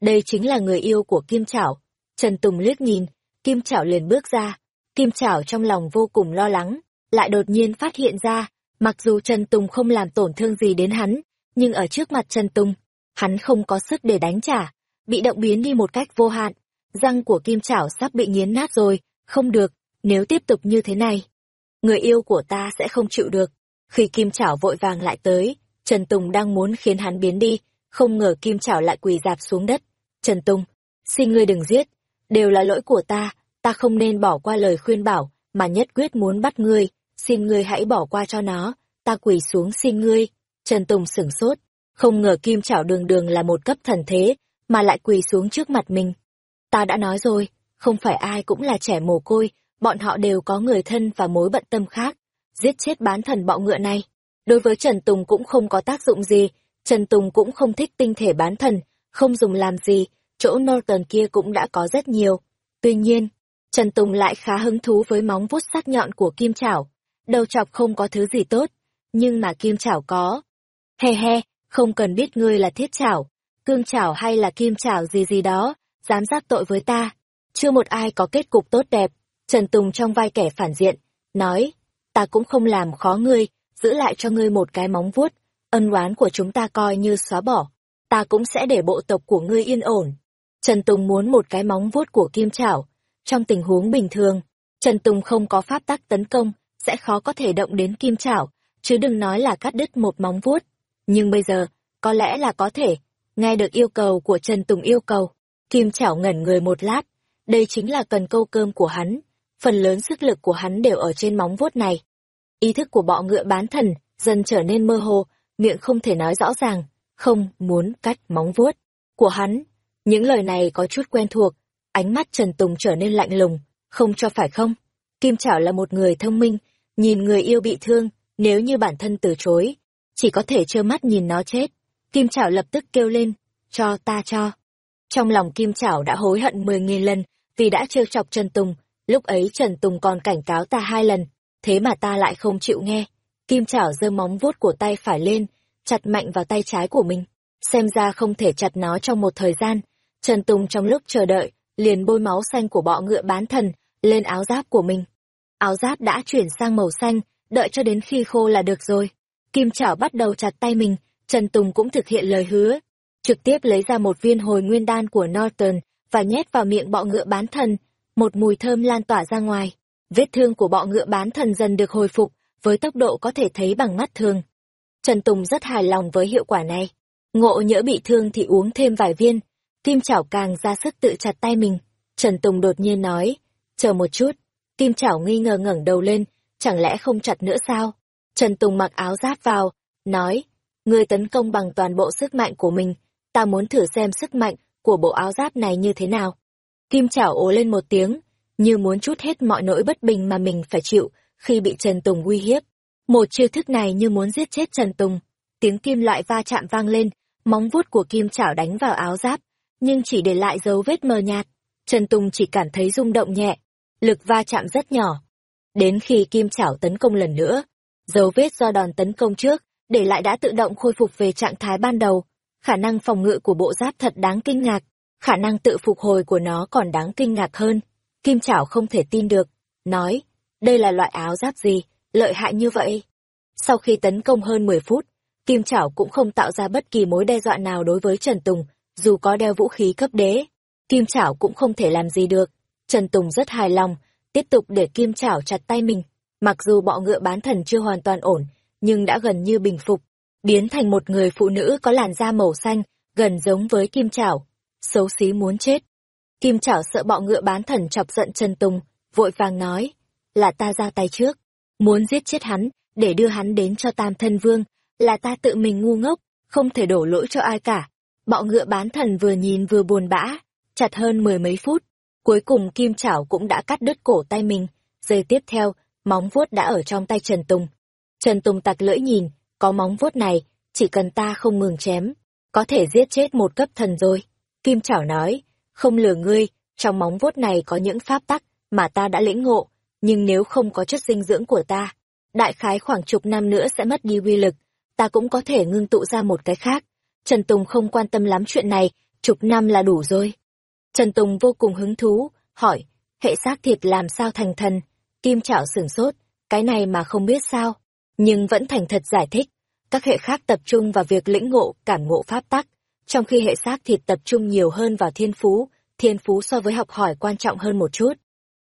Đây chính là người yêu của Kim Chảo. Trần Tùng liếc nhìn, Kim Chảo liền bước ra. Kim Chảo trong lòng vô cùng lo lắng, lại đột nhiên phát hiện ra, mặc dù Trần Tùng không làm tổn thương gì đến hắn, nhưng ở trước mặt Trần Tùng, hắn không có sức để đánh trả, bị động biến đi một cách vô hạn. Răng của Kim Chảo sắp bị nghiến nát rồi, không được, nếu tiếp tục như thế này. Người yêu của ta sẽ không chịu được. Khi Kim Chảo vội vàng lại tới, Trần Tùng đang muốn khiến hắn biến đi, không ngờ Kim Chảo lại quỳ dạp xuống đất. Trần Tùng, xin ngươi đừng giết, đều là lỗi của ta, ta không nên bỏ qua lời khuyên bảo, mà nhất quyết muốn bắt ngươi, xin ngươi hãy bỏ qua cho nó, ta quỳ xuống xin ngươi. Trần Tùng sửng sốt, không ngờ Kim Chảo đường đường là một cấp thần thế, mà lại quỳ xuống trước mặt mình. Ta đã nói rồi, không phải ai cũng là trẻ mồ côi, bọn họ đều có người thân và mối bận tâm khác. Giết chết bán thần bọ ngựa này. Đối với Trần Tùng cũng không có tác dụng gì, Trần Tùng cũng không thích tinh thể bán thần, không dùng làm gì, chỗ Norton kia cũng đã có rất nhiều. Tuy nhiên, Trần Tùng lại khá hứng thú với móng vuốt sắc nhọn của kim chảo. Đầu chọc không có thứ gì tốt, nhưng mà kim chảo có. He he, không cần biết ngươi là thiết chảo, cương chảo hay là kim chảo gì gì đó, dám giác tội với ta. Chưa một ai có kết cục tốt đẹp. Trần Tùng trong vai kẻ phản diện, nói, ta cũng không làm khó ngươi, giữ lại cho ngươi một cái móng vuốt, ân oán của chúng ta coi như xóa bỏ, ta cũng sẽ để bộ tộc của ngươi yên ổn. Trần Tùng muốn một cái móng vuốt của kim chảo. Trong tình huống bình thường, Trần Tùng không có pháp tắc tấn công, sẽ khó có thể động đến kim chảo, chứ đừng nói là cắt đứt một móng vuốt. Nhưng bây giờ, có lẽ là có thể, nghe được yêu cầu của Trần Tùng yêu cầu, kim chảo ngẩn người một lát, đây chính là cần câu cơm của hắn, phần lớn sức lực của hắn đều ở trên móng vuốt này. Ý thức của bọ ngựa bán thần dần trở nên mơ hồ, miệng không thể nói rõ ràng, không muốn cắt móng vuốt của hắn. Những lời này có chút quen thuộc, ánh mắt Trần Tùng trở nên lạnh lùng, không cho phải không? Kim Chảo là một người thông minh, nhìn người yêu bị thương, nếu như bản thân từ chối, chỉ có thể trơ mắt nhìn nó chết. Kim Chảo lập tức kêu lên, cho ta cho. Trong lòng Kim Chảo đã hối hận mười nghìn lần vì đã trêu chọc Trần Tùng, lúc ấy Trần Tùng còn cảnh cáo ta hai lần, thế mà ta lại không chịu nghe. Kim Chảo giơ móng vuốt của tay phải lên, chặt mạnh vào tay trái của mình. Xem ra không thể chặt nó trong một thời gian. Trần Tùng trong lúc chờ đợi, liền bôi máu xanh của bọ ngựa bán thần lên áo giáp của mình. Áo giáp đã chuyển sang màu xanh, đợi cho đến khi khô là được rồi. Kim Chảo bắt đầu chặt tay mình, Trần Tùng cũng thực hiện lời hứa. Trực tiếp lấy ra một viên hồi nguyên đan của Norton và nhét vào miệng bọ ngựa bán thần. Một mùi thơm lan tỏa ra ngoài. Vết thương của bọ ngựa bán thần dần được hồi phục, với tốc độ có thể thấy bằng mắt thường. Trần Tùng rất hài lòng với hiệu quả này. Ngộ nhỡ bị thương thì uống thêm vài viên. Kim Chảo càng ra sức tự chặt tay mình. Trần Tùng đột nhiên nói, chờ một chút. Kim Chảo nghi ngờ ngẩng đầu lên, chẳng lẽ không chặt nữa sao? Trần Tùng mặc áo giáp vào, nói, ngươi tấn công bằng toàn bộ sức mạnh của mình, ta muốn thử xem sức mạnh của bộ áo giáp này như thế nào. Kim Chảo ố lên một tiếng, như muốn chút hết mọi nỗi bất bình mà mình phải chịu khi bị Trần Tùng uy hiếp. Một chiêu thức này như muốn giết chết Trần Tùng. Tiếng kim loại va chạm vang lên, móng vuốt của kim chảo đánh vào áo giáp, nhưng chỉ để lại dấu vết mờ nhạt. Trần Tùng chỉ cảm thấy rung động nhẹ, lực va chạm rất nhỏ. Đến khi kim chảo tấn công lần nữa, dấu vết do đòn tấn công trước, để lại đã tự động khôi phục về trạng thái ban đầu. Khả năng phòng ngự của bộ giáp thật đáng kinh ngạc, khả năng tự phục hồi của nó còn đáng kinh ngạc hơn. Kim chảo không thể tin được, nói, đây là loại áo giáp gì, lợi hại như vậy. Sau khi tấn công hơn 10 phút, Kim Chảo cũng không tạo ra bất kỳ mối đe dọa nào đối với Trần Tùng, dù có đeo vũ khí cấp đế. Kim Chảo cũng không thể làm gì được. Trần Tùng rất hài lòng, tiếp tục để Kim Chảo chặt tay mình. Mặc dù bọ ngựa bán thần chưa hoàn toàn ổn, nhưng đã gần như bình phục, biến thành một người phụ nữ có làn da màu xanh, gần giống với Kim Chảo. Xấu xí muốn chết. Kim Chảo sợ bọ ngựa bán thần chọc giận Trần Tùng, vội vàng nói, là ta ra tay trước muốn giết chết hắn, để đưa hắn đến cho tam thân vương, là ta tự mình ngu ngốc, không thể đổ lỗi cho ai cả. Bọ ngựa bán thần vừa nhìn vừa buồn bã, chặt hơn mười mấy phút. Cuối cùng kim chảo cũng đã cắt đứt cổ tay mình, giây tiếp theo, móng vuốt đã ở trong tay Trần Tùng. Trần Tùng tặc lưỡi nhìn, có móng vuốt này, chỉ cần ta không ngừng chém, có thể giết chết một cấp thần rồi. Kim chảo nói, không lừa ngươi, trong móng vuốt này có những pháp tắc mà ta đã lĩnh ngộ, nhưng nếu không có chất dinh dưỡng của ta, đại khái khoảng chục năm nữa sẽ mất đi uy lực, ta cũng có thể ngưng tụ ra một cái khác. Trần Tùng không quan tâm lắm chuyện này, chục năm là đủ rồi. Trần Tùng vô cùng hứng thú, hỏi, hệ xác thịt làm sao thành thần? Kim Chảo sửng sốt, cái này mà không biết sao, nhưng vẫn thành thật giải thích. Các hệ khác tập trung vào việc lĩnh ngộ, cảm ngộ pháp tắc, trong khi hệ xác thịt tập trung nhiều hơn vào thiên phú, thiên phú so với học hỏi quan trọng hơn một chút.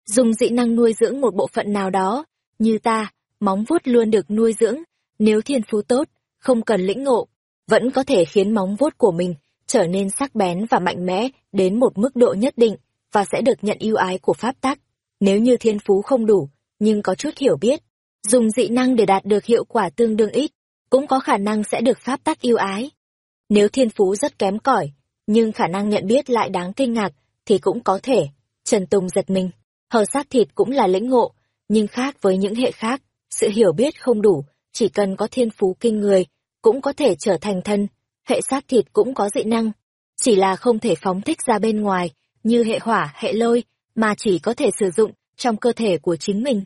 Dùng dị năng nuôi dưỡng một bộ phận nào đó, như ta, móng vuốt luôn được nuôi dưỡng, nếu thiên phú tốt, không cần lĩnh ngộ, vẫn có thể khiến móng vuốt của mình trở nên sắc bén và mạnh mẽ đến một mức độ nhất định và sẽ được nhận ưu ái của pháp tắc. Nếu như thiên phú không đủ, nhưng có chút hiểu biết, dùng dị năng để đạt được hiệu quả tương đương ít, cũng có khả năng sẽ được pháp tắc ưu ái. Nếu thiên phú rất kém cỏi, nhưng khả năng nhận biết lại đáng kinh ngạc, thì cũng có thể. Trần Tùng giật mình, hờ sát thịt cũng là lĩnh ngộ, nhưng khác với những hệ khác, sự hiểu biết không đủ, chỉ cần có thiên phú kinh người, cũng có thể trở thành thân, hệ sát thịt cũng có dị năng, chỉ là không thể phóng thích ra bên ngoài, như hệ hỏa, hệ lôi, mà chỉ có thể sử dụng trong cơ thể của chính mình.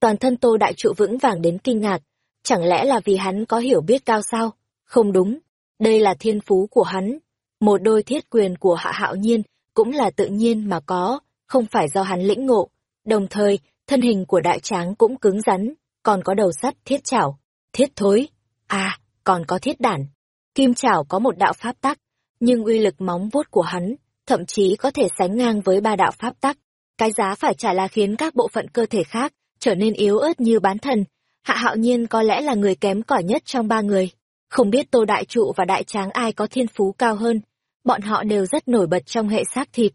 Toàn thân Tô Đại Trụ vững vàng đến kinh ngạc, chẳng lẽ là vì hắn có hiểu biết cao sao? Không đúng, đây là thiên phú của hắn. Một đôi thiết quyền của hạ hạo nhiên cũng là tự nhiên mà có, không phải do hắn lĩnh ngộ. Đồng thời, thân hình của đại tráng cũng cứng rắn, còn có đầu sắt thiết chảo, thiết thối. À, còn có thiết đản. Kim chảo có một đạo pháp tắc, nhưng uy lực móng vuốt của hắn thậm chí có thể sánh ngang với ba đạo pháp tắc. Cái giá phải trả là khiến các bộ phận cơ thể khác trở nên yếu ớt như bán thần. Hạ hạo nhiên có lẽ là người kém cỏi nhất trong ba người. Không biết Tô Đại Trụ và Đại Tráng ai có thiên phú cao hơn. Bọn họ đều rất nổi bật trong hệ xác thịt.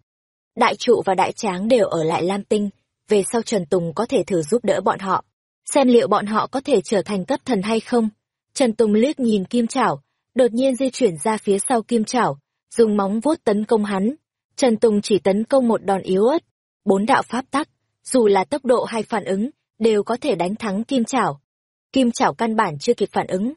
Đại Trụ và Đại Tráng đều ở lại Lam Tinh. Về sau Trần Tùng có thể thử giúp đỡ bọn họ. Xem liệu bọn họ có thể trở thành cấp thần hay không. Trần Tùng liếc nhìn Kim Chảo, đột nhiên di chuyển ra phía sau Kim Chảo, dùng móng vuốt tấn công hắn. Trần Tùng chỉ tấn công một đòn yếu ớt, bốn đạo pháp tắc, dù là tốc độ hay phản ứng, đều có thể đánh thắng Kim Chảo. Kim Chảo căn bản chưa kịp phản ứng,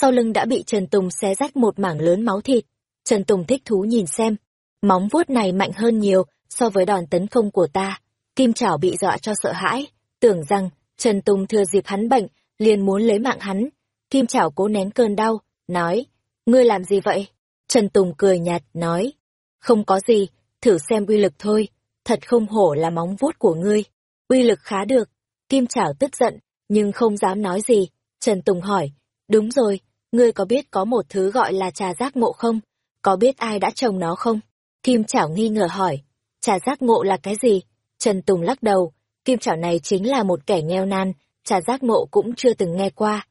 sau lưng đã bị Trần Tùng xé rách một mảng lớn máu thịt. Trần Tùng thích thú nhìn xem, móng vuốt này mạnh hơn nhiều so với đòn tấn công của ta. Kim Chảo bị dọa cho sợ hãi, tưởng rằng Trần Tùng thừa dịp hắn bệnh, liền muốn lấy mạng hắn. Kim Chảo cố nén cơn đau, nói, ngươi làm gì vậy? Trần Tùng cười nhạt, nói, không có gì, thử xem uy lực thôi, thật không hổ là móng vuốt của ngươi. Uy lực khá được. Kim Chảo tức giận, nhưng không dám nói gì. Trần Tùng hỏi, đúng rồi, ngươi có biết có một thứ gọi là trà giác ngộ không? Có biết ai đã trồng nó không? Kim Chảo nghi ngờ hỏi, trà giác ngộ là cái gì? Trần Tùng lắc đầu, Kim Chảo này chính là một kẻ nghèo nan, trà giác ngộ cũng chưa từng nghe qua.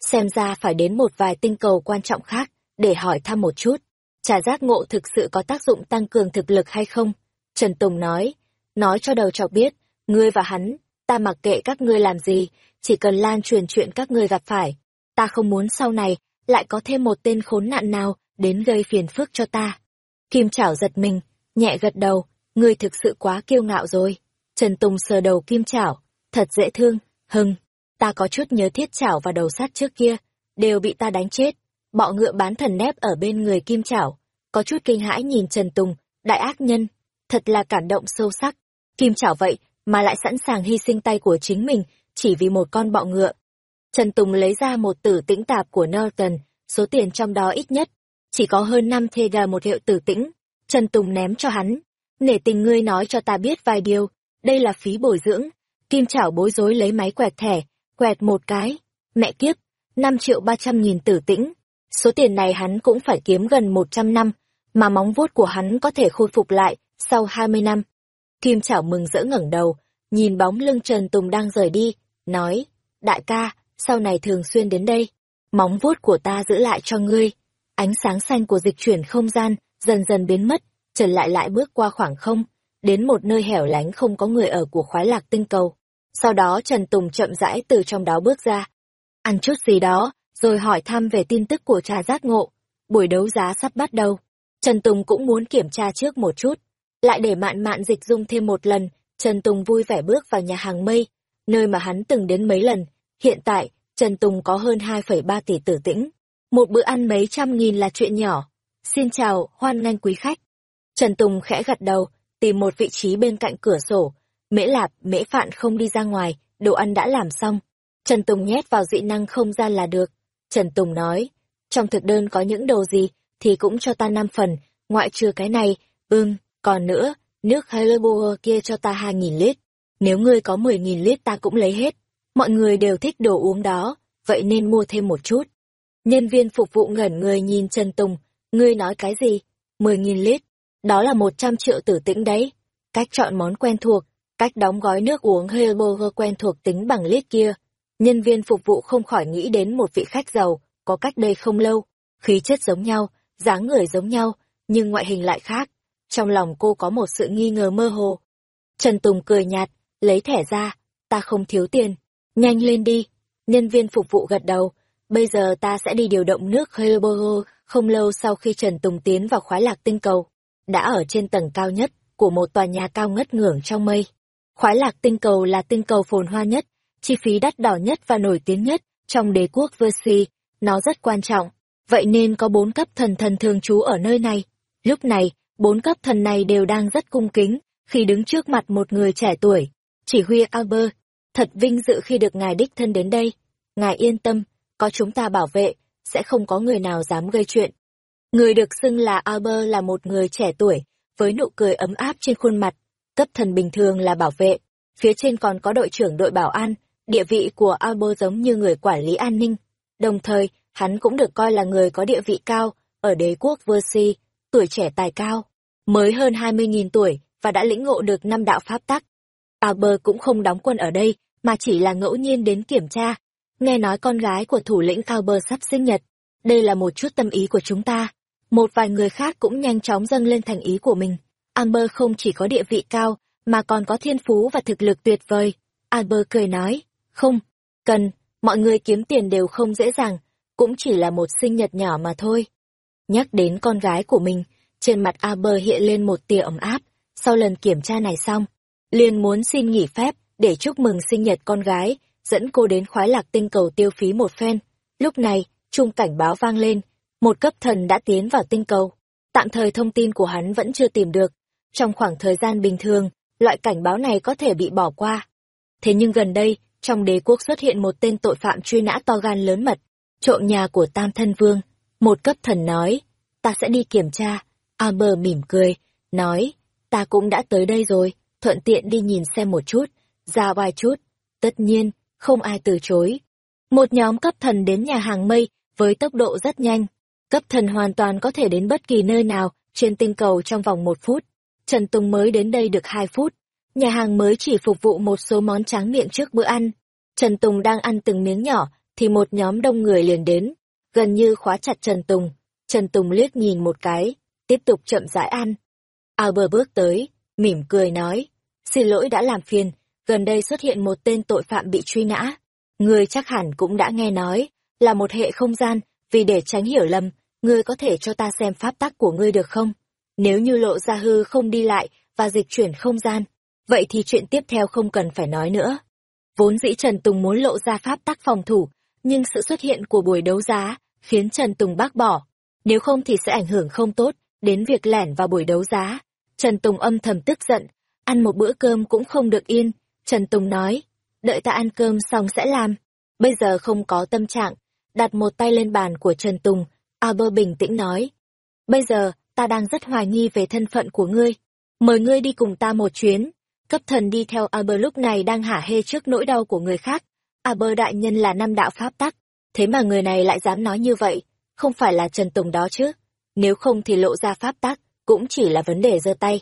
Xem ra phải đến một vài tinh cầu quan trọng khác, để hỏi thăm một chút. Trà giác ngộ thực sự có tác dụng tăng cường thực lực hay không? Trần Tùng nói, nói cho đầu chọc biết, ngươi và hắn, ta mặc kệ các ngươi làm gì, chỉ cần lan truyền chuyện các ngươi gặp phải. Ta không muốn sau này, lại có thêm một tên khốn nạn nào đến gây phiền phức cho ta. Kim Chảo giật mình, nhẹ gật đầu, ngươi thực sự quá kiêu ngạo rồi. Trần Tùng sờ đầu Kim Chảo, thật dễ thương, hưng, ta có chút nhớ thiết chảo và đầu Sát trước kia, đều bị ta đánh chết. Bọ ngựa bán thần nép ở bên người Kim Chảo, có chút kinh hãi nhìn Trần Tùng, đại ác nhân, thật là cảm động sâu sắc. Kim Chảo vậy mà lại sẵn sàng hy sinh tay của chính mình chỉ vì một con bọ ngựa. Trần Tùng lấy ra một tử tĩnh tạp của Norton, số tiền trong đó ít nhất, chỉ có hơn 5 thê gà một hiệu tử tĩnh. Trần Tùng ném cho hắn, nể tình ngươi nói cho ta biết vài điều, đây là phí bồi dưỡng. Kim Chảo bối rối lấy máy quẹt thẻ, quẹt một cái. Mẹ kiếp, 5 triệu 300 nghìn tử tĩnh. Số tiền này hắn cũng phải kiếm gần 100 năm, mà móng vuốt của hắn có thể khôi phục lại sau 20 năm. Kim Chảo mừng rỡ ngẩng đầu, nhìn bóng lưng Trần Tùng đang rời đi, nói, đại ca, sau này thường xuyên đến đây, móng vuốt của ta giữ lại cho ngươi. Ánh sáng xanh của dịch chuyển không gian dần dần biến mất, Trần lại lại bước qua khoảng không, đến một nơi hẻo lánh không có người ở của khoái lạc tinh cầu. Sau đó Trần Tùng chậm rãi từ trong đó bước ra. Ăn chút gì đó, rồi hỏi thăm về tin tức của trà giác ngộ. Buổi đấu giá sắp bắt đầu. Trần Tùng cũng muốn kiểm tra trước một chút. Lại để mạn mạn dịch dung thêm một lần, Trần Tùng vui vẻ bước vào nhà hàng mây, nơi mà hắn từng đến mấy lần. Hiện tại, Trần Tùng có hơn 2,3 tỷ tử tĩnh. Một bữa ăn mấy trăm nghìn là chuyện nhỏ. Xin chào, hoan nghênh quý khách. Trần Tùng khẽ gật đầu, tìm một vị trí bên cạnh cửa sổ. Mễ lạp, mễ phạn không đi ra ngoài, đồ ăn đã làm xong. Trần Tùng nhét vào dị năng không gian là được. Trần Tùng nói, trong thực đơn có những đồ gì thì cũng cho ta năm phần, ngoại trừ cái này, ưm, còn nữa, nước Helleborg kia cho ta hai nghìn lít. Nếu ngươi có mười nghìn lít ta cũng lấy hết. Mọi người đều thích đồ uống đó, vậy nên mua thêm một chút. Nhân viên phục vụ ngẩn người nhìn Trần Tùng, ngươi nói cái gì? Mười nghìn lít, đó là một trăm triệu tử tĩnh đấy. Cách chọn món quen thuộc, cách đóng gói nước uống Helleborg quen thuộc tính bằng lít kia. Nhân viên phục vụ không khỏi nghĩ đến một vị khách giàu, có cách đây không lâu, khí chất giống nhau, dáng người giống nhau, nhưng ngoại hình lại khác. Trong lòng cô có một sự nghi ngờ mơ hồ. Trần Tùng cười nhạt, lấy thẻ ra, ta không thiếu tiền, nhanh lên đi. Nhân viên phục vụ gật đầu, bây giờ ta sẽ đi điều động nước Helleborg. Không lâu sau khi Trần Tùng tiến vào khoái lạc tinh cầu, đã ở trên tầng cao nhất của một tòa nhà cao ngất ngưỡng trong mây. Khoái lạc tinh cầu là tinh cầu phồn hoa nhất, chi phí đắt đỏ nhất và nổi tiếng nhất trong đế quốc Versi, nó rất quan trọng, vậy nên có bốn cấp thần thần thường trú ở nơi này. Lúc này, bốn cấp thần này đều đang rất cung kính, khi đứng trước mặt một người trẻ tuổi. Chỉ huy Albert, thật vinh dự khi được ngài đích thân đến đây. Ngài yên tâm, có chúng ta bảo vệ, sẽ không có người nào dám gây chuyện. Người được xưng là Albert là một người trẻ tuổi, với nụ cười ấm áp trên khuôn mặt. Cấp thần bình thường là bảo vệ, phía trên còn có đội trưởng đội bảo an, địa vị của Albert giống như người quản lý an ninh. Đồng thời, hắn cũng được coi là người có địa vị cao ở đế quốc Versi, tuổi trẻ tài cao, mới hơn 20.000 tuổi và đã lĩnh ngộ được năm đạo pháp tắc. Albert cũng không đóng quân ở đây, mà chỉ là ngẫu nhiên đến kiểm tra. Nghe nói con gái của thủ lĩnh Albert sắp sinh nhật. Đây là một chút tâm ý của chúng ta. Một vài người khác cũng nhanh chóng dâng lên thành ý của mình. Amber không chỉ có địa vị cao, mà còn có thiên phú và thực lực tuyệt vời. Albert cười nói, không, cần, mọi người kiếm tiền đều không dễ dàng, cũng chỉ là một sinh nhật nhỏ mà thôi. Nhắc đến con gái của mình, trên mặt Aber hiện lên một tia ấm áp, sau lần kiểm tra này xong, liền muốn xin nghỉ phép để chúc mừng sinh nhật con gái, dẫn cô đến khoái lạc tinh cầu tiêu phí một phen. Lúc này, trung cảnh báo vang lên, một cấp thần đã tiến vào tinh cầu. Tạm thời thông tin của hắn vẫn chưa tìm được. Trong khoảng thời gian bình thường, loại cảnh báo này có thể bị bỏ qua. Thế nhưng gần đây, trong đế quốc xuất hiện một tên tội phạm truy nã to gan lớn mật, trộm nhà của Tam Thân Vương. Một cấp thần nói, ta sẽ đi kiểm tra. Amber mỉm cười, nói, ta cũng đã tới đây rồi, thuận tiện đi nhìn xem một chút, ra vài chút. Tất nhiên, không ai từ chối. Một nhóm cấp thần đến nhà hàng mây với tốc độ rất nhanh. Cấp thần hoàn toàn có thể đến bất kỳ nơi nào trên tinh cầu trong vòng một phút. Trần Tùng mới đến đây được hai phút. Nhà hàng mới chỉ phục vụ một số món tráng miệng trước bữa ăn. Trần Tùng đang ăn từng miếng nhỏ, thì một nhóm đông người liền đến, gần như khóa chặt Trần Tùng. Trần Tùng liếc nhìn một cái, tiếp tục chậm rãi ăn. Albert bước tới, mỉm cười nói, xin lỗi đã làm phiền, gần đây xuất hiện một tên tội phạm bị truy nã. Ngươi chắc hẳn cũng đã nghe nói, là một hệ không gian, vì để tránh hiểu lầm, ngươi có thể cho ta xem pháp tắc của ngươi được không? Nếu như lộ ra hư không đi lại và dịch chuyển không gian, vậy thì chuyện tiếp theo không cần phải nói nữa. Vốn dĩ Trần Tùng muốn lộ ra pháp tắc phòng thủ, nhưng sự xuất hiện của buổi đấu giá khiến Trần Tùng bác bỏ. Nếu không thì sẽ ảnh hưởng không tốt đến việc lẻn vào buổi đấu giá. Trần Tùng âm thầm tức giận, ăn một bữa cơm cũng không được yên. Trần Tùng nói, đợi ta ăn cơm xong sẽ làm. Bây giờ không có tâm trạng, đặt một tay lên bàn của Trần Tùng, Aber bình tĩnh nói. Bây giờ, ta đang rất hoài nghi về thân phận của ngươi. Mời ngươi đi cùng ta một chuyến. Cấp thần đi theo Aber lúc này đang hả hê trước nỗi đau của người khác. Aber đại nhân là năm đạo pháp tắc. Thế mà người này lại dám nói như vậy. Không phải là Trần Tùng đó chứ. Nếu không thì lộ ra pháp tắc, cũng chỉ là vấn đề giơ tay.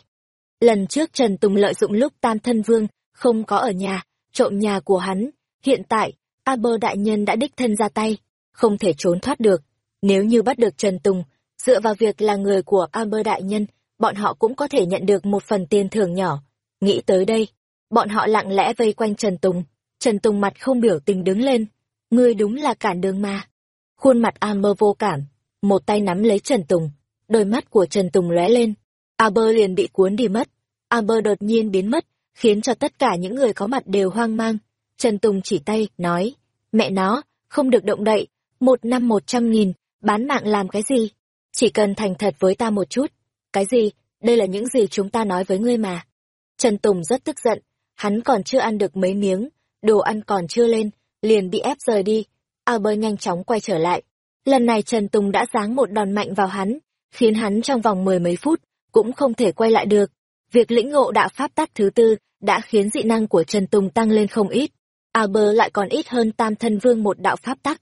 Lần trước Trần Tùng lợi dụng lúc Tam Thân Vương không có ở nhà, trộm nhà của hắn. Hiện tại, Aber đại nhân đã đích thân ra tay, không thể trốn thoát được. Nếu như bắt được Trần Tùng, dựa vào việc là người của Aber đại nhân, bọn họ cũng có thể nhận được một phần tiền thưởng nhỏ. Nghĩ tới đây, bọn họ lặng lẽ vây quanh Trần Tùng. Trần Tùng mặt không biểu tình đứng lên. Ngươi đúng là cản đường mà. Khuôn mặt Amber vô cảm, một tay nắm lấy Trần Tùng. Đôi mắt của Trần Tùng lóe lên. Amber liền bị cuốn đi mất. Amber đột nhiên biến mất, khiến cho tất cả những người có mặt đều hoang mang. Trần Tùng chỉ tay, nói, mẹ nó, không được động đậy, một năm một trăm nghìn, bán mạng làm cái gì? Chỉ cần thành thật với ta một chút. Cái gì? Đây là những gì chúng ta nói với ngươi mà. Trần Tùng rất tức giận, hắn còn chưa ăn được mấy miếng, đồ ăn còn chưa lên, liền bị ép rời đi. Albert nhanh chóng quay trở lại. Lần này Trần Tùng đã giáng một đòn mạnh vào hắn, khiến hắn trong vòng mười mấy phút cũng không thể quay lại được. Việc lĩnh ngộ đạo pháp tắc thứ tư đã khiến dị năng của Trần Tùng tăng lên không ít. a bơ lại còn ít hơn Tam Thân Vương một đạo pháp tắc.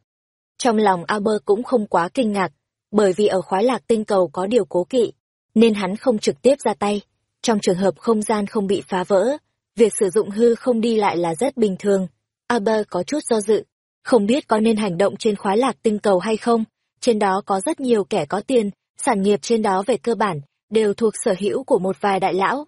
Trong lòng a bơ cũng không quá kinh ngạc, bởi vì ở khoái lạc tinh cầu có điều cố kỵ, nên hắn không trực tiếp ra tay. Trong trường hợp không gian không bị phá vỡ, việc sử dụng hư không đi lại là rất bình thường. a bơ có chút do dự, không biết có nên hành động trên khoái lạc tinh cầu hay không. Trên đó có rất nhiều kẻ có tiền, sản nghiệp trên đó về cơ bản, đều thuộc sở hữu của một vài đại lão.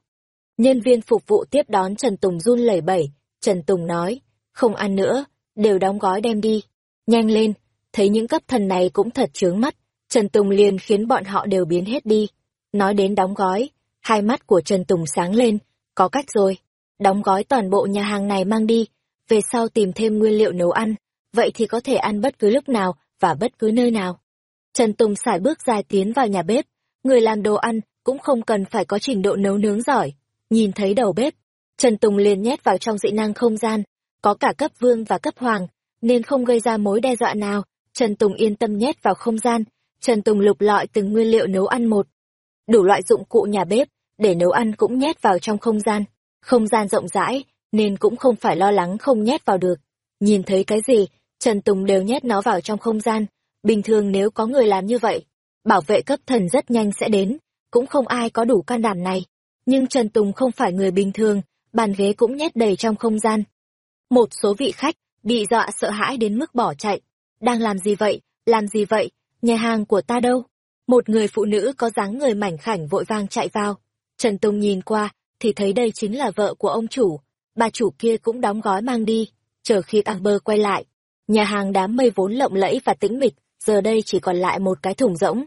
Nhân viên phục vụ tiếp đón Trần Tùng run lẩy bẩy, Trần Tùng nói, không ăn nữa, đều đóng gói đem đi. Nhanh lên, thấy những cấp thần này cũng thật chướng mắt, Trần Tùng liền khiến bọn họ đều biến hết đi. Nói đến đóng gói, hai mắt của Trần Tùng sáng lên, có cách rồi. Đóng gói toàn bộ nhà hàng này mang đi, về sau tìm thêm nguyên liệu nấu ăn, vậy thì có thể ăn bất cứ lúc nào và bất cứ nơi nào. Trần Tùng xài bước dài tiến vào nhà bếp, người làm đồ ăn cũng không cần phải có trình độ nấu nướng giỏi. Nhìn thấy đầu bếp, Trần Tùng liền nhét vào trong dị năng không gian, có cả cấp vương và cấp hoàng, nên không gây ra mối đe dọa nào. Trần Tùng yên tâm nhét vào không gian, Trần Tùng lục lọi từng nguyên liệu nấu ăn một. Đủ loại dụng cụ nhà bếp, để nấu ăn cũng nhét vào trong không gian. Không gian rộng rãi, nên cũng không phải lo lắng không nhét vào được. Nhìn thấy cái gì, Trần Tùng đều nhét nó vào trong không gian. Bình thường nếu có người làm như vậy, bảo vệ cấp thần rất nhanh sẽ đến, cũng không ai có đủ can đảm này. Nhưng Trần Tùng không phải người bình thường, bàn ghế cũng nhét đầy trong không gian. Một số vị khách bị dọa sợ hãi đến mức bỏ chạy. Đang làm gì vậy? Làm gì vậy? Nhà hàng của ta đâu? Một người phụ nữ có dáng người mảnh khảnh vội vang chạy vào. Trần Tùng nhìn qua, thì thấy đây chính là vợ của ông chủ. Bà chủ kia cũng đóng gói mang đi, chờ khi Amber quay lại. Nhà hàng đám mây vốn lộng lẫy và tĩnh mịch, giờ đây chỉ còn lại một cái thùng rỗng.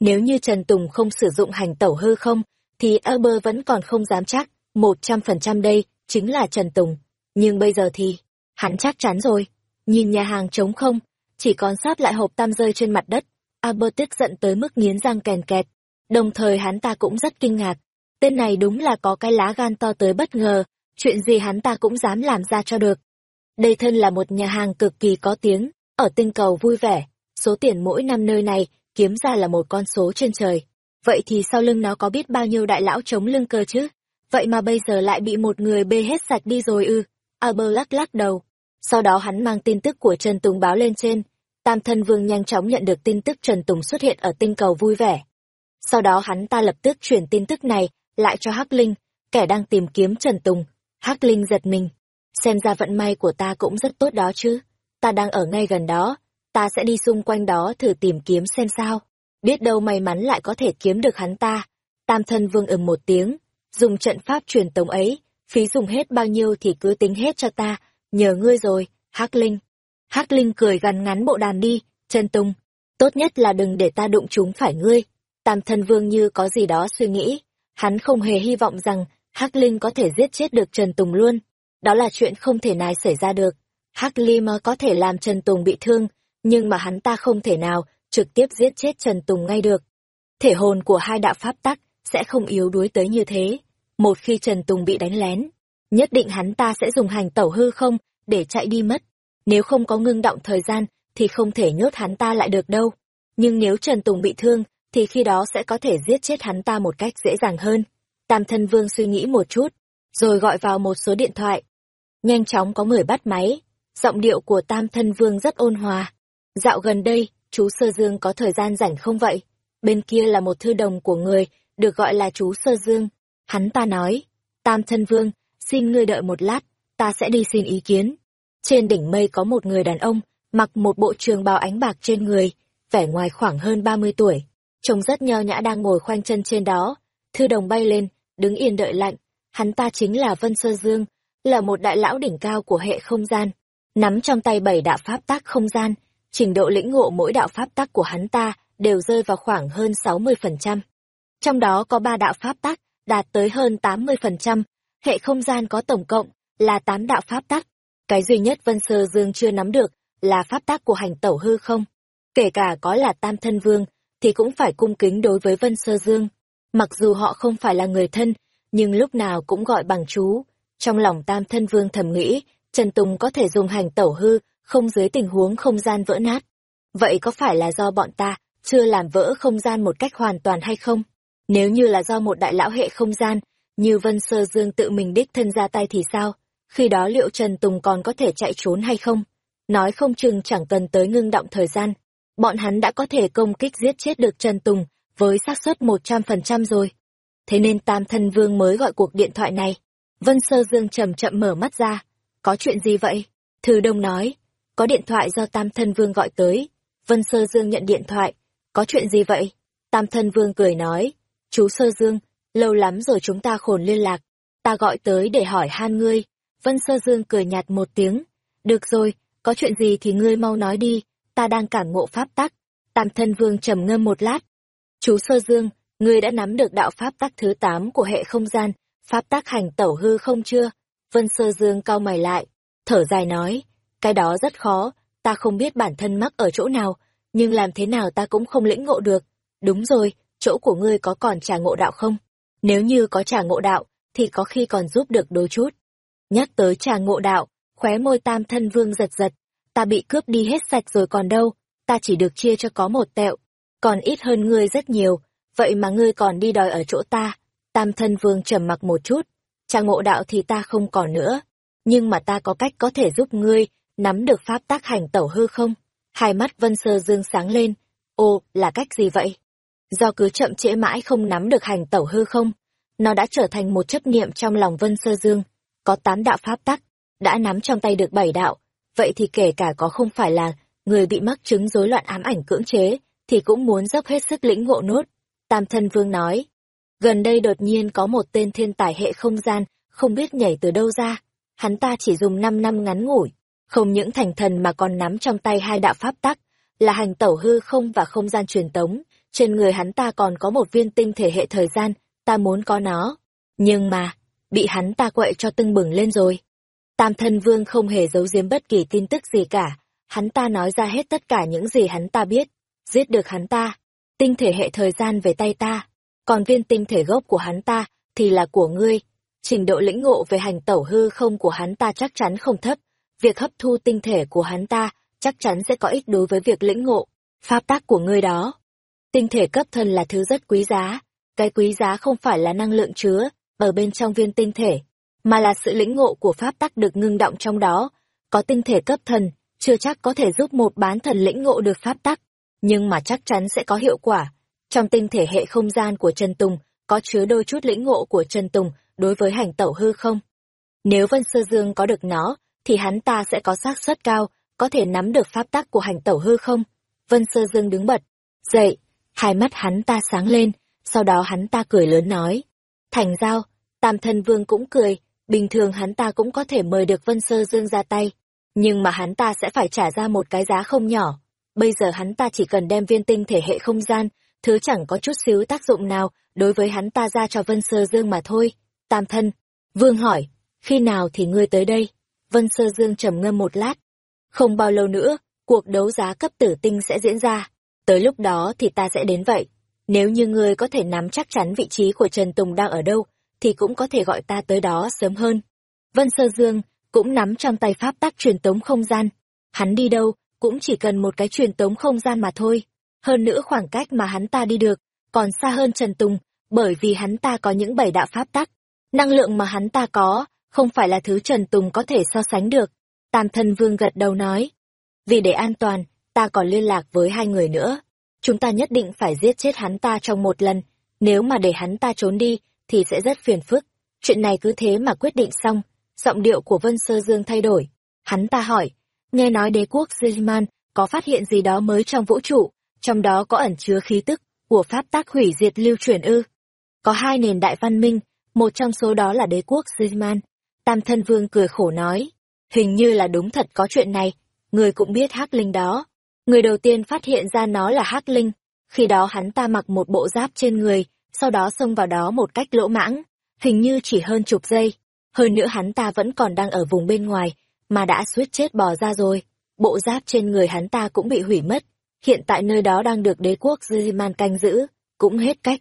Nếu như Trần Tùng không sử dụng hành tẩu hư không, thì Amber vẫn còn không dám chắc, một trăm phần trăm đây chính là Trần Tùng. Nhưng bây giờ thì, hắn chắc chắn rồi. Nhìn nhà hàng trống không, chỉ còn sáp lại hộp tam rơi trên mặt đất. Albert tức giận tới mức nghiến răng kèn kẹt. Đồng thời hắn ta cũng rất kinh ngạc. Tên này đúng là có cái lá gan to tới bất ngờ, chuyện gì hắn ta cũng dám làm ra cho được. Đây thân là một nhà hàng cực kỳ có tiếng, ở tinh cầu vui vẻ, số tiền mỗi năm nơi này kiếm ra là một con số trên trời. Vậy thì sau lưng nó có biết bao nhiêu đại lão chống lưng cơ chứ? Vậy mà bây giờ lại bị một người bê hết sạch đi rồi ư? Albert lắc lắc đầu. Sau đó hắn mang tin tức của Trần Tùng báo lên trên. Tam thân vương nhanh chóng nhận được tin tức Trần Tùng xuất hiện ở tinh cầu vui vẻ. Sau đó hắn ta lập tức chuyển tin tức này lại cho Hắc Linh, kẻ đang tìm kiếm Trần Tùng. Hắc Linh giật mình. Xem ra vận may của ta cũng rất tốt đó chứ. Ta đang ở ngay gần đó. Ta sẽ đi xung quanh đó thử tìm kiếm xem sao. Biết đâu may mắn lại có thể kiếm được hắn ta. Tam thân vương ừm một tiếng. Dùng trận pháp truyền tống ấy. Phí dùng hết bao nhiêu thì cứ tính hết cho ta. Nhờ ngươi rồi, Hắc Linh. Hắc Linh cười gằn ngắn bộ đàn đi. Trần Tùng. Tốt nhất là đừng để ta đụng chúng phải ngươi. Tam thân vương như có gì đó suy nghĩ. Hắn không hề hy vọng rằng Hắc Linh có thể giết chết được Trần Tùng luôn. Đó là chuyện không thể nào xảy ra được. Hắc linh mà có thể làm Trần Tùng bị thương, nhưng mà hắn ta không thể nào trực tiếp giết chết Trần Tùng ngay được. Thể hồn của hai đạo pháp tắc sẽ không yếu đuối tới như thế. Một khi Trần Tùng bị đánh lén, nhất định hắn ta sẽ dùng hành tẩu hư không để chạy đi mất. Nếu không có ngưng động thời gian thì không thể nhốt hắn ta lại được đâu. Nhưng nếu Trần Tùng bị thương thì khi đó sẽ có thể giết chết hắn ta một cách dễ dàng hơn. Tam thân vương suy nghĩ một chút, rồi gọi vào một số điện thoại. Nhanh chóng có người bắt máy, giọng điệu của tam thân vương rất ôn hòa. Dạo gần đây, chú Sơ Dương có thời gian rảnh không vậy? Bên kia là một thư đồng của người, được gọi là chú Sơ Dương. Hắn ta nói, tam thân vương, xin ngươi đợi một lát, ta sẽ đi xin ý kiến. Trên đỉnh mây có một người đàn ông, mặc một bộ trường bào ánh bạc trên người, vẻ ngoài khoảng hơn 30 tuổi. Trông rất nho nhã đang ngồi khoanh chân trên đó. Thư đồng bay lên, đứng yên đợi lạnh. Hắn ta chính là Vân Sơ Dương, là một đại lão đỉnh cao của hệ không gian. Nắm trong tay bảy đạo pháp tác không gian, trình độ lĩnh ngộ mỗi đạo pháp tác của hắn ta đều rơi vào khoảng hơn 60%. Trong đó có ba đạo pháp tác đạt tới hơn 80%, hệ không gian có tổng cộng là 8 đạo pháp tác. Cái duy nhất Vân Sơ Dương chưa nắm được là pháp tác của hành tẩu hư không. Kể cả có là Tam Thân Vương, thì cũng phải cung kính đối với Vân Sơ Dương. Mặc dù họ không phải là người thân, nhưng lúc nào cũng gọi bằng chú. Trong lòng Tam Thân Vương thầm nghĩ, Trần Tùng có thể dùng hành tẩu hư, không dưới tình huống không gian vỡ nát. Vậy có phải là do bọn ta chưa làm vỡ không gian một cách hoàn toàn hay không? Nếu như là do một đại lão hệ không gian, như Vân Sơ Dương tự mình đích thân ra tay thì sao? Khi đó liệu Trần Tùng còn có thể chạy trốn hay không? Nói không chừng chẳng cần tới ngưng động thời gian. Bọn hắn đã có thể công kích giết chết được Trần Tùng với xác suất một trăm phần trăm rồi. Thế nên Tam Thân Vương mới gọi cuộc điện thoại này. Vân Sơ Dương chậm chậm mở mắt ra. Có chuyện gì vậy? Thư Đông nói. Có điện thoại do Tam Thân Vương gọi tới. Vân Sơ Dương nhận điện thoại. Có chuyện gì vậy? Tam Thân Vương cười nói. Chú Sơ Dương, lâu lắm rồi chúng ta khổn liên lạc. Ta gọi tới để hỏi han ngươi. Vân Sơ Dương cười nhạt một tiếng. Được rồi, có chuyện gì thì ngươi mau nói đi, ta đang cảm ngộ pháp tắc. Tam thân vương trầm ngâm một lát. Chú Sơ Dương, ngươi đã nắm được đạo pháp tắc thứ 8 của hệ không gian, pháp tắc hành tẩu hư không chưa? Vân Sơ Dương cau mày lại, thở dài nói, cái đó rất khó, ta không biết bản thân mắc ở chỗ nào, nhưng làm thế nào ta cũng không lĩnh ngộ được. Đúng rồi, chỗ của ngươi có còn trà ngộ đạo không? Nếu như có trà ngộ đạo, thì có khi còn giúp được đôi chút. Nhắc tới trà ngộ đạo, khóe môi tam thân vương giật giật, ta bị cướp đi hết sạch rồi còn đâu, ta chỉ được chia cho có một tẹo, còn ít hơn ngươi rất nhiều, vậy mà ngươi còn đi đòi ở chỗ ta. Tam thân vương trầm mặc một chút, trà ngộ đạo thì ta không còn nữa, nhưng mà ta có cách có thể giúp ngươi nắm được pháp tác hành tẩu hư không? Hai mắt Vân Sơ Dương sáng lên, ô, là cách gì vậy? Do cứ chậm trễ mãi không nắm được hành tẩu hư không? Nó đã trở thành một chấp niệm trong lòng Vân Sơ Dương, có tám đạo pháp tắc, đã nắm trong tay được bảy đạo, vậy thì kể cả có không phải là người bị mắc chứng rối loạn ám ảnh cưỡng chế, thì cũng muốn dốc hết sức lĩnh ngộ nốt. Tam thân vương nói, gần đây đột nhiên có một tên thiên tài hệ không gian, không biết nhảy từ đâu ra. Hắn ta chỉ dùng 5 năm ngắn ngủi, không những thành thần mà còn nắm trong tay hai đạo pháp tắc, là hành tẩu hư không và không gian truyền tống. Trên người hắn ta còn có một viên tinh thể hệ thời gian, ta muốn có nó. Nhưng mà, bị hắn ta quậy cho tưng bừng lên rồi. Tam thân vương không hề giấu giếm bất kỳ tin tức gì cả, hắn ta nói ra hết tất cả những gì hắn ta biết, giết được hắn ta, tinh thể hệ thời gian về tay ta, còn viên tinh thể gốc của hắn ta thì là của ngươi. Trình độ lĩnh ngộ về hành tẩu hư không của hắn ta chắc chắn không thấp, việc hấp thu tinh thể của hắn ta chắc chắn sẽ có ích đối với việc lĩnh ngộ, pháp tác của ngươi đó. Tinh thể cấp thân là thứ rất quý giá, cái quý giá không phải là năng lượng chứa ở bên trong viên tinh thể, mà là sự lĩnh ngộ của pháp tắc được ngưng động trong đó. Có tinh thể cấp thần, chưa chắc có thể giúp một bán thần lĩnh ngộ được pháp tắc, nhưng mà chắc chắn sẽ có hiệu quả. Trong tinh thể hệ không gian của Trần Tùng, có chứa đôi chút lĩnh ngộ của Trần Tùng đối với hành tẩu hư không. Nếu Vân Sơ Dương có được nó, thì hắn ta sẽ có xác suất cao, có thể nắm được pháp tắc của hành tẩu hư không. Vân Sơ Dương đứng bật, dậy, hai mắt hắn ta sáng lên, sau đó hắn ta cười lớn nói. Thành giao, Tam thân vương cũng cười, bình thường hắn ta cũng có thể mời được Vân Sơ Dương ra tay, nhưng mà hắn ta sẽ phải trả ra một cái giá không nhỏ. Bây giờ hắn ta chỉ cần đem viên tinh thể hệ không gian, thứ chẳng có chút xíu tác dụng nào đối với hắn ta ra cho Vân Sơ Dương mà thôi. Tam thân, vương hỏi, khi nào thì ngươi tới đây? Vân Sơ Dương trầm ngâm một lát. Không bao lâu nữa, cuộc đấu giá cấp tử tinh sẽ diễn ra. Tới lúc đó thì ta sẽ đến vậy. Nếu như ngươi có thể nắm chắc chắn vị trí của Trần Tùng đang ở đâu, thì cũng có thể gọi ta tới đó sớm hơn. Vân Sơ Dương cũng nắm trong tay pháp tắc truyền tống không gian. Hắn đi đâu, cũng chỉ cần một cái truyền tống không gian mà thôi. Hơn nữa khoảng cách mà hắn ta đi được, còn xa hơn Trần Tùng, bởi vì hắn ta có những bảy đạo pháp tắc. Năng lượng mà hắn ta có, không phải là thứ Trần Tùng có thể so sánh được. Tam thân vương gật đầu nói. Vì để an toàn, ta còn liên lạc với hai người nữa. Chúng ta nhất định phải giết chết hắn ta trong một lần. Nếu mà để hắn ta trốn đi, thì sẽ rất phiền phức. Chuyện này cứ thế mà quyết định xong, giọng điệu của Vân Sơ Dương thay đổi. Hắn ta hỏi, nghe nói đế quốc Zilman có phát hiện gì đó mới trong vũ trụ, trong đó có ẩn chứa khí tức của pháp tác hủy diệt lưu truyền ư. Có hai nền đại văn minh, một trong số đó là đế quốc Zilman. Tam thân vương cười khổ nói, hình như là đúng thật có chuyện này, người cũng biết hắc linh đó. Người đầu tiên phát hiện ra nó là hắc linh, khi đó hắn ta mặc một bộ giáp trên người, sau đó xông vào đó một cách lỗ mãng, hình như chỉ hơn chục giây. Hơn nữa hắn ta vẫn còn đang ở vùng bên ngoài, mà đã suýt chết bò ra rồi. Bộ giáp trên người hắn ta cũng bị hủy mất. Hiện tại nơi đó đang được đế quốc Ziziman canh giữ, cũng hết cách.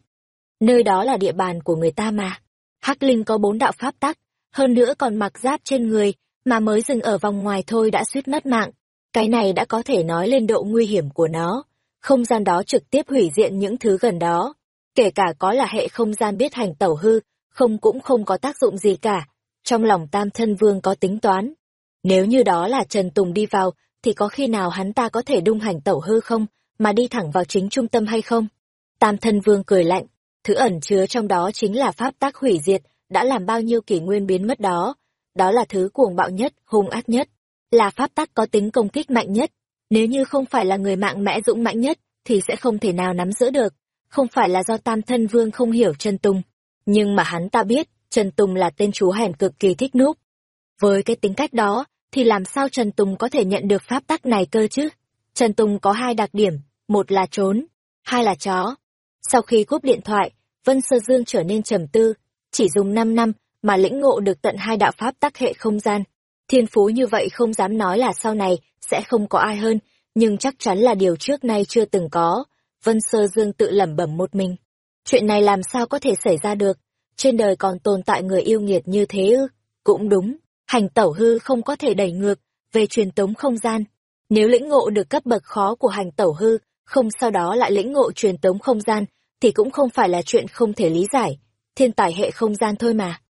Nơi đó là địa bàn của người ta mà. Hắc Linh có bốn đạo pháp tắc, hơn nữa còn mặc giáp trên người, mà mới dừng ở vòng ngoài thôi đã suýt mất mạng. Cái này đã có thể nói lên độ nguy hiểm của nó. Không gian đó trực tiếp hủy diện những thứ gần đó. Kể cả có là hệ không gian biết hành tẩu hư, không cũng không có tác dụng gì cả. Trong lòng tam thân vương có tính toán. Nếu như đó là Trần Tùng đi vào, thì có khi nào hắn ta có thể đung hành tẩu hư không, mà đi thẳng vào chính trung tâm hay không? Tam thân vương cười lạnh, thứ ẩn chứa trong đó chính là pháp tác hủy diệt, đã làm bao nhiêu kỷ nguyên biến mất đó. Đó là thứ cuồng bạo nhất, hung ác nhất, là pháp tắc có tính công kích mạnh nhất. Nếu như không phải là người mạng mẽ dũng mãnh nhất, thì sẽ không thể nào nắm giữ được. Không phải là do tam thân vương không hiểu Trần Tùng, nhưng mà hắn ta biết, Trần Tùng là tên chú hèn cực kỳ thích núp. Với cái tính cách đó, thì làm sao Trần Tùng có thể nhận được pháp tắc này cơ chứ? Trần Tùng có hai đặc điểm, một là trốn, hai là chó. Sau khi cúp điện thoại, Vân Sơ Dương trở nên trầm tư, chỉ dùng 5 năm mà lĩnh ngộ được tận hai đạo pháp tắc hệ không gian. Thiên phú như vậy không dám nói là sau này sẽ không có ai hơn, nhưng chắc chắn là điều trước nay chưa từng có. Vân Sơ Dương tự lẩm bẩm một mình. Chuyện này làm sao có thể xảy ra được? Trên đời còn tồn tại người yêu nghiệt như thế ư? Cũng đúng, hành tẩu hư không có thể đẩy ngược về truyền tống không gian. Nếu lĩnh ngộ được cấp bậc khó của hành tẩu hư, không sau đó lại lĩnh ngộ truyền tống không gian, thì cũng không phải là chuyện không thể lý giải. Thiên tài hệ không gian thôi mà.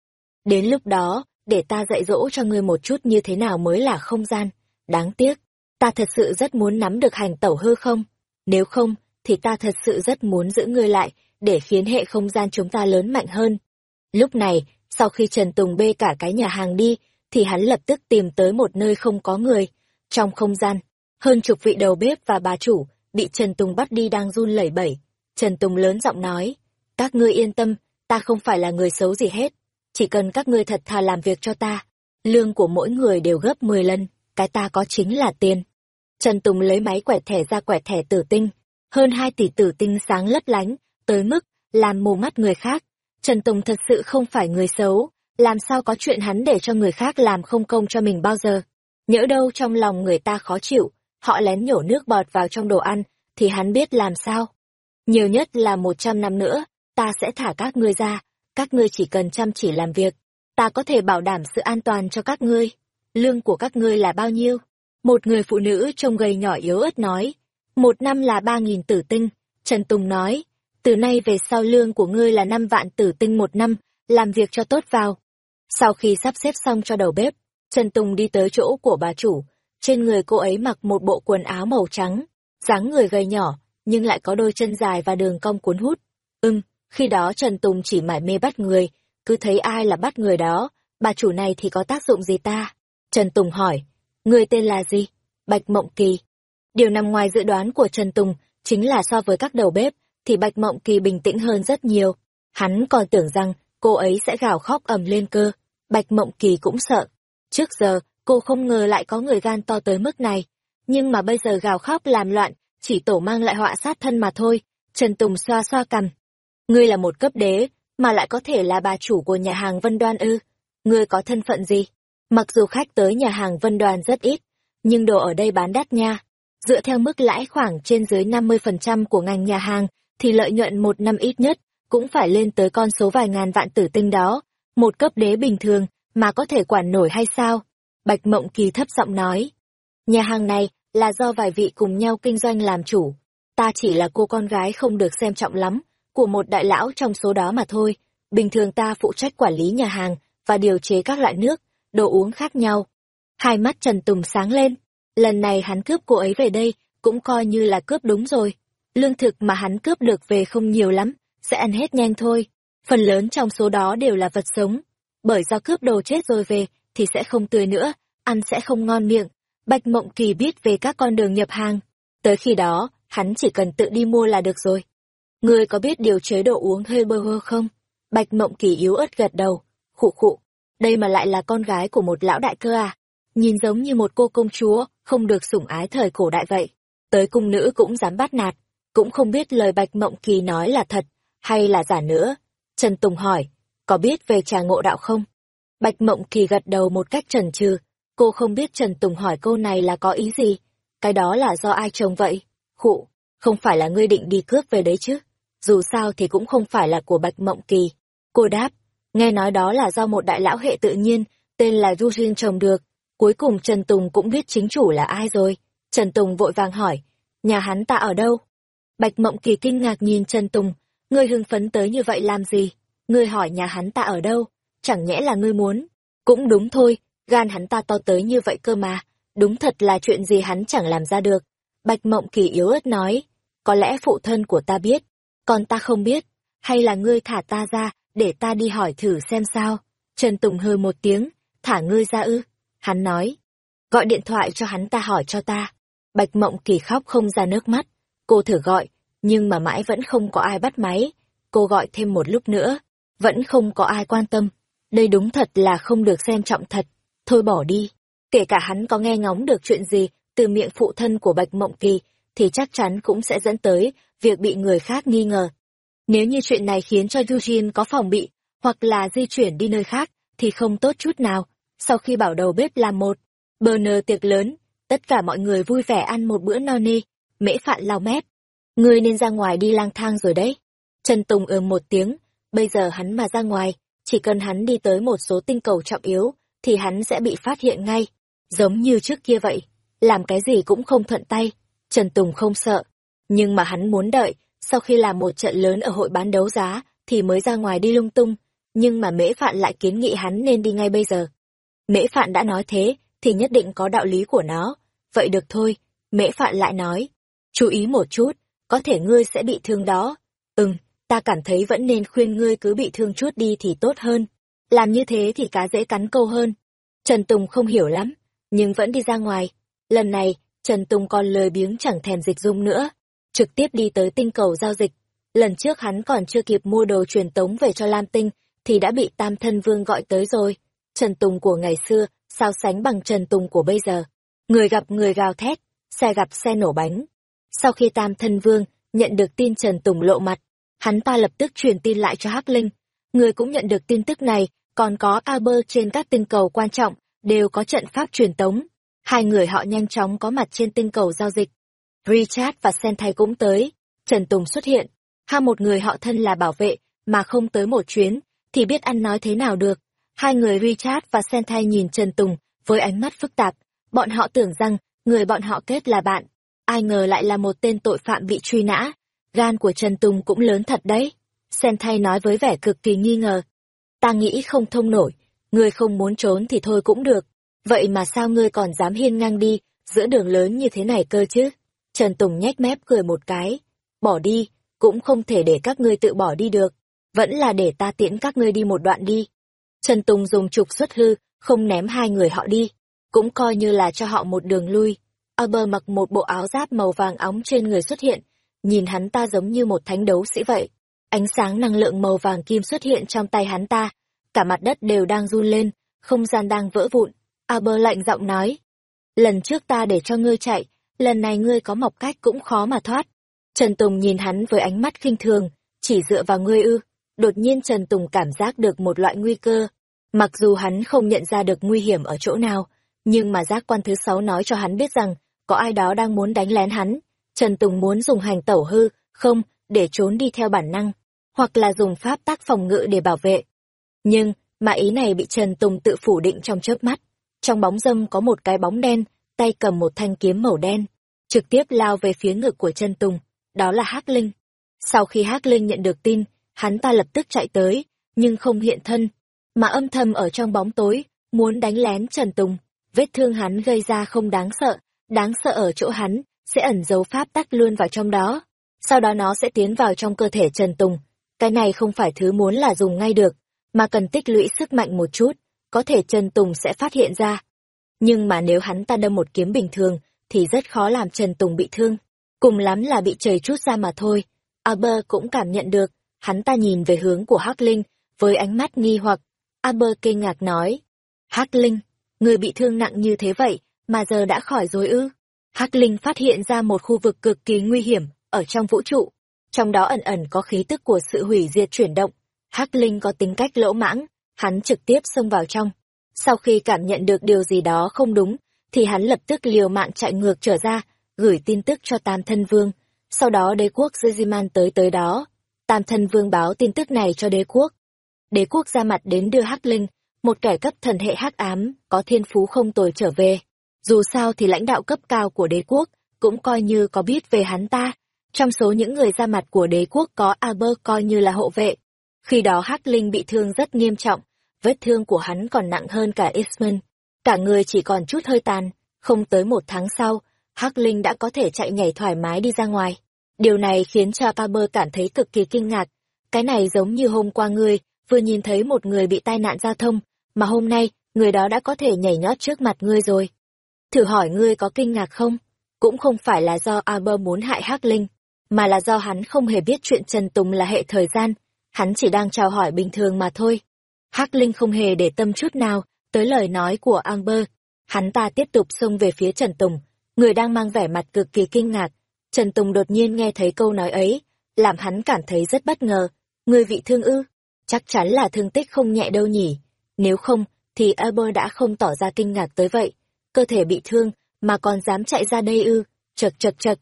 Đến lúc đó, để ta dạy dỗ cho ngươi một chút như thế nào mới là không gian. Đáng tiếc, ta thật sự rất muốn nắm được hành tẩu hư không? Nếu không, thì ta thật sự rất muốn giữ ngươi lại, để khiến hệ không gian chúng ta lớn mạnh hơn. Lúc này, sau khi Trần Tùng bê cả cái nhà hàng đi, thì hắn lập tức tìm tới một nơi không có người. Trong không gian, hơn chục vị đầu bếp và bà chủ, bị Trần Tùng bắt đi đang run lẩy bẩy. Trần Tùng lớn giọng nói, các ngươi yên tâm, ta không phải là người xấu gì hết, chỉ cần các ngươi thật thà làm việc cho ta, lương của mỗi người đều gấp 10 lần, cái ta có chính là tiền. Trần Tùng lấy máy quẹt thẻ ra quẹt thẻ tử tinh, hơn 2 tỷ tử tinh sáng lấp lánh, tới mức làm mù mắt người khác. Trần Tùng thật sự không phải người xấu, làm sao có chuyện hắn để cho người khác làm không công cho mình bao giờ. Nhỡ đâu trong lòng người ta khó chịu, họ lén nhổ nước bọt vào trong đồ ăn, thì hắn biết làm sao. Nhiều nhất là 100 năm nữa, ta sẽ thả các ngươi ra, các ngươi chỉ cần chăm chỉ làm việc, ta có thể bảo đảm sự an toàn cho các ngươi. Lương của các ngươi là bao nhiêu? Một người phụ nữ trông gầy nhỏ yếu ớt nói. Một năm là ba nghìn tử tinh. Trần Tùng nói. Từ nay về sau lương của ngươi là năm vạn tử tinh một năm, làm việc cho tốt vào. Sau khi sắp xếp xong cho đầu bếp, Trần Tùng đi tới chỗ của bà chủ. Trên người cô ấy mặc một bộ quần áo màu trắng, dáng người gầy nhỏ, nhưng lại có đôi chân dài và đường cong cuốn hút. Ừm, khi đó Trần Tùng chỉ mải mê bắt người, cứ thấy ai là bắt người đó, bà chủ này thì có tác dụng gì ta? Trần Tùng hỏi, người tên là gì? Bạch Mộng Kỳ. Điều nằm ngoài dự đoán của Trần Tùng chính là so với các đầu bếp, thì Bạch Mộng Kỳ bình tĩnh hơn rất nhiều. Hắn còn tưởng rằng cô ấy sẽ gào khóc ầm lên cơ. Bạch Mộng Kỳ cũng sợ. Trước giờ, cô không ngờ lại có người gan to tới mức này. Nhưng mà bây giờ gào khóc làm loạn, chỉ tổ mang lại họa sát thân mà thôi. Trần Tùng xoa xoa cằm, Ngươi là một cấp đế, mà lại có thể là bà chủ của nhà hàng Vân Đoan ư? Ngươi có thân phận gì? Mặc dù khách tới nhà hàng Vân Đoan rất ít, nhưng đồ ở đây bán đắt nha. Dựa theo mức lãi khoảng trên dưới 50% của ngành nhà hàng, thì lợi nhuận một năm ít nhất, cũng phải lên tới con số vài ngàn vạn tử tinh đó. Một cấp đế bình thường, mà có thể quản nổi hay sao? Bạch Mộng Kỳ thấp giọng nói. Nhà hàng này, là do vài vị cùng nhau kinh doanh làm chủ. Ta chỉ là cô con gái không được xem trọng lắm, của một đại lão trong số đó mà thôi. Bình thường ta phụ trách quản lý nhà hàng và điều chế các loại nước, đồ uống khác nhau. Hai mắt Trần Tùng sáng lên. Lần này hắn cướp cô ấy về đây, cũng coi như là cướp đúng rồi. Lương thực mà hắn cướp được về không nhiều lắm, sẽ ăn hết nhanh thôi. Phần lớn trong số đó đều là vật sống. Bởi do cướp đồ chết rồi về, thì sẽ không tươi nữa, ăn sẽ không ngon miệng. Bạch Mộng Kỳ biết về các con đường nhập hàng. Tới khi đó, hắn chỉ cần tự đi mua là được rồi. Ngươi có biết điều chế độ uống hơi bơ hơ không? Bạch Mộng Kỳ yếu ớt gật đầu, khụ khụ. Đây mà lại là con gái của một lão đại cơ à? Nhìn giống như một cô công chúa, không được sủng ái thời cổ đại vậy. Tới cung nữ cũng dám bắt nạt, cũng không biết lời Bạch Mộng Kỳ nói là thật, hay là giả nữa. Trần Tùng hỏi, có biết về trà ngộ đạo không? Bạch Mộng Kỳ gật đầu một cách trần trừ, cô không biết Trần Tùng hỏi câu này là có ý gì. Cái đó là do ai trông vậy? Khụ, không phải là ngươi định đi cướp về đấy chứ? Dù sao thì cũng không phải là của Bạch Mộng Kỳ. Cô đáp, nghe nói đó là do một đại lão hệ tự nhiên, tên là Du Duyên trồng được. Cuối cùng Trần Tùng cũng biết chính chủ là ai rồi. Trần Tùng vội vàng hỏi, nhà hắn ta ở đâu? Bạch Mộng Kỳ kinh ngạc nhìn Trần Tùng, ngươi hưng phấn tới như vậy làm gì? Ngươi hỏi nhà hắn ta ở đâu? Chẳng nhẽ là ngươi muốn? Cũng đúng thôi, gan hắn ta to tới như vậy cơ mà, đúng thật là chuyện gì hắn chẳng làm ra được. Bạch Mộng Kỳ yếu ớt nói, có lẽ phụ thân của ta biết, còn ta không biết, hay là ngươi thả ta ra, để ta đi hỏi thử xem sao. Trần Tùng hừ một tiếng, thả ngươi ra ư. Hắn nói, gọi điện thoại cho hắn ta hỏi cho ta. Bạch Mộng Kỳ khóc không ra nước mắt, cô thử gọi, nhưng mà mãi vẫn không có ai bắt máy. Cô gọi thêm một lúc nữa, vẫn không có ai quan tâm. Đây đúng thật là không được xem trọng thật. Thôi bỏ đi. Kể cả hắn có nghe ngóng được chuyện gì từ miệng phụ thân của Bạch Mộng Kỳ, thì chắc chắn cũng sẽ dẫn tới việc bị người khác nghi ngờ. Nếu như chuyện này khiến cho Eugene có phòng bị, hoặc là di chuyển đi nơi khác, thì không tốt chút nào. Sau khi bảo đầu bếp làm một, bờ nờ tiệc lớn, tất cả mọi người vui vẻ ăn một bữa no nê, mễ phạn lao mép. Ngươi nên ra ngoài đi lang thang rồi đấy. Trần Tùng ừm một tiếng, bây giờ hắn mà ra ngoài, chỉ cần hắn đi tới một số tinh cầu trọng yếu, thì hắn sẽ bị phát hiện ngay, giống như trước kia vậy, làm cái gì cũng không thuận tay. Trần Tùng không sợ, nhưng mà hắn muốn đợi, sau khi làm một trận lớn ở hội bán đấu giá, thì mới ra ngoài đi lung tung, nhưng mà Mễ Phạn lại kiến nghị hắn nên đi ngay bây giờ. Mễ Phạn đã nói thế, thì nhất định có đạo lý của nó. Vậy được thôi, Mễ Phạn lại nói. Chú ý một chút, có thể ngươi sẽ bị thương đó. Ừm, ta cảm thấy vẫn nên khuyên ngươi cứ bị thương chút đi thì tốt hơn. Làm như thế thì cá dễ cắn câu hơn. Trần Tùng không hiểu lắm, nhưng vẫn đi ra ngoài. Lần này, Trần Tùng còn lời biếng chẳng thèm dịch dung nữa. Trực tiếp đi tới tinh cầu giao dịch. Lần trước hắn còn chưa kịp mua đồ truyền tống về cho Lam Tinh, thì đã bị Tam Thân Vương gọi tới rồi. Trần Tùng của ngày xưa, sao sánh bằng Trần Tùng của bây giờ. Người gặp người gào thét, xe gặp xe nổ bánh. Sau khi Tam Thân Vương nhận được tin Trần Tùng lộ mặt, hắn ta lập tức truyền tin lại cho Hắc Linh. Người cũng nhận được tin tức này, còn có Aber trên các tinh cầu quan trọng, đều có trận pháp truyền tống. Hai người họ nhanh chóng có mặt trên tinh cầu giao dịch. Richard và Sentai cũng tới. Trần Tùng xuất hiện. Hai một người họ thân là bảo vệ, mà không tới một chuyến, thì biết ăn nói thế nào được. Hai người Richard và Sentai nhìn Trần Tùng với ánh mắt phức tạp. Bọn họ tưởng rằng người bọn họ kết là bạn. Ai ngờ lại là một tên tội phạm bị truy nã. Gan của Trần Tùng cũng lớn thật đấy. Sentai nói với vẻ cực kỳ nghi ngờ. Ta nghĩ không thông nổi. người không muốn trốn thì thôi cũng được. Vậy mà sao ngươi còn dám hiên ngang đi, giữa đường lớn như thế này cơ chứ? Trần Tùng nhếch mép cười một cái. Bỏ đi, cũng không thể để các ngươi tự bỏ đi được vẫn là để ta tiễn các ngươi đi một đoạn đi. Trần Tùng dùng trục xuất hư, không ném hai người họ đi, cũng coi như là cho họ một đường lui. Aber mặc một bộ áo giáp màu vàng óng trên người xuất hiện, nhìn hắn ta giống như một thánh đấu sĩ vậy. Ánh sáng năng lượng màu vàng kim xuất hiện trong tay hắn ta, cả mặt đất đều đang run lên, không gian đang vỡ vụn. A bơ lạnh giọng nói, lần trước ta để cho ngươi chạy, lần này ngươi có mọc cách cũng khó mà thoát. Trần Tùng nhìn hắn với ánh mắt khinh thường, chỉ dựa vào ngươi ư đột nhiên Trần Tùng cảm giác được một loại nguy cơ. Mặc dù hắn không nhận ra được nguy hiểm ở chỗ nào, nhưng mà giác quan thứ sáu nói cho hắn biết rằng, có ai đó đang muốn đánh lén hắn. Trần Tùng muốn dùng hành tẩu hư, không, để trốn đi theo bản năng, hoặc là dùng pháp tác phòng ngự để bảo vệ. Nhưng, mà ý này bị Trần Tùng tự phủ định trong chớp mắt. Trong bóng dâm có một cái bóng đen, tay cầm một thanh kiếm màu đen, trực tiếp lao về phía ngực của Trần Tùng, đó là Hắc Linh. Sau khi Hắc Linh nhận được tin, hắn ta lập tức chạy tới, nhưng không hiện thân, mà âm thầm ở trong bóng tối, muốn đánh lén Trần Tùng. Vết thương hắn gây ra không đáng sợ, đáng sợ ở chỗ hắn, sẽ ẩn dấu pháp tắc luôn vào trong đó. Sau đó nó sẽ tiến vào trong cơ thể Trần Tùng. Cái này không phải thứ muốn là dùng ngay được, mà cần tích lũy sức mạnh một chút, có thể Trần Tùng sẽ phát hiện ra. Nhưng mà nếu hắn ta đâm một kiếm bình thường, thì rất khó làm Trần Tùng bị thương. Cùng lắm là bị chảy chút ra mà thôi. Aber cũng cảm nhận được, hắn ta nhìn về hướng của Hắc Linh, với ánh mắt nghi hoặc. Aber kinh ngạc nói, Hắc Linh, người bị thương nặng như thế vậy, mà giờ đã khỏi rồi ư. Hắc Linh phát hiện ra một khu vực cực kỳ nguy hiểm, ở trong vũ trụ. Trong đó ẩn ẩn có khí tức của sự hủy diệt chuyển động. Hắc Linh có tính cách lỗ mãng, hắn trực tiếp xông vào trong. Sau khi cảm nhận được điều gì đó không đúng, thì hắn lập tức liều mạng chạy ngược trở ra, gửi tin tức cho Tam Thân Vương. Sau đó đế quốc ziziman tới tới đó, Tam thân vương báo tin tức này cho đế quốc. Đế quốc ra mặt đến đưa Hắc Linh, một kẻ cấp thần hệ hắc ám, có thiên phú không tồi trở về. Dù sao thì lãnh đạo cấp cao của đế quốc cũng coi như có biết về hắn ta. Trong số những người ra mặt của đế quốc có Aber coi như là hộ vệ. Khi đó Hắc Linh bị thương rất nghiêm trọng, vết thương của hắn còn nặng hơn cả Isman. Cả người chỉ còn chút hơi tàn, không tới một tháng sau, Hắc Linh đã có thể chạy nhảy thoải mái đi ra ngoài. Điều này khiến cho Aber cảm thấy cực kỳ kinh ngạc. Cái này giống như hôm qua ngươi vừa nhìn thấy một người bị tai nạn giao thông, mà hôm nay người đó đã có thể nhảy nhót trước mặt ngươi rồi. Thử hỏi ngươi có kinh ngạc không? Cũng không phải là do Aber muốn hại Hắc Linh, mà là do hắn không hề biết chuyện Trần Tùng là hệ thời gian, hắn chỉ đang chào hỏi bình thường mà thôi. Hắc Linh không hề để tâm chút nào tới lời nói của Amber. Hắn ta tiếp tục xông về phía Trần Tùng, người đang mang vẻ mặt cực kỳ kinh ngạc. Trần Tùng đột nhiên nghe thấy câu nói ấy, làm hắn cảm thấy rất bất ngờ. Người vị thương ư? Chắc chắn là thương tích không nhẹ đâu nhỉ. Nếu không, thì Amber đã không tỏ ra kinh ngạc tới vậy. Cơ thể bị thương, mà còn dám chạy ra đây ư, chật chật chật.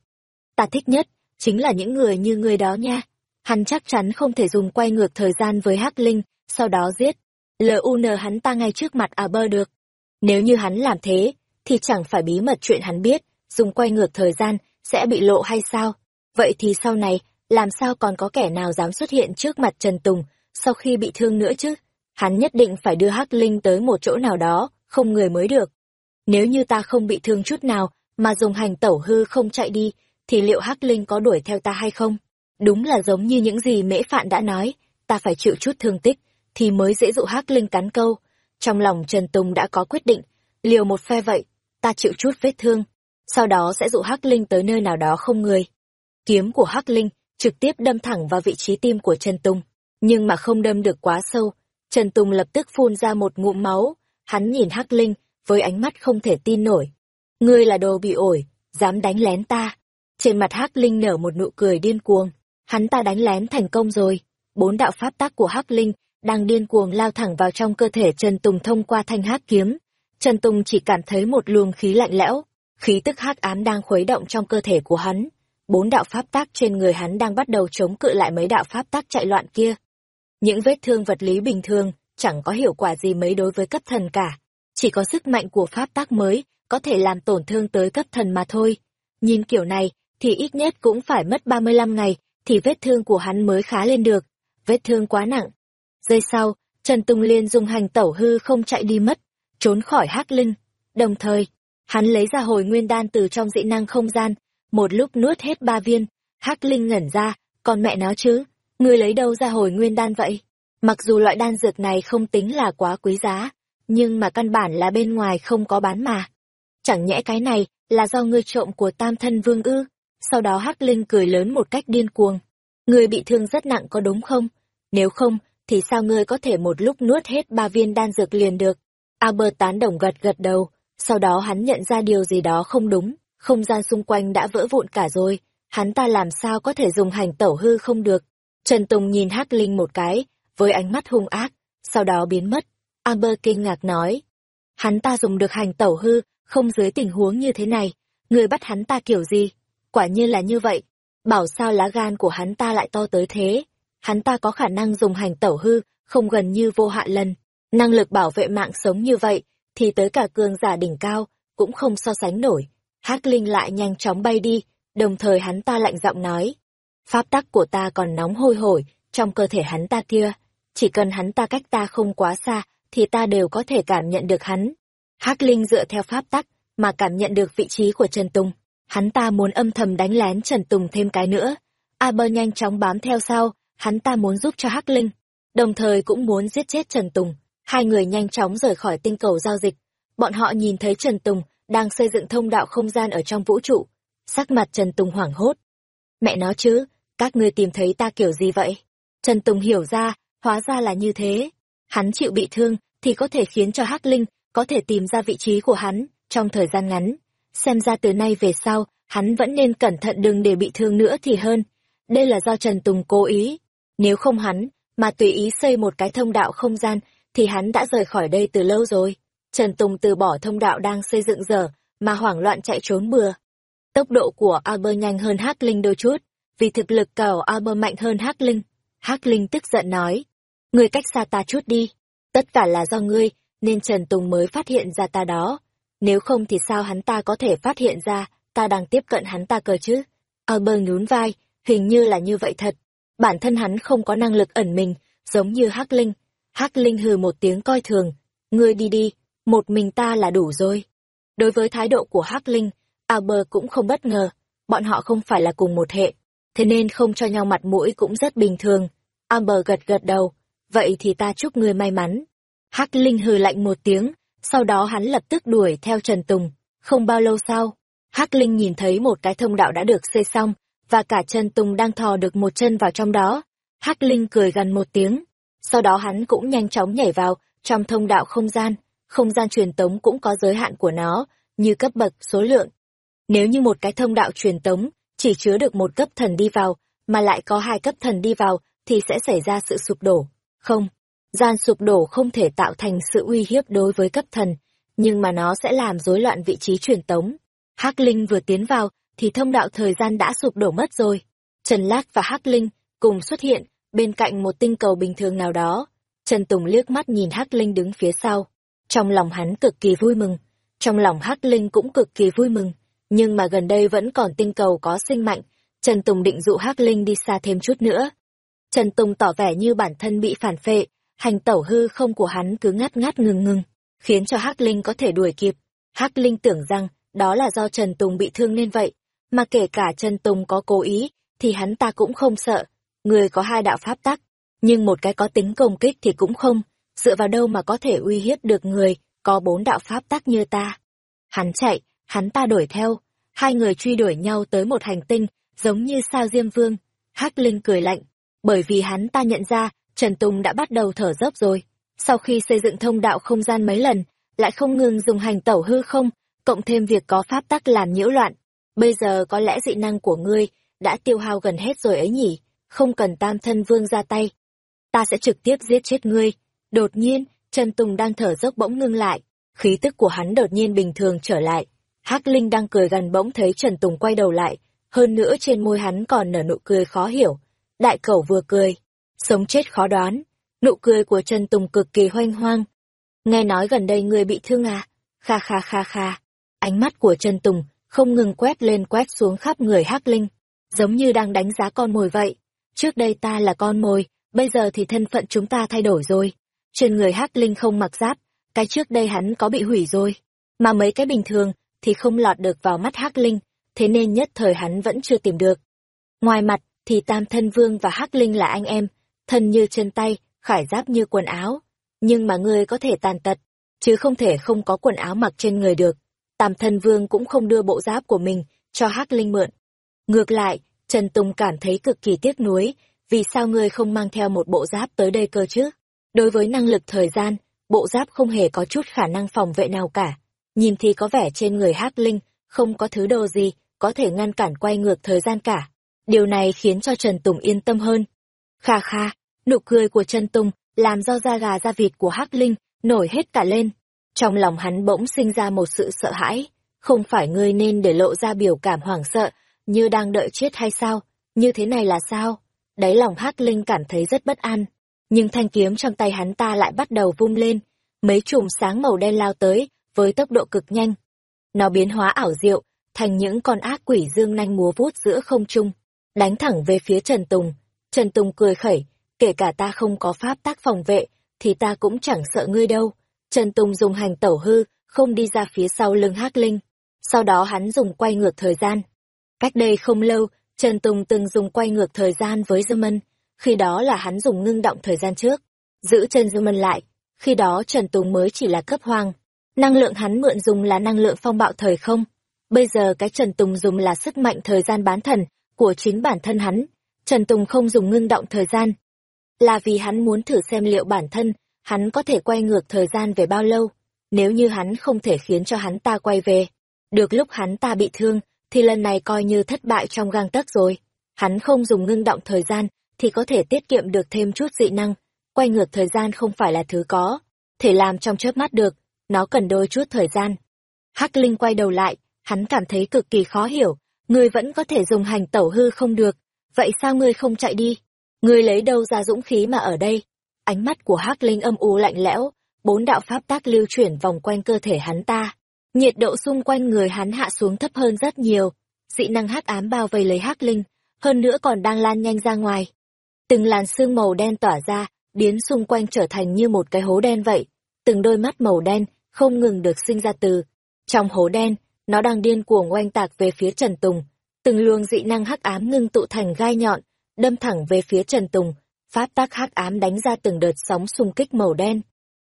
Ta thích nhất, chính là những người như người đó nha. Hắn chắc chắn không thể dùng quay ngược thời gian với Hắc Linh, sau đó giết. LUN hắn ta ngay trước mặt Aber được. Nếu như hắn làm thế, thì chẳng phải bí mật chuyện hắn biết, dùng quay ngược thời gian, sẽ bị lộ hay sao? Vậy thì sau này, làm sao còn có kẻ nào dám xuất hiện trước mặt Trần Tùng, sau khi bị thương nữa chứ? Hắn nhất định phải đưa Hắc Linh tới một chỗ nào đó, không người mới được. Nếu như ta không bị thương chút nào, mà dùng hành tẩu hư không chạy đi, thì liệu Hắc Linh có đuổi theo ta hay không? Đúng là giống như những gì mễ phạn đã nói, ta phải chịu chút thương tích, thì mới dễ dụ Hắc Linh cắn câu. Trong lòng Trần Tùng đã có quyết định, liều một phe vậy, ta chịu chút vết thương, sau đó sẽ dụ Hắc Linh tới nơi nào đó không người. Kiếm của Hắc Linh trực tiếp đâm thẳng vào vị trí tim của Trần Tùng, nhưng mà không đâm được quá sâu. Trần Tùng lập tức phun ra một ngụm máu, hắn nhìn Hắc Linh với ánh mắt không thể tin nổi. Ngươi là đồ bị ổi, dám đánh lén ta. Trên mặt Hắc Linh nở một nụ cười điên cuồng, hắn ta đánh lén thành công rồi. Bốn đạo pháp tác của Hắc Linh đang điên cuồng lao thẳng vào trong cơ thể Trần Tùng thông qua thanh hắc kiếm. Trần Tùng chỉ cảm thấy một luồng khí lạnh lẽo, khí tức hắc ám đang khuấy động trong cơ thể của hắn. Bốn đạo pháp tác trên người hắn đang bắt đầu chống cự lại mấy đạo pháp tác chạy loạn kia. Những vết thương vật lý bình thường chẳng có hiệu quả gì mấy đối với cấp thần cả. Chỉ có sức mạnh của pháp tác mới có thể làm tổn thương tới cấp thần mà thôi. Nhìn kiểu này thì ít nhất cũng phải mất 35 ngày thì vết thương của hắn mới khá lên được. Vết thương quá nặng, giây sau, Trần Tùng Liên dùng hành tẩu hư không chạy đi mất, trốn khỏi hắc linh. Đồng thời, hắn lấy ra hồi nguyên đan từ trong dị năng không gian, một lúc nuốt hết ba viên, hắc linh ngẩn ra, còn mẹ nó chứ, ngươi lấy đâu ra hồi nguyên đan vậy? Mặc dù loại đan dược này không tính là quá quý giá, nhưng mà căn bản là bên ngoài không có bán mà. Chẳng nhẽ cái này là do ngươi trộm của tam thân vương ư? Sau đó hắc linh cười lớn một cách điên cuồng. Ngươi bị thương rất nặng có đúng không? Nếu không, thì sao ngươi có thể một lúc nuốt hết ba viên đan dược liền được? Albert tán đồng gật gật đầu, sau đó hắn nhận ra điều gì đó không đúng, không gian xung quanh đã vỡ vụn cả rồi, hắn ta làm sao có thể dùng hành tẩu hư không được. Trần Tùng nhìn Hắc Linh một cái, với ánh mắt hung ác, sau đó biến mất. Amber kinh ngạc nói, hắn ta dùng được hành tẩu hư, không dưới tình huống như thế này, người bắt hắn ta kiểu gì? Quả nhiên là như vậy, bảo sao lá gan của hắn ta lại to tới thế hắn ta có khả năng dùng hành tẩu hư, không gần như vô hạn lần. Năng lực bảo vệ mạng sống như vậy, thì tới cả cường giả đỉnh cao, cũng không so sánh nổi. Hắc Linh lại nhanh chóng bay đi, đồng thời hắn ta lạnh giọng nói. Pháp tắc của ta còn nóng hôi hổi, trong cơ thể hắn ta kia. Chỉ cần hắn ta cách ta không quá xa, thì ta đều có thể cảm nhận được hắn. Hắc Linh dựa theo pháp tắc, mà cảm nhận được vị trí của Trần Tùng. Hắn ta muốn âm thầm đánh lén Trần Tùng thêm cái nữa. A bơ nhanh chóng bám theo sau, hắn ta muốn giúp cho Hắc Linh, đồng thời cũng muốn giết chết Trần Tùng. Hai người nhanh chóng rời khỏi tinh cầu giao dịch. Bọn họ nhìn thấy Trần Tùng đang xây dựng thông đạo không gian ở trong vũ trụ. Sắc mặt Trần Tùng hoảng hốt. Mẹ nó chứ, các ngươi tìm thấy ta kiểu gì vậy? Trần Tùng hiểu ra, hóa ra là như thế. Hắn chịu bị thương, thì có thể khiến cho Hắc Linh có thể tìm ra vị trí của hắn trong thời gian ngắn. Xem ra từ nay về sau, hắn vẫn nên cẩn thận đừng để bị thương nữa thì hơn. Đây là do Trần Tùng cố ý, nếu không hắn, mà tùy ý xây một cái thông đạo không gian, thì hắn đã rời khỏi đây từ lâu rồi. Trần Tùng từ bỏ thông đạo đang xây dựng giờ, mà hoảng loạn chạy trốn bừa. Tốc độ của Albert nhanh hơn Hắc Linh đôi chút, vì thực lực cầu Albert mạnh hơn Hắc Linh. Hắc Linh tức giận nói, ngươi cách xa ta chút đi, tất cả là do ngươi, nên Trần Tùng mới phát hiện ra ta đó. nếu không thì sao hắn ta có thể phát hiện ra ta đang tiếp cận hắn ta cơ chứ? Albert nhún vai, hình như là như vậy thật. Bản thân hắn không có năng lực ẩn mình, giống như Hắc Linh. Hắc Linh hừ một tiếng coi thường, ngươi đi đi, một mình ta là đủ rồi. Đối với thái độ của Hắc Linh, Albert cũng không bất ngờ, bọn họ không phải là cùng một hệ, thế nên không cho nhau mặt mũi cũng rất bình thường. Amber gật gật đầu, vậy thì ta chúc ngươi may mắn. Hắc Linh hừ lạnh một tiếng, sau đó hắn lập tức đuổi theo Trần Tùng. Không bao lâu sau, Hắc Linh nhìn thấy một cái thông đạo đã được xây xong, và cả Trần Tùng đang thò được một chân vào trong đó. Hắc Linh cười gần một tiếng, sau đó hắn cũng nhanh chóng nhảy vào trong thông đạo không gian. Không gian truyền tống cũng có giới hạn của nó, như cấp bậc, số lượng. Nếu như một cái thông đạo truyền tống chỉ chứa được một cấp thần đi vào, mà lại có hai cấp thần đi vào, thì sẽ xảy ra sự sụp đổ. Không, gian sụp đổ không thể tạo thành sự uy hiếp đối với cấp thần, nhưng mà nó sẽ làm rối loạn vị trí truyền tống. Hắc Linh vừa tiến vào, thì thông đạo thời gian đã sụp đổ mất rồi. Trần Lát và Hắc Linh cùng xuất hiện bên cạnh một tinh cầu bình thường nào đó. Trần Tùng liếc mắt nhìn Hắc Linh đứng phía sau. Trong lòng hắn cực kỳ vui mừng. Trong lòng Hắc Linh cũng cực kỳ vui mừng. Nhưng mà gần đây vẫn còn tinh cầu có sinh mạnh. Trần Tùng định dụ Hắc Linh đi xa thêm chút nữa. Trần Tùng tỏ vẻ như bản thân bị phản phệ, hành tẩu hư không của hắn cứ ngắt ngắt ngừng ngừng, khiến cho Hắc Linh có thể đuổi kịp. Hắc Linh tưởng rằng đó là do Trần Tùng bị thương nên vậy, mà kể cả Trần Tùng có cố ý, thì hắn ta cũng không sợ. Người có hai đạo pháp tắc, nhưng một cái có tính công kích thì cũng không, dựa vào đâu mà có thể uy hiếp được người có bốn đạo pháp tắc như ta. Hắn chạy, hắn ta đuổi theo, hai người truy đuổi nhau tới một hành tinh, giống như sao Diêm Vương. Hắc Linh cười lạnh, bởi vì hắn ta nhận ra Trần Tùng đã bắt đầu thở dốc rồi. Sau khi xây dựng thông đạo không gian mấy lần, lại không ngừng dùng hành tẩu hư không, cộng thêm việc có pháp tắc làm nhiễu loạn. Bây giờ có lẽ dị năng của ngươi đã tiêu hao gần hết rồi ấy nhỉ, không cần tam thân vương ra tay. Ta sẽ trực tiếp giết chết ngươi. Đột nhiên, Trần Tùng đang thở dốc bỗng ngưng lại, khí tức của hắn đột nhiên bình thường trở lại. Hắc Linh đang cười gần bỗng thấy Trần Tùng quay đầu lại, hơn nữa trên môi hắn còn nở nụ cười khó hiểu. Đại cẩu vừa cười, sống chết khó đoán, nụ cười của Trần Tùng cực kỳ hoanh hoang. Nghe nói gần đây ngươi bị thương à? Kha kha kha kha. Ánh mắt của Trần Tùng không ngừng quét lên quét xuống khắp người Hắc Linh, giống như đang đánh giá con mồi vậy. Trước đây ta là con mồi, bây giờ thì thân phận chúng ta thay đổi rồi. Trên người Hắc Linh không mặc giáp, cái trước đây hắn có bị hủy rồi. Mà mấy cái bình thường thì không lọt được vào mắt Hắc Linh, thế nên nhất thời hắn vẫn chưa tìm được. Ngoài mặt thì Tam Thân Vương và Hắc Linh là anh em, thân như chân tay, khải giáp như quần áo. Nhưng mà ngươi có thể tàn tật, chứ không thể không có quần áo mặc trên người được. Tam thân vương cũng không đưa bộ giáp của mình cho Hắc Linh mượn. Ngược lại, Trần Tùng cảm thấy cực kỳ tiếc nuối, vì sao ngươi không mang theo một bộ giáp tới đây cơ chứ? Đối với năng lực thời gian, bộ giáp không hề có chút khả năng phòng vệ nào cả. Nhìn thì có vẻ trên người Hắc Linh không có thứ đồ gì có thể ngăn cản quay ngược thời gian cả. Điều này khiến cho Trần Tùng yên tâm hơn. Kha kha, nụ cười của Trần Tùng làm do da gà da vịt của Hắc Linh nổi hết cả lên. Trong lòng hắn bỗng sinh ra một sự sợ hãi, không phải ngươi nên để lộ ra biểu cảm hoảng sợ, như đang đợi chết hay sao, như thế này là sao? Đáy lòng Hắc Linh cảm thấy rất bất an, nhưng thanh kiếm trong tay hắn ta lại bắt đầu vung lên, mấy chùm sáng màu đen lao tới, với tốc độ cực nhanh. Nó biến hóa ảo diệu, thành những con ác quỷ dương nanh múa vuốt giữa không trung, đánh thẳng về phía Trần Tùng. Trần Tùng cười khẩy, kể cả ta không có pháp tác phòng vệ, thì ta cũng chẳng sợ ngươi đâu. Trần Tùng dùng hành tẩu hư, không đi ra phía sau lưng Hắc Linh. Sau đó hắn dùng quay ngược thời gian. Cách đây không lâu, Trần Tùng từng dùng quay ngược thời gian với Dư Mân. Khi đó là hắn dùng ngưng động thời gian trước. Giữ chân Dư Mân lại. Khi đó Trần Tùng mới chỉ là cấp hoàng. Năng lượng hắn mượn dùng là năng lượng phong bạo thời không. Bây giờ cái Trần Tùng dùng là sức mạnh thời gian bán thần của chính bản thân hắn. Trần Tùng không dùng ngưng động thời gian. Là vì hắn muốn thử xem liệu bản thân hắn có thể quay ngược thời gian về bao lâu, nếu như hắn không thể khiến cho hắn ta quay về. Được lúc hắn ta bị thương, thì lần này coi như thất bại trong gang tấc rồi. Hắn không dùng ngưng động thời gian, thì có thể tiết kiệm được thêm chút dị năng. Quay ngược thời gian không phải là thứ có, thể làm trong chớp mắt được, nó cần đôi chút thời gian. Hắc Linh quay đầu lại, hắn cảm thấy cực kỳ khó hiểu, ngươi vẫn có thể dùng hành tẩu hư không được, vậy sao ngươi không chạy đi? Ngươi lấy đâu ra dũng khí mà ở đây? Ánh mắt của Hắc Linh âm u lạnh lẽo, bốn đạo pháp tác lưu chuyển vòng quanh cơ thể hắn ta. Nhiệt độ xung quanh người hắn hạ xuống thấp hơn rất nhiều, dị năng hắc ám bao vây lấy hắc linh, hơn nữa còn đang lan nhanh ra ngoài. Từng làn sương màu đen tỏa ra, biến xung quanh trở thành như một cái hố đen vậy. Từng đôi mắt màu đen không ngừng được sinh ra từ. Trong hố đen, nó đang điên cuồng oanh tạc về phía Trần Tùng. Từng luồng dị năng hắc ám ngưng tụ thành gai nhọn, đâm thẳng về phía Trần Tùng, pháp tác hắc ám đánh ra từng đợt sóng xung kích màu đen.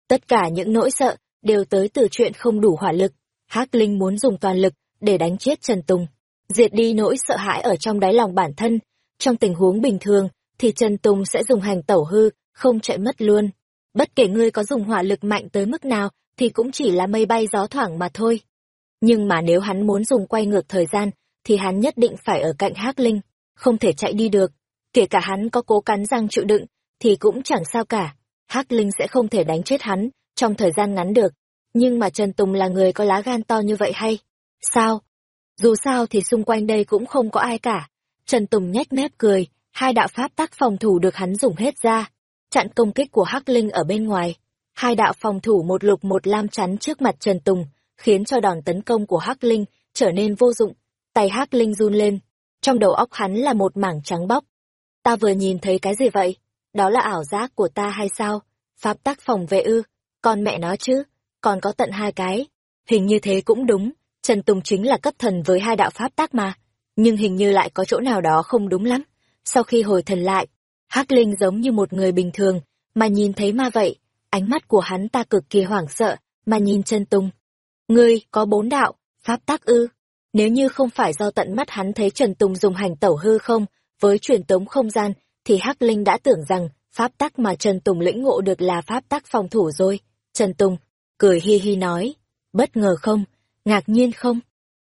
Tất cả những nỗi sợ đều tới từ chuyện không đủ hỏa lực. Hắc Linh muốn dùng toàn lực để đánh chết Trần Tùng, diệt đi nỗi sợ hãi ở trong đáy lòng bản thân. Trong tình huống bình thường, thì Trần Tùng sẽ dùng hành tẩu hư, không chạy mất luôn. Bất kể ngươi có dùng hỏa lực mạnh tới mức nào, thì cũng chỉ là mây bay gió thoảng mà thôi. Nhưng mà nếu hắn muốn dùng quay ngược thời gian, thì hắn nhất định phải ở cạnh Hắc Linh, không thể chạy đi được. Kể cả hắn có cố cắn răng chịu đựng, thì cũng chẳng sao cả. Hắc Linh sẽ không thể đánh chết hắn trong thời gian ngắn được. Nhưng mà Trần Tùng là người có lá gan to như vậy hay? Sao? Dù sao thì xung quanh đây cũng không có ai cả. Trần Tùng nhếch mép cười, hai đạo pháp tắc phòng thủ được hắn dùng hết ra. Chặn công kích của Hắc Linh ở bên ngoài. Hai đạo phòng thủ một lục một lam chắn trước mặt Trần Tùng, khiến cho đòn tấn công của Hắc Linh trở nên vô dụng. Tay Hắc Linh run lên, trong đầu óc hắn là một mảng trắng bóc. Ta vừa nhìn thấy cái gì vậy? Đó là ảo giác của ta hay sao? Pháp tắc phòng vệ ư? Con mẹ nó chứ, còn có tận hai cái. Hình như thế cũng đúng, Trần Tùng chính là cấp thần với hai đạo pháp tắc mà. Nhưng hình như lại có chỗ nào đó không đúng lắm. Sau khi hồi thần lại, Hắc Linh giống như một người bình thường, mà nhìn thấy ma vậy. Ánh mắt của hắn ta cực kỳ hoảng sợ, mà nhìn Trần Tùng. Ngươi, có bốn đạo, pháp tắc ư? Nếu như không phải do tận mắt hắn thấy Trần Tùng dùng hành tẩu hư không, với truyền tống không gian, thì Hắc Linh đã tưởng rằng pháp tắc mà Trần Tùng lĩnh ngộ được là pháp tắc phòng thủ rồi. Trần Tùng, cười hi hi nói, bất ngờ không, ngạc nhiên không?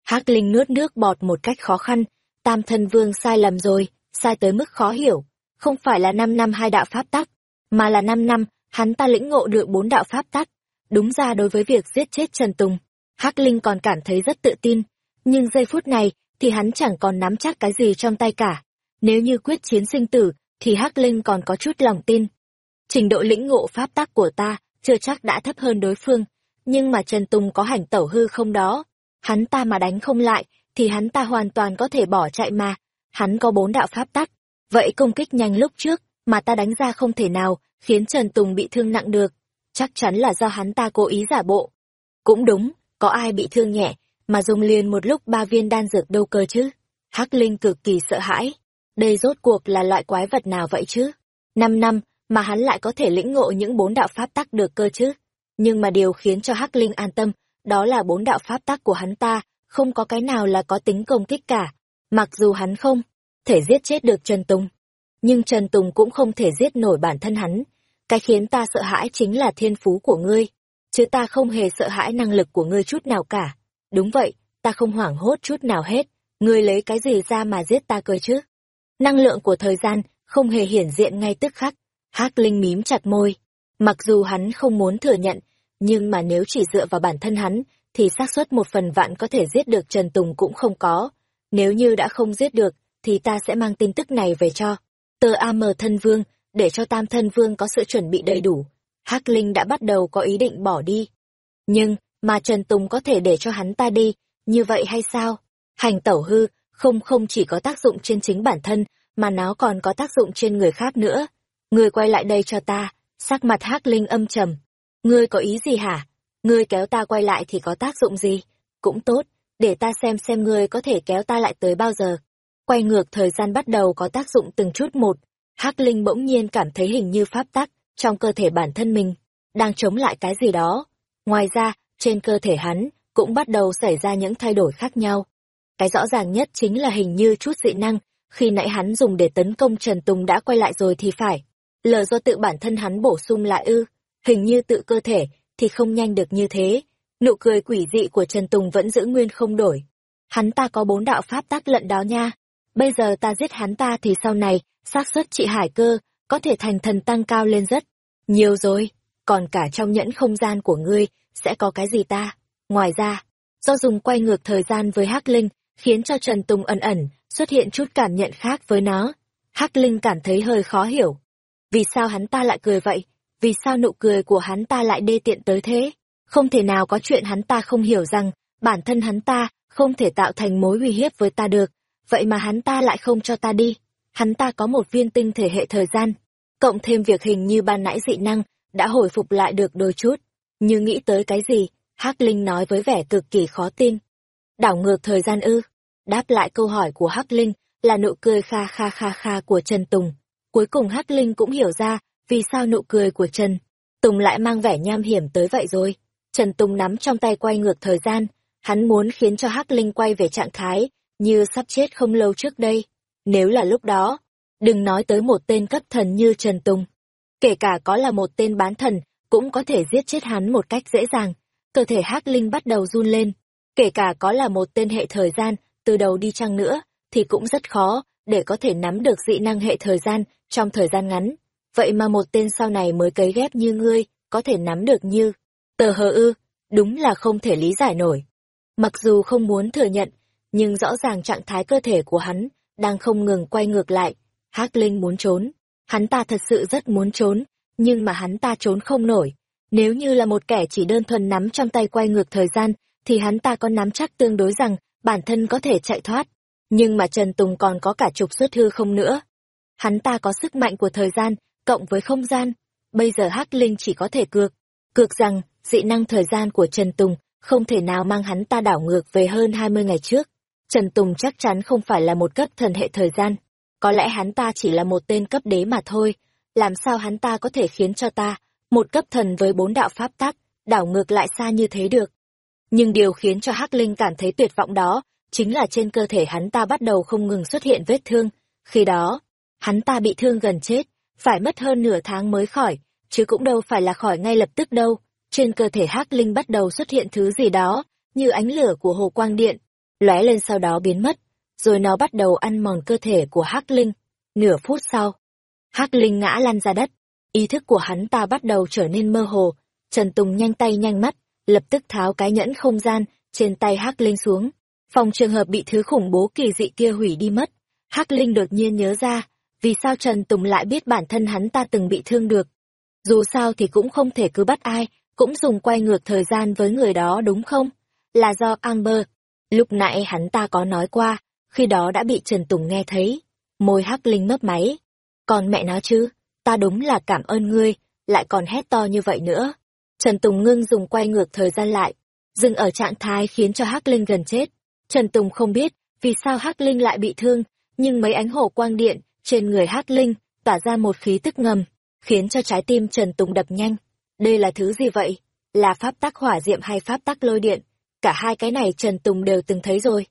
Hắc Linh nuốt nước bọt một cách khó khăn, tam thân vương sai lầm rồi, sai tới mức khó hiểu. Không phải là năm năm hai đạo pháp tắc, mà là năm năm, hắn ta lĩnh ngộ được bốn đạo pháp tắc. Đúng ra đối với việc giết chết Trần Tùng, Hắc Linh còn cảm thấy rất tự tin, nhưng giây phút này thì hắn chẳng còn nắm chắc cái gì trong tay cả. Nếu như quyết chiến sinh tử, thì Hắc Linh còn có chút lòng tin. Trình độ lĩnh ngộ pháp tắc của ta chưa chắc đã thấp hơn đối phương, nhưng mà Trần Tùng có hành tẩu hư không đó. Hắn ta mà đánh không lại, thì hắn ta hoàn toàn có thể bỏ chạy mà. Hắn có bốn đạo pháp tắc, vậy công kích nhanh lúc trước, mà ta đánh ra không thể nào, khiến Trần Tùng bị thương nặng được. Chắc chắn là do hắn ta cố ý giả bộ. Cũng đúng, có ai bị thương nhẹ, mà dùng liền một lúc ba viên đan dược đâu cơ chứ. Hắc Linh cực kỳ sợ hãi. Đây rốt cuộc là loại quái vật nào vậy chứ? Năm năm, mà hắn lại có thể lĩnh ngộ những bốn đạo pháp tắc được cơ chứ? Nhưng mà điều khiến cho Hắc Linh an tâm, đó là bốn đạo pháp tắc của hắn ta, không có cái nào là có tính công kích cả. Mặc dù hắn không thể giết chết được Trần Tùng, nhưng Trần Tùng cũng không thể giết nổi bản thân hắn. Cái khiến ta sợ hãi chính là thiên phú của ngươi, chứ ta không hề sợ hãi năng lực của ngươi chút nào cả. Đúng vậy, ta không hoảng hốt chút nào hết, ngươi lấy cái gì ra mà giết ta cơ chứ? Năng lượng của thời gian không hề hiển diện ngay tức khắc. Hắc Linh mím chặt môi. Mặc dù hắn không muốn thừa nhận, nhưng mà nếu chỉ dựa vào bản thân hắn, thì xác suất một phần vạn có thể giết được Trần Tùng cũng không có. Nếu như đã không giết được, thì ta sẽ mang tin tức này về cho tờ AM thân vương, để cho tam thân vương có sự chuẩn bị đầy đủ. Hắc Linh đã bắt đầu có ý định bỏ đi. Nhưng, mà Trần Tùng có thể để cho hắn ta đi, như vậy hay sao? Hành tẩu hư, không không chỉ có tác dụng trên chính bản thân, mà nó còn có tác dụng trên người khác nữa. Ngươi quay lại đây cho ta, sắc mặt Hắc Linh âm trầm. Ngươi có ý gì hả? Ngươi kéo ta quay lại thì có tác dụng gì? Cũng tốt, để ta xem xem ngươi có thể kéo ta lại tới bao giờ. Quay ngược thời gian bắt đầu có tác dụng từng chút một. Hắc Linh bỗng nhiên cảm thấy hình như pháp tắc trong cơ thể bản thân mình đang chống lại cái gì đó. Ngoài ra, trên cơ thể hắn cũng bắt đầu xảy ra những thay đổi khác nhau. Cái rõ ràng nhất chính là hình như chút dị năng, khi nãy hắn dùng để tấn công Trần Tùng đã quay lại rồi thì phải. Lờ do tự bản thân hắn bổ sung lại ư, hình như tự cơ thể thì không nhanh được như thế. Nụ cười quỷ dị của Trần Tùng vẫn giữ nguyên không đổi. Hắn ta có bốn đạo pháp tác lận đó nha. Bây giờ ta giết hắn ta thì sau này, xác suất chị Hải cơ, có thể thành thần tăng cao lên rất nhiều rồi. Còn cả trong nhẫn không gian của ngươi, sẽ có cái gì ta? Ngoài ra, do dùng quay ngược thời gian với Hắc Linh, khiến cho Trần Tùng ẩn ẩn xuất hiện chút cảm nhận khác với nó. Hắc Linh cảm thấy hơi khó hiểu. Vì sao hắn ta lại cười vậy? Vì sao nụ cười của hắn ta lại đê tiện tới thế? Không thể nào có chuyện hắn ta không hiểu rằng, bản thân hắn ta không thể tạo thành mối uy hiếp với ta được, vậy mà hắn ta lại không cho ta đi. Hắn ta có một viên tinh thể hệ thời gian, cộng thêm việc hình như ban nãy dị năng đã hồi phục lại được đôi chút. Như nghĩ tới cái gì, Hắc Linh nói với vẻ cực kỳ khó tin. Đảo ngược thời gian ư? Đáp lại câu hỏi của Hắc Linh là nụ cười kha kha kha kha của Trần Tùng. Cuối cùng Hắc Linh cũng hiểu ra vì sao nụ cười của Trần Tùng lại mang vẻ nham hiểm tới vậy rồi. Trần Tùng nắm trong tay quay ngược thời gian, hắn muốn khiến cho Hắc Linh quay về trạng thái như sắp chết không lâu trước đây. Nếu là lúc đó, đừng nói tới một tên cấp thần như Trần Tùng. Kể cả có là một tên bán thần, cũng có thể giết chết hắn một cách dễ dàng. Cơ thể Hắc Linh bắt đầu run lên. Kể cả có là một tên hệ thời gian, từ đầu đi chăng nữa, thì cũng rất khó để có thể nắm được dị năng hệ thời gian trong thời gian ngắn. Vậy mà một tên sau này mới cấy ghép như ngươi, có thể nắm được như tờ hờ ư, đúng là không thể lý giải nổi. Mặc dù không muốn thừa nhận, nhưng rõ ràng trạng thái cơ thể của hắn đang không ngừng quay ngược lại. Hắc Linh muốn trốn, hắn ta thật sự rất muốn trốn, nhưng mà hắn ta trốn không nổi. Nếu như là một kẻ chỉ đơn thuần nắm trong tay quay ngược thời gian, thì hắn ta có nắm chắc tương đối rằng bản thân có thể chạy thoát. Nhưng mà Trần Tùng còn có cả trục xuất hư không nữa. Hắn ta có sức mạnh của thời gian, cộng với không gian. Bây giờ Hắc Linh chỉ có thể cược. Cược rằng, dị năng thời gian của Trần Tùng không thể nào mang hắn ta đảo ngược về hơn 20 ngày trước. Trần Tùng chắc chắn không phải là một cấp thần hệ thời gian. Có lẽ hắn ta chỉ là một tên cấp đế mà thôi. Làm sao hắn ta có thể khiến cho ta, một cấp thần với bốn đạo pháp tắc, đảo ngược lại xa như thế được? Nhưng điều khiến cho Hắc Linh cảm thấy tuyệt vọng đó, chính là trên cơ thể hắn ta bắt đầu không ngừng xuất hiện vết thương. Khi đó, hắn ta bị thương gần chết, phải mất hơn nửa tháng mới khỏi, chứ cũng đâu phải là khỏi ngay lập tức đâu. Trên cơ thể Hắc Linh bắt đầu xuất hiện thứ gì đó, như ánh lửa của hồ quang điện, lóe lên sau đó biến mất, rồi nó bắt đầu ăn mòn cơ thể của Hắc Linh. Nửa phút sau, Hắc Linh ngã lăn ra đất, ý thức của hắn ta bắt đầu trở nên mơ hồ. Trần Tùng nhanh tay nhanh mắt, lập tức tháo cái nhẫn không gian trên tay Hắc Linh xuống. Phòng trường hợp bị thứ khủng bố kỳ dị kia hủy đi mất. Hắc Linh đột nhiên nhớ ra, vì sao Trần Tùng lại biết bản thân hắn ta từng bị thương được. Dù sao thì cũng không thể cứ bắt ai, cũng dùng quay ngược thời gian với người đó đúng không? Là do Amber. Lúc nãy hắn ta có nói qua, khi đó đã bị Trần Tùng nghe thấy. Môi Hắc Linh mấp máy. Còn mẹ nó chứ, ta đúng là cảm ơn ngươi, lại còn hét to như vậy nữa. Trần Tùng ngưng dùng quay ngược thời gian lại, dừng ở trạng thái khiến cho Hắc Linh gần chết. Trần Tùng không biết vì sao Hắc Linh lại bị thương, nhưng mấy ánh hổ quang điện trên người Hắc Linh tỏa ra một khí tức ngầm, khiến cho trái tim Trần Tùng đập nhanh. Đây là thứ gì vậy? Là pháp tắc hỏa diệm hay pháp tắc lôi điện? Cả hai cái này Trần Tùng đều từng thấy rồi.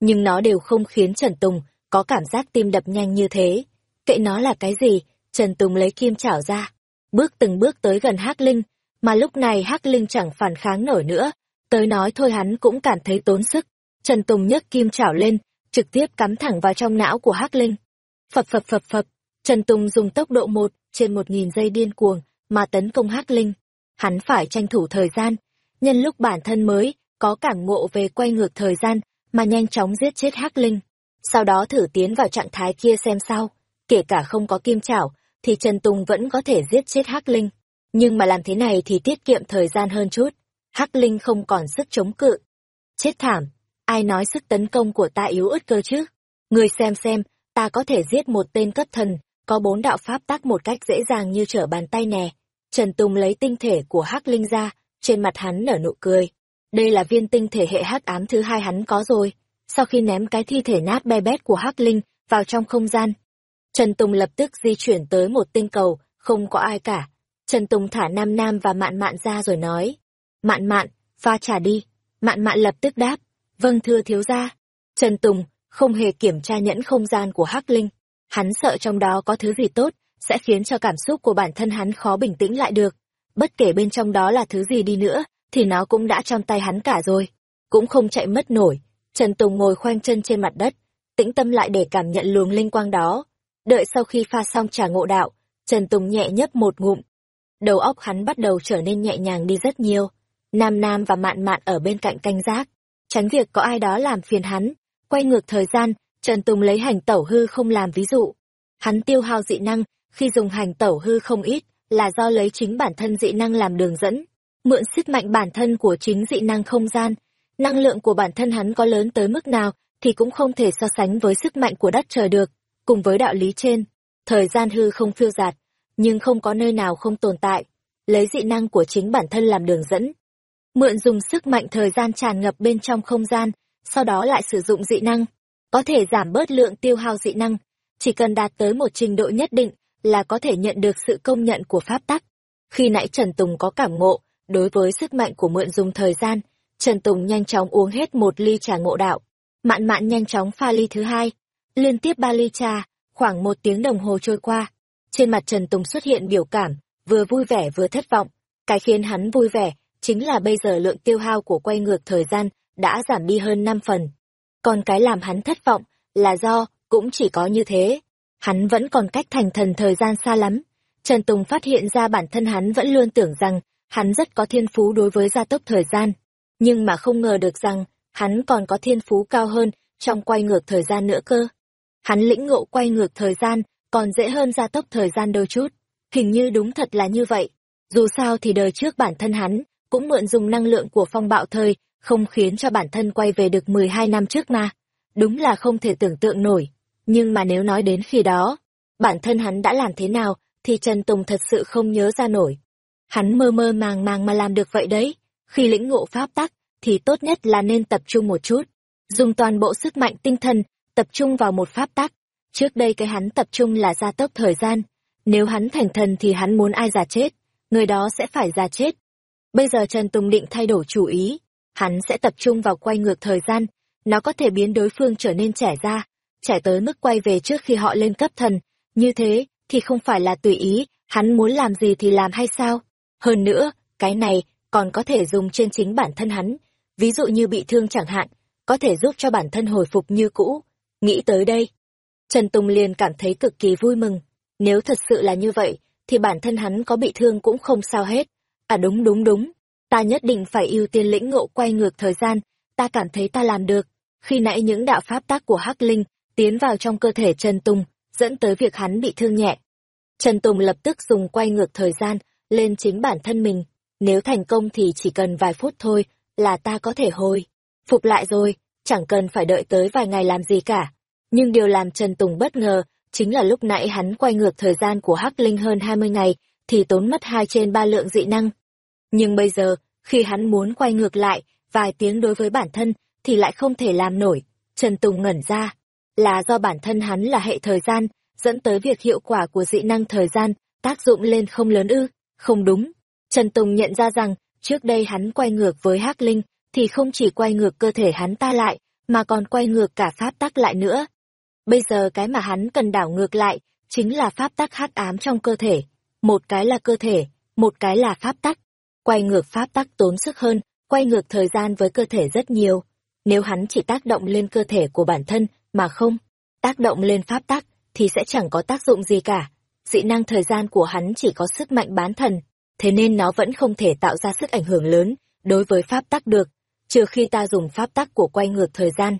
Nhưng nó đều không khiến Trần Tùng có cảm giác tim đập nhanh như thế. Kệ nó là cái gì? Trần Tùng lấy kim chảo ra, bước từng bước tới gần Hắc Linh, mà lúc này Hắc Linh chẳng phản kháng nổi nữa, tới nói thôi hắn cũng cảm thấy tốn sức. Trần Tùng nhấc kim chảo lên, trực tiếp cắm thẳng vào trong não của Hắc Linh. Phập phập phập phập, Trần Tùng dùng tốc độ một trên một nghìn giây điên cuồng mà tấn công Hắc Linh. Hắn phải tranh thủ thời gian, nhân lúc bản thân mới có cảm ngộ về quay ngược thời gian mà nhanh chóng giết chết Hắc Linh. Sau đó thử tiến vào trạng thái kia xem sao, kể cả không có kim chảo thì Trần Tùng vẫn có thể giết chết Hắc Linh. Nhưng mà làm thế này thì tiết kiệm thời gian hơn chút. Hắc Linh không còn sức chống cự. Chết thảm, ai nói sức tấn công của ta yếu ớt cơ chứ? Người xem xem, ta có thể giết một tên cấp thần, có bốn đạo pháp tắc một cách dễ dàng như trở bàn tay nè. Trần Tùng lấy tinh thể của Hắc Linh ra, trên mặt hắn nở nụ cười. Đây là viên tinh thể hệ hắc ám thứ hai hắn có rồi. Sau khi ném cái thi thể nát be bét của Hắc Linh vào trong không gian, Trần Tùng lập tức di chuyển tới một tinh cầu, không có ai cả. Trần Tùng thả Nam Nam và Mạn Mạn ra rồi nói. Mạn Mạn, pha trà đi. Mạn Mạn lập tức đáp. Vâng thưa thiếu gia. Trần Tùng không hề kiểm tra nhẫn không gian của Hắc Linh. Hắn sợ trong đó có thứ gì tốt, sẽ khiến cho cảm xúc của bản thân hắn khó bình tĩnh lại được. Bất kể bên trong đó là thứ gì đi nữa, thì nó cũng đã trong tay hắn cả rồi. Cũng không chạy mất nổi. Trần Tùng ngồi khoanh chân trên mặt đất, tĩnh tâm lại để cảm nhận luồng linh quang đó. Đợi sau khi pha xong trà ngộ đạo, Trần Tùng nhẹ nhấp một ngụm. Đầu óc hắn bắt đầu trở nên nhẹ nhàng đi rất nhiều. Nam Nam và Mạn Mạn ở bên cạnh canh giác, tránh việc có ai đó làm phiền hắn. Quay ngược thời gian, Trần Tùng lấy hành tẩu hư không làm ví dụ. Hắn tiêu hao dị năng, khi dùng hành tẩu hư không ít, là do lấy chính bản thân dị năng làm đường dẫn. mượn sức mạnh bản thân của chính dị năng không gian. Năng lượng của bản thân hắn có lớn tới mức nào thì cũng không thể so sánh với sức mạnh của đất trời được. Cùng với đạo lý trên, thời gian hư không phiêu giạt, nhưng không có nơi nào không tồn tại. Lấy dị năng của chính bản thân làm đường dẫn. Mượn dùng sức mạnh thời gian tràn ngập bên trong không gian, sau đó lại sử dụng dị năng. Có thể giảm bớt lượng tiêu hao dị năng, chỉ cần đạt tới một trình độ nhất định là có thể nhận được sự công nhận của pháp tắc. Khi nãy Trần Tùng có cảm ngộ, đối với sức mạnh của mượn dùng thời gian, Trần Tùng nhanh chóng uống hết một ly trà ngộ đạo. Mạn mạn nhanh chóng pha ly thứ hai, liên tiếp ba ly trà, khoảng một tiếng đồng hồ trôi qua. Trên mặt Trần Tùng xuất hiện biểu cảm, vừa vui vẻ vừa thất vọng. Cái khiến hắn vui vẻ, chính là bây giờ lượng tiêu hao của quay ngược thời gian đã giảm đi hơn 5 phần. Còn cái làm hắn thất vọng là do cũng chỉ có như thế. Hắn vẫn còn cách thành thần thời gian xa lắm. Trần Tùng phát hiện ra bản thân hắn vẫn luôn tưởng rằng hắn rất có thiên phú đối với gia tốc thời gian. Nhưng mà không ngờ được rằng hắn còn có thiên phú cao hơn trong quay ngược thời gian nữa cơ. Hắn lĩnh ngộ quay ngược thời gian còn dễ hơn gia tốc thời gian đôi chút. Hình như đúng thật là như vậy. Dù sao thì đời trước bản thân hắn cũng mượn dùng năng lượng của phong bạo thời, không khiến cho bản thân quay về được 12 năm trước mà. Đúng là không thể tưởng tượng nổi. Nhưng mà nếu nói đến khi đó, bản thân hắn đã làm thế nào, thì Trần Tùng thật sự không nhớ ra nổi. Hắn mơ mơ màng màng mà làm được vậy đấy. Khi lĩnh ngộ pháp tắc, thì tốt nhất là nên tập trung một chút. Dùng toàn bộ sức mạnh tinh thần, tập trung vào một pháp tắc. Trước đây cái hắn tập trung là gia tốc thời gian. Nếu hắn thành thần thì hắn muốn ai già chết, người đó sẽ phải già chết. Bây giờ Trần Tùng định thay đổi chủ ý. Hắn sẽ tập trung vào quay ngược thời gian. Nó có thể biến đối phương trở nên trẻ ra, trẻ tới mức quay về trước khi họ lên cấp thần. Như thế, thì không phải là tùy ý, hắn muốn làm gì thì làm hay sao? Hơn nữa, cái này còn có thể dùng trên chính bản thân hắn. Ví dụ như bị thương chẳng hạn, có thể giúp cho bản thân hồi phục như cũ. Nghĩ tới đây, Trần Tùng liền cảm thấy cực kỳ vui mừng. Nếu thật sự là như vậy, thì bản thân hắn có bị thương cũng không sao hết. À đúng đúng đúng, ta nhất định phải ưu tiên lĩnh ngộ quay ngược thời gian, ta cảm thấy ta làm được. Khi nãy những đạo pháp tác của Hắc Linh tiến vào trong cơ thể Trần Tùng, dẫn tới việc hắn bị thương nhẹ. Trần Tùng lập tức dùng quay ngược thời gian lên chính bản thân mình. Nếu thành công thì chỉ cần vài phút thôi là ta có thể hồi. Phục lại rồi, chẳng cần phải đợi tới vài ngày làm gì cả. Nhưng điều làm Trần Tùng bất ngờ chính là lúc nãy hắn quay ngược thời gian của Hắc Linh hơn 20 ngày thì tốn mất hai trên ba lượng dị năng. Nhưng bây giờ, khi hắn muốn quay ngược lại vài tiếng đối với bản thân thì lại không thể làm nổi. Trần Tùng ngẩn ra, là do bản thân hắn là hệ thời gian, dẫn tới việc hiệu quả của dị năng thời gian tác dụng lên không lớn ư, không đúng. Trần Tùng nhận ra rằng, trước đây hắn quay ngược với Hắc Linh, thì không chỉ quay ngược cơ thể hắn ta lại, mà còn quay ngược cả pháp tắc lại nữa. Bây giờ cái mà hắn cần đảo ngược lại, chính là pháp tắc hắc ám trong cơ thể. Một cái là cơ thể, một cái là pháp tắc. Quay ngược pháp tắc tốn sức hơn, quay ngược thời gian với cơ thể rất nhiều. Nếu hắn chỉ tác động lên cơ thể của bản thân, mà không tác động lên pháp tắc, thì sẽ chẳng có tác dụng gì cả. Dị năng thời gian của hắn chỉ có sức mạnh bán thần, thế nên nó vẫn không thể tạo ra sức ảnh hưởng lớn đối với pháp tắc được, trừ khi ta dùng pháp tắc của quay ngược thời gian.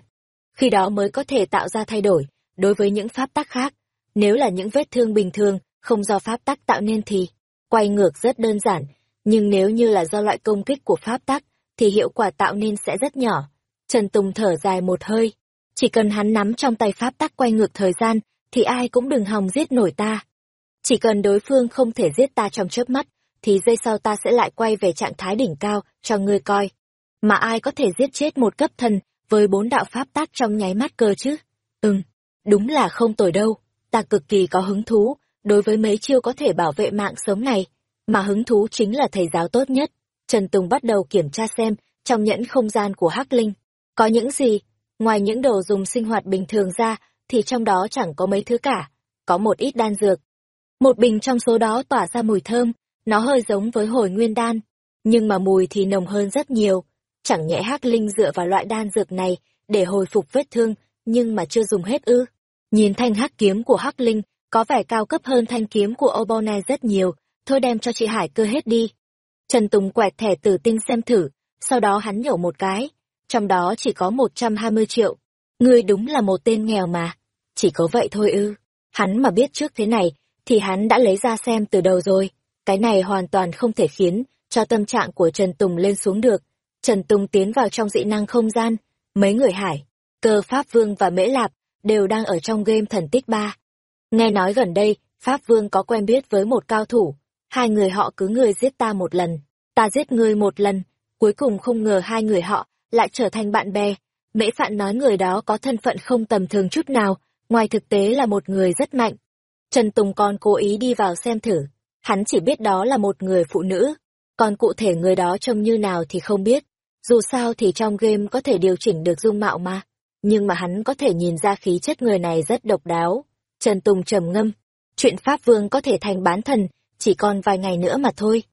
Khi đó mới có thể tạo ra thay đổi đối với những pháp tắc khác. Nếu là những vết thương bình thường, không do pháp tắc tạo nên thì quay ngược rất đơn giản, nhưng nếu như là do loại công kích của pháp tắc, thì hiệu quả tạo nên sẽ rất nhỏ. Trần Tùng thở dài một hơi, chỉ cần hắn nắm trong tay pháp tắc quay ngược thời gian, thì ai cũng đừng hòng giết nổi ta. Chỉ cần đối phương không thể giết ta trong chớp mắt, thì giây sau ta sẽ lại quay về trạng thái đỉnh cao, cho ngươi coi. Mà ai có thể giết chết một cấp thần với bốn đạo pháp tác trong nháy mắt cơ chứ? Ừm, đúng là không tồi đâu, ta cực kỳ có hứng thú, đối với mấy chiêu có thể bảo vệ mạng sống này, mà hứng thú chính là thầy giáo tốt nhất. Trần Tùng bắt đầu kiểm tra xem, trong nhẫn không gian của Hắc Linh, có những gì, ngoài những đồ dùng sinh hoạt bình thường ra, thì trong đó chẳng có mấy thứ cả, có một ít đan dược. Một bình trong số đó tỏa ra mùi thơm, nó hơi giống với hồi nguyên đan, nhưng mà mùi thì nồng hơn rất nhiều. Chẳng nhẽ Hắc Linh dựa vào loại đan dược này để hồi phục vết thương, nhưng mà chưa dùng hết ư. Nhìn thanh hắc kiếm của Hắc Linh, có vẻ cao cấp hơn thanh kiếm của Obone rất nhiều, thôi đem cho chị Hải cơ hết đi. Trần Tùng quẹt thẻ tử tinh xem thử, sau đó hắn nhổ một cái, trong đó chỉ có 120 triệu. Ngươi đúng là một tên nghèo mà. Chỉ có vậy thôi ư. Hắn mà biết trước thế này, thì hắn đã lấy ra xem từ đầu rồi. Cái này hoàn toàn không thể khiến cho tâm trạng của Trần Tùng lên xuống được. Trần Tùng tiến vào trong dị năng không gian, mấy người hải, cơ Pháp Vương và Mễ Lạp đều đang ở trong game thần tích ba. Nghe nói gần đây, Pháp Vương có quen biết với một cao thủ, hai người họ cứ người giết ta một lần, ta giết người một lần, cuối cùng không ngờ hai người họ lại trở thành bạn bè. Mễ Phạn nói người đó có thân phận không tầm thường chút nào, ngoài thực tế là một người rất mạnh. Trần Tùng còn cố ý đi vào xem thử, hắn chỉ biết đó là một người phụ nữ, còn cụ thể người đó trông như nào thì không biết. Dù sao thì trong game có thể điều chỉnh được dung mạo mà, nhưng mà hắn có thể nhìn ra khí chất người này rất độc đáo. Trần Tùng trầm ngâm, chuyện Pháp Vương có thể thành bán thần, chỉ còn vài ngày nữa mà thôi.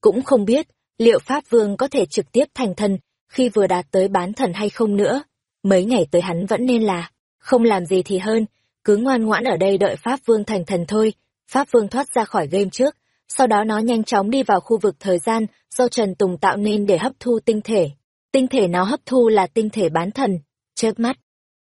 Cũng không biết, liệu Pháp Vương có thể trực tiếp thành thần khi vừa đạt tới bán thần hay không nữa. Mấy ngày tới hắn vẫn nên là, không làm gì thì hơn, cứ ngoan ngoãn ở đây đợi Pháp Vương thành thần thôi. Pháp Vương thoát ra khỏi game trước, sau đó nó nhanh chóng đi vào khu vực thời gian do Trần Tùng tạo nên để hấp thu tinh thể. Tinh thể nó hấp thu là tinh thể bán thần. Chớp mắt.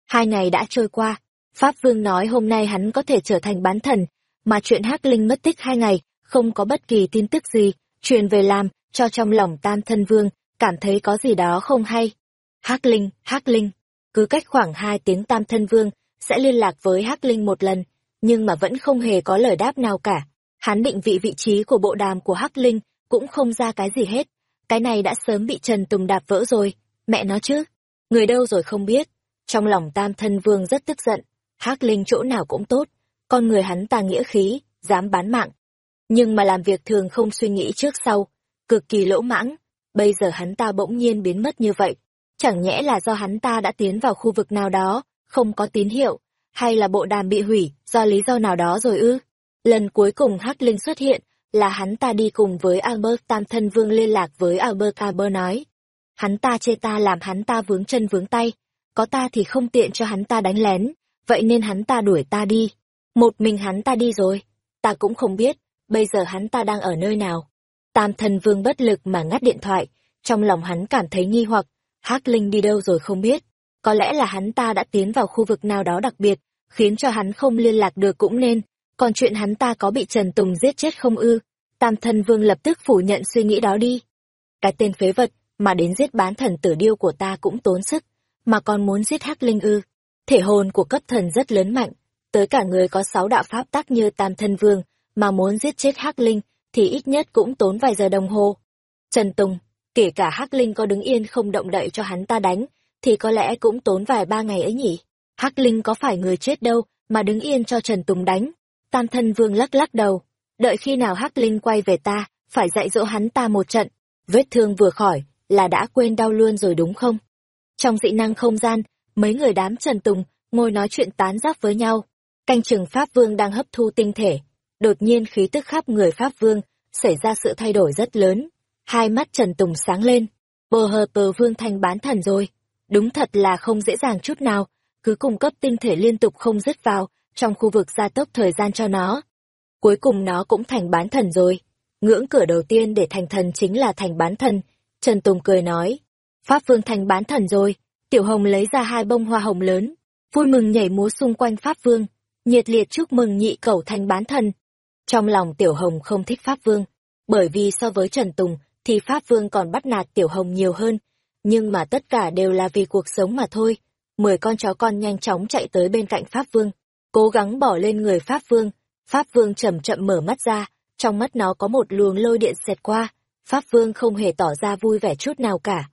Hai ngày đã trôi qua. Pháp Vương nói hôm nay hắn có thể trở thành bán thần, mà chuyện Hắc Linh mất tích hai ngày, không có bất kỳ tin tức gì, truyền về làm, cho trong lòng tam thân vương, cảm thấy có gì đó không hay. Hắc Linh, Hắc Linh, cứ cách khoảng hai tiếng tam thân vương, sẽ liên lạc với Hắc Linh một lần, nhưng mà vẫn không hề có lời đáp nào cả. Hắn định vị vị trí của bộ đàm của Hắc Linh, cũng không ra cái gì hết. Cái này đã sớm bị Trần Tùng đạp vỡ rồi, mẹ nó chứ. Người đâu rồi không biết. Trong lòng tam thân vương rất tức giận, Hắc Linh chỗ nào cũng tốt, con người hắn ta nghĩa khí, dám bán mạng. Nhưng mà làm việc thường không suy nghĩ trước sau, cực kỳ lỗ mãng, bây giờ hắn ta bỗng nhiên biến mất như vậy. Chẳng nhẽ là do hắn ta đã tiến vào khu vực nào đó, không có tín hiệu, hay là bộ đàm bị hủy do lý do nào đó rồi ư? Lần cuối cùng Hắc Linh xuất hiện là hắn ta đi cùng với Albert Tam Thân Vương liên lạc với Albert Caber nói. Hắn ta chê ta làm hắn ta vướng chân vướng tay, có ta thì không tiện cho hắn ta đánh lén, vậy nên hắn ta đuổi ta đi. Một mình hắn ta đi rồi, ta cũng không biết, bây giờ hắn ta đang ở nơi nào. Tam Thân Vương bất lực mà ngắt điện thoại, trong lòng hắn cảm thấy nghi hoặc, Hắc Linh đi đâu rồi không biết. Có lẽ là hắn ta đã tiến vào khu vực nào đó đặc biệt, khiến cho hắn không liên lạc được cũng nên, còn chuyện hắn ta có bị Trần Tùng giết chết không ư? Tam thân vương lập tức phủ nhận suy nghĩ đó đi. Cái tên phế vật, mà đến giết bán thần tử điêu của ta cũng tốn sức, mà còn muốn giết hắc linh ư. Thể hồn của cấp thần rất lớn mạnh, tới cả người có sáu đạo pháp tắc như tam thân vương, mà muốn giết chết hắc linh, thì ít nhất cũng tốn vài giờ đồng hồ. Trần Tùng, kể cả hắc linh có đứng yên không động đậy cho hắn ta đánh, thì có lẽ cũng tốn vài ba ngày ấy nhỉ. hắc linh có phải người chết đâu, mà đứng yên cho Trần Tùng đánh. Tam thân vương lắc lắc đầu, đợi khi nào Hắc Linh quay về ta, phải dạy dỗ hắn ta một trận, vết thương vừa khỏi, là đã quên đau luôn rồi đúng không? Trong dị năng không gian, mấy người đám Trần Tùng ngồi nói chuyện tán giáp với nhau. Canh trường Pháp Vương đang hấp thu tinh thể. Đột nhiên khí tức khắp người Pháp Vương xảy ra sự thay đổi rất lớn. Hai mắt Trần Tùng sáng lên. Bờ hờ tờ Vương thành bán thần rồi. Đúng thật là không dễ dàng chút nào, cứ cung cấp tinh thể liên tục không dứt vào, trong khu vực gia tốc thời gian cho nó. Cuối cùng nó cũng thành bán thần rồi. Ngưỡng cửa đầu tiên để thành thần chính là thành bán thần. Trần Tùng cười nói. Pháp Vương thành bán thần rồi. Tiểu Hồng lấy ra hai bông hoa hồng lớn. Vui mừng nhảy múa xung quanh Pháp Vương. Nhiệt liệt chúc mừng nhị cẩu thành bán thần. Trong lòng Tiểu Hồng không thích Pháp Vương. Bởi vì so với Trần Tùng thì Pháp Vương còn bắt nạt Tiểu Hồng nhiều hơn. Nhưng mà tất cả đều là vì cuộc sống mà thôi. Mười con chó con nhanh chóng chạy tới bên cạnh Pháp Vương cố gắng bỏ lên người Pháp Vương. Pháp Vương chậm chậm mở mắt ra, trong mắt nó có một luồng lôi điện xẹt qua. Pháp Vương không hề tỏ ra vui vẻ chút nào cả.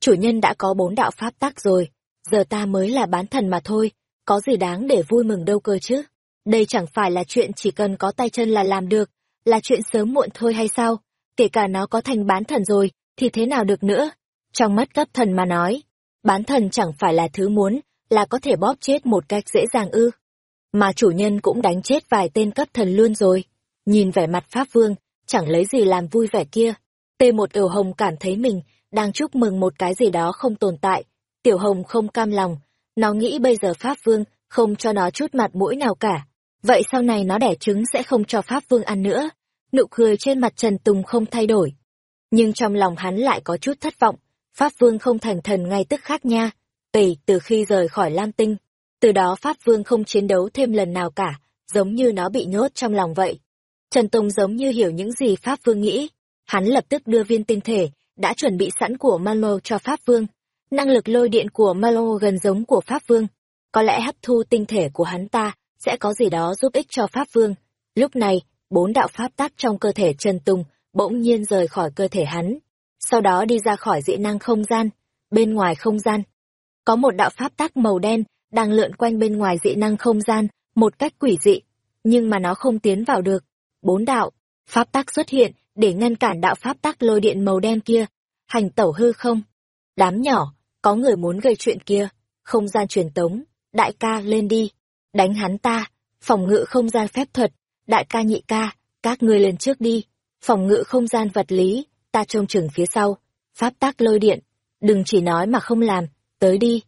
Chủ nhân đã có bốn đạo Pháp tắc rồi, giờ ta mới là bán thần mà thôi, có gì đáng để vui mừng đâu cơ chứ. Đây chẳng phải là chuyện chỉ cần có tay chân là làm được, là chuyện sớm muộn thôi hay sao? Kể cả nó có thành bán thần rồi, thì thế nào được nữa? Trong mắt cấp thần mà nói, bán thần chẳng phải là thứ muốn, là có thể bóp chết một cách dễ dàng ư mà chủ nhân cũng đánh chết vài tên cấp thần luôn rồi. Nhìn vẻ mặt Pháp Vương, chẳng lấy gì làm vui vẻ kia. T1 Tiểu Hồng cảm thấy mình đang chúc mừng một cái gì đó không tồn tại. Tiểu Hồng không cam lòng, nó nghĩ bây giờ Pháp Vương không cho nó chút mặt mũi nào cả. Vậy sau này nó đẻ trứng sẽ không cho Pháp Vương ăn nữa. Nụ cười trên mặt Trần Tùng không thay đổi. Nhưng trong lòng hắn lại có chút thất vọng. Pháp Vương không thành thần ngay tức khác nha. Tỷ từ khi rời khỏi Lam Tinh, từ đó Pháp Vương không chiến đấu thêm lần nào cả, giống như nó bị nhốt trong lòng vậy. Trần Tùng giống như hiểu những gì Pháp Vương nghĩ hắn lập tức đưa viên tinh thể đã chuẩn bị sẵn của Malo cho Pháp Vương. Năng lực lôi điện của Malo gần giống của Pháp Vương. Có lẽ hấp thu tinh thể của hắn ta sẽ có gì đó giúp ích cho Pháp Vương. Lúc này, bốn đạo pháp tắc trong cơ thể Trần Tùng bỗng nhiên rời khỏi cơ thể hắn. Sau đó đi ra khỏi dị năng không gian, bên ngoài không gian. Có một đạo pháp tắc màu đen đang lượn quanh bên ngoài dị năng không gian, một cách quỷ dị, nhưng mà nó không tiến vào được. Bốn đạo, pháp tắc xuất hiện để ngăn cản đạo pháp tắc lôi điện màu đen kia. Hành tẩu hư không? Đám nhỏ, có người muốn gây chuyện kia. Không gian truyền tống, đại ca lên đi. Đánh hắn ta, phòng ngự không gian phép thuật, đại ca nhị ca, các ngươi lên trước đi. Phòng ngự không gian vật lý, ta trông chừng phía sau. Pháp tắc lôi điện, đừng chỉ nói mà không làm, tới đi.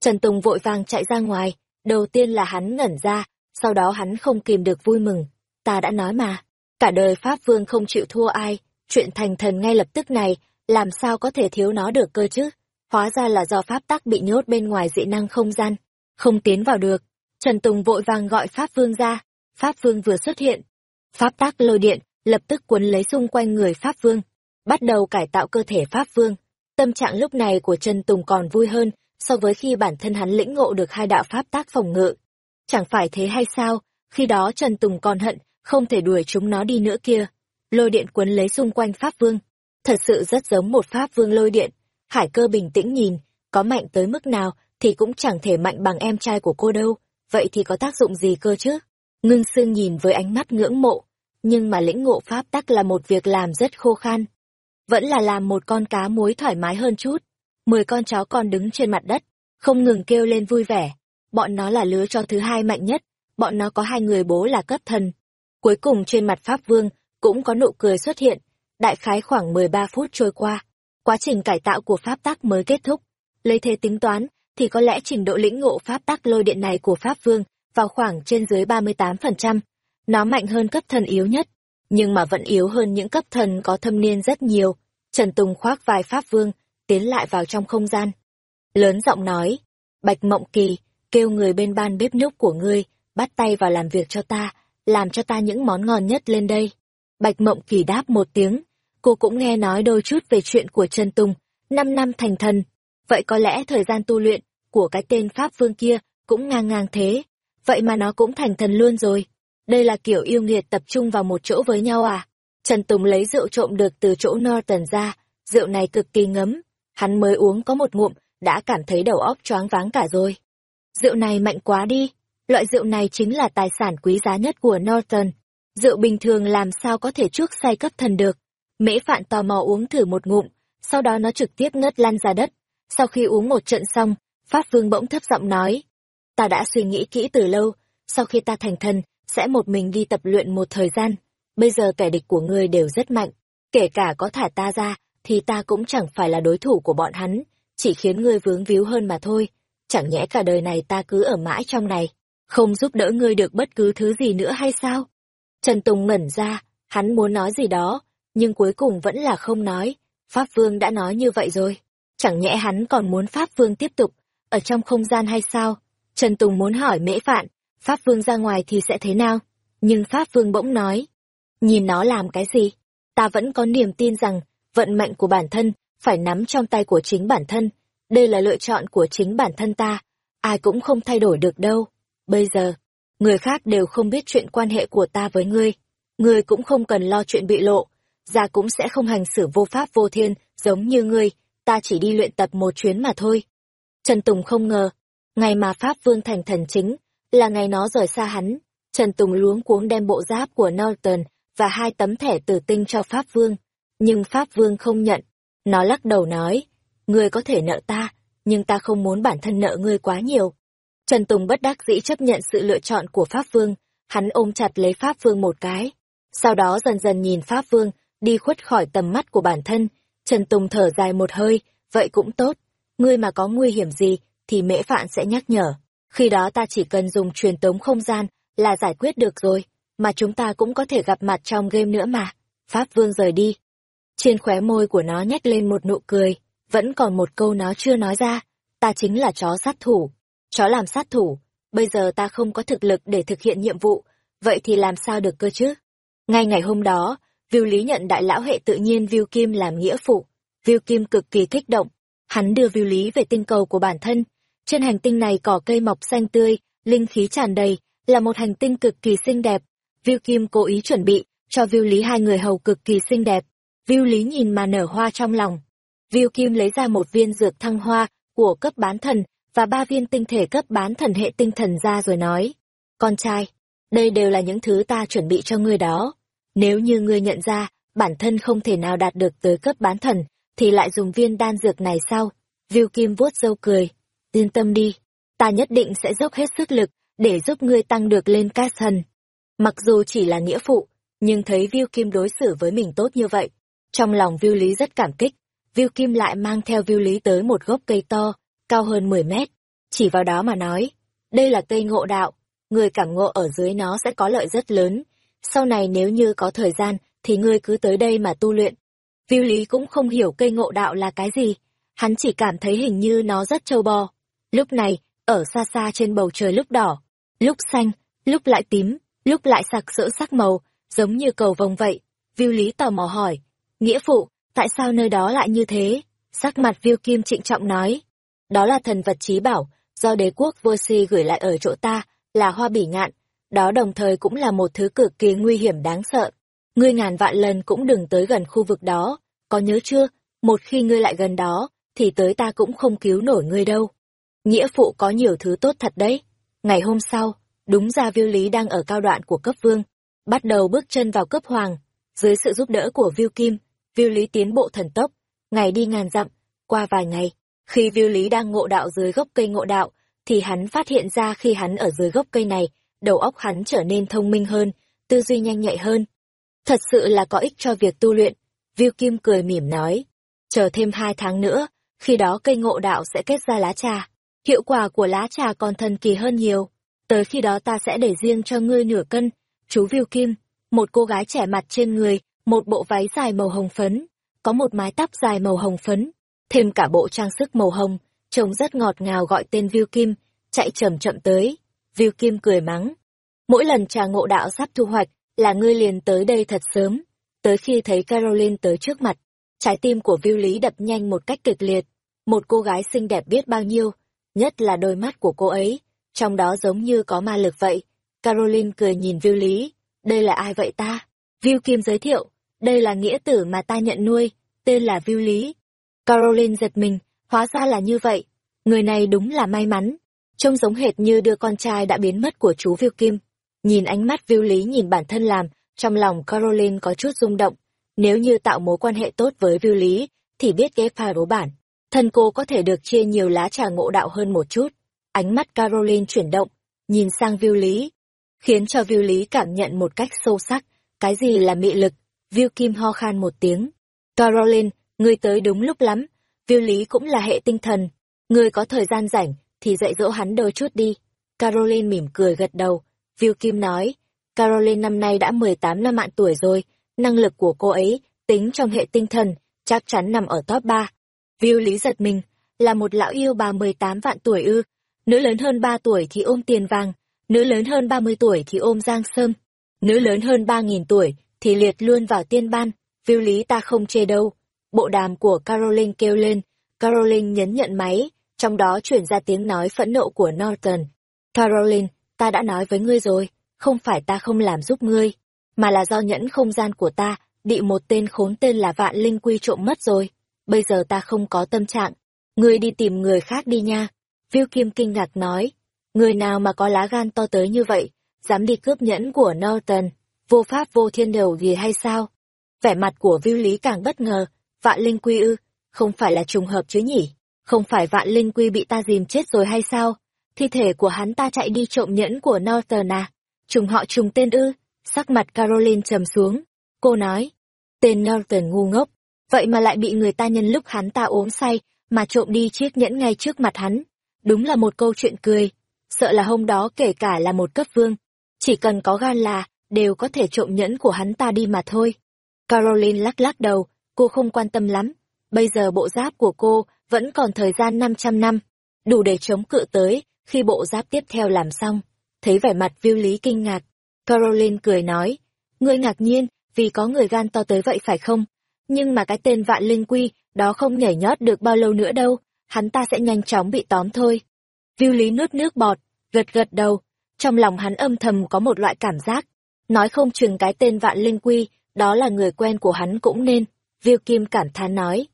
Trần Tùng vội vàng chạy ra ngoài, đầu tiên là hắn ngẩn ra, sau đó hắn không kìm được vui mừng. Ta đã nói mà, cả đời Pháp Vương không chịu thua ai, chuyện thành thần ngay lập tức này, làm sao có thể thiếu nó được cơ chứ? Hóa ra là do Pháp tắc bị nhốt bên ngoài dị năng không gian, không tiến vào được. Trần Tùng vội vàng gọi Pháp Vương ra, Pháp Vương vừa xuất hiện. Pháp tắc lôi điện, lập tức cuốn lấy xung quanh người Pháp Vương, bắt đầu cải tạo cơ thể Pháp Vương. Tâm trạng lúc này của Trần Tùng còn vui hơn so với khi bản thân hắn lĩnh ngộ được hai đạo Pháp tác phòng ngự. Chẳng phải thế hay sao, khi đó Trần Tùng còn hận, không thể đuổi chúng nó đi nữa kia. Lôi điện cuốn lấy xung quanh Pháp Vương. Thật sự rất giống một Pháp Vương lôi điện. Hải cơ bình tĩnh nhìn, có mạnh tới mức nào thì cũng chẳng thể mạnh bằng em trai của cô đâu. Vậy thì có tác dụng gì cơ chứ? Ngưng sương nhìn với ánh mắt ngưỡng mộ. Nhưng mà lĩnh ngộ Pháp tắc là một việc làm rất khô khan. Vẫn là làm một con cá muối thoải mái hơn chút. Mười con chó con đứng trên mặt đất, không ngừng kêu lên vui vẻ bọn nó là lứa cho thứ hai mạnh nhất, bọn nó có hai người bố là cấp thần. Cuối cùng trên mặt Pháp Vương cũng có nụ cười xuất hiện, đại khái khoảng 13 phút trôi qua. Quá trình cải tạo của Pháp tắc mới kết thúc. Lấy thế tính toán, thì có lẽ trình độ lĩnh ngộ Pháp tắc lôi điện này của Pháp Vương vào khoảng trên dưới 38%. Nó mạnh hơn cấp thần yếu nhất, nhưng mà vẫn yếu hơn những cấp thần có thâm niên rất nhiều. Trần Tùng khoác vai Pháp Vương, tiến lại vào trong không gian. Lớn giọng nói, Bạch Mộng Kỳ, kêu người bên ban bếp núc của ngươi, bắt tay vào làm việc cho ta, làm cho ta những món ngon nhất lên đây. Bạch Mộng Kỳ đáp một tiếng, cô cũng nghe nói đôi chút về chuyện của Trần Tùng, năm năm thành thần. Vậy có lẽ thời gian tu luyện của cái tên Pháp Vương kia cũng ngang ngang thế, vậy mà nó cũng thành thần luôn rồi. Đây là kiểu yêu nghiệt tập trung vào một chỗ với nhau à? Trần Tùng lấy rượu trộm được từ chỗ Norton ra, rượu này cực kỳ ngấm, hắn mới uống có một ngụm, đã cảm thấy đầu óc choáng váng cả rồi. Rượu này mạnh quá đi, loại rượu này chính là tài sản quý giá nhất của Norton. Rượu bình thường làm sao có thể trước say cấp thần được. Mễ phạn tò mò uống thử một ngụm, sau đó nó trực tiếp ngất lăn ra đất. Sau khi uống một trận xong, Pháp Vương bỗng thấp giọng nói. Ta đã suy nghĩ kỹ từ lâu, sau khi ta thành thần, sẽ một mình đi tập luyện một thời gian. Bây giờ kẻ địch của ngươi đều rất mạnh, kể cả có thả ta ra, thì ta cũng chẳng phải là đối thủ của bọn hắn, chỉ khiến ngươi vướng víu hơn mà thôi chẳng nhẽ cả đời này ta cứ ở mãi trong này, không giúp đỡ ngươi được bất cứ thứ gì nữa hay sao? Trần Tùng ngẩn ra, hắn muốn nói gì đó, nhưng cuối cùng vẫn là không nói. Pháp Vương đã nói như vậy rồi. Chẳng nhẽ hắn còn muốn Pháp Vương tiếp tục, ở trong không gian hay sao? Trần Tùng muốn hỏi mễ phạn, Pháp Vương ra ngoài thì sẽ thế nào? Nhưng Pháp Vương bỗng nói, nhìn nó làm cái gì? Ta vẫn có niềm tin rằng, vận mệnh của bản thân, phải nắm trong tay của chính bản thân, đây là lựa chọn của chính bản thân ta, ai cũng không thay đổi được đâu. Bây giờ, người khác đều không biết chuyện quan hệ của ta với ngươi. Ngươi cũng không cần lo chuyện bị lộ, gia cũng sẽ không hành xử vô pháp vô thiên, giống như ngươi, ta chỉ đi luyện tập một chuyến mà thôi. Trần Tùng không ngờ, ngày mà Pháp Vương thành thần chính, là ngày nó rời xa hắn. Trần Tùng luống cuống đem bộ giáp của Norton và hai tấm thẻ tử tinh cho Pháp Vương. Nhưng Pháp Vương không nhận. Nó lắc đầu nói, ngươi có thể nợ ta, nhưng ta không muốn bản thân nợ ngươi quá nhiều. Trần Tùng bất đắc dĩ chấp nhận sự lựa chọn của Pháp Vương, hắn ôm chặt lấy Pháp Vương một cái. Sau đó dần dần nhìn Pháp Vương, đi khuất khỏi tầm mắt của bản thân. Trần Tùng thở dài một hơi, vậy cũng tốt. Ngươi mà có nguy hiểm gì, thì mễ phạn sẽ nhắc nhở. Khi đó ta chỉ cần dùng truyền tống không gian là giải quyết được rồi, mà chúng ta cũng có thể gặp mặt trong game nữa mà. Pháp Vương rời đi. Trên khóe môi của nó nhếch lên một nụ cười vẫn còn một câu nó chưa nói ra, ta chính là chó sát thủ. Chó làm sát thủ, bây giờ ta không có thực lực để thực hiện nhiệm vụ, vậy thì làm sao được cơ chứ? Ngay ngày hôm đó, Viu Lý nhận đại lão hệ tự nhiên Viu Kim làm nghĩa phụ. Viu Kim cực kỳ kích động. Hắn đưa Viu Lý về tinh cầu của bản thân. Trên hành tinh này cỏ cây mọc xanh tươi, linh khí tràn đầy, là một hành tinh cực kỳ xinh đẹp. Viu Kim cố ý chuẩn bị cho Viu Lý hai người hầu cực kỳ xinh đẹp. Viu Lý nhìn mà nở hoa trong lòng. Viu Kim lấy ra một viên dược thăng hoa của cấp bán thần và ba viên tinh thể cấp bán thần hệ tinh thần ra rồi nói. Con trai, đây đều là những thứ ta chuẩn bị cho ngươi đó. Nếu như ngươi nhận ra, bản thân không thể nào đạt được tới cấp bán thần, thì lại dùng viên đan dược này sau. Viu Kim vuốt râu cười. Yên tâm đi, ta nhất định sẽ dốc hết sức lực để giúp ngươi tăng được lên cát thần. Mặc dù chỉ là nghĩa phụ, nhưng thấy Viu Kim đối xử với mình tốt như vậy, trong lòng Viu Lý rất cảm kích. Viu Kim lại mang theo Viu Lý tới một gốc cây to, cao hơn 10 mét, chỉ vào đó mà nói, đây là cây ngộ đạo, người cảm ngộ ở dưới nó sẽ có lợi rất lớn, sau này nếu như có thời gian thì ngươi cứ tới đây mà tu luyện. Viu Lý cũng không hiểu cây ngộ đạo là cái gì, hắn chỉ cảm thấy hình như nó rất trâu bò. Lúc này, ở xa xa trên bầu trời lúc đỏ, lúc xanh, lúc lại tím, lúc lại sặc sỡ sắc màu, giống như cầu vồng vậy. Viu Lý tò mò hỏi, nghĩa phụ, tại sao nơi đó lại như thế? Sắc mặt Viu Kim trịnh trọng nói, đó là thần vật trí bảo, do đế quốc vô si gửi lại ở chỗ ta, là hoa bỉ ngạn, đó đồng thời cũng là một thứ cực kỳ nguy hiểm đáng sợ. Ngươi ngàn vạn lần cũng đừng tới gần khu vực đó, có nhớ chưa, một khi ngươi lại gần đó, thì tới ta cũng không cứu nổi ngươi đâu. Nghĩa phụ có nhiều thứ tốt thật đấy. Ngày hôm sau, đúng ra viêu lý đang ở cao đoạn của cấp vương, bắt đầu bước chân vào cấp hoàng. Dưới sự giúp đỡ của viêu kim, viêu lý tiến bộ thần tốc, ngày đi ngàn dặm, qua vài ngày, khi viêu lý đang ngộ đạo dưới gốc cây ngộ đạo, thì hắn phát hiện ra khi hắn ở dưới gốc cây này, đầu óc hắn trở nên thông minh hơn, tư duy nhanh nhạy hơn. Thật sự là có ích cho việc tu luyện. Viu Kim cười mỉm nói, chờ thêm hai tháng nữa, khi đó cây ngộ đạo sẽ kết ra lá trà. Hiệu quả của lá trà còn thần kỳ hơn nhiều. Tới khi đó ta sẽ để riêng cho ngươi nửa cân. Chú Viu Kim, một cô gái trẻ mặt trên người, một bộ váy dài màu hồng phấn, có một mái tóc dài màu hồng phấn, thêm cả bộ trang sức màu hồng, trông rất ngọt ngào gọi tên Viu Kim, chạy chậm chậm tới. Viu Kim cười mắng. Mỗi lần trà ngộ đạo sắp thu hoạch, là ngươi liền tới đây thật sớm. Tới khi thấy Caroline tới trước mặt, trái tim của Viu Lý đập nhanh một cách kịch liệt. Một cô gái xinh đẹp biết bao nhiêu, nhất là đôi mắt của cô ấy, trong đó giống như có ma lực vậy. Caroline cười nhìn Viu Lý, đây là ai vậy ta? Viu Kim giới thiệu, đây là nghĩa tử mà ta nhận nuôi, tên là Viu Lý. Caroline giật mình, hóa ra là như vậy. Người này đúng là may mắn. Trông giống hệt như đứa con trai đã biến mất của chú Viu Kim. Nhìn ánh mắt Viu Lý nhìn bản thân làm, trong lòng Caroline có chút rung động. Nếu như tạo mối quan hệ tốt với Viu Lý, thì biết ghép pha đố bản. Thân cô có thể được chia nhiều lá trà ngộ đạo hơn một chút. Ánh mắt Caroline chuyển động, nhìn sang Viu Lý, khiến cho Viu Lý cảm nhận một cách sâu sắc, cái gì là mị lực. Viu Kim ho khan một tiếng. Caroline, ngươi tới đúng lúc lắm, Viu Lý cũng là hệ tinh thần, ngươi có thời gian rảnh thì dạy dỗ hắn đôi chút đi. Caroline mỉm cười gật đầu, Viu Kim nói, Caroline năm nay đã 18 năm mạng tuổi rồi, năng lực của cô ấy, tính trong hệ tinh thần, chắc chắn nằm ở top 3. Viu Lý giật mình, là một lão yêu bà 18 vạn tuổi ư, nữ lớn hơn 3 tuổi thì ôm tiền vàng, nữ lớn hơn 30 tuổi thì ôm giang sơn, nữ lớn hơn 3.000 tuổi thì liệt luôn vào tiên ban, Viu Lý ta không chê đâu. Bộ đàm của Caroline kêu lên, Caroline nhấn nhận máy, trong đó chuyển ra tiếng nói phẫn nộ của Norton. Caroline, ta đã nói với ngươi rồi, không phải ta không làm giúp ngươi, mà là do nhẫn không gian của ta, bị một tên khốn tên là Vạn Linh Quy trộm mất rồi. Bây giờ ta không có tâm trạng, ngươi đi tìm người khác đi nha. Viu Kim kinh ngạc nói, người nào mà có lá gan to tới như vậy, dám đi cướp nhẫn của Norton, vô pháp vô thiên đầu gì hay sao? Vẻ mặt của Viu Lý càng bất ngờ, Vạn Linh Quy ư, không phải là trùng hợp chứ nhỉ? Không phải Vạn Linh Quy bị ta dìm chết rồi hay sao? Thi thể của hắn ta chạy đi trộm nhẫn của Norton à? Trùng họ trùng tên ư? Sắc mặt Caroline trầm xuống. Cô nói, tên Norton ngu ngốc, vậy mà lại bị người ta nhân lúc hắn ta uống say, mà trộm đi chiếc nhẫn ngay trước mặt hắn. Đúng là một câu chuyện cười. Sợ là hôm đó kể cả là một cấp vương, chỉ cần có gan là, đều có thể trộm nhẫn của hắn ta đi mà thôi. Caroline lắc lắc đầu, cô không quan tâm lắm. Bây giờ bộ giáp của cô vẫn còn thời gian 500 năm, đủ để chống cự tới khi bộ giáp tiếp theo làm xong. Thấy vẻ mặt viêu lý kinh ngạc, Caroline cười nói, ngươi ngạc nhiên vì có người gan to tới vậy phải không? Nhưng mà cái tên vạn linh quy, đó không nhảy nhót được bao lâu nữa đâu, hắn ta sẽ nhanh chóng bị tóm thôi. Viu Lý nuốt nước bọt, gật gật đầu, trong lòng hắn âm thầm có một loại cảm giác, nói không chừng cái tên vạn linh quy, đó là người quen của hắn cũng nên. Viu Kim cảm thán nói,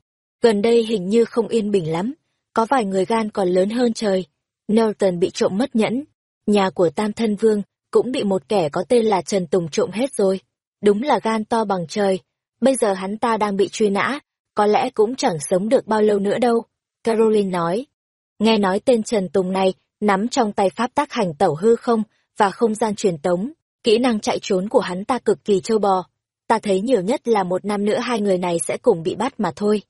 gần đây hình như không yên bình lắm, có vài người gan còn lớn hơn trời. Norton bị trộm mất nhẫn, nhà của Tam Thân Vương cũng bị một kẻ có tên là Trần Tùng trộm hết rồi. Đúng là gan to bằng trời, bây giờ hắn ta đang bị truy nã, có lẽ cũng chẳng sống được bao lâu nữa đâu. Caroline nói, nghe nói tên Trần Tùng này nắm trong tay pháp tác hành tẩu hư không và không gian truyền tống, kỹ năng chạy trốn của hắn ta cực kỳ trâu bò. Ta thấy nhiều nhất là một năm nữa hai người này sẽ cùng bị bắt mà thôi.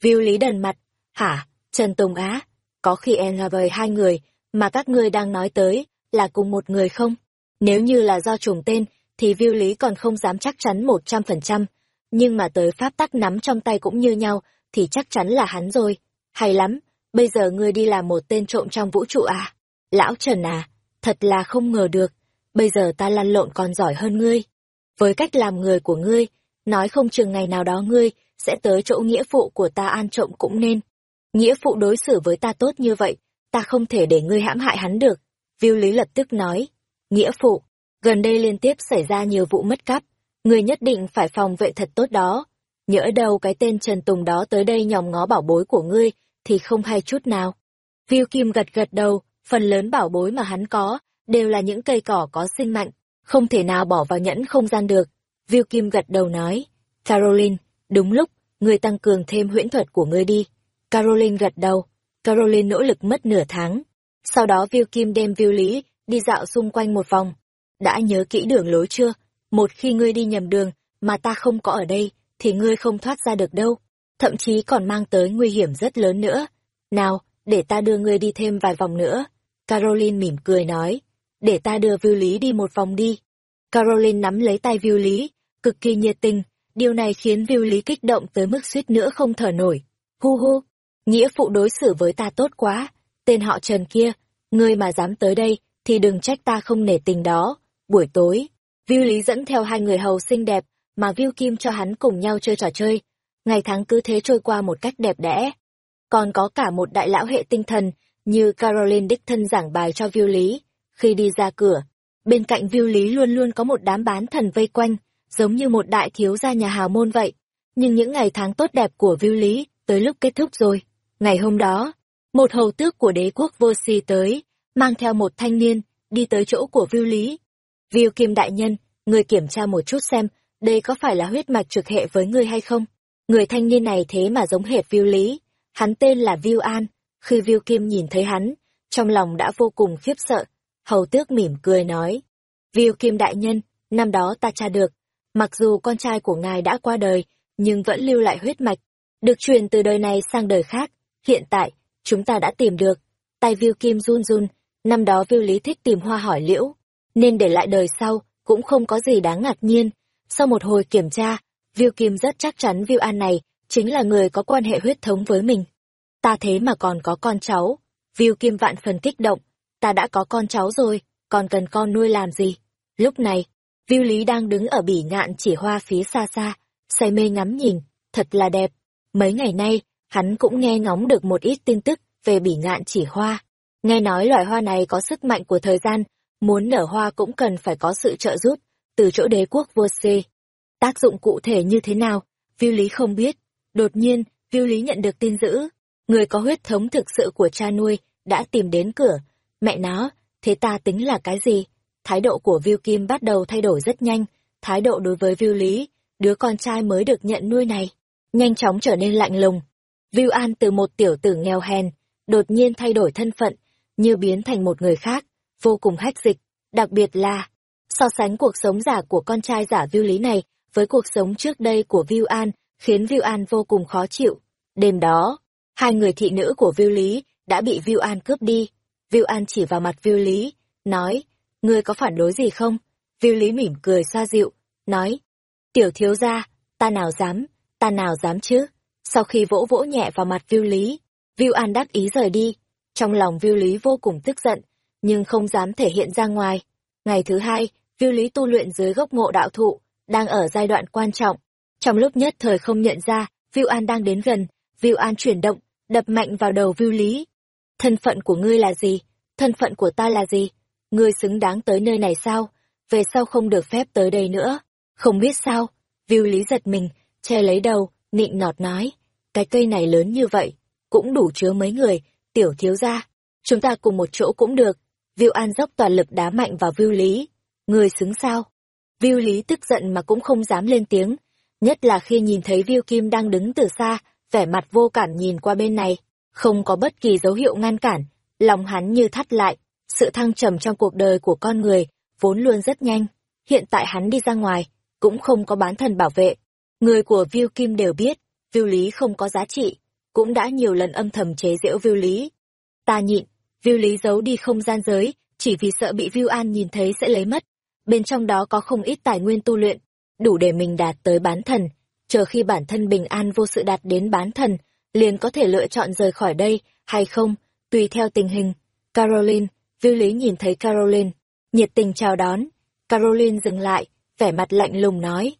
Viu Lý đần mặt, hả, Trần Tùng Á, có khi em là vời hai người mà các ngươi đang nói tới là cùng một người không? Nếu như là do trùng tên thì Viu Lý còn không dám chắc chắn một trăm phần trăm, nhưng mà tới pháp tắc nắm trong tay cũng như nhau thì chắc chắn là hắn rồi. Hay lắm, bây giờ ngươi đi làm một tên trộm trong vũ trụ à? Lão Trần à, thật là không ngờ được, bây giờ ta lăn lộn còn giỏi hơn ngươi. Với cách làm người của ngươi, nói không chừng ngày nào đó ngươi sẽ tới chỗ nghĩa phụ của ta an trộm cũng nên. Nghĩa phụ đối xử với ta tốt như vậy, ta không thể để ngươi hãm hại hắn được. Viu Lý lập tức nói, nghĩa phụ, gần đây liên tiếp xảy ra nhiều vụ mất cắp, ngươi nhất định phải phòng vệ thật tốt đó. Nhỡ đâu cái tên Trần Tùng đó tới đây nhòm ngó bảo bối của ngươi, thì không hay chút nào. Viu Kim gật gật đầu, phần lớn bảo bối mà hắn có, đều là những cây cỏ có sinh mạnh, không thể nào bỏ vào nhẫn không gian được. Viu Kim gật đầu nói, Caroline, đúng lúc, ngươi tăng cường thêm huyễn thuật của ngươi đi. Caroline gật đầu, Caroline nỗ lực mất nửa tháng. Sau đó Viu Kim đem Viu Lý đi dạo xung quanh một vòng. Đã nhớ kỹ đường lối chưa? Một khi ngươi đi nhầm đường mà ta không có ở đây, thì ngươi không thoát ra được đâu. Thậm chí còn mang tới nguy hiểm rất lớn nữa. Nào, để ta đưa ngươi đi thêm vài vòng nữa. Caroline mỉm cười nói, để ta đưa Viu Lý đi một vòng đi. Caroline nắm lấy tay Viu Lý, cực kỳ nhiệt tình, điều này khiến Viu Lý kích động tới mức suýt nữa không thở nổi. Hu hu, nghĩa phụ đối xử với ta tốt quá, tên họ Trần kia, ngươi mà dám tới đây thì đừng trách ta không nể tình đó. Buổi tối, Viu Lý dẫn theo hai người hầu xinh đẹp mà Viu Kim cho hắn cùng nhau chơi trò chơi. Ngày tháng cứ thế trôi qua một cách đẹp đẽ. Còn có cả một đại lão hệ tinh thần như Caroline đích thân giảng bài cho Viu Lý. Khi đi ra cửa, bên cạnh Viu Lý luôn luôn có một đám bán thần vây quanh, giống như một đại thiếu gia nhà hào môn vậy. Nhưng những ngày tháng tốt đẹp của Viu Lý tới lúc kết thúc rồi. Ngày hôm đó, một hầu tước của đế quốc vô si tới, mang theo một thanh niên, đi tới chỗ của Viu Lý. Viu Kim đại nhân, người kiểm tra một chút xem, đây có phải là huyết mạch trực hệ với người hay không? Người thanh niên này thế mà giống hệt Viu Lý. Hắn tên là Viu An. Khi Viu Kim nhìn thấy hắn, trong lòng đã vô cùng khiếp sợ. Hầu tước mỉm cười nói. Viu Kim đại nhân, năm đó ta tra được. Mặc dù con trai của ngài đã qua đời, nhưng vẫn lưu lại huyết mạch. Được truyền từ đời này sang đời khác. Hiện tại, chúng ta đã tìm được. Tay Viu Kim run run, năm đó Viu Lý thích tìm hoa hỏi liễu. Nên để lại đời sau, cũng không có gì đáng ngạc nhiên. Sau một hồi kiểm tra, Viu Kim rất chắc chắn Viu An này chính là người có quan hệ huyết thống với mình ta thế mà còn có con cháu. Viu Kim vạn phần kích động, ta đã có con cháu rồi, còn cần con nuôi làm gì? Lúc này, Viu Lý đang đứng ở bỉ ngạn chỉ hoa phía xa xa, say mê ngắm nhìn, thật là đẹp. Mấy ngày nay, hắn cũng nghe ngóng được một ít tin tức về bỉ ngạn chỉ hoa. Nghe nói loại hoa này có sức mạnh của thời gian, muốn nở hoa cũng cần phải có sự trợ giúp từ chỗ đế quốc vua C. Tác dụng cụ thể như thế nào, Viu Lý không biết. Đột nhiên, Viu Lý nhận được tin dữ, người có huyết thống thực sự của cha nuôi đã tìm đến cửa. Mẹ nó, thế ta tính là cái gì? Thái độ của Viu Kim bắt đầu thay đổi rất nhanh, thái độ đối với Viu Lý, đứa con trai mới được nhận nuôi này, nhanh chóng trở nên lạnh lùng. Viu An từ một tiểu tử nghèo hèn, đột nhiên thay đổi thân phận, như biến thành một người khác, vô cùng hách dịch, đặc biệt là so sánh cuộc sống giả của con trai giả Viu Lý này với cuộc sống trước đây của Viu An, khiến Viu An vô cùng khó chịu. Đêm đó, hai người thị nữ của Viu Lý đã bị Viu An cướp đi. Viu An chỉ vào mặt Viu Lý, nói, ngươi có phản đối gì không? Viu Lý mỉm cười xoa dịu, nói, tiểu thiếu gia, ta nào dám, ta nào dám chứ? Sau khi vỗ vỗ nhẹ vào mặt Viu Lý, Viu An đắc ý rời đi. Trong lòng Viu Lý vô cùng tức giận, nhưng không dám thể hiện ra ngoài. Ngày thứ hai, Viu Lý tu luyện dưới gốc ngộ đạo thụ, đang ở giai đoạn quan trọng. Trong lúc nhất thời không nhận ra, Viu An đang đến gần, Viu An chuyển động, đập mạnh vào đầu Viu Lý. Thân phận của ngươi là gì? Thân phận của ta là gì? Ngươi xứng đáng tới nơi này sao? Về sau không được phép tới đây nữa. Không biết sao? Viu Lý giật mình, che lấy đầu, nịnh nọt nói. Cái cây này lớn như vậy, cũng đủ chứa mấy người, tiểu thiếu gia. Chúng ta cùng một chỗ cũng được. Viu An dốc toàn lực đá mạnh vào Viu Lý. Ngươi xứng sao? Viu Lý tức giận mà cũng không dám lên tiếng, nhất là khi nhìn thấy Viu Kim đang đứng từ xa, vẻ mặt vô cảm nhìn qua bên này, không có bất kỳ dấu hiệu ngăn cản, lòng hắn như thắt lại, sự thăng trầm trong cuộc đời của con người vốn luôn rất nhanh, hiện tại hắn đi ra ngoài, cũng không có bán thần bảo vệ. Người của Viu Kim đều biết, Viu Lý không có giá trị, cũng đã nhiều lần âm thầm chế giễu Viu Lý. Ta nhịn, Viu Lý giấu đi không gian giới, chỉ vì sợ bị Viu An nhìn thấy sẽ lấy mất. Bên trong đó có không ít tài nguyên tu luyện, đủ để mình đạt tới bán thần. Chờ khi bản thân bình an vô sự đạt đến bán thần, liền có thể lựa chọn rời khỏi đây, hay không, tùy theo tình hình. Caroline, Viu Lý nhìn thấy Caroline, nhiệt tình chào đón. Caroline dừng lại, vẻ mặt lạnh lùng nói.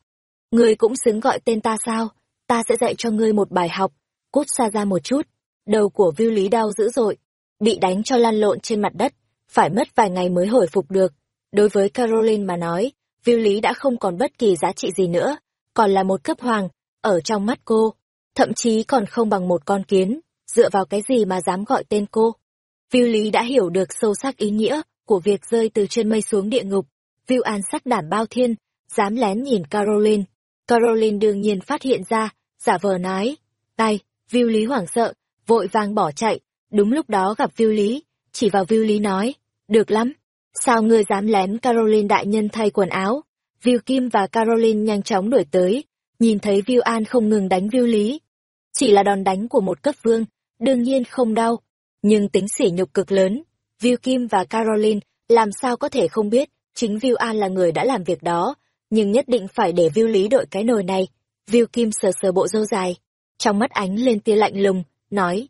Ngươi cũng xứng gọi tên ta sao? Ta sẽ dạy cho ngươi một bài học. Cút xa ra một chút. Đầu của Viu Lý đau dữ dội, bị đánh cho lăn lộn trên mặt đất, phải mất vài ngày mới hồi phục được. Đối với Caroline mà nói, Viu Lý đã không còn bất kỳ giá trị gì nữa, còn là một cấp hoàng, ở trong mắt cô, thậm chí còn không bằng một con kiến, dựa vào cái gì mà dám gọi tên cô. Viu Lý đã hiểu được sâu sắc ý nghĩa của việc rơi từ trên mây xuống địa ngục. Viu An sắc đảm bao thiên, dám lén nhìn Caroline. Caroline đương nhiên phát hiện ra, giả vờ nói, tay, Viu Lý hoảng sợ, vội vàng bỏ chạy, đúng lúc đó gặp Viu Lý, chỉ vào Viu Lý nói, được lắm, sao ngươi dám lén Caroline đại nhân thay quần áo? Viu Kim và Caroline nhanh chóng đuổi tới, nhìn thấy Viu An không ngừng đánh Viu Lý. Chỉ là đòn đánh của một cấp vương, đương nhiên không đau, nhưng tính sỉ nhục cực lớn. Viu Kim và Caroline làm sao có thể không biết, chính Viu An là người đã làm việc đó, nhưng nhất định phải để Viu Lý đội cái nồi này. Viu Kim sờ sờ bộ râu dài, trong mắt ánh lên tia lạnh lùng, nói,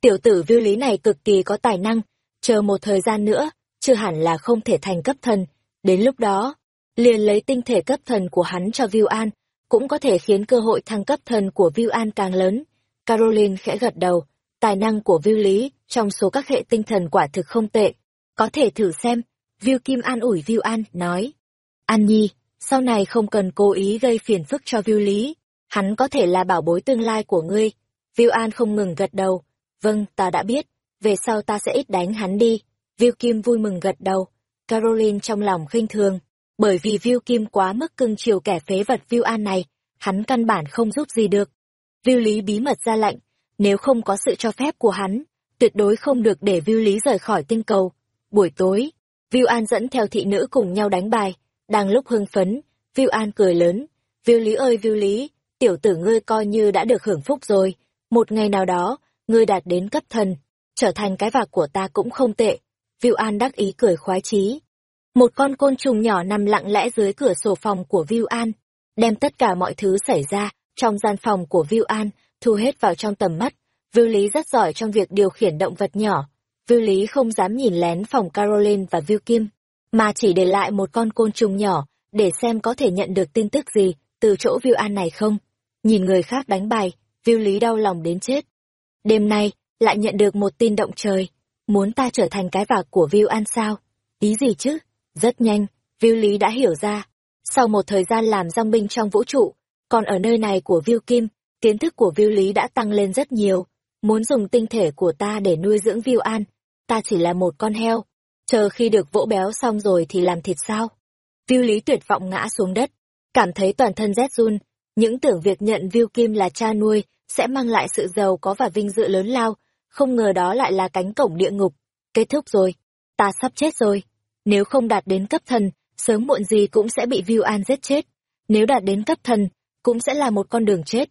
tiểu tử Viu Lý này cực kỳ có tài năng, chờ một thời gian nữa, chưa hẳn là không thể thành cấp thần, đến lúc đó, liền lấy tinh thể cấp thần của hắn cho Viu An, cũng có thể khiến cơ hội thăng cấp thần của Viu An càng lớn. Caroline khẽ gật đầu, tài năng của Viu Lý trong số các hệ tinh thần quả thực không tệ, có thể thử xem. Viu Kim an ủi Viu An, nói. An Nhi, sau này không cần cố ý gây phiền phức cho Viu Lý, hắn có thể là bảo bối tương lai của ngươi. Viu An không ngừng gật đầu, vâng, ta đã biết, về sau ta sẽ ít đánh hắn đi. Viu Kim vui mừng gật đầu, Caroline trong lòng khinh thường, bởi vì Viu Kim quá mức cưng chiều kẻ phế vật Viu An này, hắn căn bản không giúp gì được. Viu Lý bí mật ra lệnh, nếu không có sự cho phép của hắn, tuyệt đối không được để Viu Lý rời khỏi tinh cầu. Buổi tối, Viu An dẫn theo thị nữ cùng nhau đánh bài, đang lúc hưng phấn, Viu An cười lớn, Viu Lý ơi Viu Lý, tiểu tử ngươi coi như đã được hưởng phúc rồi, một ngày nào đó, ngươi đạt đến cấp thần, trở thành cái vạc của ta cũng không tệ. Viu An đắc ý cười khoái chí. Một con côn trùng nhỏ nằm lặng lẽ dưới cửa sổ phòng của Viu An, đem tất cả mọi thứ xảy ra trong gian phòng của Viu An thu hết vào trong tầm mắt. Viu Lý rất giỏi trong việc điều khiển động vật nhỏ. Viu Lý không dám nhìn lén phòng Caroline và Viu Kim, mà chỉ để lại một con côn trùng nhỏ để xem có thể nhận được tin tức gì từ chỗ Viu An này không. Nhìn người khác đánh bài, Viu Lý đau lòng đến chết. Đêm nay, lại nhận được một tin động trời. Muốn ta trở thành cái vạc của Viu An sao? Ý gì chứ? Rất nhanh, Viu Lý đã hiểu ra. Sau một thời gian làm giang binh trong vũ trụ, còn ở nơi này của Viu Kim, kiến thức của Viu Lý đã tăng lên rất nhiều. Muốn dùng tinh thể của ta để nuôi dưỡng Viu An, ta chỉ là một con heo. Chờ khi được vỗ béo xong rồi thì làm thịt sao? Viu Lý tuyệt vọng ngã xuống đất, cảm thấy toàn thân rét run. Những tưởng việc nhận Viu Kim là cha nuôi sẽ mang lại sự giàu có và vinh dự lớn lao, không ngờ đó lại là cánh cổng địa ngục. Kết thúc rồi, ta sắp chết rồi. Nếu không đạt đến cấp thần, sớm muộn gì cũng sẽ bị Viu An giết chết. Nếu đạt đến cấp thần, cũng sẽ là một con đường chết.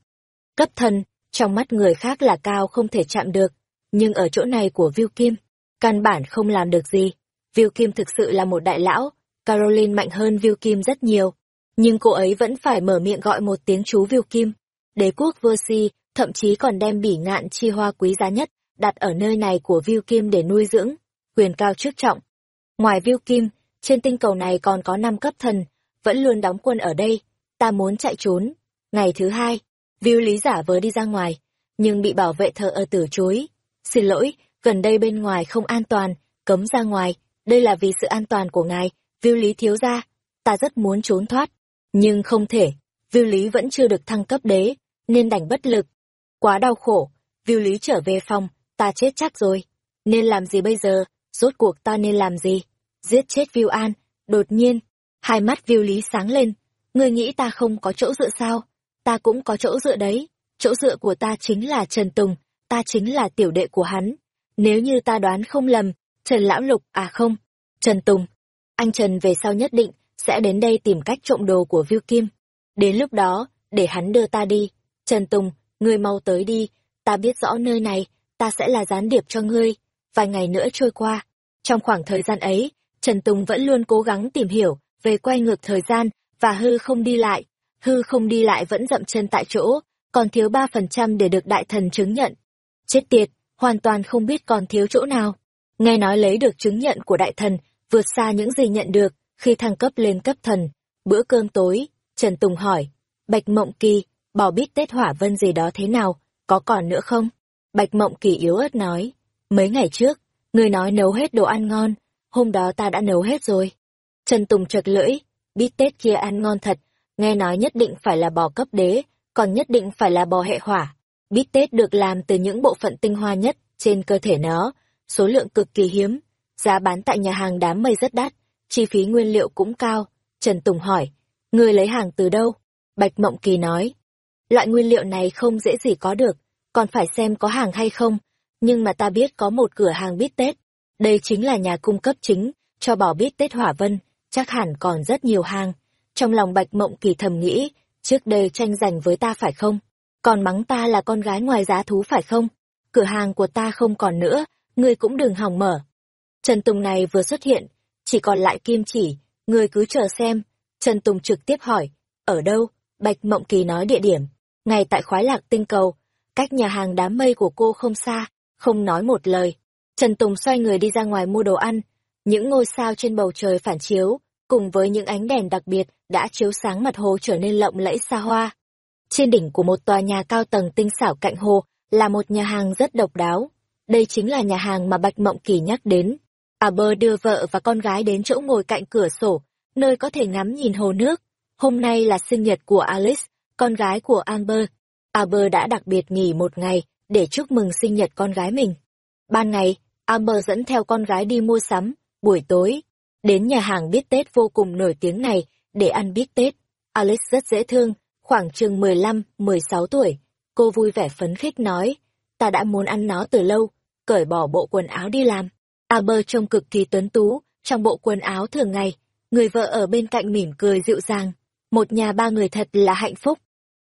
Cấp thần, trong mắt người khác là cao không thể chạm được, nhưng ở chỗ này của Viu Kim, căn bản không làm được gì. Viu Kim thực sự là một đại lão, Caroline mạnh hơn Viu Kim rất nhiều, nhưng cô ấy vẫn phải mở miệng gọi một tiếng chú Viu Kim. Đế quốc Versi thậm chí còn đem bỉ ngạn chi hoa quý giá nhất đặt ở nơi này của Viu Kim để nuôi dưỡng, quyền cao chức trọng. Ngoài Viu Kim, trên tinh cầu này còn có năm cấp thần, vẫn luôn đóng quân ở đây. ta muốn chạy trốn. Ngày thứ hai, Viu Lý giả vờ đi ra ngoài, nhưng bị bảo vệ thờ ở từ chối. Xin lỗi, gần đây bên ngoài không an toàn, cấm ra ngoài, đây là vì sự an toàn của ngài, Viu Lý thiếu gia. Ta rất muốn trốn thoát, nhưng không thể, Viu Lý vẫn chưa được thăng cấp đế, nên đành bất lực. Quá đau khổ, Viu Lý trở về phòng, ta chết chắc rồi. Nên làm gì bây giờ, rốt cuộc ta nên làm gì? Giết chết Viu An, đột nhiên, hai mắt Viu Lý sáng lên. Ngươi nghĩ ta không có chỗ dựa sao? Ta cũng có chỗ dựa đấy. Chỗ dựa của ta chính là Trần Tùng, ta chính là tiểu đệ của hắn. Nếu như ta đoán không lầm, Trần Lão Lục à không, Trần Tùng. Anh Trần về sau nhất định sẽ đến đây tìm cách trộm đồ của Viu Kim. Đến lúc đó, để hắn đưa ta đi. Trần Tùng, ngươi mau tới đi, ta biết rõ nơi này, ta sẽ là gián điệp cho ngươi. Vài ngày nữa trôi qua. Trong khoảng thời gian ấy, Trần Tùng vẫn luôn cố gắng tìm hiểu về quay ngược thời gian và hư không đi lại. Hư không đi lại vẫn dậm chân tại chỗ, còn thiếu 3% để được đại thần chứng nhận. Chết tiệt, hoàn toàn không biết còn thiếu chỗ nào. Nghe nói lấy được chứng nhận của đại thần, vượt xa những gì nhận được khi thăng cấp lên cấp thần. Bữa cơm tối, Trần Tùng hỏi, Bạch Mộng Kỳ, bỏ bít tết hỏa vân gì đó thế nào, có còn nữa không? Bạch Mộng Kỳ yếu ớt nói, mấy ngày trước, người nói nấu hết đồ ăn ngon, hôm đó ta đã nấu hết rồi. Trần Tùng chợt lưỡi, bít tết kia ăn ngon thật, nghe nói nhất định phải là bò cấp đế, còn nhất định phải là bò hệ hỏa. Bít tết được làm từ những bộ phận tinh hoa nhất trên cơ thể nó, số lượng cực kỳ hiếm, giá bán tại nhà hàng đám mây rất đắt, chi phí nguyên liệu cũng cao. Trần Tùng hỏi, người lấy hàng từ đâu? Bạch Mộng Kỳ nói, loại nguyên liệu này không dễ gì có được, còn phải xem có hàng hay không, nhưng mà ta biết có một cửa hàng bít tết, đây chính là nhà cung cấp chính cho bỏ bít tết hỏa vân, chắc hẳn còn rất nhiều hàng. Trong lòng Bạch Mộng Kỳ thầm nghĩ, trước đây tranh giành với ta phải không? Còn mắng ta là con gái ngoài giá thú phải không? Cửa hàng của ta không còn nữa, ngươi cũng đừng hòng mở. Trần Tùng này vừa xuất hiện, chỉ còn lại kim chỉ, ngươi cứ chờ xem. Trần Tùng trực tiếp hỏi, ở đâu? Bạch Mộng Kỳ nói địa điểm, ngay tại khoái lạc tinh cầu, cách nhà hàng đám mây của cô không xa, không nói một lời. Trần Tùng xoay người đi ra ngoài mua đồ ăn, những ngôi sao trên bầu trời phản chiếu, cùng với những ánh đèn đặc biệt đã chiếu sáng mặt hồ trở nên lộng lẫy xa hoa. Trên đỉnh của một tòa nhà cao tầng tinh xảo cạnh hồ là một nhà hàng rất độc đáo. Đây chính là nhà hàng mà Bạch Mộng Kỳ nhắc đến. Aber đưa vợ và con gái đến chỗ ngồi cạnh cửa sổ, nơi có thể ngắm nhìn hồ nước. Hôm nay là sinh nhật của Alice, con gái của Amber. Aber đã đặc biệt nghỉ một ngày để chúc mừng sinh nhật con gái mình. Ban ngày, Amber dẫn theo con gái đi mua sắm, buổi tối, đến nhà hàng biết Tết vô cùng nổi tiếng này để ăn biết Tết. Alex rất dễ thương, khoảng chừng 15, 16 tuổi. Cô vui vẻ phấn khích nói, ta đã muốn ăn nó từ lâu, cởi bỏ bộ quần áo đi làm. Amber trông cực kỳ tuấn tú, trong bộ quần áo thường ngày, người vợ ở bên cạnh mỉm cười dịu dàng. Một nhà ba người thật là hạnh phúc.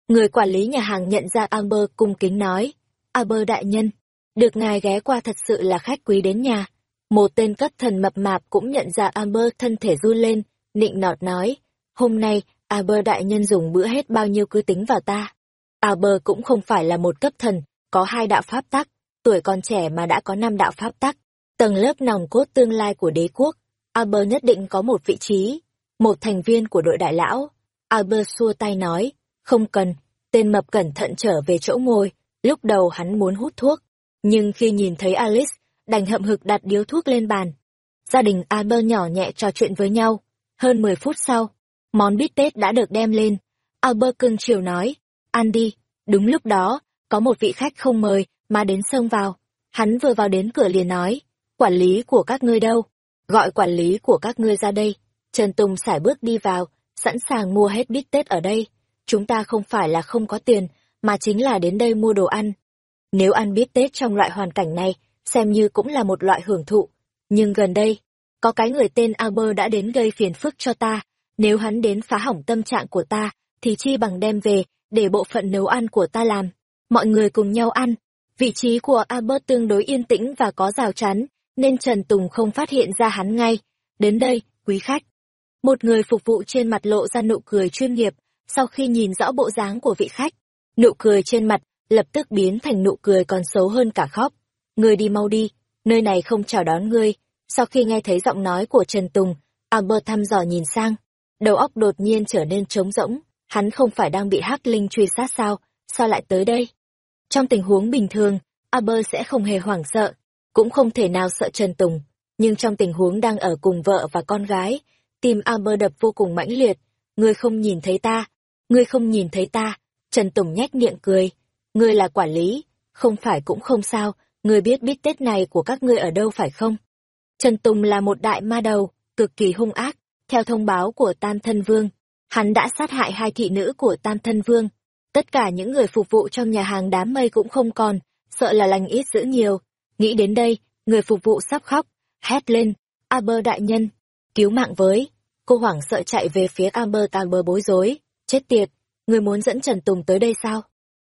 Người quản lý nhà hàng nhận ra Amber cung kính nói, Aber đại nhân, được ngài ghé qua thật sự là khách quý đến nhà. Một tên cất thần mập mạp cũng nhận ra Amber thân thể run lên, nịnh nọt nói, hôm nay, Aber đại nhân dùng bữa hết bao nhiêu cứ tính vào ta. Aber cũng không phải là một cấp thần, có hai đạo pháp tắc, tuổi còn trẻ mà đã có năm đạo pháp tắc, tầng lớp nòng cốt tương lai của đế quốc. Aber nhất định có một vị trí, một thành viên của đội đại lão. Aber xua tay nói, không cần, tên mập cẩn thận trở về chỗ ngồi, lúc đầu hắn muốn hút thuốc, nhưng khi nhìn thấy Alice, đành hậm hực đặt điếu thuốc lên bàn. Gia đình Albert nhỏ nhẹ trò chuyện với nhau. Hơn 10 phút sau, món bít tết đã được đem lên. Albert cưng chiều nói, ăn đi. Đúng lúc đó, có một vị khách không mời, mà đến xông vào. Hắn vừa vào đến cửa liền nói, quản lý của các ngươi đâu? Gọi quản lý của các ngươi ra đây. Trần Tùng sải bước đi vào, sẵn sàng mua hết bít tết ở đây. Chúng ta không phải là không có tiền, mà chính là đến đây mua đồ ăn. Nếu ăn bít tết trong loại hoàn cảnh này, xem như cũng là một loại hưởng thụ. Nhưng gần đây, có cái người tên Albert đã đến gây phiền phức cho ta. Nếu hắn đến phá hỏng tâm trạng của ta, thì chi bằng đem về, để bộ phận nấu ăn của ta làm. Mọi người cùng nhau ăn. Vị trí của Albert tương đối yên tĩnh và có rào chắn, nên Trần Tùng không phát hiện ra hắn ngay. Đến đây, quý khách. Một người phục vụ trên mặt lộ ra nụ cười chuyên nghiệp, sau khi nhìn rõ bộ dáng của vị khách. Nụ cười trên mặt, lập tức biến thành nụ cười còn xấu hơn cả khóc. Ngươi đi mau đi, nơi này không chào đón ngươi. Sau khi nghe thấy giọng nói của Trần Tùng, Albert thăm dò nhìn sang. Đầu óc đột nhiên trở nên trống rỗng. hắn không phải đang bị hắc linh truy sát sao, sao lại tới đây? Trong tình huống bình thường, Albert sẽ không hề hoảng sợ, cũng không thể nào sợ Trần Tùng, nhưng trong tình huống đang ở cùng vợ và con gái, tim Albert đập vô cùng mãnh liệt, ngươi không nhìn thấy ta, ngươi không nhìn thấy ta, Trần Tùng nhếch miệng cười, ngươi là quản lý, không phải cũng không sao, ngươi biết biết Tết này của các ngươi ở đâu phải không? Trần Tùng là một đại ma đầu, cực kỳ hung ác, theo thông báo của Tam Thân Vương, hắn đã sát hại hai thị nữ của Tam Thân Vương. Tất cả những người phục vụ trong nhà hàng đám mây cũng không còn, sợ là lành ít giữ nhiều. Nghĩ đến đây, người phục vụ sắp khóc, hét lên, Aber đại nhân, cứu mạng với. Cô hoảng sợ chạy về phía Amber, Amber bối rối, chết tiệt, người muốn dẫn Trần Tùng tới đây sao?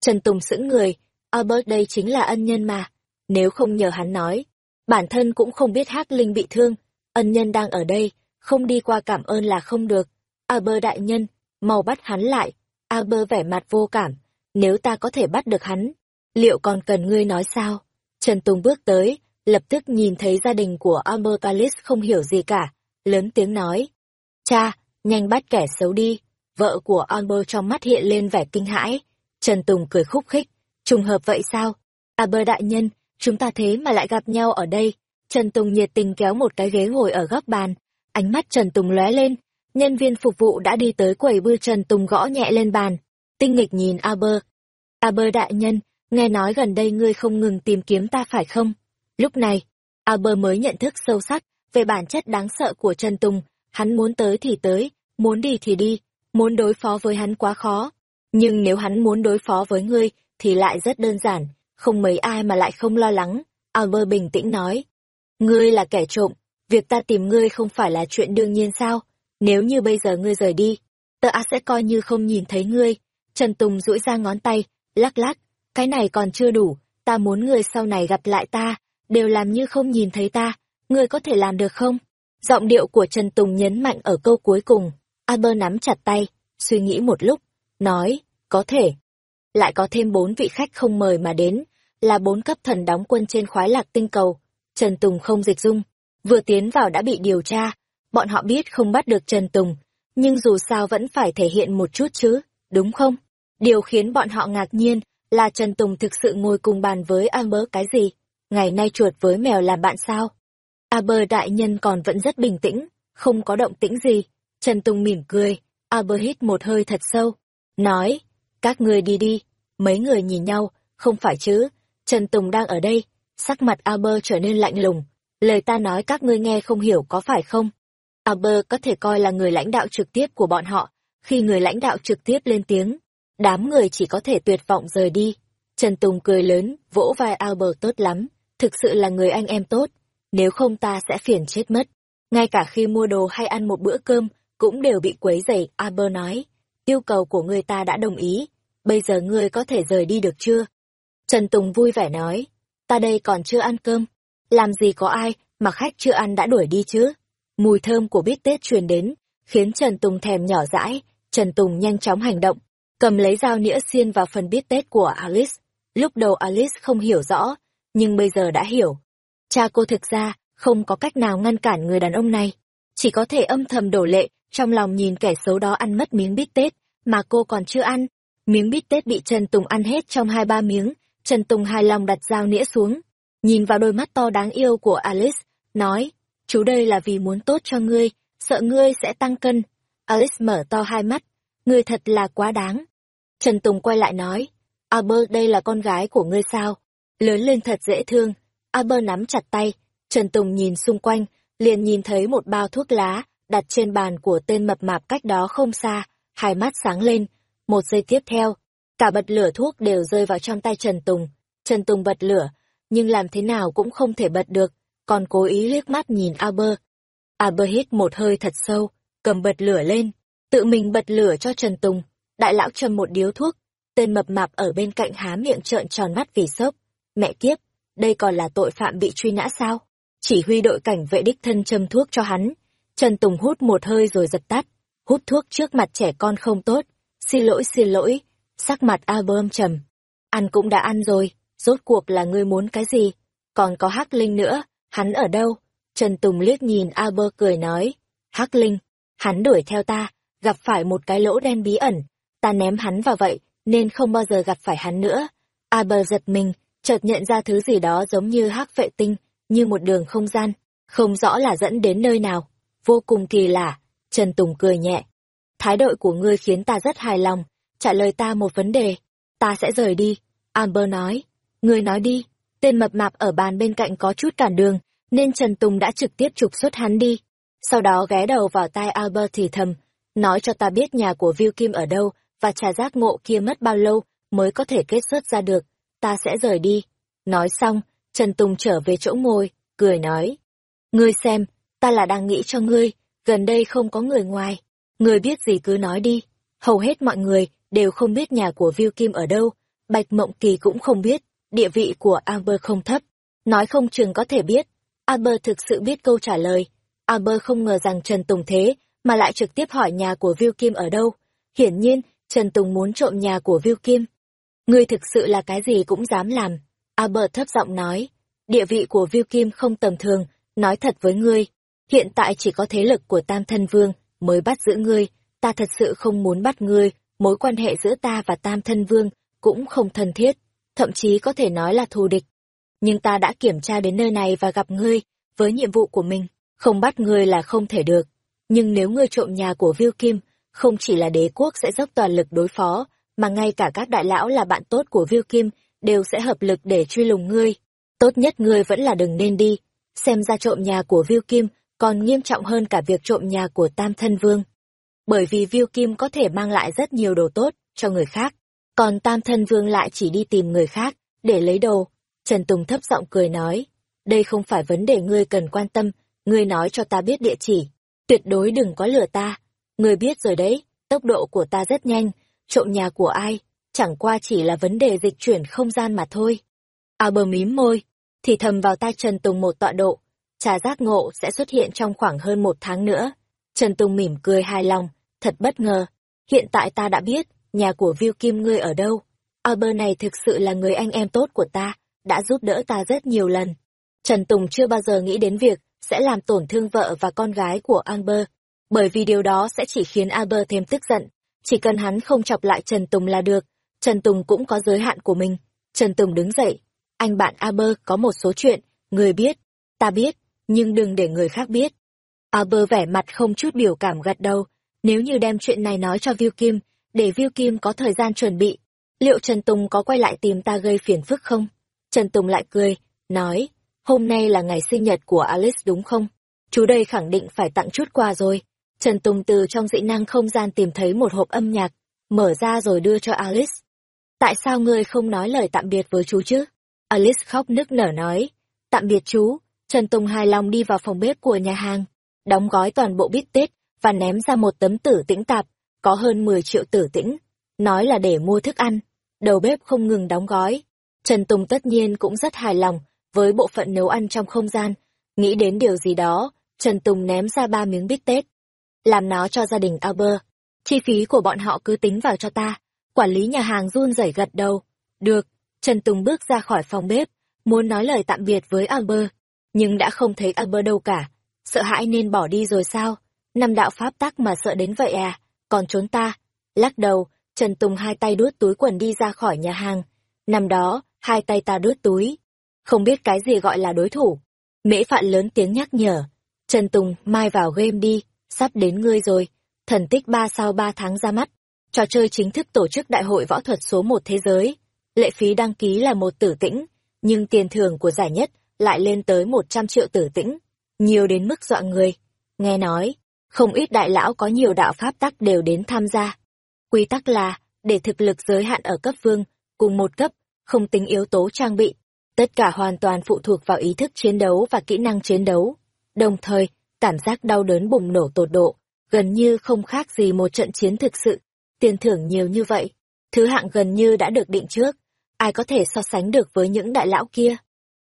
Trần Tùng sững người, Albert đây chính là ân nhân mà, nếu không nhờ hắn nói, bản thân cũng không biết Hắc Linh bị thương, ân nhân đang ở đây, không đi qua cảm ơn là không được. Albert đại nhân, mau bắt hắn lại. Albert vẻ mặt vô cảm, nếu ta có thể bắt được hắn, liệu còn cần ngươi nói sao? Trần Tùng bước tới, lập tức nhìn thấy gia đình của Albert Calis không hiểu gì cả, lớn tiếng nói. Cha, nhanh bắt kẻ xấu đi. Vợ của Albert trong mắt hiện lên vẻ kinh hãi. Trần Tùng cười khúc khích. Trùng hợp vậy sao? À, Albert đại nhân, chúng ta thế mà lại gặp nhau ở đây. Trần Tùng nhiệt tình kéo một cái ghế ngồi ở góc bàn. Ánh mắt Trần Tùng lóe lên. Nhân viên phục vụ đã đi tới quầy bư Trần Tùng gõ nhẹ lên bàn. Tinh nghịch nhìn Albert. Albert đại nhân, nghe nói gần đây ngươi không ngừng tìm kiếm ta phải không? Lúc này, Albert mới nhận thức sâu sắc về bản chất đáng sợ của Trần Tùng. Hắn muốn tới thì tới, muốn đi thì đi, muốn đối phó với hắn quá khó. Nhưng nếu hắn muốn đối phó với ngươi, thì lại rất đơn giản, không mấy ai mà lại không lo lắng. Albert bình tĩnh nói. Ngươi là kẻ trộm, việc ta tìm ngươi không phải là chuyện đương nhiên sao? Nếu như bây giờ ngươi rời đi, tớ á sẽ coi như không nhìn thấy ngươi. Trần Tùng duỗi ra ngón tay, lắc lắc, cái này còn chưa đủ, ta muốn ngươi sau này gặp lại ta, đều làm như không nhìn thấy ta, ngươi có thể làm được không? Giọng điệu của Trần Tùng nhấn mạnh ở câu cuối cùng, Albert nắm chặt tay, suy nghĩ một lúc, nói, có thể. Lại có thêm bốn vị khách không mời mà đến, là bốn cấp thần đóng quân trên khoái lạc tinh cầu. Trần Tùng không dịch dung, vừa tiến vào đã bị điều tra. Bọn họ biết không bắt được Trần Tùng, nhưng dù sao vẫn phải thể hiện một chút chứ, đúng không? Điều khiến bọn họ ngạc nhiên là Trần Tùng thực sự ngồi cùng bàn với Amber cái gì? Ngày nay chuột với mèo làm bạn sao? Amber đại nhân còn vẫn rất bình tĩnh, không có động tĩnh gì. Trần Tùng mỉm cười, Aber hít một hơi thật sâu, nói, các người đi đi, mấy người nhìn nhau, không phải chứ, Trần Tùng đang ở đây, sắc mặt Aber trở nên lạnh lùng, lời ta nói các ngươi nghe không hiểu có phải không? Aber có thể coi là người lãnh đạo trực tiếp của bọn họ, khi người lãnh đạo trực tiếp lên tiếng, đám người chỉ có thể tuyệt vọng rời đi. Trần Tùng cười lớn, vỗ vai Albert tốt lắm, thực sự là người anh em tốt, nếu không ta sẽ phiền chết mất. Ngay cả khi mua đồ hay ăn một bữa cơm, cũng đều bị quấy rầy, Aber nói. Yêu cầu của người ta đã đồng ý, bây giờ ngươi có thể rời đi được chưa? Trần Tùng vui vẻ nói, ta đây còn chưa ăn cơm, làm gì có ai mà khách chưa ăn đã đuổi đi chứ? Mùi thơm của bít tết truyền đến, khiến Trần Tùng thèm nhỏ dãi, Trần Tùng nhanh chóng hành động, cầm lấy dao nĩa xiên vào phần bít tết của Alice. Lúc đầu Alice không hiểu rõ, nhưng bây giờ đã hiểu. Cha cô thực ra không có cách nào ngăn cản người đàn ông này, chỉ có thể âm thầm đổ lệ trong lòng nhìn kẻ xấu đó ăn mất miếng bít tết, mà cô còn chưa ăn. Miếng bít tết bị Trần Tùng ăn hết trong hai ba miếng, Trần Tùng hài lòng đặt dao nĩa xuống, nhìn vào đôi mắt to đáng yêu của Alice, nói, chú đây là vì muốn tốt cho ngươi, sợ ngươi sẽ tăng cân. Alice mở to hai mắt, ngươi thật là quá đáng. Trần Tùng quay lại nói, Albert đây là con gái của ngươi sao? Lớn lên thật dễ thương. Albert nắm chặt tay, Trần Tùng nhìn xung quanh, liền nhìn thấy một bao thuốc lá, đặt trên bàn của tên mập mạp cách đó không xa, hai mắt sáng lên. Một giây tiếp theo, cả bật lửa thuốc đều rơi vào trong tay Trần Tùng. Trần Tùng bật lửa, nhưng làm thế nào cũng không thể bật được, còn cố ý liếc mắt nhìn aber. aber hít một hơi thật sâu, cầm bật lửa lên, tự mình bật lửa cho Trần Tùng. Đại lão châm một điếu thuốc, tên mập mạp ở bên cạnh há miệng trợn tròn mắt vì sốc. Mẹ kiếp, đây còn là tội phạm bị truy nã sao? Chỉ huy đội cảnh vệ đích thân châm thuốc cho hắn, Trần Tùng hút một hơi rồi giật tắt. Hút thuốc trước mặt trẻ con không tốt. Xin lỗi xin lỗi. Sắc mặt album trầm. Ăn cũng đã ăn rồi. Rốt cuộc là ngươi muốn cái gì? Còn có Hắc Linh nữa. Hắn ở đâu? Trần Tùng liếc nhìn Albert cười nói. Hắc Linh. Hắn đuổi theo ta. Gặp phải một cái lỗ đen bí ẩn. ta ném hắn vào vậy, nên không bao giờ gặp phải hắn nữa. Aber giật mình, chợt nhận ra thứ gì đó giống như hắc vệ tinh, như một đường không gian, không rõ là dẫn đến nơi nào. Vô cùng kỳ lạ, Trần Tùng cười nhẹ. Thái độ của ngươi khiến ta rất hài lòng, trả lời ta một vấn đề. Ta sẽ rời đi. Amber nói. Ngươi nói đi. Tên mập mạp ở bàn bên cạnh có chút cản đường, nên Trần Tùng đã trực tiếp trục xuất hắn đi. Sau đó ghé đầu vào tai Albert thì thầm, nói cho ta biết nhà của Viu Kim ở đâu và trà giác ngộ kia mất bao lâu mới có thể kết xuất ra được. Ta sẽ rời đi. Nói xong, Trần Tùng trở về chỗ ngồi, cười nói. Ngươi xem, ta là đang nghĩ cho ngươi, gần đây không có người ngoài. Ngươi biết gì cứ nói đi. Hầu hết mọi người đều không biết nhà của Viu Kim ở đâu, Bạch Mộng Kỳ cũng không biết, địa vị của Amber không thấp. Nói không chừng có thể biết. Amber thực sự biết câu trả lời. Amber không ngờ rằng Trần Tùng thế, mà lại trực tiếp hỏi nhà của Viu Kim ở đâu. Hiển nhiên, Trần Tùng muốn trộm nhà của Viu Kim. Ngươi thực sự là cái gì cũng dám làm. Amber thấp giọng nói, địa vị của Viu Kim không tầm thường, nói thật với ngươi, hiện tại chỉ có thế lực của Tam Thân Vương mới bắt giữ ngươi, ta thật sự không muốn bắt ngươi, mối quan hệ giữa ta và Tam Thân Vương cũng không thân thiết, thậm chí có thể nói là thù địch. Nhưng ta đã kiểm tra đến nơi này và gặp ngươi, với nhiệm vụ của mình, không bắt ngươi là không thể được. Nhưng nếu ngươi trộm nhà của Viu Kim, không chỉ là đế quốc sẽ dốc toàn lực đối phó, mà ngay cả các đại lão là bạn tốt của Viu Kim đều sẽ hợp lực để truy lùng ngươi. Tốt nhất ngươi vẫn là đừng nên đi, xem ra trộm nhà của Viu Kim còn nghiêm trọng hơn cả việc trộm nhà của Tam Thân Vương. Bởi vì viêu Kim có thể mang lại rất nhiều đồ tốt cho người khác, còn Tam Thân Vương lại chỉ đi tìm người khác để lấy đồ. Trần Tùng thấp giọng cười nói, đây không phải vấn đề ngươi cần quan tâm, ngươi nói cho ta biết địa chỉ, tuyệt đối đừng có lừa ta. Ngươi biết rồi đấy, tốc độ của ta rất nhanh, trộm nhà của ai, chẳng qua chỉ là vấn đề dịch chuyển không gian mà thôi. À bờ mím môi, thì thầm vào tai Trần Tùng một tọa độ, trà giác ngộ sẽ xuất hiện trong khoảng hơn một tháng nữa. Trần Tùng mỉm cười hài lòng, thật bất ngờ. Hiện tại ta đã biết, nhà của Viu Kim ngươi ở đâu. Albert này thực sự là người anh em tốt của ta, đã giúp đỡ ta rất nhiều lần. Trần Tùng chưa bao giờ nghĩ đến việc sẽ làm tổn thương vợ và con gái của Amber, bởi vì điều đó sẽ chỉ khiến Albert thêm tức giận. Chỉ cần hắn không chọc lại Trần Tùng là được, Trần Tùng cũng có giới hạn của mình. Trần Tùng đứng dậy, anh bạn Aber có một số chuyện, người biết, ta biết, nhưng đừng để người khác biết. Aber vẻ mặt không chút biểu cảm gật đầu, nếu như đem chuyện này nói cho Viu Kim, để Viu Kim có thời gian chuẩn bị, liệu Trần Tùng có quay lại tìm ta gây phiền phức không? Trần Tùng lại cười, nói, hôm nay là ngày sinh nhật của Alice đúng không? Chú đây khẳng định phải tặng chút quà rồi. Trần Tùng từ trong dĩ năng không gian tìm thấy một hộp âm nhạc, mở ra rồi đưa cho Alice. Tại sao ngươi không nói lời tạm biệt với chú chứ? Alice khóc nức nở nói. Tạm biệt chú. Trần Tùng hài lòng đi vào phòng bếp của nhà hàng, đóng gói toàn bộ bít tết và ném ra một tấm tử tĩnh tạp, có hơn 10 triệu tử tĩnh. Nói là để mua thức ăn. Đầu bếp không ngừng đóng gói. Trần Tùng tất nhiên cũng rất hài lòng với bộ phận nấu ăn trong không gian. Nghĩ đến điều gì đó, Trần Tùng ném ra ba miếng bít tết. Làm nó cho gia đình Albert. Chi phí của bọn họ cứ tính vào cho ta. Quản lý nhà hàng run rẩy gật đầu. Được, Trần Tùng bước ra khỏi phòng bếp, muốn nói lời tạm biệt với Albert, nhưng đã không thấy Albert đâu cả. Sợ hãi nên bỏ đi rồi sao? Năm đạo pháp tắc mà sợ đến vậy à? Còn trốn ta? Lắc đầu, Trần Tùng hai tay đút túi quần đi ra khỏi nhà hàng. Năm đó, hai tay ta đút túi. Không biết cái gì gọi là đối thủ. Mễ phạn lớn tiếng nhắc nhở. Trần Tùng, mai vào game đi, sắp đến ngươi rồi. Thần tích ba sau ba tháng ra mắt. Trò chơi chính thức tổ chức đại hội võ thuật số một thế giới. Lệ phí đăng ký là một tử tĩnh, nhưng tiền thưởng của giải nhất lại lên tới một trăm triệu tử tĩnh. Nhiều đến mức dọa người. Nghe nói, không ít đại lão có nhiều đạo pháp tắc đều đến tham gia. Quy tắc là, để thực lực giới hạn ở cấp vương, cùng một cấp, không tính yếu tố trang bị. Tất cả hoàn toàn phụ thuộc vào ý thức chiến đấu và kỹ năng chiến đấu. Đồng thời, cảm giác đau đớn bùng nổ tột độ, gần như không khác gì một trận chiến thực sự tiền thưởng nhiều như vậy, thứ hạng gần như đã được định trước, ai có thể so sánh được với những đại lão kia.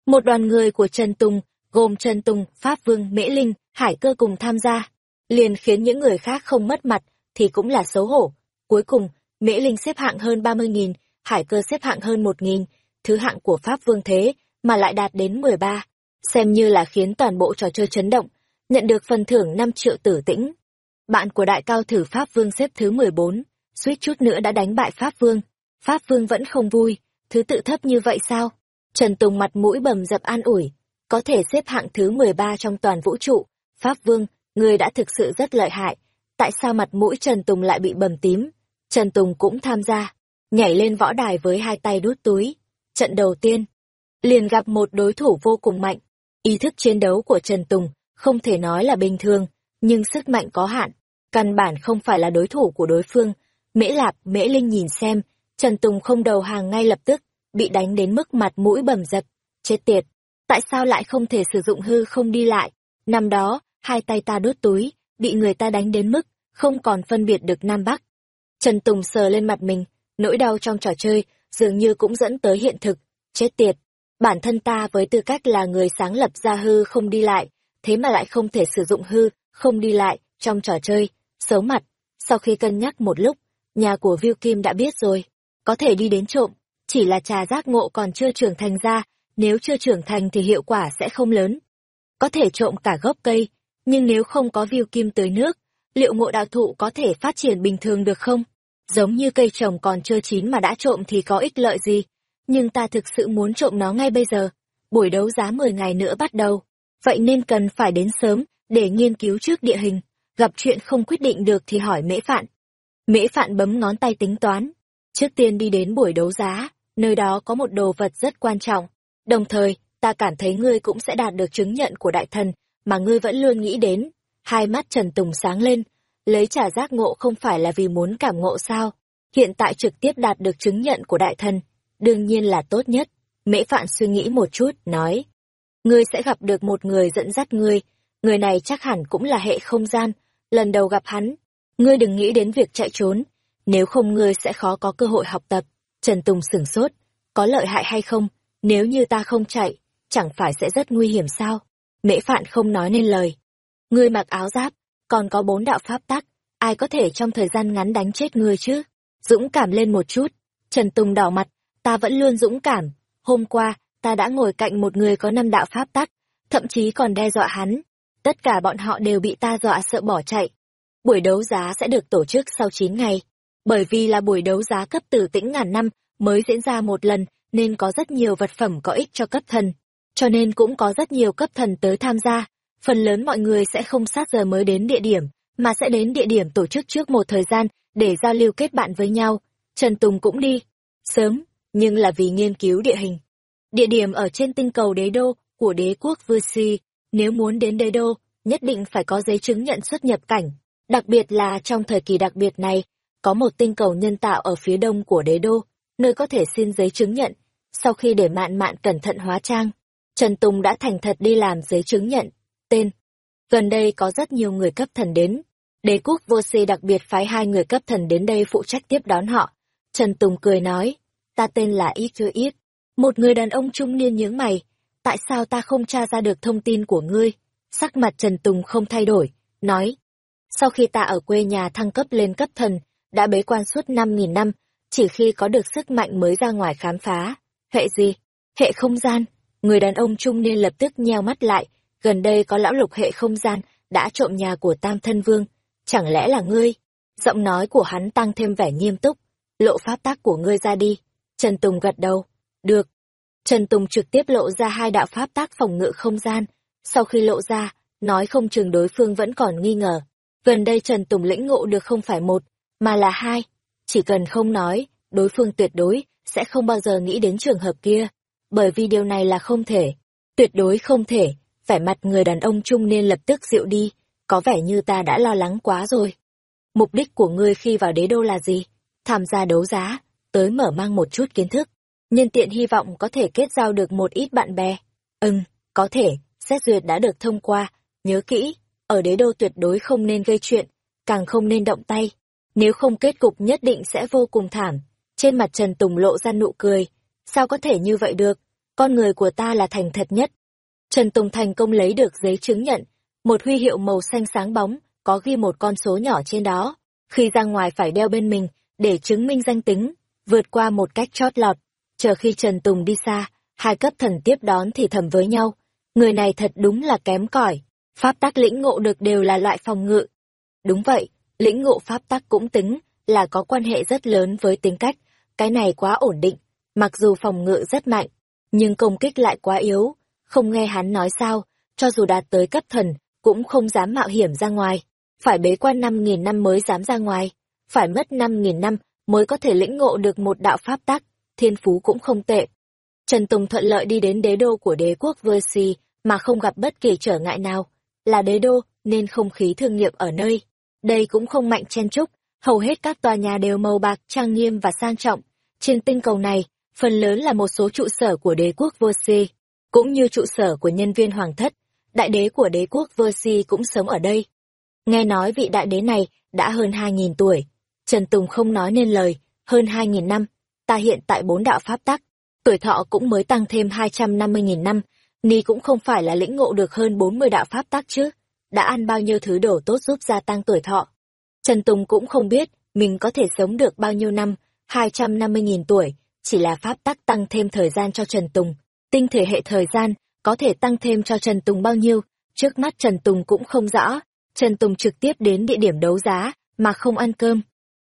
Một đoàn người của Trần Tùng, gồm Trần Tùng, Pháp Vương, Mễ Linh, Hải Cơ cùng tham gia, liền khiến những người khác không mất mặt, thì cũng là xấu hổ. Cuối cùng, Mễ Linh xếp hạng hơn 30.000, Hải Cơ xếp hạng hơn 1.000, thứ hạng của Pháp Vương thế, mà lại đạt đến 13, xem như là khiến toàn bộ trò chơi chấn động, nhận được phần thưởng 5 triệu tử tĩnh. Bạn của đại cao thử Pháp Vương xếp thứ 14, suýt chút nữa đã đánh bại Pháp Vương. Pháp Vương vẫn không vui, thứ tự thấp như vậy sao? Trần Tùng mặt mũi bầm dập an ủi, có thể xếp hạng thứ 13 trong toàn vũ trụ. Pháp Vương, người đã thực sự rất lợi hại. Tại sao mặt mũi Trần Tùng lại bị bầm tím? Trần Tùng cũng tham gia, nhảy lên võ đài với hai tay đút túi. Trận đầu tiên, liền gặp một đối thủ vô cùng mạnh. Ý thức chiến đấu của Trần Tùng không thể nói là bình thường, nhưng sức mạnh có hạn, căn bản không phải là đối thủ của đối phương. Mễ Lạp, Mễ Linh nhìn xem, Trần Tùng không đầu hàng ngay lập tức, bị đánh đến mức mặt mũi bầm dập. Chết tiệt, tại sao lại không thể sử dụng hư không đi lại? Năm đó, hai tay ta đốt túi, bị người ta đánh đến mức, không còn phân biệt được Nam Bắc. Trần Tùng sờ lên mặt mình, nỗi đau trong trò chơi, dường như cũng dẫn tới hiện thực. Chết tiệt, bản thân ta với tư cách là người sáng lập ra hư không đi lại, thế mà lại không thể sử dụng hư, không đi lại, trong trò chơi, xấu mặt. Sau khi cân nhắc một lúc, nhà của Viu Kim đã biết rồi, có thể đi đến trộm, chỉ là trà giác ngộ còn chưa trưởng thành ra, nếu chưa trưởng thành thì hiệu quả sẽ không lớn. Có thể trộm cả gốc cây, nhưng nếu không có Viu Kim tới nước, liệu ngộ đạo thụ có thể phát triển bình thường được không? Giống như cây trồng còn chưa chín mà đã trộm thì có ích lợi gì? Nhưng ta thực sự muốn trộm nó ngay bây giờ. Buổi đấu giá 10 ngày nữa bắt đầu. Vậy nên cần phải đến sớm, để nghiên cứu trước địa hình. Gặp chuyện không quyết định được thì hỏi mễ phạn. Mễ phạn bấm ngón tay tính toán. Trước tiên đi đến buổi đấu giá, nơi đó có một đồ vật rất quan trọng. Đồng thời, ta cảm thấy ngươi cũng sẽ đạt được chứng nhận của đại thần, mà ngươi vẫn luôn nghĩ đến. Hai mắt Trần Tùng sáng lên, lấy trả giác ngộ không phải là vì muốn cảm ngộ sao. Hiện tại trực tiếp đạt được chứng nhận của đại thần, đương nhiên là tốt nhất. Mễ Phạn suy nghĩ một chút, nói. Ngươi sẽ gặp được một người dẫn dắt ngươi, người này chắc hẳn cũng là hệ không gian, lần đầu gặp hắn. Ngươi đừng nghĩ đến việc chạy trốn, nếu không ngươi sẽ khó có cơ hội học tập. Trần Tùng sửng sốt, có lợi hại hay không, nếu như ta không chạy, chẳng phải sẽ rất nguy hiểm sao? Mễ Phạn không nói nên lời. Ngươi mặc áo giáp, còn có bốn đạo pháp tắc, ai có thể trong thời gian ngắn đánh chết ngươi chứ? Dũng cảm lên một chút. Trần Tùng đỏ mặt, ta vẫn luôn dũng cảm. Hôm qua, ta đã ngồi cạnh một người có năm đạo pháp tắc, thậm chí còn đe dọa hắn. Tất cả bọn họ đều bị ta dọa sợ bỏ chạy. Buổi đấu giá sẽ được tổ chức sau 9 ngày. Bởi vì là buổi đấu giá cấp tử tĩnh ngàn năm mới diễn ra một lần, nên có rất nhiều vật phẩm có ích cho cấp thần. Cho nên cũng có rất nhiều cấp thần tới tham gia. Phần lớn mọi người sẽ không sát giờ mới đến địa điểm, mà sẽ đến địa điểm tổ chức trước một thời gian để giao lưu kết bạn với nhau. Trần Tùng cũng đi. Sớm, nhưng là vì nghiên cứu địa hình. Địa điểm ở trên tinh cầu đế đô của đế quốc Vư Si, nếu muốn đến đế đô, nhất định phải có giấy chứng nhận xuất nhập cảnh. Đặc biệt là trong thời kỳ đặc biệt này, có một tinh cầu nhân tạo ở phía đông của đế đô, nơi có thể xin giấy chứng nhận. Sau khi để mạn mạn cẩn thận hóa trang, Trần Tùng đã thành thật đi làm giấy chứng nhận. Tên Gần đây có rất nhiều người cấp thần đến. Đế quốc vô si đặc biệt phái hai người cấp thần đến đây phụ trách tiếp đón họ. Trần Tùng cười nói, ta tên là Ít Ít. Một người đàn ông trung niên nhướng mày, tại sao ta không tra ra được thông tin của ngươi? Sắc mặt Trần Tùng không thay đổi, nói, sau khi ta ở quê nhà thăng cấp lên cấp thần, đã bế quan suốt năm nghìn năm, chỉ khi có được sức mạnh mới ra ngoài khám phá. Hệ gì? Hệ không gian. Người đàn ông trung niên lập tức nheo mắt lại, gần đây có lão lục hệ không gian, đã trộm nhà của Tam Thân Vương. Chẳng lẽ là ngươi? Giọng nói của hắn tăng thêm vẻ nghiêm túc. Lộ pháp tác của ngươi ra đi. Trần Tùng gật đầu. Được. Trần Tùng trực tiếp lộ ra hai đạo pháp tác phòng ngự không gian. Sau khi lộ ra, nói không chừng đối phương vẫn còn nghi ngờ. Gần đây Trần Tùng lĩnh ngộ được không phải một, mà là hai. Chỉ cần không nói, đối phương tuyệt đối sẽ không bao giờ nghĩ đến trường hợp kia. Bởi vì điều này là không thể. Tuyệt đối không thể. Vẻ mặt người đàn ông trung niên lập tức dịu đi. Có vẻ như ta đã lo lắng quá rồi. Mục đích của ngươi khi vào đế đô là gì? Tham gia đấu giá, tới mở mang một chút kiến thức. Nhân tiện hy vọng có thể kết giao được một ít bạn bè. Ừm, có thể, xét duyệt đã được thông qua. Nhớ kỹ, ở đế đô tuyệt đối không nên gây chuyện, càng không nên động tay. Nếu không kết cục nhất định sẽ vô cùng thảm. Trên mặt Trần Tùng lộ ra nụ cười. Sao có thể như vậy được? Con người của ta là thành thật nhất. Trần Tùng thành công lấy được giấy chứng nhận, một huy hiệu màu xanh sáng bóng, có ghi một con số nhỏ trên đó. Khi ra ngoài phải đeo bên mình, để chứng minh danh tính, vượt qua một cách chót lọt. Chờ khi Trần Tùng đi xa, hai cấp thần tiếp đón thì thầm với nhau. Người này thật đúng là kém cỏi pháp tác lĩnh ngộ được đều là loại phòng ngự. Đúng vậy, lĩnh ngộ pháp tắc cũng tính, là có quan hệ rất lớn với tính cách, cái này quá ổn định, mặc dù phòng ngự rất mạnh, nhưng công kích lại quá yếu, không nghe hắn nói sao, cho dù đạt tới cấp thần, cũng không dám mạo hiểm ra ngoài, phải bế quan năm nghìn năm mới dám ra ngoài, phải mất năm nghìn năm mới có thể lĩnh ngộ được một đạo pháp tắc, thiên phú cũng không tệ. Trần Tùng thuận lợi đi đến đế đô của đế quốc Versi mà không gặp bất kỳ trở ngại nào, là đế đô nên không khí thương nghiệp ở nơi. Đây cũng không mạnh chen trúc, hầu hết các tòa nhà đều màu bạc, trang nghiêm và sang trọng. Trên tinh cầu này, phần lớn là một số trụ sở của đế quốc Versi, cũng như trụ sở của nhân viên hoàng thất. Đại đế của đế quốc Versi cũng sống ở đây. Nghe nói vị đại đế này đã hơn 2.000 tuổi. Trần Tùng không nói nên lời, hơn 2.000 năm. Ta hiện tại bốn đạo pháp tắc, tuổi thọ cũng mới tăng thêm 250.000 năm. Ni cũng không phải là lĩnh ngộ được hơn 40 đạo pháp tắc chứ. Đã ăn bao nhiêu thứ đổ tốt giúp gia tăng tuổi thọ. Trần Tùng cũng không biết mình có thể sống được bao nhiêu năm, 250.000 tuổi, chỉ là pháp tắc tăng thêm thời gian cho Trần Tùng. Tinh thể hệ thời gian có thể tăng thêm cho Trần Tùng bao nhiêu, trước mắt Trần Tùng cũng không rõ. Trần Tùng trực tiếp đến địa điểm đấu giá, mà không ăn cơm.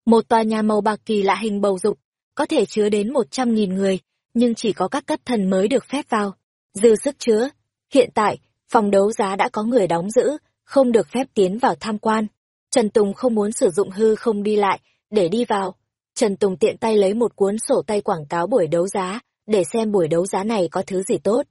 Một tòa nhà màu bạc kỳ lạ hình bầu dục, có thể chứa đến 100.000 người, nhưng chỉ có các cấp thần mới được phép vào. Dư sức chứa. Hiện tại, phòng đấu giá đã có người đóng giữ, không được phép tiến vào tham quan. Trần Tùng không muốn sử dụng hư không đi lại, để đi vào. Trần Tùng tiện tay lấy một cuốn sổ tay quảng cáo buổi đấu giá, để xem buổi đấu giá này có thứ gì tốt.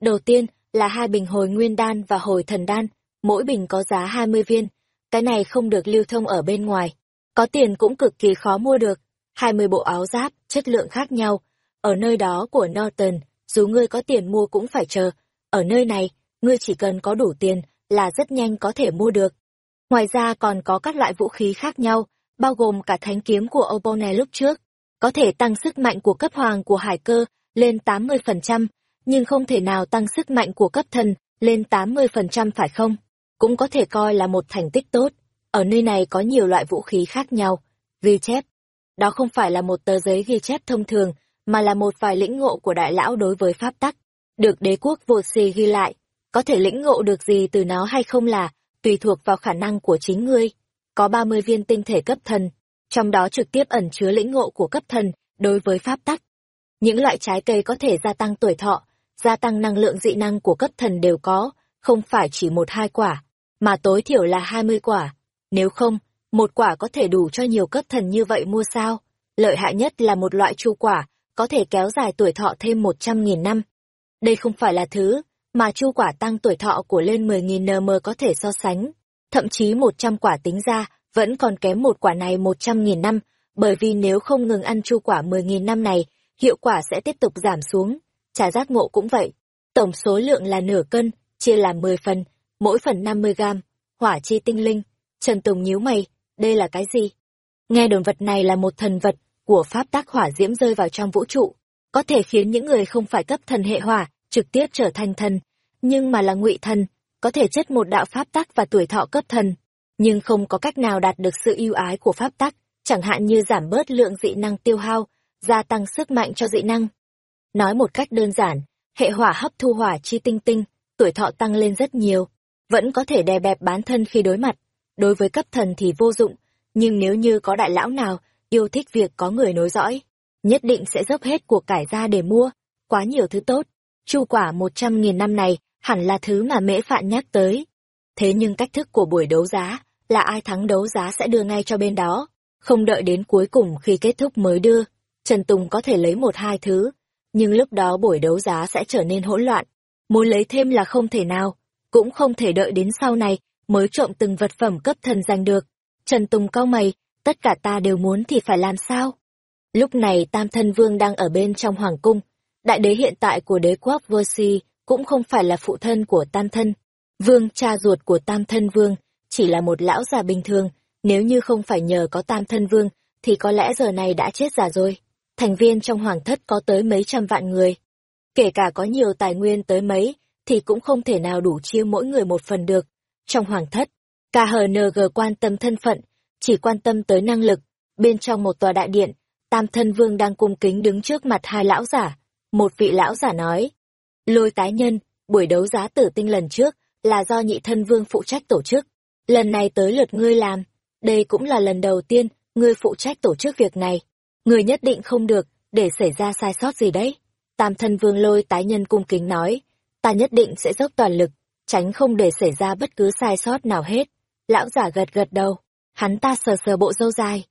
Đầu tiên là hai bình hồi nguyên đan và hồi thần đan, mỗi bình có giá 20 viên. Cái này không được lưu thông ở bên ngoài. Có tiền cũng cực kỳ khó mua được. 20 bộ áo giáp, chất lượng khác nhau. Ở nơi đó của Norton, dù ngươi có tiền mua cũng phải chờ. Ở nơi này, ngươi chỉ cần có đủ tiền là rất nhanh có thể mua được. Ngoài ra còn có các loại vũ khí khác nhau, bao gồm cả thánh kiếm của Obone lúc trước, có thể tăng sức mạnh của cấp hoàng của hải cơ lên 80%, nhưng không thể nào tăng sức mạnh của cấp thần lên 80% phải không? Cũng có thể coi là một thành tích tốt. Ở nơi này có nhiều loại vũ khí khác nhau. Ghi chép. Đó không phải là một tờ giấy ghi chép thông thường, mà là một vài lĩnh ngộ của đại lão đối với pháp tắc. Được đế quốc vô si ghi lại. Có thể lĩnh ngộ được gì từ nó hay không là tùy thuộc vào khả năng của chính ngươi. Có 30 viên tinh thể cấp thần, trong đó trực tiếp ẩn chứa lĩnh ngộ của cấp thần đối với pháp tắc. Những loại trái cây có thể gia tăng tuổi thọ, gia tăng năng lượng dị năng của cấp thần đều có, không phải chỉ một hai quả, mà tối thiểu là 20 quả. Nếu không, một quả có thể đủ cho nhiều cấp thần như vậy mua sao? Lợi hại nhất là một loại chu quả, có thể kéo dài tuổi thọ thêm 100.000 năm. Đây không phải là thứ mà chu quả tăng tuổi thọ của lên 10.000 nm có thể so sánh. Thậm chí 100 quả tính ra, vẫn còn kém một quả này 100.000 năm, bởi vì nếu không ngừng ăn chu quả 10.000 năm này, hiệu quả sẽ tiếp tục giảm xuống. Trà giác ngộ cũng vậy. Tổng số lượng là nửa cân, chia làm 10 phần, mỗi phần 50 gram. Hỏa chi tinh linh. Trần Tùng nhíu mày, đây là cái gì? Nghe đồn vật này là một thần vật của pháp tác hỏa diễm rơi vào trong vũ trụ, có thể khiến những người không phải cấp thần hệ hỏa trực tiếp trở thành thần, nhưng mà là ngụy thần, có thể chất một đạo pháp tắc và tuổi thọ cấp thần, nhưng không có cách nào đạt được sự ưu ái của pháp tắc, chẳng hạn như giảm bớt lượng dị năng tiêu hao, gia tăng sức mạnh cho dị năng. Nói một cách đơn giản, hệ hỏa hấp thu hỏa chi tinh tinh, tuổi thọ tăng lên rất nhiều, vẫn có thể đè bẹp bán thân khi đối mặt. Đối với cấp thần thì vô dụng, nhưng nếu như có đại lão nào yêu thích việc có người nối dõi, nhất định sẽ dốc hết cuộc cải ra để mua, quá nhiều thứ tốt. Chu quả một trăm nghìn năm này hẳn là thứ mà mễ phạn nhắc tới. Thế nhưng cách thức của buổi đấu giá là ai thắng đấu giá sẽ đưa ngay cho bên đó, không đợi đến cuối cùng khi kết thúc mới đưa. Trần Tùng có thể lấy một hai thứ, nhưng lúc đó buổi đấu giá sẽ trở nên hỗn loạn. Muốn lấy thêm là không thể nào, cũng không thể đợi đến sau này mới trộm từng vật phẩm cấp thần giành được. Trần Tùng cau mày, tất cả ta đều muốn thì phải làm sao? Lúc này Tam Thân Vương đang ở bên trong hoàng cung, đại đế hiện tại của đế quốc Versi cũng không phải là phụ thân của Tam Thân. Vương cha ruột của Tam Thân Vương chỉ là một lão già bình thường, nếu như không phải nhờ có Tam Thân Vương thì có lẽ giờ này đã chết già rồi thành viên trong hoàng thất có tới mấy trăm vạn người. Kể cả có nhiều tài nguyên tới mấy, thì cũng không thể nào đủ chia mỗi người một phần được. Trong hoàng thất, KHNG quan tâm thân phận, chỉ quan tâm tới năng lực. Bên trong một tòa đại điện, Tam Thân Vương đang cung kính đứng trước mặt hai lão giả. Một vị lão giả nói, lôi tái nhân, buổi đấu giá tử tinh lần trước là do nhị thân vương phụ trách tổ chức. Lần này tới lượt ngươi làm, đây cũng là lần đầu tiên ngươi phụ trách tổ chức việc này. Ngươi nhất định không được, để xảy ra sai sót gì đấy. Tam thân vương lôi tái nhân cung kính nói, ta nhất định sẽ dốc toàn lực, tránh không để xảy ra bất cứ sai sót nào hết. Lão giả gật gật đầu, hắn ta sờ sờ bộ râu dài.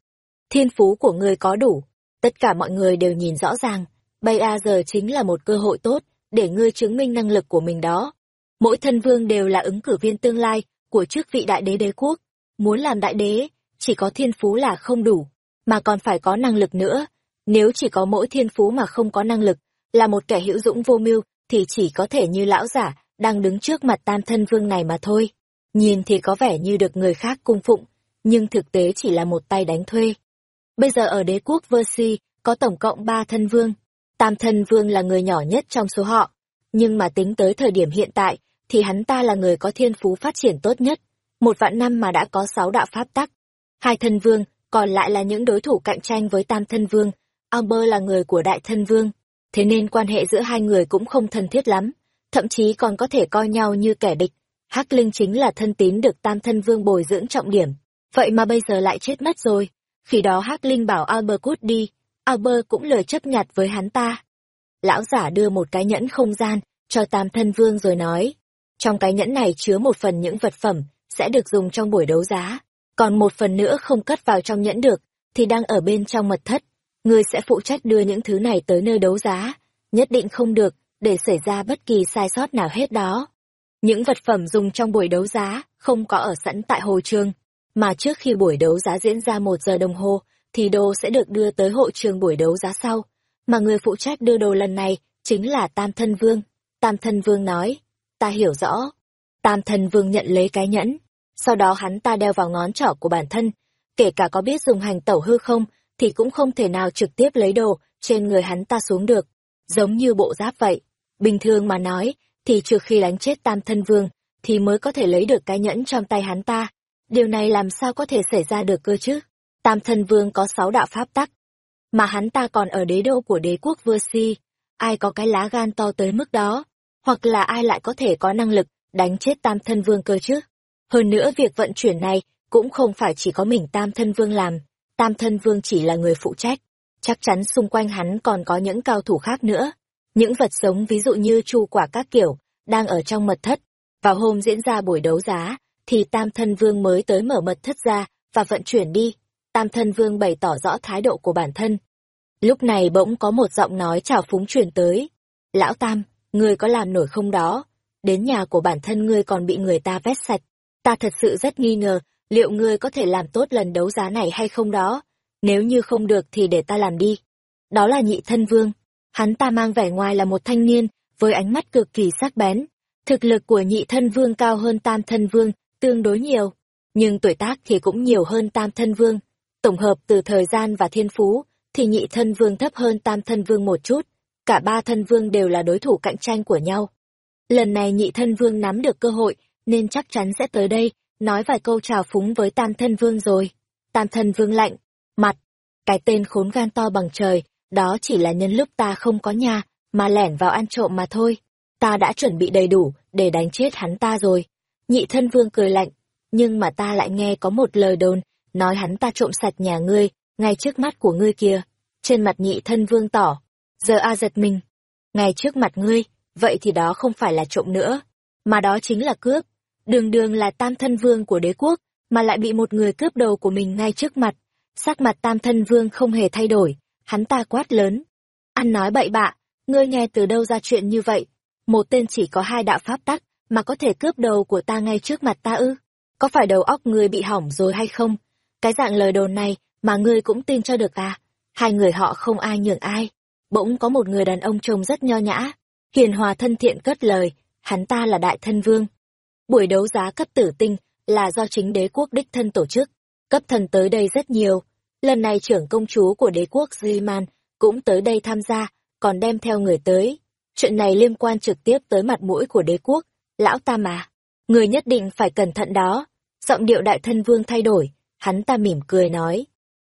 Thiên phú của ngươi có đủ, tất cả mọi người đều nhìn rõ ràng, bây a giờ chính là một cơ hội tốt để ngươi chứng minh năng lực của mình đó. Mỗi thân vương đều là ứng cử viên tương lai của chức vị đại đế đế quốc. Muốn làm đại đế, chỉ có thiên phú là không đủ, mà còn phải có năng lực nữa. Nếu chỉ có mỗi thiên phú mà không có năng lực, là một kẻ hữu dũng vô mưu, thì chỉ có thể như lão giả, đang đứng trước mặt tam thân vương này mà thôi. Nhìn thì có vẻ như được người khác cung phụng, nhưng thực tế chỉ là một tay đánh thuê. Bây giờ ở đế quốc Versi, có tổng cộng ba thân vương. Tam thân vương là người nhỏ nhất trong số họ, nhưng mà tính tới thời điểm hiện tại, thì hắn ta là người có thiên phú phát triển tốt nhất. Một vạn năm mà đã có sáu đạo pháp tắc. Hai thân vương, còn lại là những đối thủ cạnh tranh với tam thân vương. Amber là người của đại thân vương, thế nên quan hệ giữa hai người cũng không thân thiết lắm, thậm chí còn có thể coi nhau như kẻ địch. Hắc Linh chính là thân tín được tam thân vương bồi dưỡng trọng điểm, vậy mà bây giờ lại chết mất rồi. Khi đó Hắc Linh bảo Albert cút đi, Albert cũng lời chấp nhặt với hắn ta. Lão giả đưa một cái nhẫn không gian cho tam thân vương rồi nói, trong cái nhẫn này chứa một phần những vật phẩm sẽ được dùng trong buổi đấu giá, còn một phần nữa không cất vào trong nhẫn được, thì đang ở bên trong mật thất. Ngươi sẽ phụ trách đưa những thứ này tới nơi đấu giá, nhất định không được để xảy ra bất kỳ sai sót nào hết đó. Những vật phẩm dùng trong buổi đấu giá không có ở sẵn tại hồ trường, mà trước khi buổi đấu giá diễn ra một giờ đồng hồ, thì đồ sẽ được đưa tới hội trường buổi đấu giá sau. Mà người phụ trách đưa đồ lần này chính là Tam Thân Vương. Tam Thân Vương nói, ta hiểu rõ. Tam Thân Vương nhận lấy cái nhẫn, sau đó hắn ta đeo vào ngón trỏ của bản thân, kể cả có biết dùng hành tẩu hư không, thì cũng không thể nào trực tiếp lấy đồ trên người hắn ta xuống được, giống như bộ giáp vậy. Bình thường mà nói, thì trừ khi đánh chết Tam Thân Vương, thì mới có thể lấy được cái nhẫn trong tay hắn ta. Điều này làm sao có thể xảy ra được cơ chứ? Tam Thân Vương có sáu đạo pháp tắc, mà hắn ta còn ở đế đô của đế quốc Vơ Si. Ai có cái lá gan to tới mức đó? Hoặc là ai lại có thể có năng lực đánh chết Tam Thân Vương cơ chứ? Hơn nữa việc vận chuyển này cũng không phải chỉ có mình Tam Thân Vương làm, Tam Thân Vương chỉ là người phụ trách, chắc chắn xung quanh hắn còn có những cao thủ khác nữa. Những vật sống ví dụ như chu quả các kiểu, đang ở trong mật thất. Vào hôm diễn ra buổi đấu giá, thì Tam Thân Vương mới tới mở mật thất ra và vận chuyển đi. Tam Thân Vương bày tỏ rõ thái độ của bản thân. Lúc này bỗng có một giọng nói chào phúng truyền tới. Lão Tam, ngươi có làm nổi không đó? Đến nhà của bản thân ngươi còn bị người ta vét sạch. Ta thật sự rất nghi ngờ, liệu ngươi có thể làm tốt lần đấu giá này hay không đó? Nếu như không được thì để ta làm đi. Đó là nhị thân vương. Hắn ta mang vẻ ngoài là một thanh niên, với ánh mắt cực kỳ sắc bén. Thực lực của nhị thân vương cao hơn tam thân vương, tương đối nhiều. Nhưng tuổi tác thì cũng nhiều hơn tam thân vương. Tổng hợp từ thời gian và thiên phú, thì nhị thân vương thấp hơn tam thân vương một chút. Cả ba thân vương đều là đối thủ cạnh tranh của nhau. Lần này nhị thân vương nắm được cơ hội, nên chắc chắn sẽ tới đây, nói vài câu chào phúng với tam thân vương rồi. Tam thân vương lạnh, mặt, cái tên khốn gan to bằng trời, đó chỉ là nhân lúc ta không có nhà, mà lẻn vào ăn trộm mà thôi. Ta đã chuẩn bị đầy đủ để đánh chết hắn ta rồi. Nhị thân vương cười lạnh, nhưng mà ta lại nghe có một lời đồn, nói hắn ta trộm sạch nhà ngươi, ngay trước mắt của ngươi kia. Trên mặt nhị thân vương tỏ, giờ a giật mình. Ngay trước mặt ngươi, vậy thì đó không phải là trộm nữa, mà đó chính là cướp. Đường đường là tam thân vương của đế quốc, mà lại bị một người cướp đầu của mình ngay trước mặt. Sắc mặt tam thân vương không hề thay đổi, hắn ta quát lớn. Ăn nói bậy bạ, ngươi nghe từ đâu ra chuyện như vậy? Một tên chỉ có hai đạo pháp tắc, mà có thể cướp đầu của ta ngay trước mặt ta ư? Có phải đầu óc ngươi bị hỏng rồi hay không? Cái dạng lời đồn này mà ngươi cũng tin cho được à? Hai người họ không ai nhường ai. Bỗng có một người đàn ông trông rất nho nhã, hiền hòa thân thiện cất lời, hắn ta là đại thân vương. Buổi đấu giá cấp tử tinh là do chính đế quốc đích thân tổ chức, cấp thần tới đây rất nhiều. Lần này trưởng công chúa của đế quốc Ziman cũng tới đây tham gia, còn đem theo người tới. Chuyện này liên quan trực tiếp tới mặt mũi của đế quốc, lão ta mà. Người nhất định phải cẩn thận đó. Giọng điệu đại thân vương thay đổi, hắn ta mỉm cười nói.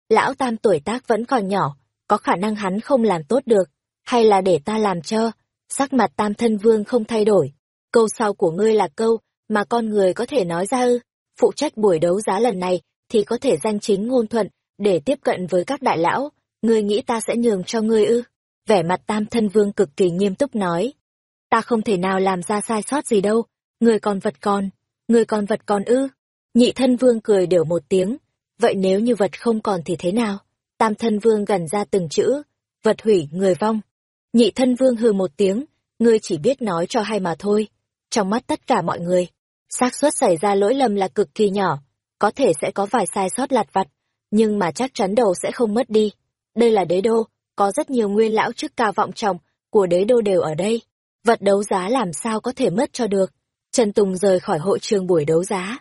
Lão tam tuổi tác vẫn còn nhỏ, có khả năng hắn không làm tốt được, hay là để ta làm cho. Sắc mặt tam thân vương không thay đổi. Câu sau của ngươi là câu mà con người có thể nói ra ư. Phụ trách buổi đấu giá lần này thì có thể danh chính ngôn thuận để tiếp cận với các đại lão, ngươi nghĩ ta sẽ nhường cho ngươi ư? Vẻ mặt tam thân vương cực kỳ nghiêm túc nói. Ta không thể nào làm ra sai sót gì đâu, người còn vật còn, người còn vật còn ư? Nhị thân vương cười đều một tiếng, vậy nếu như vật không còn thì thế nào? Tam thân vương gần ra từng chữ, vật hủy, người vong. Nhị thân vương hừ một tiếng, ngươi chỉ biết nói cho hay mà thôi. Trong mắt tất cả mọi người, xác suất xảy ra lỗi lầm là cực kỳ nhỏ, có thể sẽ có vài sai sót lặt vặt, nhưng mà chắc chắn đầu sẽ không mất đi. Đây là đế đô, có rất nhiều nguyên lão chức cao vọng trọng của đế đô đều ở đây. Vật đấu giá làm sao có thể mất cho được. Trần Tùng rời khỏi hội trường buổi đấu giá.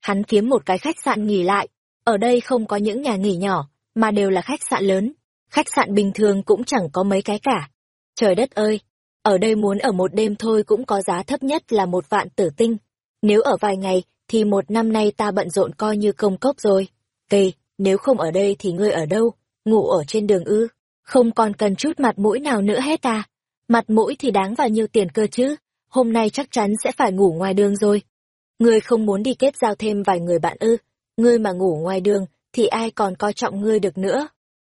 Hắn kiếm một cái khách sạn nghỉ lại. Ở đây không có những nhà nghỉ nhỏ, mà đều là khách sạn lớn. Khách sạn bình thường cũng chẳng có mấy cái cả. Trời đất ơi! Ở đây muốn ở một đêm thôi cũng có giá thấp nhất là một vạn tử tinh. Nếu ở vài ngày, thì một năm nay ta bận rộn coi như công cốc rồi. Kỳ, nếu không ở đây thì ngươi ở đâu? Ngủ ở trên đường ư? Không còn cần chút mặt mũi nào nữa hết à? Mặt mũi thì đáng vào nhiêu tiền cơ chứ? Hôm nay chắc chắn sẽ phải ngủ ngoài đường rồi. Ngươi không muốn đi kết giao thêm vài người bạn ư? Ngươi mà ngủ ngoài đường, thì ai còn coi trọng ngươi được nữa?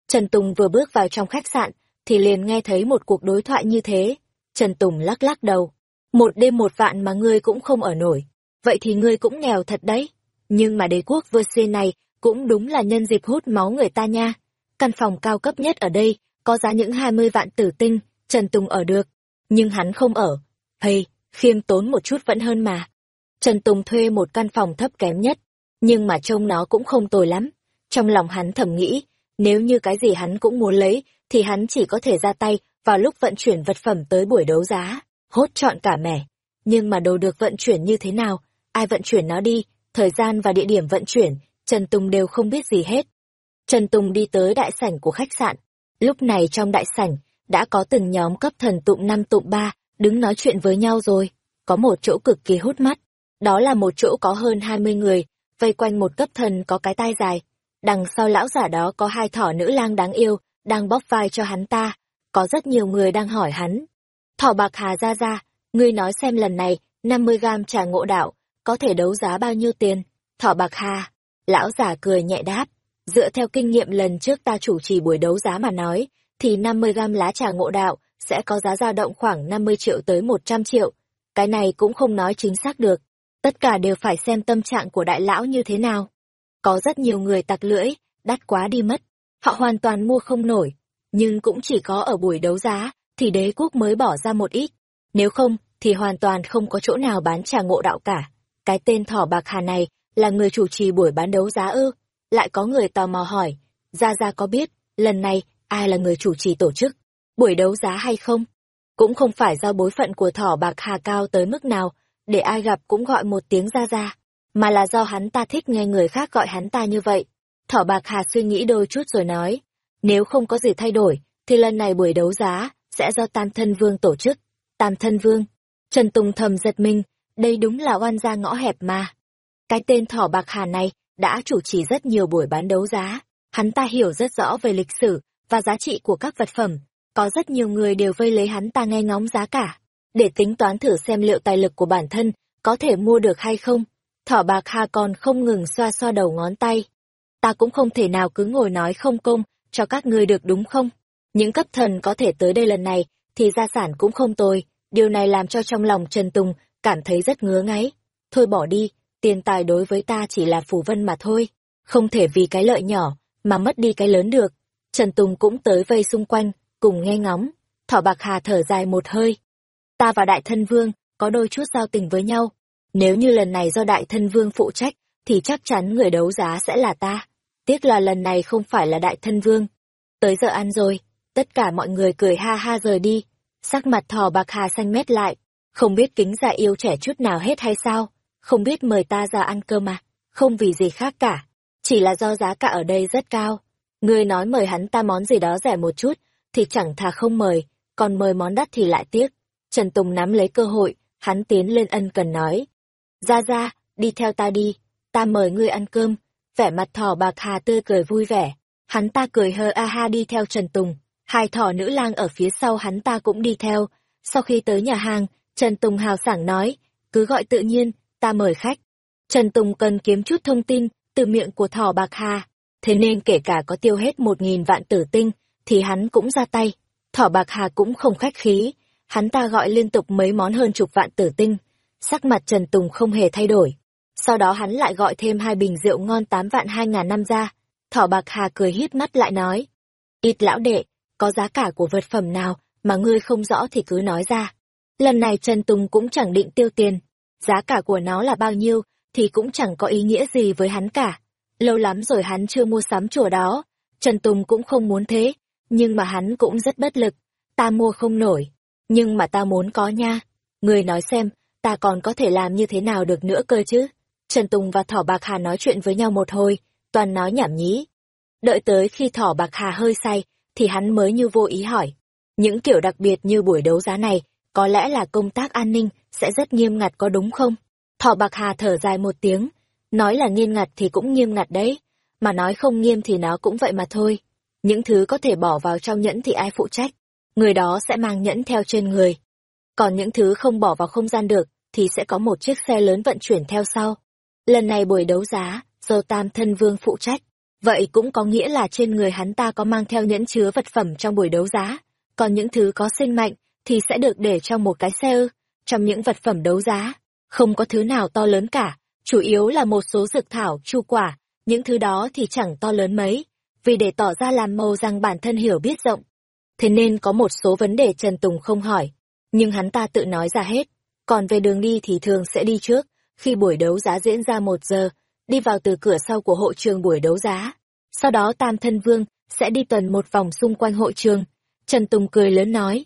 Trần Tùng vừa bước vào trong khách sạn, thì liền nghe thấy một cuộc đối thoại như thế. Trần Tùng lắc lắc đầu. Một đêm một vạn mà ngươi cũng không ở nổi. Vậy thì ngươi cũng nghèo thật đấy. Nhưng mà đế quốc vơ xê này cũng đúng là nhân dịp hút máu người ta nha. Căn phòng cao cấp nhất ở đây, có giá những 20 vạn tử tinh, Trần Tùng ở được. Nhưng hắn không ở. Hay, khiêm tốn một chút vẫn hơn mà. Trần Tùng thuê một căn phòng thấp kém nhất, nhưng mà trông nó cũng không tồi lắm. Trong lòng hắn thầm nghĩ, nếu như cái gì hắn cũng muốn lấy, thì hắn chỉ có thể ra tay vào lúc vận chuyển vật phẩm tới buổi đấu giá, hốt chọn cả mẻ. Nhưng mà đồ được vận chuyển như thế nào, ai vận chuyển nó đi, thời gian và địa điểm vận chuyển, Trần Tùng đều không biết gì hết. Trần Tùng đi tới đại sảnh của khách sạn. Lúc này trong đại sảnh, đã có từng nhóm cấp thần tụng năm tụng ba đứng nói chuyện với nhau rồi. Có một chỗ cực kỳ hút mắt. Đó là một chỗ có hơn 20 người, vây quanh một cấp thần có cái tai dài. Đằng sau lão giả đó có hai thỏ nữ lang đáng yêu, đang bóp vai cho hắn ta. Có rất nhiều người đang hỏi hắn. Thỏ bạc hà ra ra, ngươi nói xem lần này, 50 gam trà ngộ đạo, có thể đấu giá bao nhiêu tiền? Thỏ bạc hà. Lão giả cười nhẹ đáp. Dựa theo kinh nghiệm lần trước ta chủ trì buổi đấu giá mà nói, thì 50 gam lá trà ngộ đạo sẽ có giá dao động khoảng 50 triệu tới 100 triệu. Cái này cũng không nói chính xác được. Tất cả đều phải xem tâm trạng của đại lão như thế nào. Có rất nhiều người tặc lưỡi, đắt quá đi mất. Họ hoàn toàn mua không nổi. Nhưng cũng chỉ có ở buổi đấu giá, thì đế quốc mới bỏ ra một ít. Nếu không, thì hoàn toàn không có chỗ nào bán trà ngộ đạo cả. Cái tên thỏ bạc hà này là người chủ trì buổi bán đấu giá ư? Lại có người tò mò hỏi, Gia Gia có biết, lần này, ai là người chủ trì tổ chức? Buổi đấu giá hay không? Cũng không phải do bối phận của thỏ bạc hà cao tới mức nào, để ai gặp cũng gọi một tiếng Gia Gia, mà là do hắn ta thích nghe người khác gọi hắn ta như vậy. Thỏ bạc hà suy nghĩ đôi chút rồi nói, nếu không có gì thay đổi, thì lần này buổi đấu giá sẽ do Tam Thân Vương tổ chức. Tam Thân Vương. Trần Tùng thầm giật mình, đây đúng là oan gia ngõ hẹp mà. Cái tên thỏ bạc hà này đã chủ trì rất nhiều buổi bán đấu giá. Hắn ta hiểu rất rõ về lịch sử và giá trị của các vật phẩm. Có rất nhiều người đều vây lấy hắn ta nghe ngóng giá cả, để tính toán thử xem liệu tài lực của bản thân có thể mua được hay không. Thỏ bạc hà còn không ngừng xoa xoa đầu ngón tay. Ta cũng không thể nào cứ ngồi nói không công cho các ngươi được đúng không? Những cấp thần có thể tới đây lần này thì gia sản cũng không tồi. Điều này làm cho trong lòng Trần Tùng cảm thấy rất ngứa ngáy. Thôi bỏ đi, tiền tài đối với ta chỉ là phù vân mà thôi, không thể vì cái lợi nhỏ mà mất đi cái lớn được. Trần Tùng cũng tới vây xung quanh, cùng nghe ngóng. Thỏ Bạc Hà thở dài một hơi. Ta và Đại Thân Vương có đôi chút giao tình với nhau. Nếu như lần này do Đại Thân Vương phụ trách, thì chắc chắn người đấu giá sẽ là ta. Tiếc là lần này không phải là Đại Thân Vương. Tới giờ ăn rồi, tất cả mọi người cười ha ha rời đi. Sắc mặt thỏ Bạc Hà xanh mét lại, không biết kính già yêu trẻ chút nào hết hay sao? Không biết mời ta ra ăn cơm à? Không vì gì khác cả. Chỉ là do giá cả ở đây rất cao. Ngươi nói mời hắn ta món gì đó rẻ một chút, thì chẳng thà không mời, còn mời món đắt thì lại tiếc. Trần Tùng nắm lấy cơ hội, hắn tiến lên ân cần nói. Ra ra, đi theo ta đi, ta mời ngươi ăn cơm. Vẻ mặt thỏ bạc hà tươi cười vui vẻ. Hắn ta cười hơ a ha đi theo Trần Tùng. Hai thỏ nữ lang ở phía sau hắn ta cũng đi theo. Sau khi tới nhà hàng, Trần Tùng hào sảng nói, cứ gọi tự nhiên, ta mời khách. Trần Tùng cần kiếm chút thông tin từ miệng của thỏ bạc hà. thế nên kể cả có tiêu hết một nghìn vạn tử tinh, thì hắn cũng ra tay. Thỏ bạc hà cũng không khách khí, hắn ta gọi liên tục mấy món hơn chục vạn tử tinh. Sắc mặt Trần Tùng không hề thay đổi. Sau đó hắn lại gọi thêm hai bình rượu ngon tám vạn hai ngàn năm ra. Thỏ bạc hà cười híp mắt lại nói. Ít lão đệ, có giá cả của vật phẩm nào mà ngươi không rõ thì cứ nói ra. Lần này Trần Tùng cũng chẳng định tiêu tiền. Giá cả của nó là bao nhiêu thì cũng chẳng có ý nghĩa gì với hắn cả. Lâu lắm rồi hắn chưa mua sắm chùa đó. Trần Tùng cũng không muốn thế, nhưng mà hắn cũng rất bất lực. Ta mua không nổi, nhưng mà ta muốn có nha. Người nói xem, ta còn có thể làm như thế nào được nữa cơ chứ? Trần Tùng và Thỏ Bạc Hà nói chuyện với nhau một hồi, toàn nói nhảm nhí. Đợi tới khi Thỏ Bạc Hà hơi say, thì hắn mới như vô ý hỏi. Những kiểu đặc biệt như buổi đấu giá này, có lẽ là công tác an ninh sẽ rất nghiêm ngặt có đúng không? Thỏ Bạc Hà thở dài một tiếng, nói là nghiêm ngặt thì cũng nghiêm ngặt đấy, mà nói không nghiêm thì nó cũng vậy mà thôi. Những thứ có thể bỏ vào trong nhẫn thì ai phụ trách, người đó sẽ mang nhẫn theo trên người. Còn những thứ không bỏ vào không gian được, thì sẽ có một chiếc xe lớn vận chuyển theo sau. Lần này buổi đấu giá, do Tam Thân Vương phụ trách, vậy cũng có nghĩa là trên người hắn ta có mang theo nhẫn chứa vật phẩm trong buổi đấu giá, còn những thứ có sinh mạnh thì sẽ được để trong một cái xe ư. Trong những vật phẩm đấu giá, không có thứ nào to lớn cả, chủ yếu là một số dược thảo, chu quả, những thứ đó thì chẳng to lớn mấy, vì để tỏ ra làm màu rằng bản thân hiểu biết rộng. Thế nên có một số vấn đề Trần Tùng không hỏi, nhưng hắn ta tự nói ra hết. Còn về đường đi thì thường sẽ đi trước, khi buổi đấu giá diễn ra một giờ, đi vào từ cửa sau của hội trường buổi đấu giá. Sau đó Tam Thân Vương sẽ đi tuần một vòng xung quanh hội trường. Trần Tùng cười lớn nói,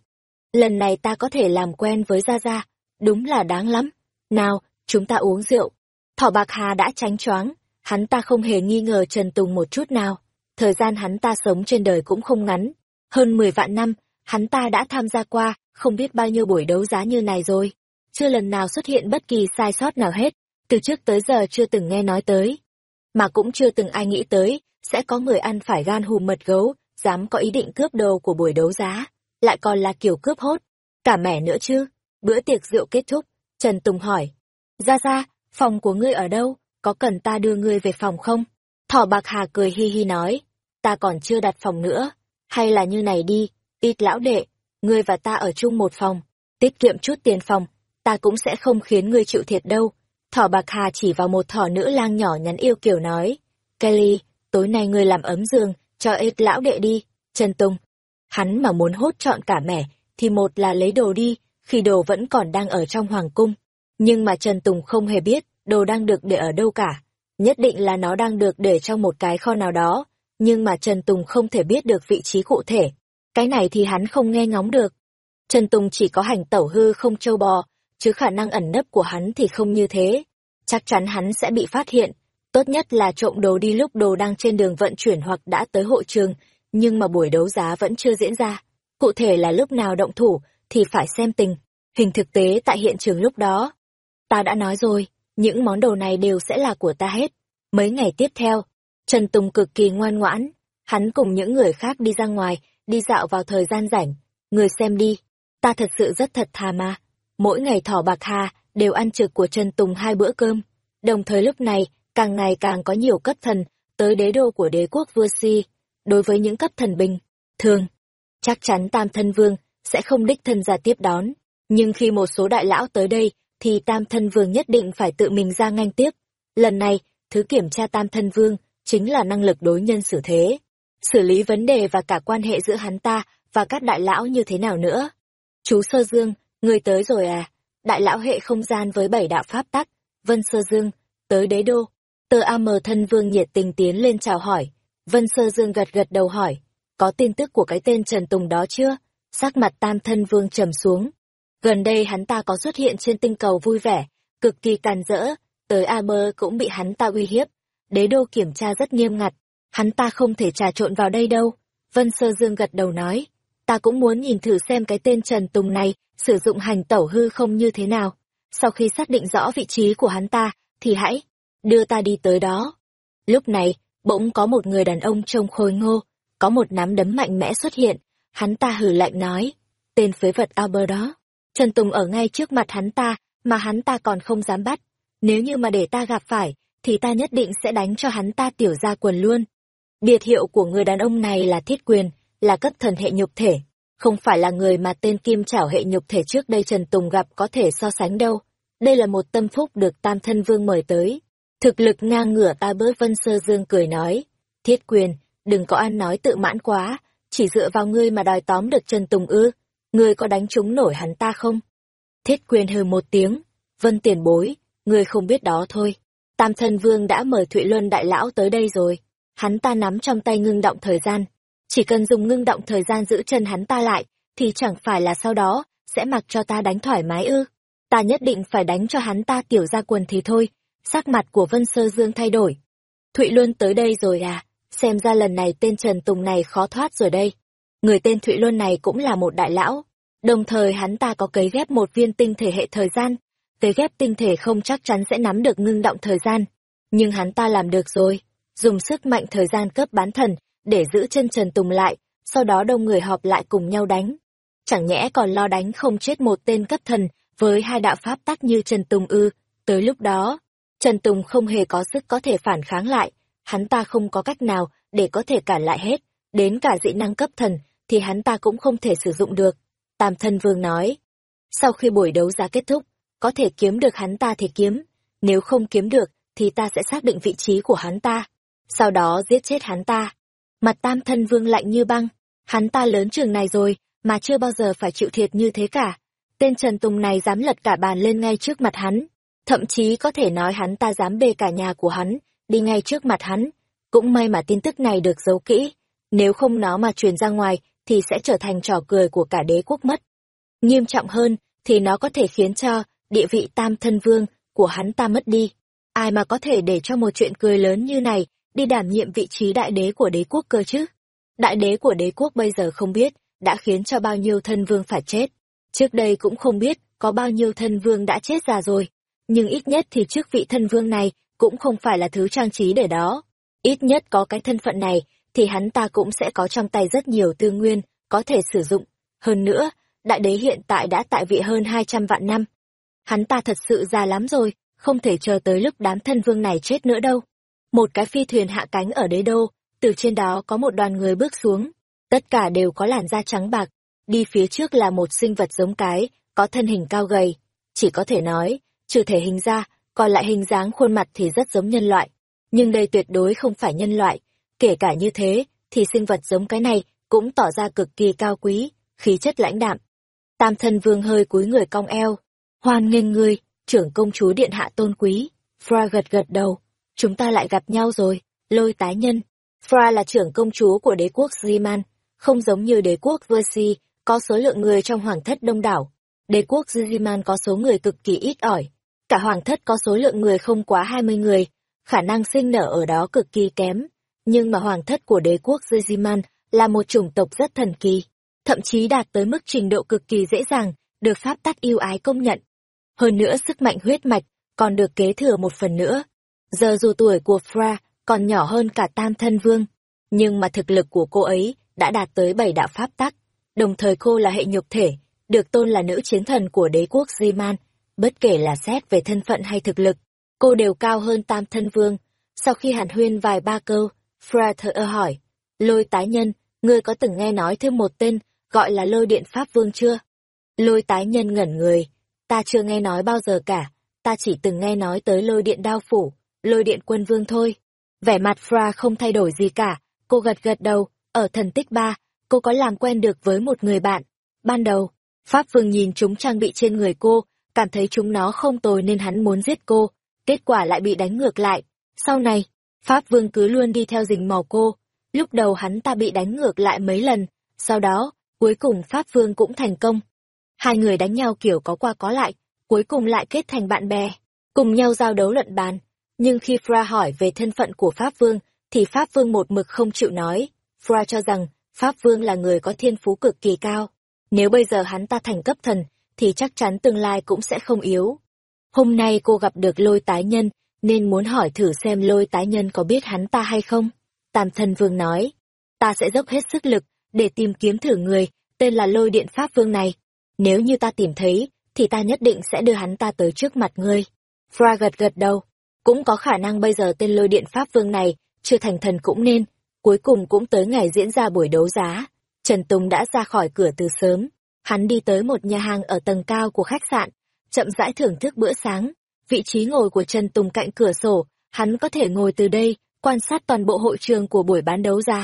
lần này ta có thể làm quen với Gia Gia, đúng là đáng lắm. Nào, chúng ta uống rượu. Thỏ Bạc Hà đã tránh choáng, hắn ta không hề nghi ngờ Trần Tùng một chút nào. Thời gian hắn ta sống trên đời cũng không ngắn. Hơn 10 vạn năm, hắn ta đã tham gia qua, không biết bao nhiêu buổi đấu giá như này rồi. Chưa lần nào xuất hiện bất kỳ sai sót nào hết, từ trước tới giờ chưa từng nghe nói tới. Mà cũng chưa từng ai nghĩ tới, sẽ có người ăn phải gan hùm mật gấu, dám có ý định cướp đồ của buổi đấu giá, lại còn là kiểu cướp hốt. Cả mẻ nữa chứ. Bữa tiệc rượu kết thúc, Trần Tùng hỏi. Ra ra, phòng của ngươi ở đâu, có cần ta đưa ngươi về phòng không? Thỏ bạc hà cười hi hi nói, ta còn chưa đặt phòng nữa, hay là như này đi, ít lão đệ, ngươi và ta ở chung một phòng, tiết kiệm chút tiền phòng, ta cũng sẽ không khiến ngươi chịu thiệt đâu. Thỏ bạc hà chỉ vào một thỏ nữ lang nhỏ nhắn yêu kiểu nói, Kelly, tối nay ngươi làm ấm giường, cho ít lão đệ đi, Trần Tùng. Hắn mà muốn hốt trọn cả mẻ, thì một là lấy đồ đi, khi đồ vẫn còn đang ở trong hoàng cung. Nhưng mà Trần Tùng không hề biết, đồ đang được để ở đâu cả. Nhất định là nó đang được để trong một cái kho nào đó, nhưng mà Trần Tùng không thể biết được vị trí cụ thể. Cái này thì hắn không nghe ngóng được. Trần Tùng chỉ có hành tẩu hư không châu bò, chứ khả năng ẩn nấp của hắn thì không như thế. Chắc chắn hắn sẽ bị phát hiện. Tốt nhất là trộm đồ đi lúc đồ đang trên đường vận chuyển hoặc đã tới hội trường, nhưng mà buổi đấu giá vẫn chưa diễn ra. Cụ thể là lúc nào động thủ thì phải xem tình. Hình thực tế tại hiện trường lúc đó. Ta đã nói rồi, những món đồ này đều sẽ là của ta hết. Mấy ngày tiếp theo, Trần Tùng cực kỳ ngoan ngoãn. Hắn cùng những người khác đi ra ngoài, đi dạo vào thời gian rảnh. Người xem đi, ta thật sự rất thật thà mà. Mỗi ngày thỏ bạc hà đều ăn trực của Trần Tùng hai bữa cơm. Đồng thời lúc này, càng ngày càng có nhiều cấp thần tới đế đô của đế quốc vua si. Đối với những cấp thần bình, thường, chắc chắn Tam Thân Vương sẽ không đích thân ra tiếp đón. Nhưng khi một số đại lão tới đây, thì Tam Thân Vương nhất định phải tự mình ra nganh tiếp. Lần này, thứ kiểm tra Tam Thân Vương chính là năng lực đối nhân xử thế, xử lý vấn đề và cả quan hệ giữa hắn ta và các đại lão như thế nào nữa. Chú Sơ Dương, người tới rồi à? Đại lão hệ không gian với bảy đạo pháp tắc, Vân Sơ Dương, tới đế đô. Tờ AM thân vương nhiệt tình tiến lên chào hỏi. Vân Sơ Dương gật gật đầu hỏi, có tin tức của cái tên Trần Tùng đó chưa? Sắc mặt tam thân vương trầm xuống. Gần đây hắn ta có xuất hiện trên tinh cầu vui vẻ, cực kỳ càn rỡ, tới A Bơ cũng bị hắn ta uy hiếp. Đế đô kiểm tra rất nghiêm ngặt, hắn ta không thể trà trộn vào đây đâu. Vân Sơ Dương gật đầu nói, ta cũng muốn nhìn thử xem cái tên Trần Tùng này sử dụng hành tẩu hư không như thế nào. Sau khi xác định rõ vị trí của hắn ta, thì hãy đưa ta đi tới đó. Lúc này, bỗng có một người đàn ông trông khôi ngô, có một nắm đấm mạnh mẽ xuất hiện, hắn ta hử lạnh nói, tên phế vật Albert đó. Trần Tùng ở ngay trước mặt hắn ta, mà hắn ta còn không dám bắt. Nếu như mà để ta gặp phải, thì ta nhất định sẽ đánh cho hắn ta tiểu ra quần luôn. Biệt hiệu của người đàn ông này là thiết quyền, là cấp thần hệ nhục thể, không phải là người mà tên kim chảo hệ nhục thể trước đây Trần Tùng gặp có thể so sánh đâu. Đây là một tâm phúc được Tam Thân Vương mời tới. Thực lực ngang ngửa ta bớt Vân Sơ Dương cười nói. Thiết quyền, đừng có ăn nói tự mãn quá, chỉ dựa vào ngươi mà đòi tóm được Trần Tùng ư. Ngươi có đánh trúng nổi hắn ta không? Thiết quyền hừ một tiếng. Vân tiền bối, ngươi không biết đó thôi. Tam Thân Vương đã mời Thụy Luân Đại Lão tới đây rồi. Hắn ta nắm trong tay ngưng động thời gian, chỉ cần dùng ngưng động thời gian giữ chân hắn ta lại, thì chẳng phải là sau đó, sẽ mặc cho ta đánh thoải mái ư. Ta nhất định phải đánh cho hắn ta tiểu ra quần thì thôi. Sắc mặt của Vân Sơ Dương thay đổi. Thụy Luân tới đây rồi à, xem ra lần này tên Trần Tùng này khó thoát rồi đây. Người tên Thụy Luân này cũng là một đại lão. Đồng thời hắn ta có cấy ghép một viên tinh thể hệ thời gian tế ghép tinh thể không chắc chắn sẽ nắm được ngưng động thời gian. Nhưng hắn ta làm được rồi. Dùng sức mạnh thời gian cấp bán thần để giữ chân Trần Tùng lại, sau đó đông người họp lại cùng nhau đánh. Chẳng nhẽ còn lo đánh không chết một tên cấp thần với hai đạo pháp tắc như Trần Tùng ư, tới lúc đó, Trần Tùng không hề có sức có thể phản kháng lại, hắn ta không có cách nào để có thể cản lại hết, đến cả dị năng cấp thần thì hắn ta cũng không thể sử dụng được. Tam thân vương nói, sau khi buổi đấu giá kết thúc, có thể kiếm được hắn ta thì kiếm, nếu không kiếm được thì ta sẽ xác định vị trí của hắn ta, sau đó giết chết hắn ta. Mặt tam thân vương lạnh như băng, hắn ta lớn trường này rồi, mà chưa bao giờ phải chịu thiệt như thế cả. Tên Trần Tùng này dám lật cả bàn lên ngay trước mặt hắn, thậm chí có thể nói hắn ta dám bê cả nhà của hắn, đi ngay trước mặt hắn. Cũng may mà tin tức này được giấu kỹ, nếu không nó mà truyền ra ngoài thì sẽ trở thành trò cười của cả đế quốc mất. Nghiêm trọng hơn thì nó có thể khiến cho địa vị tam thân vương của hắn ta mất đi. Ai mà có thể để cho một chuyện cười lớn như này đi đảm nhiệm vị trí đại đế của đế quốc cơ chứ. Đại đế của đế quốc bây giờ không biết, đã khiến cho bao nhiêu thân vương phải chết. Trước đây cũng không biết có bao nhiêu thân vương đã chết già rồi. Nhưng ít nhất thì trước vị thân vương này cũng không phải là thứ trang trí để đó. Ít nhất có cái thân phận này thì hắn ta cũng sẽ có trong tay rất nhiều tư nguyên có thể sử dụng. Hơn nữa, đại đế hiện tại đã tại vị hơn 200 vạn năm. Hắn ta thật sự già lắm rồi, không thể chờ tới lúc đám thân vương này chết nữa đâu. Một cái phi thuyền hạ cánh ở đế đô, từ trên đó có một đoàn người bước xuống, tất cả đều có làn da trắng bạc, đi phía trước là một sinh vật giống cái, có thân hình cao gầy, chỉ có thể nói, trừ thể hình ra, còn lại hình dáng khuôn mặt thì rất giống nhân loại, nhưng đây tuyệt đối không phải nhân loại, kể cả như thế, thì sinh vật giống cái này cũng tỏ ra cực kỳ cao quý, khí chất lãnh đạm. Tam thân vương hơi cúi người cong eo, hoan nghênh ngươi, trưởng công chúa điện hạ tôn quý, Fra gật gật đầu, chúng ta lại gặp nhau rồi, lôi tái nhân. Fra là trưởng công chúa của đế quốc Ziman, không giống như đế quốc Versi, có số lượng người trong hoàng thất đông đảo. Đế quốc Ziman có số người cực kỳ ít ỏi. Cả hoàng thất có số lượng người không quá 20 người, khả năng sinh nở ở đó cực kỳ kém. Nhưng mà hoàng thất của đế quốc Ziman là một chủng tộc rất thần kỳ, thậm chí đạt tới mức trình độ cực kỳ dễ dàng, được pháp tắc yêu ái công nhận. Hơn nữa sức mạnh huyết mạch còn được kế thừa một phần nữa Giờ dù tuổi của Fra còn nhỏ hơn cả tam thân vương, nhưng mà thực lực của cô ấy đã đạt tới bảy đạo pháp tắc. Đồng thời cô là hệ nhục thể, được tôn là nữ chiến thần của đế quốc Ziman. Bất kể là xét về thân phận hay thực lực, cô đều cao hơn tam thân vương. Sau khi hàn huyên vài ba câu, Fra thở hỏi, lôi tái nhân, ngươi có từng nghe nói thêm một tên gọi là lôi điện pháp vương chưa? Lôi tái nhân ngẩn người, ta chưa nghe nói bao giờ cả, ta chỉ từng nghe nói tới lôi điện đao phủ lôi điện quân vương thôi. Vẻ mặt Fra không thay đổi gì cả, cô gật gật đầu, ở thần tích ba, cô có làm quen được với một người bạn. Ban đầu, Pháp Vương nhìn chúng trang bị trên người cô, cảm thấy chúng nó không tồi nên hắn muốn giết cô, kết quả lại bị đánh ngược lại. Sau này, Pháp Vương cứ luôn đi theo rình mò cô, lúc đầu hắn ta bị đánh ngược lại mấy lần, sau đó, cuối cùng Pháp Vương cũng thành công. Hai người đánh nhau kiểu có qua có lại, cuối cùng lại kết thành bạn bè, cùng nhau giao đấu luận bàn nhưng khi Fra hỏi về thân phận của Pháp Vương, thì Pháp Vương một mực không chịu nói. Fra cho rằng, Pháp Vương là người có thiên phú cực kỳ cao. Nếu bây giờ hắn ta thành cấp thần, thì chắc chắn tương lai cũng sẽ không yếu. Hôm nay cô gặp được lôi tái nhân, nên muốn hỏi thử xem lôi tái nhân có biết hắn ta hay không. Tam Thần vương nói, ta sẽ dốc hết sức lực, để tìm kiếm thử người, tên là lôi điện Pháp Vương này. Nếu như ta tìm thấy, thì ta nhất định sẽ đưa hắn ta tới trước mặt ngươi. Fra gật gật đầu, cũng có khả năng bây giờ tên lôi điện Pháp Vương này chưa thành thần cũng nên. Cuối cùng cũng tới ngày diễn ra buổi đấu giá. Trần Tùng đã ra khỏi cửa từ sớm. Hắn đi tới một nhà hàng ở tầng cao của khách sạn, chậm rãi thưởng thức bữa sáng. Vị trí ngồi của Trần Tùng cạnh cửa sổ, hắn có thể ngồi từ đây, quan sát toàn bộ hội trường của buổi bán đấu giá.